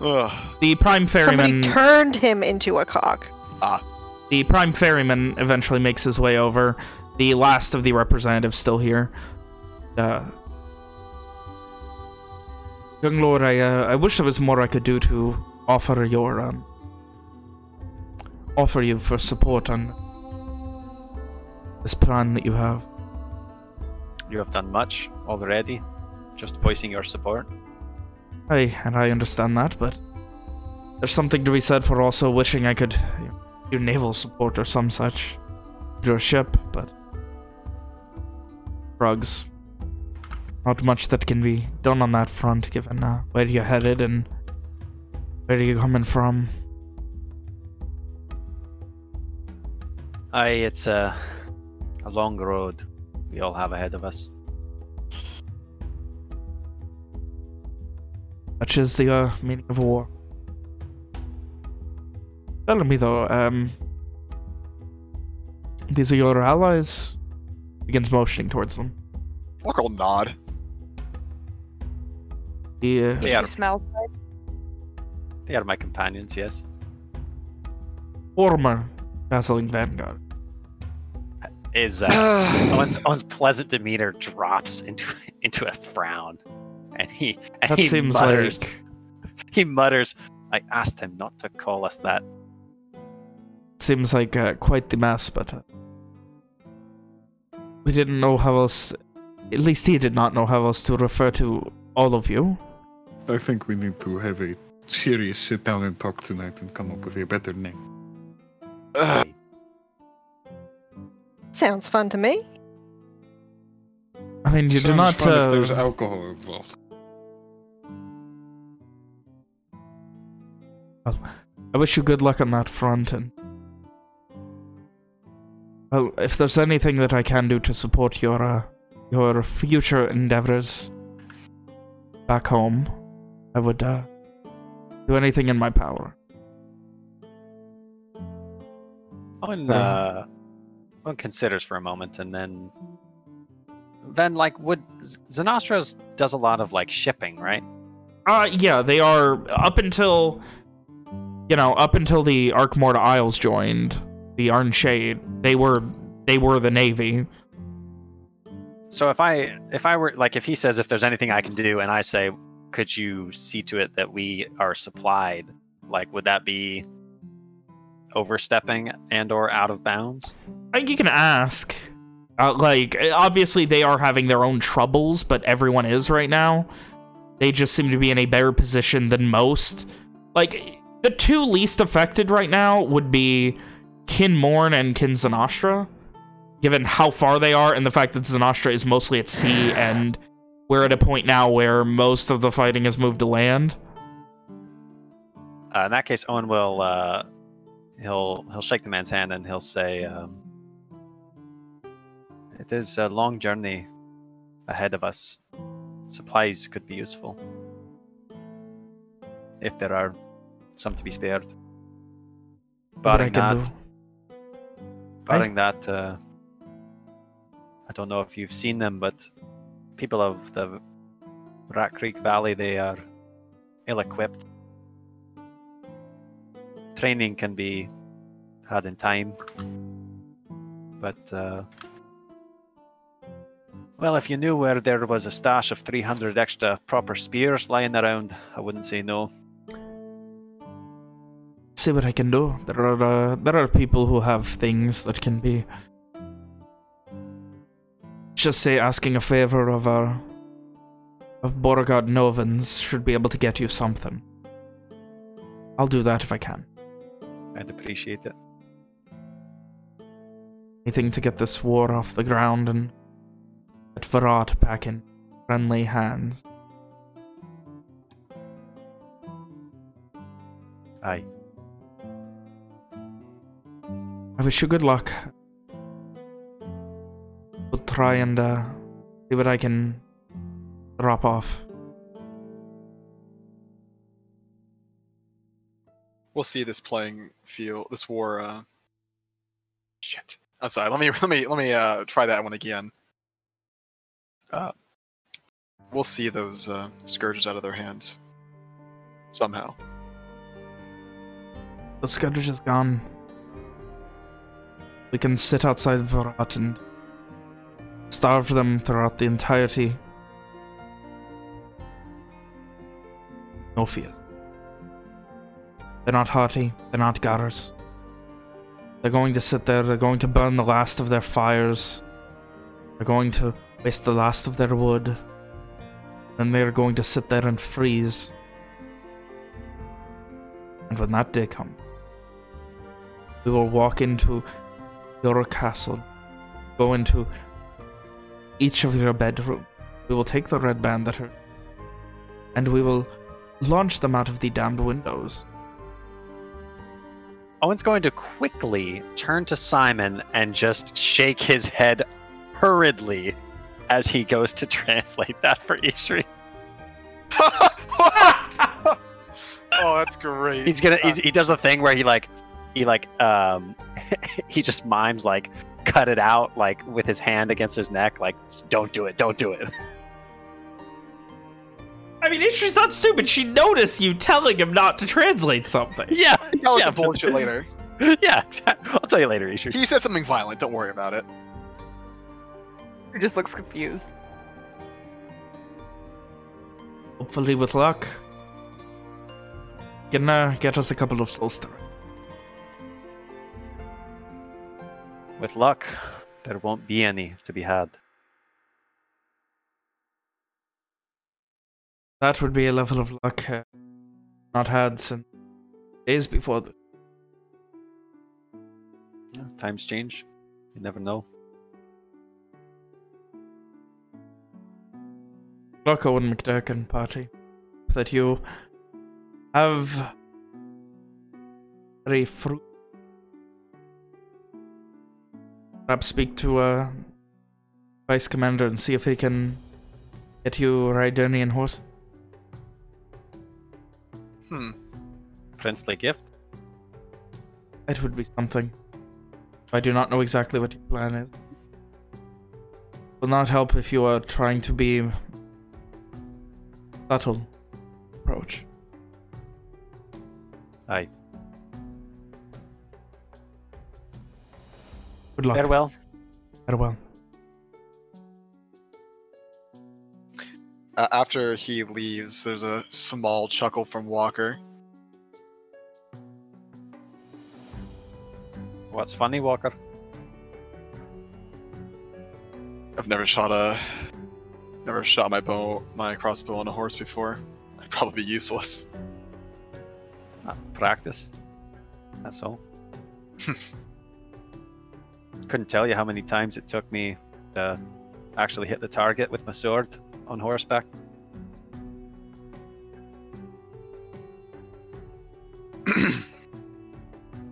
Ugh. The prime ferryman Somebody turned him into a cock. Ah. the prime ferryman eventually makes his way over. The last of the representatives still here. Uh, young lord, I uh, I wish there was more I could do to offer your um offer you for support on this plan that you have. You have done much already, just voicing your support. I and I understand that, but there's something to be said for also wishing I could you know, do naval support or some such a ship, but drugs. Not much that can be done on that front, given uh, where you're headed and where you're coming from. Aye, it's a a long road we all have ahead of us. Such is the uh, meaning of war. Tell me though, um, these are your allies. Begins motioning towards them. Walker will nod. Yeah. They are, She smells like they are my companions, yes. former dazzling vanguard. Is uh, [sighs] Owen's, Owen's pleasant demeanor drops into into a frown, and he and That he seems mutters. like He mutters. I asked him not to call us that. seems like uh, quite the mess, but uh, we didn't know how else At least he did not know how else to refer to all of you. I think we need to have a serious sit down and talk tonight and come up with a better name. Ugh. [sighs] Sounds fun to me. I mean, you do Sounds not. fun if Uh, there's alcohol involved. I wish you good luck on that front, and well, if there's anything that I can do to support your uh, your future endeavors back home, I would uh, do anything in my power. Owen, uh, Owen considers for a moment, and then, then like, would Z- does a lot of like shipping, right? Uh, yeah, they are up until, you know, up until the Arkmorta Isles joined the Iron Shade. They were they were the Navy. So if I if I were like if he says if there's anything I can do, and I say, could you see to it that we are supplied? Like, would that be overstepping and or out of bounds? I think You can ask. Uh, like, obviously they are having their own troubles, but everyone is right now. They just seem to be in a better position than most. Like, the two least affected right now would be Kinmorn and Kin Zanastra, given how far they are and the fact that Zanastra is mostly at sea and we're at a point now where most of the fighting has moved to land. Uh, in that case, Owen will uh, he'll he'll shake the man's hand and he'll say, um, "It is a long journey ahead of us. Supplies could be useful if there are some to be spared. Can that, do. Barring that, uh, I don't know if you've seen them, but people of the Rat Creek Valley they are ill-equipped training can be had in time. But, uh, well, if you knew where there was a stash of 300 extra proper spears lying around, I wouldn't say no. See what I can do. There are uh, there are people who have things that can be. Just say asking a favor of our of Borgard Novans should be able to get you something. I'll do that if I can. I'd appreciate it. Anything to get this war off the ground and get Farad back in friendly hands. Aye. I wish you good luck. We'll try and uh, see what I can drop off. We'll see this playing field, this war. Uh... Shit. I'm sorry. Let me [laughs] let me let me uh, try that one again. Uh, we'll see those uh, scourges out of their hands somehow. The scourge is gone. We can sit outside Varat and starve them throughout the entirety. No fears. They're not hearty. They're not Garas. They're going to sit there. They're going to burn the last of their fires. They're going to waste the last of their wood. Then they're going to sit there and freeze. And when that day comes, we will walk into your castle, go into each of your bedrooms. We will take the red band that are, and we will launch them out of the damned windows. Owen's going to quickly turn to Simon and just shake his head hurriedly as he goes to [laughs] translate that for Ishri. [laughs] oh, that's great. He's gonna. He, he does a thing where he like, he like, um, [laughs] he just mimes like, cut it out like with his hand against his neck, like, don't do it, don't do it. [laughs] I mean, she's not stupid. She noticed you telling him not to translate something. Yeah, That was yeah, some bullshit later. [laughs] yeah. I'll tell you later, Ishri. He said something violent. Don't worry about it. He just looks confused. Hopefully, with luck, can uh, get us a couple of souls to With luck, there won't be any to be had. That would be a level of luck uh, not had since days before this. Yeah, times change. You never know. Luck, Owen McDurkin party. That you have very fruit. Perhaps speak to uh, Vice Commander and see if he can get you a Rydonian horse. Hmm. Princely gift. It would be something. I do not know exactly what your plan is. Will not help if you are trying to be subtle approach. Aye. Good luck. Farewell. Farewell. Uh, after he leaves, there's a small chuckle from Walker. What's funny, Walker? I've never shot a, never shot my bow, my crossbow on a horse before. I'd probably be useless. Uh, practice. That's all. [laughs] Couldn't tell you how many times it took me to actually hit the target with my sword on horseback. [clears throat]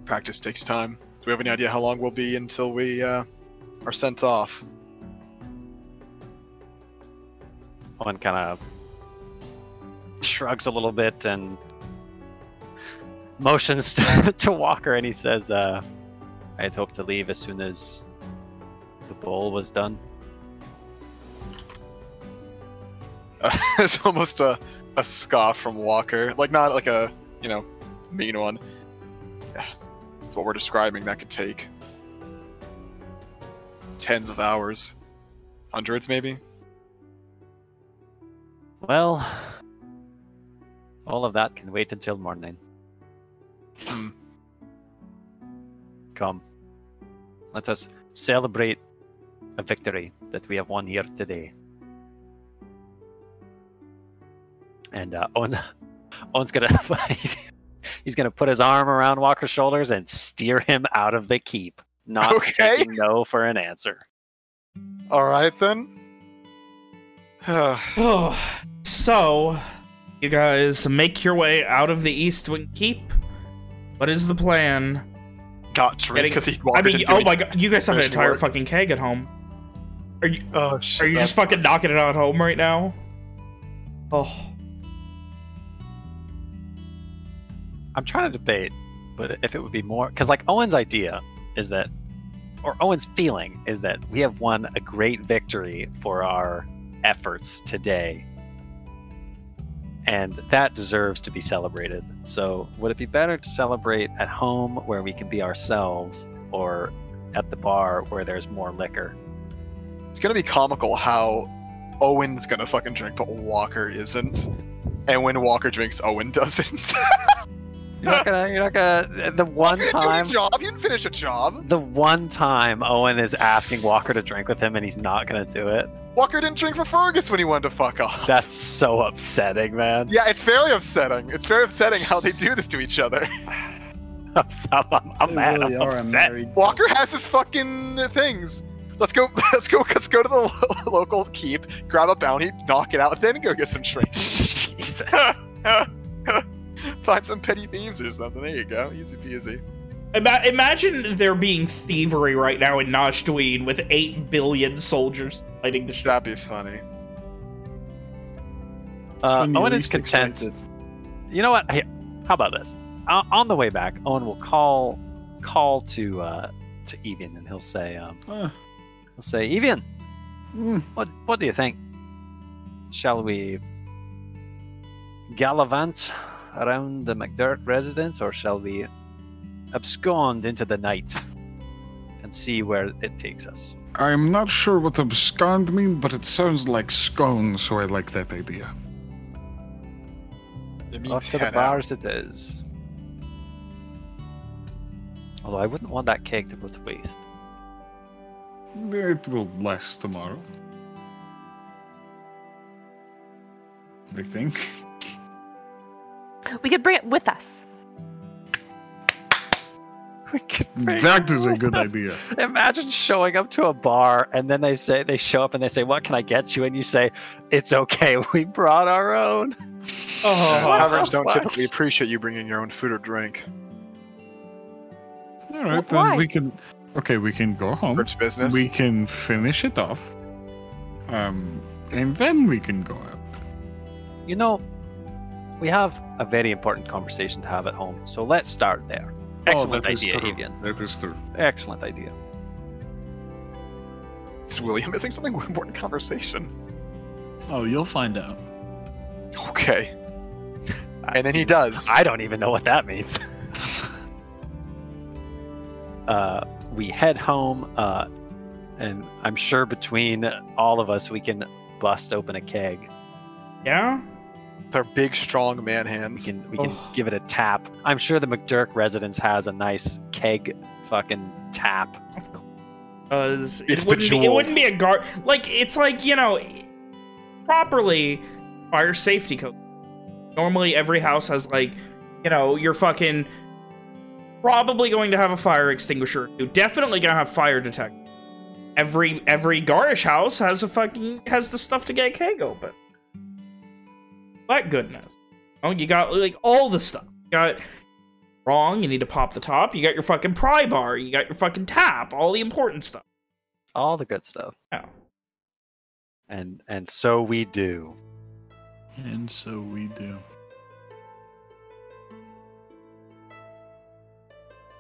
Practice takes time. Do we have any idea how long we'll be until we uh, are sent off? One kind of shrugs a little bit and motions [laughs] to, to Walker, and he says, uh, "I had hoped to leave as soon as the bowl was done." Uh, [laughs] it's almost a, a scoff from Walker. Like, not like a, you know, mean one. Yeah. It's what we're describing. That could take tens of hours. Hundreds, maybe? Well, all of that can wait until morning. Come, let us celebrate a victory that we have won here today. And uh, [laughs] Owen's, Owen's gonna [laughs] he's gonna put his arm around Walker's shoulders and steer him out of the keep, not Okay. taking no for an answer. All right, then. [sighs] [sighs] Oh, so you guys make your way out of the Eastwind Keep. What is the plan? Got drink because he I mean, didn't oh my god, you guys have an entire work. fucking keg at home. Are you? Oh shit! Are you just fucking knocking it out at home right now? Oh, I'm trying to debate, but if it would be more because like Owen's idea is that, or Owen's feeling is that we have won a great victory for our efforts today, and that deserves to be celebrated. So, would it be better to celebrate at home where we can be ourselves, or at the bar where there's more liquor? It's gonna be comical how Owen's gonna fucking drink, but Walker isn't. And when Walker drinks, Owen [laughs] doesn't. You're not gonna. You're not gonna. The one do time. job. He didn't finish a job. The one time Owen is asking Walker to drink with him and he's not gonna do it. Walker didn't drink for Fergus when he wanted to fuck off. [laughs] That's so upsetting, man. Yeah, it's very upsetting. It's very upsetting how they do this to each other. [laughs] I'm, I'm, I'm mad. really I'm are upset. married Walker has his fucking things. Let's go. [laughs] Let's go. Let's go to the lo- local keep, grab a bounty, knock it out, then go get some drinks. Jesus. Find some petty thieves or something. There you go. Easy peasy. Ima- imagine there being thievery right now in Nashdween with eight billion soldiers fighting the. Sh- That'd be funny. Uh, Owen is content. expect You know what? Hey, how about this? Uh, on the way back, Owen will call call to uh, to Evian and he'll say, um, Uh, he'll say, Evian, mm, what what do you think? Shall we gallivant around the McDirt residence, or shall we abscond into the night and see where it takes us? I'm not sure what abscond means, but it sounds like scone, so I like that idea. It means Off to the head out. bars it is. Although I wouldn't want that cake to go to waste. It will last tomorrow. I think. We could bring it with us. That is a good [laughs] idea. Imagine showing up to a bar and then they say they show up and they say, "What can I get you?" And you say, "It's okay, [laughs] we brought our own." Oh, Taverns [laughs] don't What? typically appreciate you bringing your own food or drink. All right, Why? then we can. Okay, we can go home. Rip's business. We can finish it off. Um, and then we can go out. You know, we have a very important conversation to have at home, so let's start there. Excellent oh, idea, true. Evian. That is true. Excellent idea. Is William missing something [laughs] important conversation? Oh, you'll find out. Okay. [laughs] And then he does. I don't even know what that means. [laughs] uh, we head home, uh, and I'm sure between all of us we can bust open a keg. Yeah? Their big, strong man We hands. can we can Oh. give it a tap. I'm sure the McDurk residence has a nice keg fucking tap. Of course. Because It's it wouldn't be, it wouldn't be a guard. Like, it's like, you know, properly fire safety code. Normally, every house has, like, you know, you're fucking probably going to have a fire extinguisher. You're definitely going to have fire detector. Every every Garnish house has a fucking has the stuff to get keg open. But goodness. Oh, you got like all the stuff. You got wrong, you need to pop the top. You got your fucking pry bar, you got your fucking tap, all the important stuff. All the good stuff. Yeah. And and so we do. And so we do.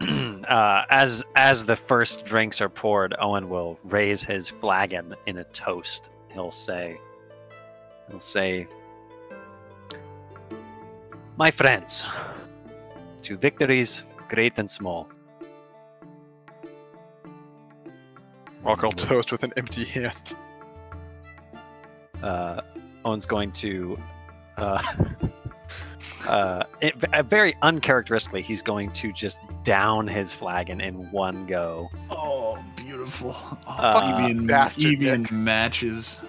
[clears throat] uh, as as the first drinks are poured, Owen will raise his flagon in a toast. He'll say, "He'll say, my friends, to victories great and small." Walker will toast with an empty hand. uh, Owen's going to, uh, [laughs] uh, it, uh, very uncharacteristically, he's going to just down his flagon in one go. Oh, beautiful. Oh, Uh, Evian, bastard, Evian Nick. matches.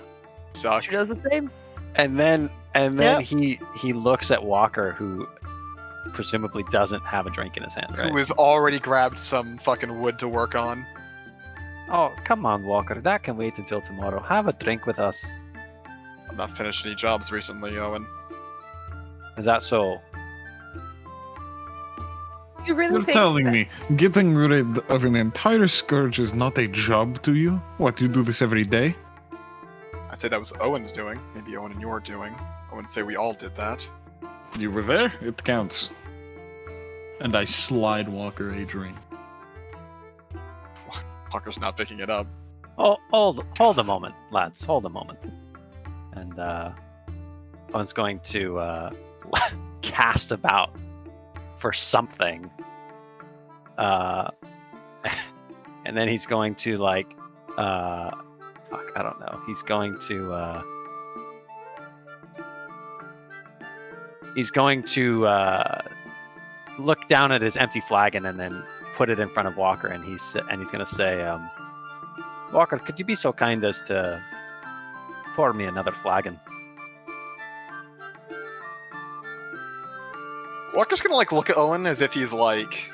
Suck. She does the same. And then, and then Yep. he he looks at Walker, who presumably doesn't have a drink in his hand, right? Who has already grabbed some fucking wood to work on. Oh, come on, Walker. That can wait until tomorrow. Have a drink with us. I've not finished any jobs recently, Owen. Is that so? You really You're think telling that- me getting rid of an entire scourge is not a job to you? What, you do this every day? I'd say that was Owen's doing. Maybe Owen and you're doing. I wouldn't say we all did that. You were there? It counts. And I slide Walker a drink. Walker's not picking it up. Oh, hold, hold a moment, lads. Hold a moment. And uh, Owen's going to uh, [laughs] cast about for something. Uh, [laughs] and then he's going to like, uh, fuck, I don't know. He's going to. Uh, he's going to uh, look down at his empty flagon and then put it in front of Walker, and he's and he's going to say. Um, Walker, could you be so kind as to pour me another flagon? Walker's gonna like look at Owen as if he's like,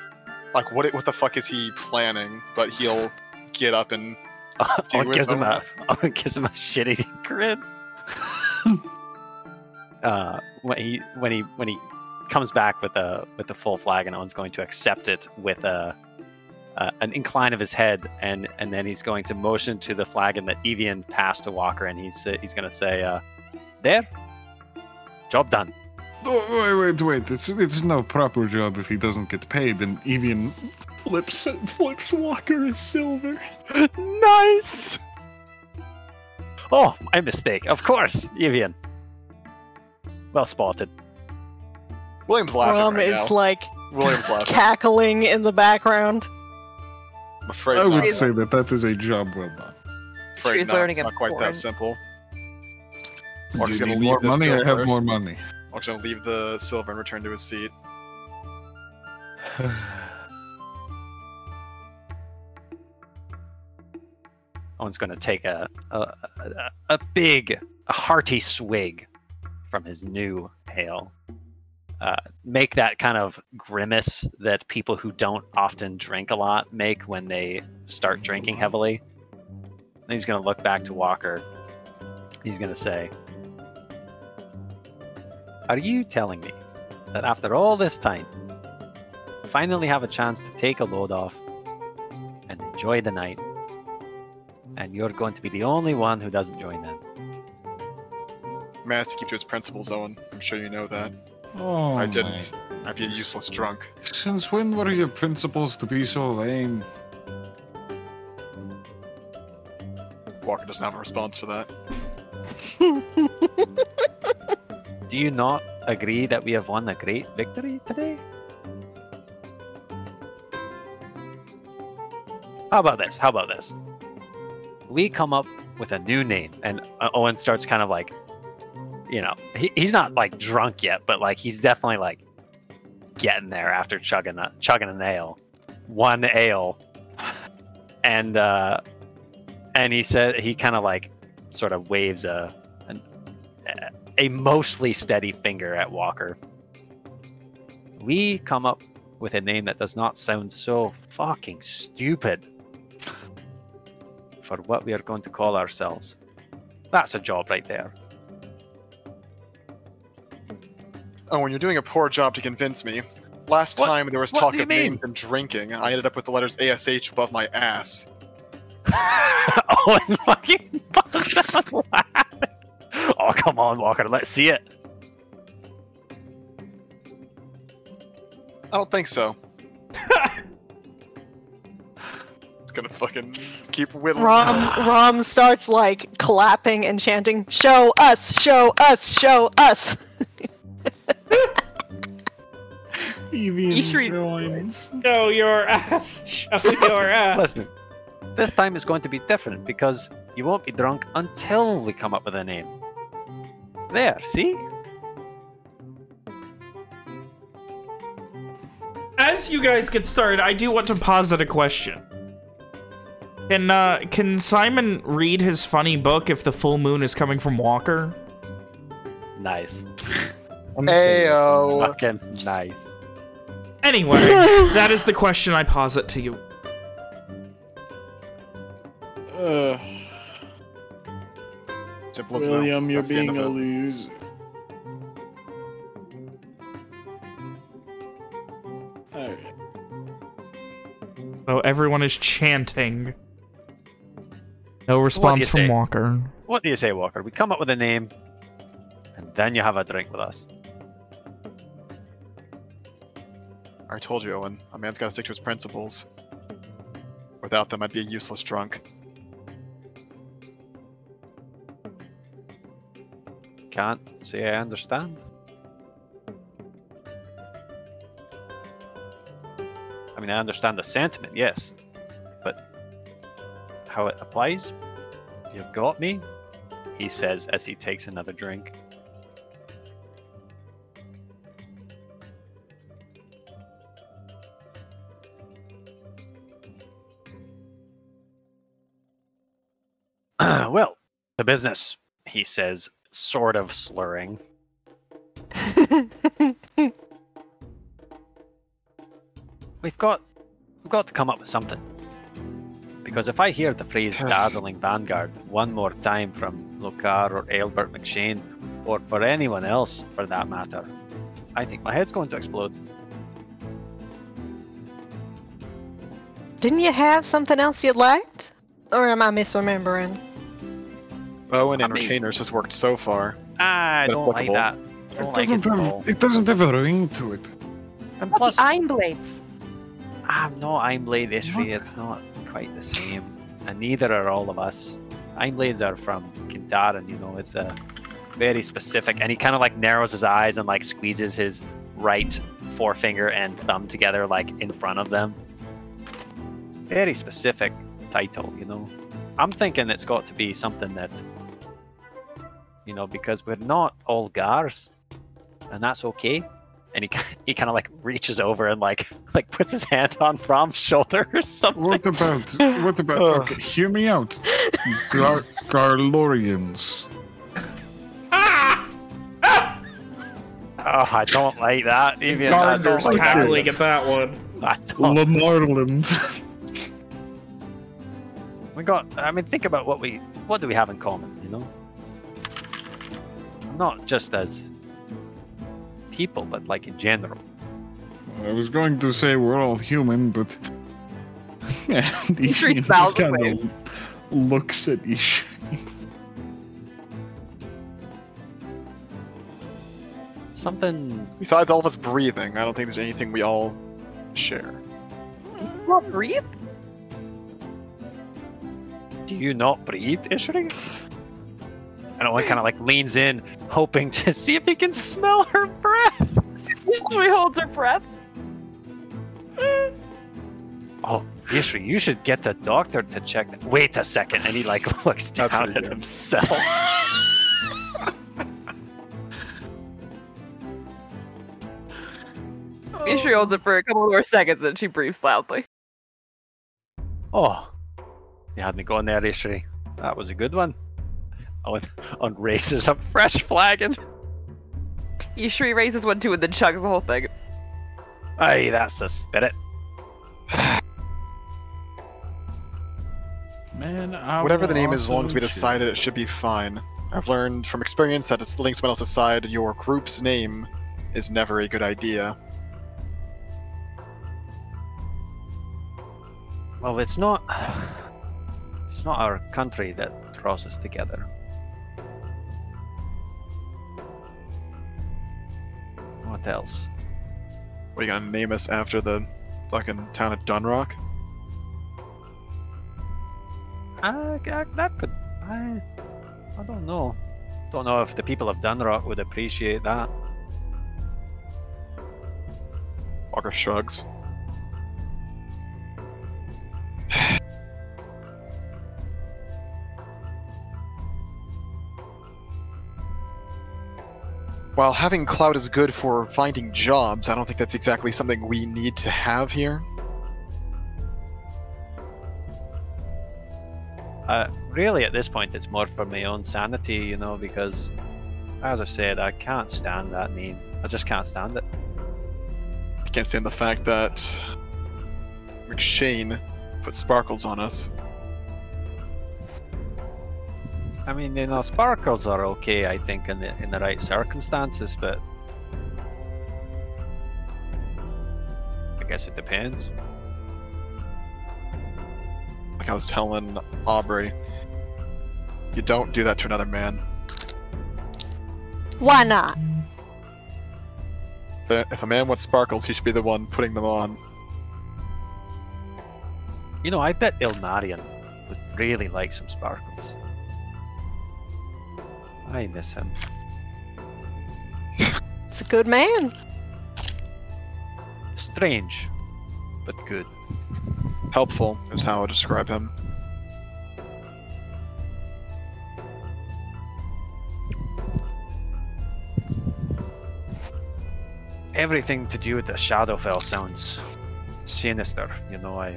like what? What the fuck is he planning? But he'll get up and [laughs] do Owen gives him own a. [laughs] Owen gives him a shitty grin. [laughs] uh, when he when he when he comes back with a with the full flagon, Owen's going to accept it with a uh, an incline of his head, and and then he's going to motion to the flagon that Evian passed to Walker, and he's uh, he's going to say, uh, "There, job done." Oh, wait, wait, wait. It's it's no proper job if he doesn't get paid, and Evian Flips flips Walker a silver. [laughs] nice. Oh, my mistake. Of course, Evian. Well spotted. William's laughing Rom right is now. like William's laughing. cackling in the background. I'm afraid I would not. say that that is a job well done. afraid She's not. learning It's a not quite porn. that simple. Do Walker's you gonna leave more the money? I have more money. Walker's gonna leave the silver and return to his seat. [sighs] Owen's going to take a a, a a big, a hearty swig from his new ale. Uh, make that kind of grimace that people who don't often drink a lot make when they start drinking heavily. And he's going to look back to Walker. He's going to say, Are you telling me that after all this time, you finally have a chance to take a load off and enjoy the night? And you're going to be the only one who doesn't join them. Man has to keep to his principles, Owen. I'm sure you know that. Oh, I didn't. I'd be a useless drunk. Since when were your principles to be so lame? Walker doesn't have a response for that. [laughs] Do you not agree that we have won a great victory today? How about this? How about this? We come up with a new name, and uh, Owen starts kind of like, you know, he, he's not like drunk yet, but like he's definitely like getting there after chugging a chugging an ale, one ale, and uh, and he said he kind of like sort of waves a an, a mostly steady finger at Walker. We come up with a name that does not sound so fucking stupid for what we are going to call ourselves. That's a job right there. Oh, when you're doing a poor job to convince me. Last What- time there was what talk of mean? names and drinking, I ended up with the letters ASH above my ass. [laughs] [laughs] Oh, Owen fucking busts out laughing. Oh, come on, Walker, let's see it. I don't think so. [laughs] it's gonna fucking keep whittling. Rom Rom starts like clapping and chanting, "Show us, show us, show us." Ishri- Show your ass. [laughs] Show your ass. Listen, this time is going to be different because you won't be drunk until we come up with a name. There, see? As you guys get started, I do want to posit a question. Can uh, can Simon read his funny book if the full moon is coming from Walker? Nice. [laughs] Ayo. Fucking nice. Anyway, [laughs] that is the question I posit to you. Uh, Simple as no. William, you're That's the end being a loser. Alright. So everyone is chanting. No response from say? Walker. What do you say, Walker? We come up with a name, and then you have a drink with us. I told you, Owen. A man's gotta stick to his principles. Without them, I'd be a useless drunk. Can't say I understand. I mean, I understand the sentiment, yes, but how it applies? You've got me, he says as he takes another drink. [clears throat] well, the business, he says, sort of slurring. [laughs] We've got we've got to come up with something. Because if I hear the phrase [sighs] dazzling vanguard one more time from Lokar or Albert McShane, or for anyone else for that matter, I think my head's going to explode. Didn't you have something else you liked? Or am I misremembering? Owen I and mean- retainers has worked so far. I don't like Applicable. that. I It don't like doesn't it have it doesn't have a ring to it. And What plus, the Iron Blades? I'm no Ironblade history. It's not quite the same, and neither are all of us. Ironblades are from Kintaran, you know. It's a very specific, and he kind of like narrows his eyes and like squeezes his right forefinger and thumb together, like in front of them. Very specific title, you know. I'm thinking it's got to be something that, you know, because we're not all Gars, and that's okay and he [laughs] he kind of like reaches over and like [laughs] like puts his hand on Brom's shoulder or [laughs] something. What about what about okay, hear me out. Gar Garlorians. Ah! Oh, I don't like that. Even I don't Gardner's like that. cackling at that one. I don't. Lamarland. We got. I mean, think about what we. What do we have in common? You know. Not just as people, but like in general. I was going to say we're all human, but yeah, He treats just kind of looks at Ish. [laughs] Something. Besides all of us breathing, I don't think there's anything we all share. Hmm. Well, breathe. Do you not breathe, Ishri? And Owen kind of like leans in, hoping to [laughs] see if he can smell her breath. She holds her breath. [laughs] Oh, Ishri, you should get the doctor to check. That. Wait a second, and he like [laughs] looks down That's pretty at good. himself. Ishri holds it for a couple more seconds, then she breathes loudly. Oh, you had me going there, Ishri. That was a good one. Owen, Owen raises a fresh flagon. Ishri raises one too and then chugs the whole thing. Aye, that's the spirit. Man, I Whatever the name is, as long as we also shit. decided it should be fine. I've learned from experience that as links someone else's side, your group's name is never a good idea. Well, it's not. It's not our country that draws us together. What else? What are you gonna name us after the fucking town of Dunrock? Uh, that that could. I. I don't know. Don't know if the people of Dunrock would appreciate that. Walker shrugs. While having cloud is good for finding jobs, I don't think that's exactly something we need to have here. Uh, really, at this point, it's more for my own sanity, you know, because, as I said, I can't stand that name. I just can't stand it. I can't stand the fact that McShane put sparkles on us. I mean, you know, sparkles are okay, I think, in the in the right circumstances, but I guess it depends. Like I was telling Aubrey, you don't do that to another man. Why not? If a- man wants sparkles, he should be the one putting them on. You know, I bet Ilmarion would really like some sparkles. I miss him. It's a good man. Strange, but good. Helpful is how I describe him. Everything to do with the Shadowfell sounds sinister. You know, I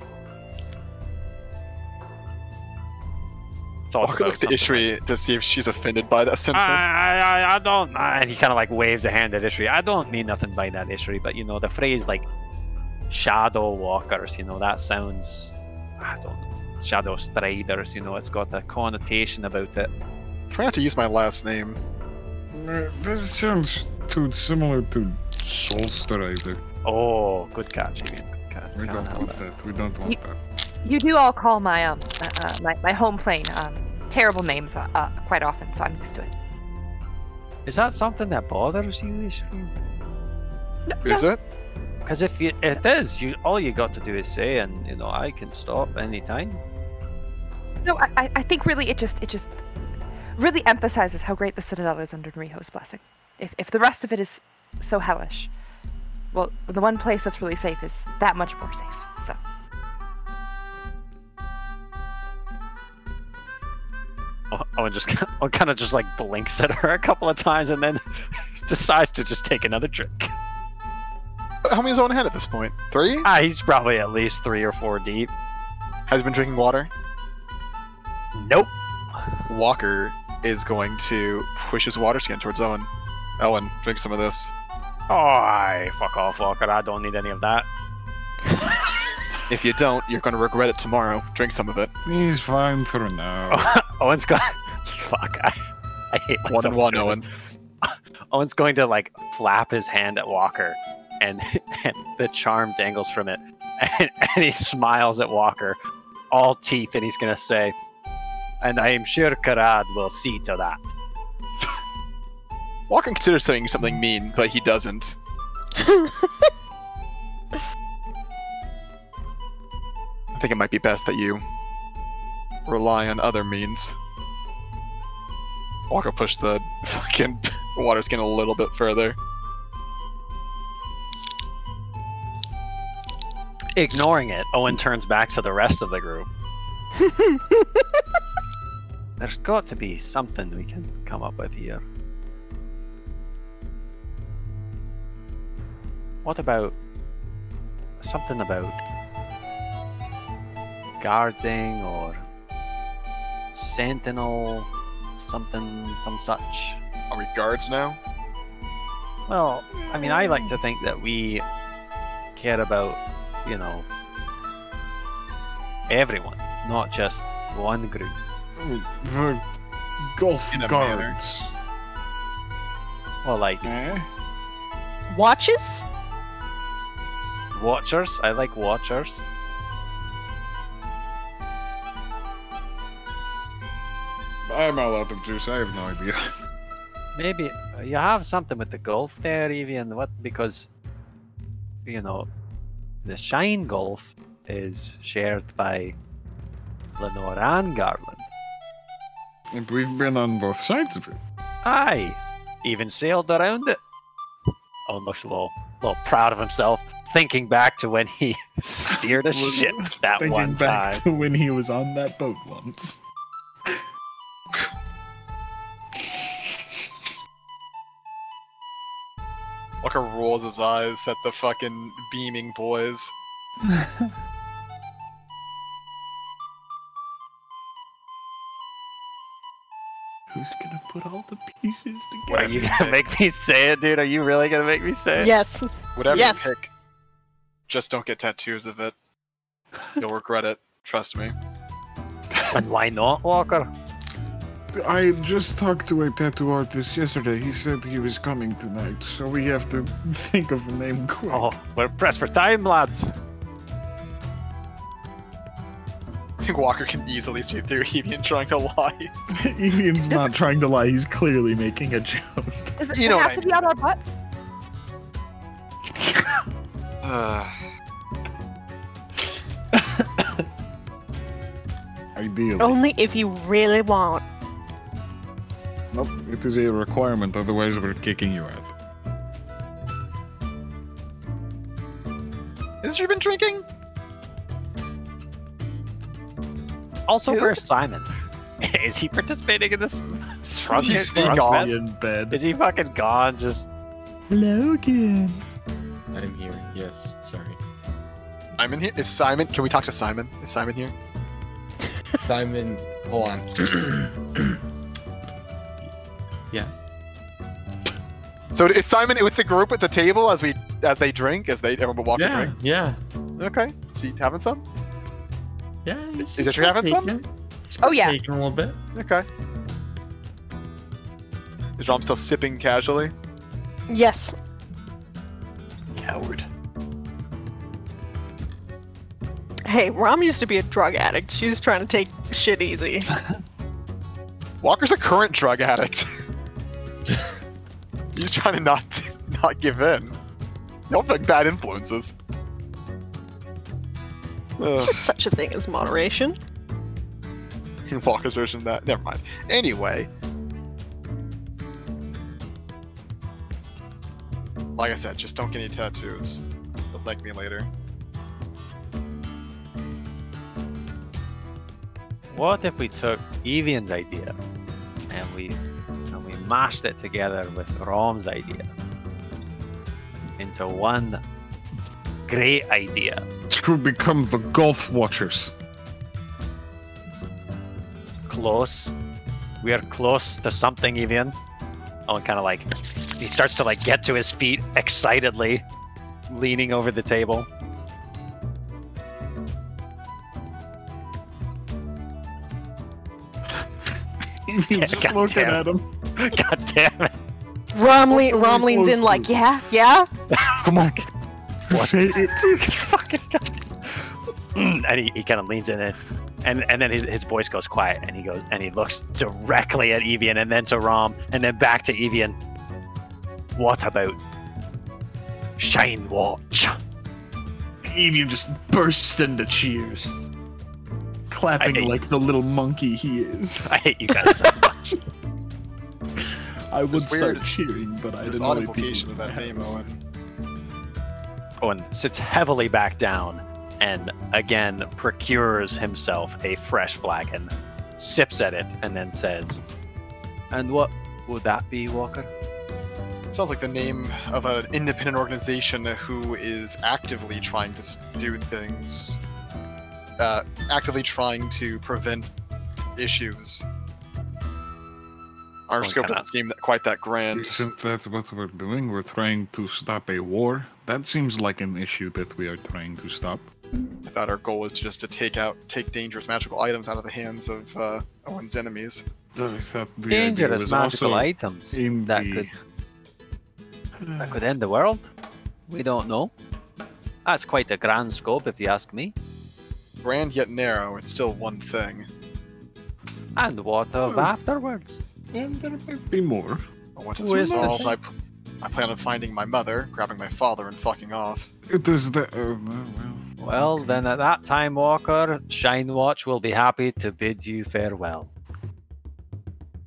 Walker about looks to Ishri to see if she's offended by that I, sentiment. I, I, I don't. And he kind of like waves a hand at Ishri. I don't mean nothing by that, Ishri, but you know, the phrase like shadow walkers, you know, that sounds. I don't know. Shadow striders, you know, it's got a connotation about it. Try not to use my last name. That sounds too similar to Soul Strider. Oh, good catch, Ian. Good catch. We Can't don't want it. that. We don't want You- that. You do all call my um uh, uh, my, my home plane um terrible names uh, uh, quite often, so I'm used to it. Is that something that bothers you, Ishri? Is it? Because if you, it is, you all you got to do is say, and you know, I can stop anytime. No, I, I- I think really it just it just really emphasizes how great the Citadel is under Riho's blessing. If if the rest of it is so hellish, well, the one place that's really safe is that much more safe. So Owen just Owen kind of just like blinks at her a couple of times, and then [laughs] decides to just take another drink. How many is on head at this point? Three? Ah, he's probably at least three or four deep. Has he been drinking water? Nope. Walker is going to push his water skin towards Owen. Owen, drink some of this. Oh, I fuck off, Walker. I don't need any of that. [laughs] If you don't, you're going to regret it tomorrow. Drink some of it. He's fine for now. [laughs] Owen's going. [laughs] Fuck. I, I hate One myself. and one, Owen. [laughs] Owen's going to like flap his hand at Walker, and, and the charm dangles from it, and, and he smiles at Walker, all teeth, and he's gonna say, "And I am sure Karad will see to that." Walker considers saying something mean, but he doesn't. I think it might be best that you rely on other means. Walker pushed the [laughs] fucking water skin a little bit further. Ignoring it, Owen turns back to the rest of the group. [laughs] There's got to be something we can come up with here. What about something about guarding or sentinel, something, some such? Are we guards now? Well, I mean, I like to think that we care about, you know, everyone, not just one group. The golf In a guards. Well, like Eh? Watches? watchers. I like watchers. I'm all out of juice. I have no idea. Maybe uh, you have something with the golf there, Evian. What? Because, you know, the Shine Golf is shared by Lenore and Garland. And we've been on both sides of it. Aye, even sailed around it. Oh, looks a little, little proud of himself, thinking back to when he [laughs] steered a [laughs] ship that Thinking one back time. to when he was on that boat once. Walker rolls his eyes at the fucking beaming boys. [laughs] Who's gonna put all the pieces together? Are together? you gonna make me say it, dude? Are you really gonna make me say it? Yes. Whatever Yes. you pick, just don't get tattoos of it. You'll regret it. Trust me. And why not, Walker? I just talked to a tattoo artist yesterday. He said he was coming tonight, so we have to [laughs] think of a name quick. Oh, we're pressed for time, lads. I think Walker can easily see through Evian trying to lie. [laughs] Evian's not trying to lie. He's clearly making a joke. Does it, You it know have what I to be on our butts? Uh, [laughs] Ideally. Only if you really want. Nope, it is a requirement, otherwise we're kicking you out. has she been drinking? Also, Who? where's Simon? [laughs] Is he participating in this drunk He's drunk gone. mess? in bed. Is he fucking gone? Just Hello again. I'm here. Yes, sorry. Simon here? Is Simon? Can we talk to Simon? Is Simon here? Simon, hold on. [clears throat] yeah. So is Simon with the group at the table as we as they drink as they everyone walk Yeah, drinks? yeah, Okay. Is he having some? yeah. Is he's it you having some? Oh, yeah. partaking a little bit. Okay. Is Rom still sipping casually? Yes. coward. Hey, Rom used to be a drug addict. She's trying to take shit easy. [laughs] Walker's a current drug addict. [laughs] [laughs] He's trying to not [laughs] not give in. Y'all pick bad influences. Ugh. There's such a thing as moderation. in [laughs] Walker's version of that. Never mind. Anyway. Like I said, just don't get any tattoos. They'll thank me later. What if we took Evian's idea and we mashed it together with Rom's idea into one great idea? To become the golf watchers. Close. We are close to something, Evian. Oh, and kind of like he starts to like get to his feet excitedly, leaning over the table. [laughs] He's [laughs] just looking at him. [laughs] God damn it! Rom, le- Rom very leans in like, yeah, yeah. Come on. Say it. [laughs] Fucking God. [clears throat] and he, he kind of leans in and and, and then his, his voice goes quiet and he goes and he looks directly at Evian and then to Rom and then back to Evian. What about Shine Watch? Evian just bursts into cheers. Clapping I hate- like the little monkey he is. [laughs] I hate you guys so much. I would There's weird- start cheering, but I There's didn't odd know people implication would that have name, this. Owen. Owen sits heavily back down and again procures himself a fresh flagon, sips at it, and then says, And what would that be, Walker? Sounds like the name of an independent organization who is actively trying to do things, uh, actively trying to prevent issues. Our Well, scope doesn't seem that- quite that grand. Isn't that what we're doing? We're trying to stop a war? That seems like an issue that we are trying to stop. I thought our goal was just to take out, take dangerous magical items out of the hands of uh, Owen's enemies. I thought the idea Dangerous magical items that the- could that could end the world. We don't know. That's quite a grand scope, if you ask me. Grand yet narrow, it's still one thing. And what of Hmm. afterwards? Well, there might be more. Once it's Who is this? resolved, I, p- I plan on finding my mother, grabbing my father, and fucking off. It is the. Oh, well, well. Well, then at that time, Walker, Shine Watch will be happy to bid you farewell.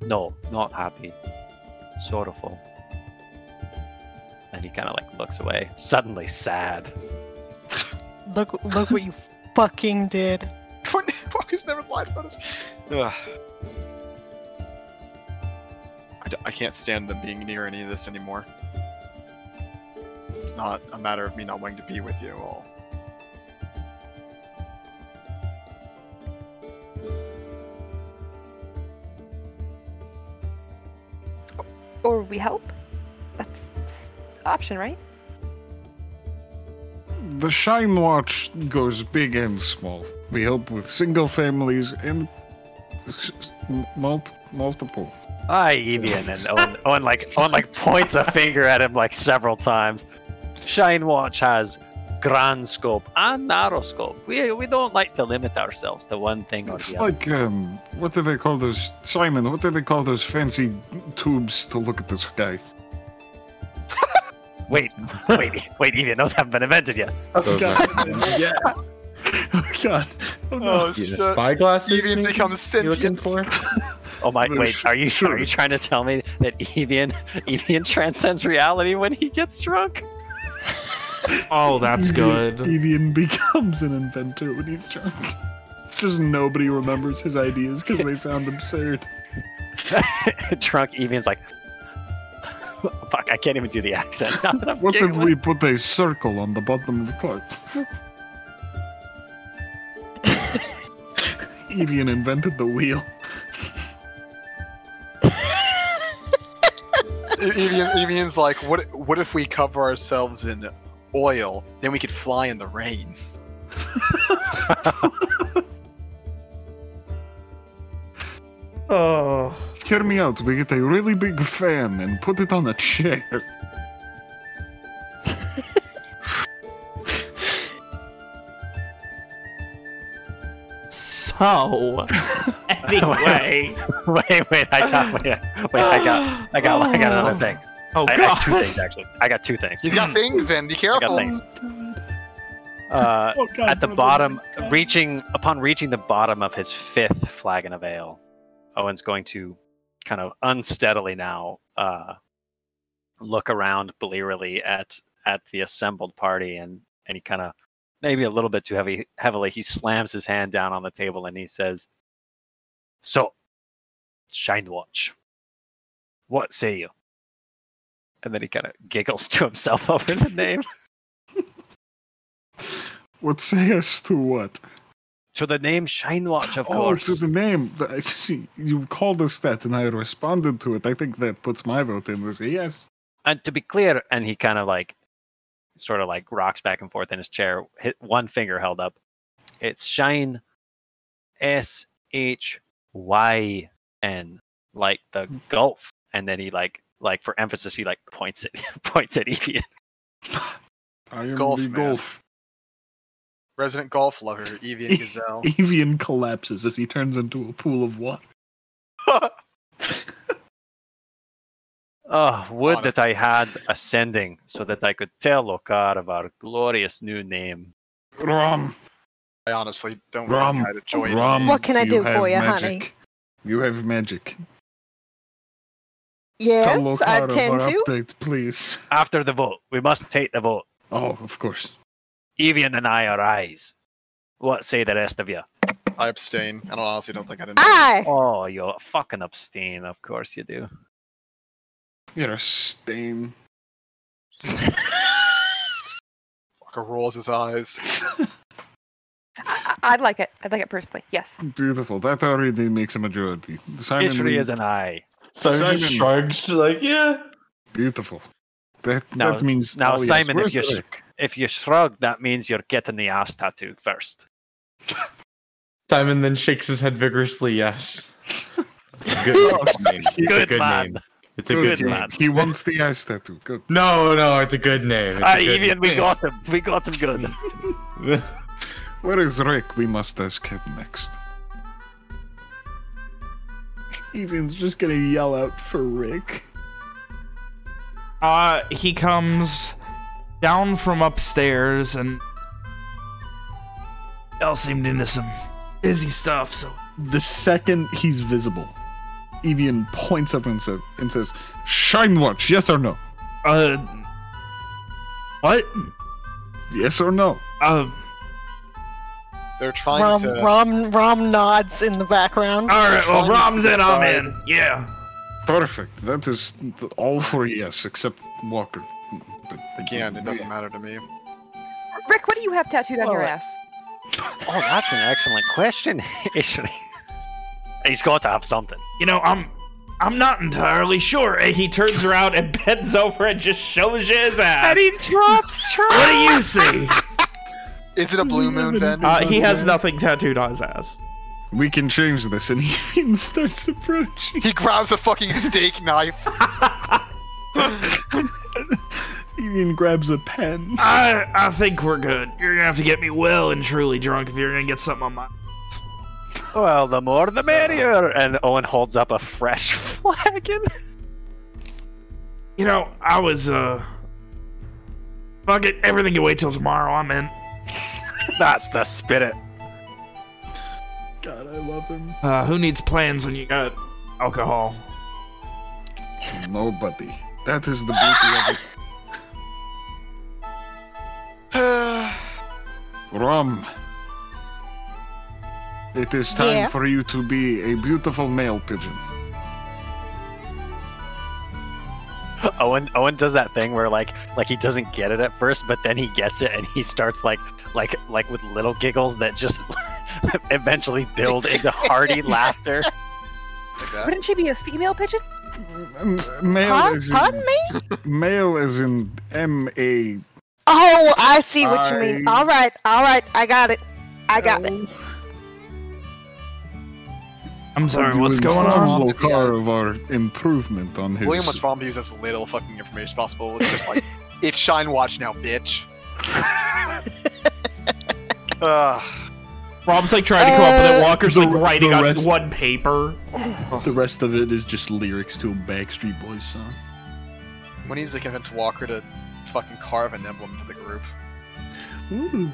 No, not happy. Sorrowful. And he kind of like looks away, suddenly sad. [laughs] Look, look what you fucking did. [laughs] Walker's never lied about us. Ugh. I, d- I can't stand them being near any of this anymore. It's not a matter of me not wanting to be with you all. Or we help? That's s- option, right? The Shine Watch goes big and small. We help with single families and s- s- mul- multiple. Hi, Evian, and Owen, Owen like Owen like points a finger at him like several times. Shine Watch has grand scope and narrow scope. We we don't like to limit ourselves to one thing or It's the other. like um, what do they call those? Simon, what do they call those fancy tubes to look at the sky? [laughs] Wait, wait, wait, Evian, those haven't been invented yet. Oh, God. yeah. [laughs] Oh, God. Oh, no. Oh, Yeah, shit. Evian maybe becomes you're looking sentient. for? [laughs] Oh my! Wait, sh- are you sure. are you trying to tell me that Evian Evian transcends reality when he gets drunk? Oh, that's good. Evian becomes an inventor when he's drunk. It's just nobody remembers his ideas because they sound absurd. [laughs] drunk Evian's like, [laughs] fuck, I can't even do the accent. Now that I'm What if giggling. we put a circle on the bottom of the cart? [laughs] Evian invented the wheel. Evian, Evian's like, what? What if we cover ourselves in oil? Then we could fly in the rain. [laughs] Oh. Hear me out. We get a really big fan and put it on a chair. So, [laughs] anyway. wait, wait, I got, wait, wait, I got, I got, I got another thing. Oh, I, I God. have two things actually. I got two things. He's got things, Vin. Be I careful. got things. [laughs] Uh, Oh, God, at the bottom, God. reaching upon reaching the bottom of his fifth flagon of ale, Owen's going to kind of unsteadily now uh, look around blearily at at the assembled party, and and he kind of maybe a little bit too heavy heavily he slams his hand down on the table and he says, "So, Shine Watch, what say you?" And then he kind of giggles to himself [laughs] over the name. [laughs] What say us to what? To the name Shine Watch, of oh, course. to the name. [laughs] See. You called us that, and I responded to it. I think that puts my vote in as a yes. and to be clear, and he kind of like, sort of like rocks back and forth in his chair, hit one finger held up. It's Shine, S H Y N, like the hmm. Gulf, and then he like, like for emphasis, he like points at [laughs] points at Evian. I am Golf the man. golf. Resident golf lover, Evian [laughs] Gazelle. Evian collapses as he turns into a pool of water. [laughs] Oh, would that I had a sending so that I could tell oh, Lokar of our glorious new name. Rom, I honestly don't Rom, think I'd enjoy Rom. it. What can I do have for you, magic. honey? You have magic. Tell Yes, oh, I Lokar of tend our to. update, please. After the vote, we must take the vote. Oh, of course. Evian and I are ayes. What say the rest of you? I abstain. I don't honestly don't think I'd enjoy Aye. Oh, you're fucking abstain. Of course you do. You're a stain. Walker rolls his eyes. I, I'd like it. I'd like it personally. Yes. Beautiful. That already makes a majority. Simon History Reed, is an eye. Simon, just Simon. shrugs like, yeah. beautiful. That Now- that means now, oh, yes. Simon, if you sh- If you shrug, that means you're getting the ass tattoo first. Simon then shakes his head vigorously, yes. [laughs] Good name. Good good man. name. It's a Good good, name. He wants the ice tattoo. Good. No, no, it's a good name. It's a good Evian, we name. got him. We got him good. [laughs] Where is Rick? We must ask him next. [laughs] Evian's just gonna yell out for Rick. Uh, he comes down from upstairs and y'all seemed into some busy stuff, so The second he's visible, Evian points up and, sa- and says, Shine Watch, yes or no? uh what? Yes or no? Um, They're trying Rom, to. Rom, Rom nods in the background. alright, well trying to Rom's in, I'm in. Yeah. Perfect. That is all for yes, except Walker. But Again, it doesn't matter to me. Rick, what do you have tattooed on your ass? Oh, that's an excellent question, [laughs] History. He's got to have something. You know, I'm I'm not entirely sure. And He turns around and [laughs] bends over and just shows you his ass. And he drops [laughs] What do you see? Is it a blue moon, Ben? Uh, he has nothing tattooed on his ass. We can change this, and [laughs] Evian starts approaching. He grabs a fucking steak knife. Evian grabs a pen. I I think we're good. You're gonna have to get me well and truly drunk if you're gonna get something on my. Well, the more the merrier. And Owen holds up a fresh [laughs] flagon. You know, I was uh. Fuck it, everything can wait till tomorrow. I'm in. That's the spirit. God, I love him. Uh, who needs plans when you got alcohol? nobody. That is the beauty of it. [laughs] Rom. It is time Yeah? for you to be a beautiful male pigeon. Owen Owen does that thing where like like he doesn't get it at first, but then he gets it and he starts like like like with little giggles that just [laughs] eventually build into hearty [laughs] laughter. Like. Wouldn't she be a female pigeon? M- Male Huh? is Pardon in, me? male is in M A. Oh, I see what you mean. All right, all right, I got it. I got it. I'm sorry, what's going on? Lokar of our improvement on his. William was trying to use as little fucking information possible. It's just like, [laughs] it's Shine Watch now, bitch. Ugh. Rob's like trying to come up with it. Uh, Walker's the- like writing the on rest- one paper. [sighs] The rest of it is just lyrics to a Backstreet Boys song. We needs to convince Walker to fucking carve an emblem for the group. Ooh.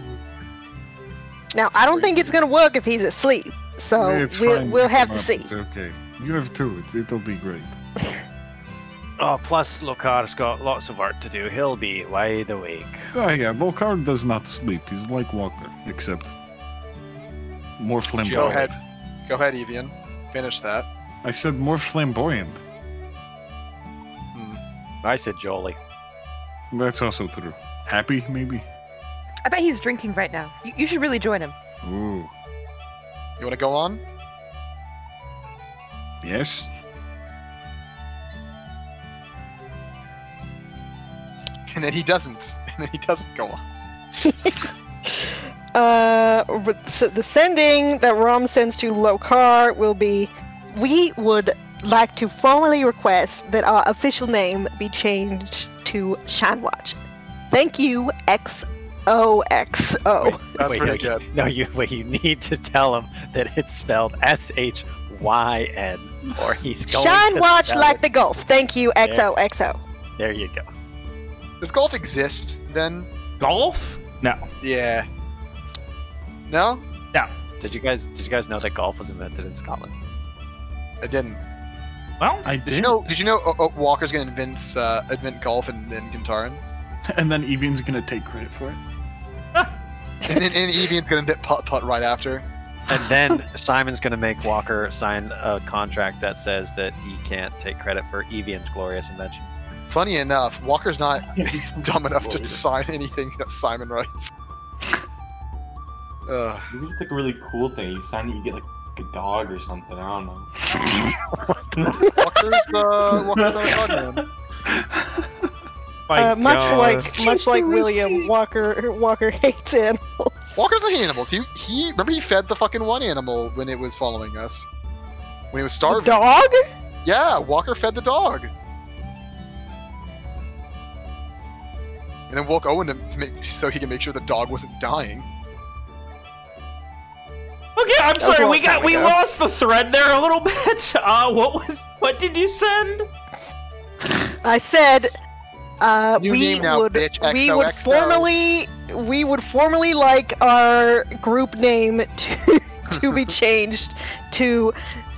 Now, I don't think it's gonna work if he's asleep. So It's we'll fine, we'll have come to see. It's okay. You have two. It, it'll be great. [laughs] Oh, plus Lokar's got lots of work to do. He'll be wide awake. Oh yeah, Lokar does not sleep. He's like Walker, except more flamboyant. Go ahead. Go ahead, Evian. Finish that. I said more flamboyant. Hmm. I said jolly. That's also true. Happy, maybe? I bet he's drinking right now. You, you should really join him. Ooh. You want to go on? Yes? And then he doesn't. [laughs] And then he doesn't go on. [laughs] Uh, so the sending that Rom sends to Lokar will be we would like to formally request that our official name be changed to Shine Watch. Thank you, XOXO. That's wait, pretty no, good. No, you wait. You need to tell him that it's spelled S H Y N, or he's going. to Shine Watch spell like it- the Gulf. Thank you, XOXO. There you go. Does golf exist then? Golf? No. Yeah. No? No. Did you guys? Did you guys know that golf was invented in Scotland? I didn't. Well, I Did did. you know? Did you know uh, uh, Walker's gonna invent uh, invent golf in, in Gintaran, [laughs] And then Evian's gonna take credit for it. [laughs] and then and Evian's gonna invent putt putt right after. And then [laughs] Simon's going to make Walker sign a contract that says that he can't take credit for Evian's glorious invention. Funny enough, Walker's not dumb enough to sign anything that Simon writes. Ugh. Maybe it's like a really cool thing. You sign it, you get like a dog or something. I don't know. Walker's uh, Walker's not a dog man. My Uh, much God. like much like William, Walker [laughs] Walker hates animals. Walker's not eating animals. He he remember he fed the fucking one animal when it was following us. When he was starving. Dog? Yeah, Walker fed the dog. And then woke Owen to, to make so he can make sure the dog wasn't dying. Okay, I'm sorry. We got we ago. lost the thread there a little [laughs] bit. Uh, what was what did you send? I said uh, New we name now, would bitch, we would formally we would formally like our group name [laughs] to to be changed to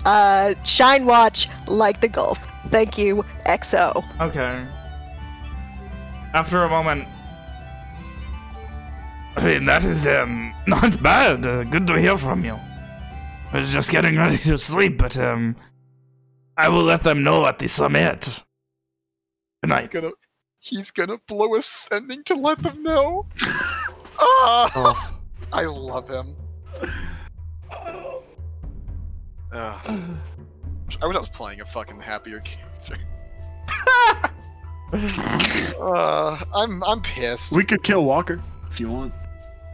uh, Shine Watch like the Gulf. Thank you, XO. Okay. After a moment. I mean, that is um not bad. Uh, good to hear from you. I was just getting ready to sleep, but um, I will let them know at the summit. Good night. Gonna he's gonna blow a sending to let them know. [laughs] Ah, I love him. Ugh. I wish I was playing a fucking happier character. [laughs] uh, I'm I'm pissed. We could kill Walker if you want.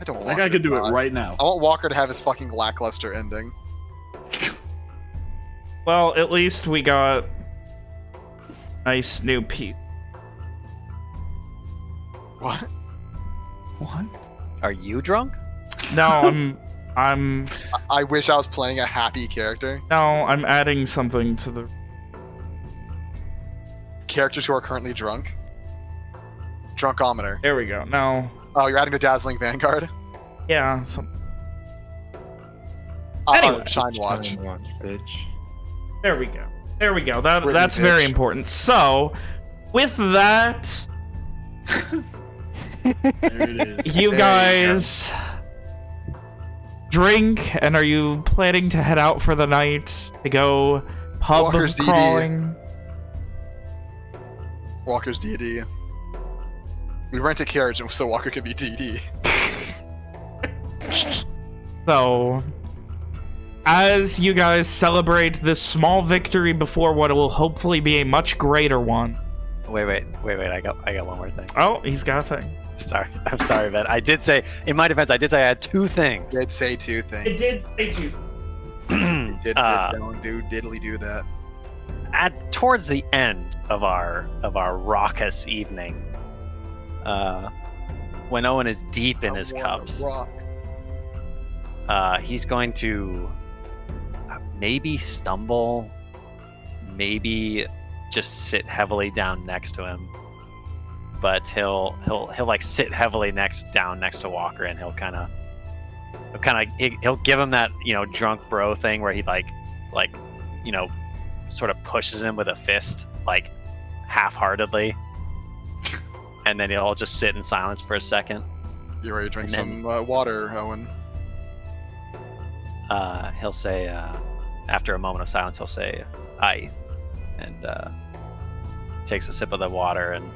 I don't want. Like I could do it right now. I want Walker to have his fucking lackluster ending. Well, at least we got nice new piece. What? What? Are you drunk? No, [laughs] I'm I'm I I wish I was playing a happy character. no, I'm adding something to the Characters who are currently drunk. Drunkometer. There we go. No. Oh, you're adding the Dazzling Vanguard? Yeah, some Uh, Anyway. Shine Watch. Watch, bitch. There we go. There we go. That Really, that's very important. So, with that, There it is. You There you guys drink, and are you planning to head out for the night to go pub Walker's DD. crawling? Walker's D&D. We rent a carriage so Walker could be D&D. [laughs] So, as you guys celebrate this small victory before what will hopefully be a much greater one. Wait, wait, wait, wait. I got, I got one more thing. Oh, he's got a thing. Sorry, [laughs] I'm sorry, Ben. I did say, in my defense, I did say I had two things. Did say two things. It did say two. Did, [clears throat] did, Uh, don't do diddly do that. at towards the end of our of our raucous evening, uh, when Owen is deep in his I wanna cups, rock. uh, he's going to maybe stumble, maybe just sit heavily down next to him. But he'll he'll he'll like sit heavily next down next to Walker, and he'll kind of he'll kind of he'll give him that you know drunk bro thing where he like like you know sort of pushes him with a fist like half-heartedly, and then he'll just sit in silence for a second. You ready to drink then- some uh, water, Owen? uh, he'll say, uh, after a moment of silence, he'll say, "Aye," and uh, takes a sip of the water, and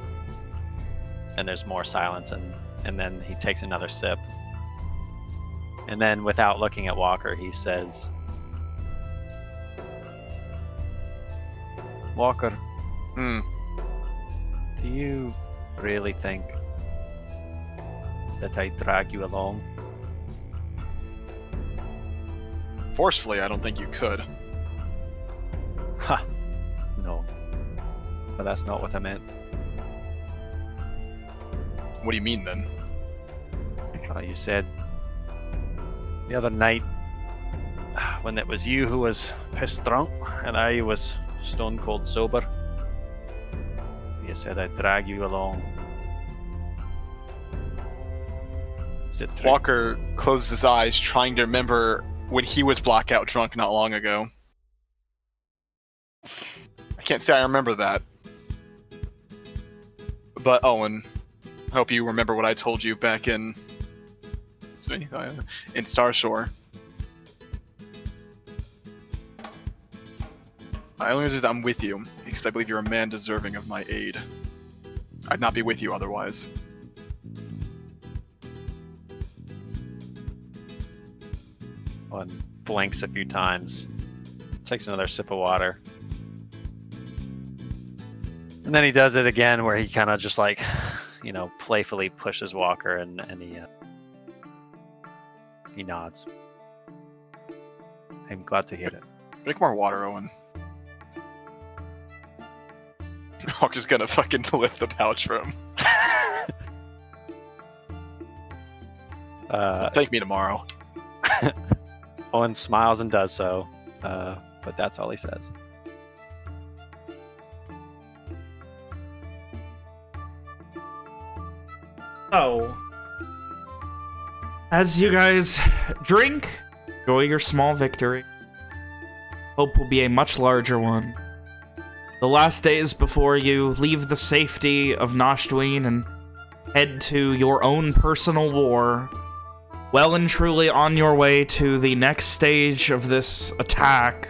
and there's more silence, and and then he takes another sip, and then without looking at Walker, he says, "Walker, Hmm. do you really think that I drag you along? Forcefully, I don't think you could. Ha! No. But that's not what I meant. What do you mean then? You said the other night when it was you who was pissed drunk and I was stone cold sober. You said I'd drag you along. Is it true? Walker closes his eyes, trying to remember when he was blackout drunk not long ago. I can't say I remember that. But Owen, I hope you remember what I told you back in uh, in Starshore. I only that I'm with you because I believe you're a man deserving of my aid. I'd not be with you otherwise. Owen blinks a few times, takes another sip of water. And then he does it again where he kind of just like, you know, playfully pushes Walker and, and he, uh, he nods. I'm glad to hear it. Drink more water, Owen. [laughs] Walker's gonna fucking [laughs] lift the pouch from. him. [laughs] Uh, Thank me tomorrow. Owen smiles and does so, uh, but that's all he says. So, as you guys drink, enjoy your small victory. Hope will be a much larger one. The last days before you leave the safety of Nashdween and head to your own personal war, well and truly on your way to the next stage of this attack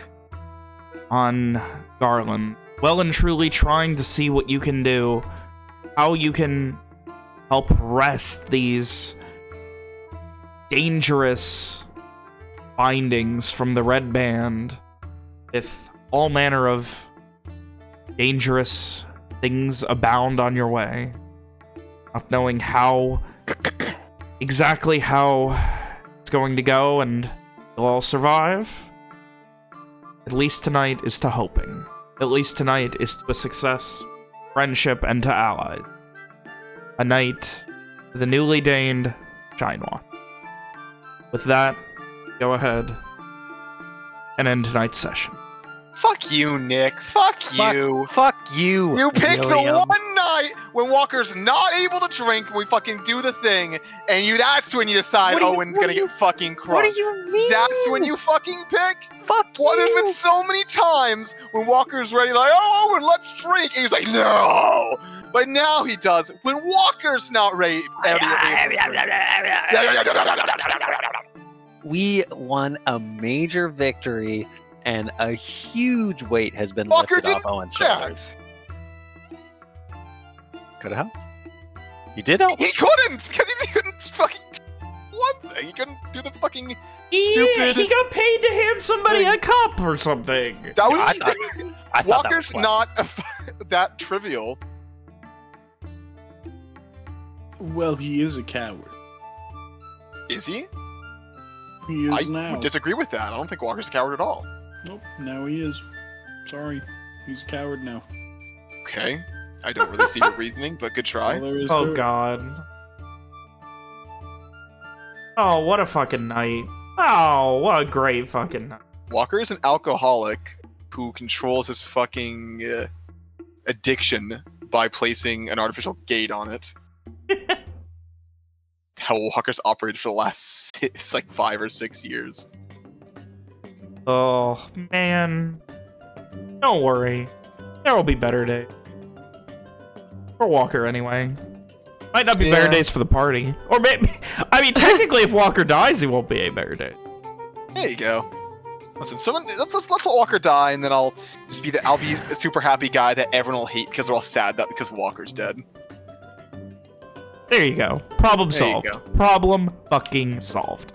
on Garland. Well and truly trying to see what you can do, how you can help wrest these dangerous bindings from the Red Band with all manner of dangerous things abound on your way. Not knowing how [coughs] exactly how it's going to go and you'll all survive. At least tonight is to hoping. At least tonight is to a success, friendship, and to allies. A night for the newly deigned Shinewalk. With that, go ahead and end tonight's session. Fuck you, Nick. Fuck you. Fuck you. You pick the one night when Walker's not able to drink, we fucking do the thing, and you that's when you decide you- Owen's gonna you- get fucking crushed. What do you mean? That's when you fucking pick. Fuck Well, there's been so many times when Walker's ready, like, oh, Owen, let's drink. And he's like, no. But now he does. When Walker's not ready. We won a major victory, and a huge weight has been Walker lifted off didn't Owen's do that. shoulders. Could have helped. You did help. He couldn't because he couldn't fucking do one thing. He couldn't do the fucking He, stupid. he got paid to hand somebody thing. a cup or something. that was I thought, [laughs] I thought that Walker's was clever. not [laughs] that trivial. Well, he is a coward. Is he? He is I now. would disagree with that. I don't think Walker's a coward at all. Nope, now he is. Sorry, he's a coward now. Okay. I don't really see your [laughs] reasoning, but good try. All there is to Oh it. god. Oh, what a fucking night. Oh, what a great fucking night. Walker is an alcoholic who controls his fucking uh, addiction by placing an artificial gate on it. [laughs] How Walker's operated for the last six, like five or six years. Oh, man. Don't worry. There will be better days. For Walker, anyway. Might not be better days for the party. Or maybe... [laughs] I mean, [laughs] technically, if Walker dies, it won't be a better day. There you go. Listen, someone let's, let's let's let Walker die, and then I'll just be the I'll be a super happy guy that everyone will hate because they're all sad that because Walker's dead. There you go. Problem There solved. go. Problem fucking solved.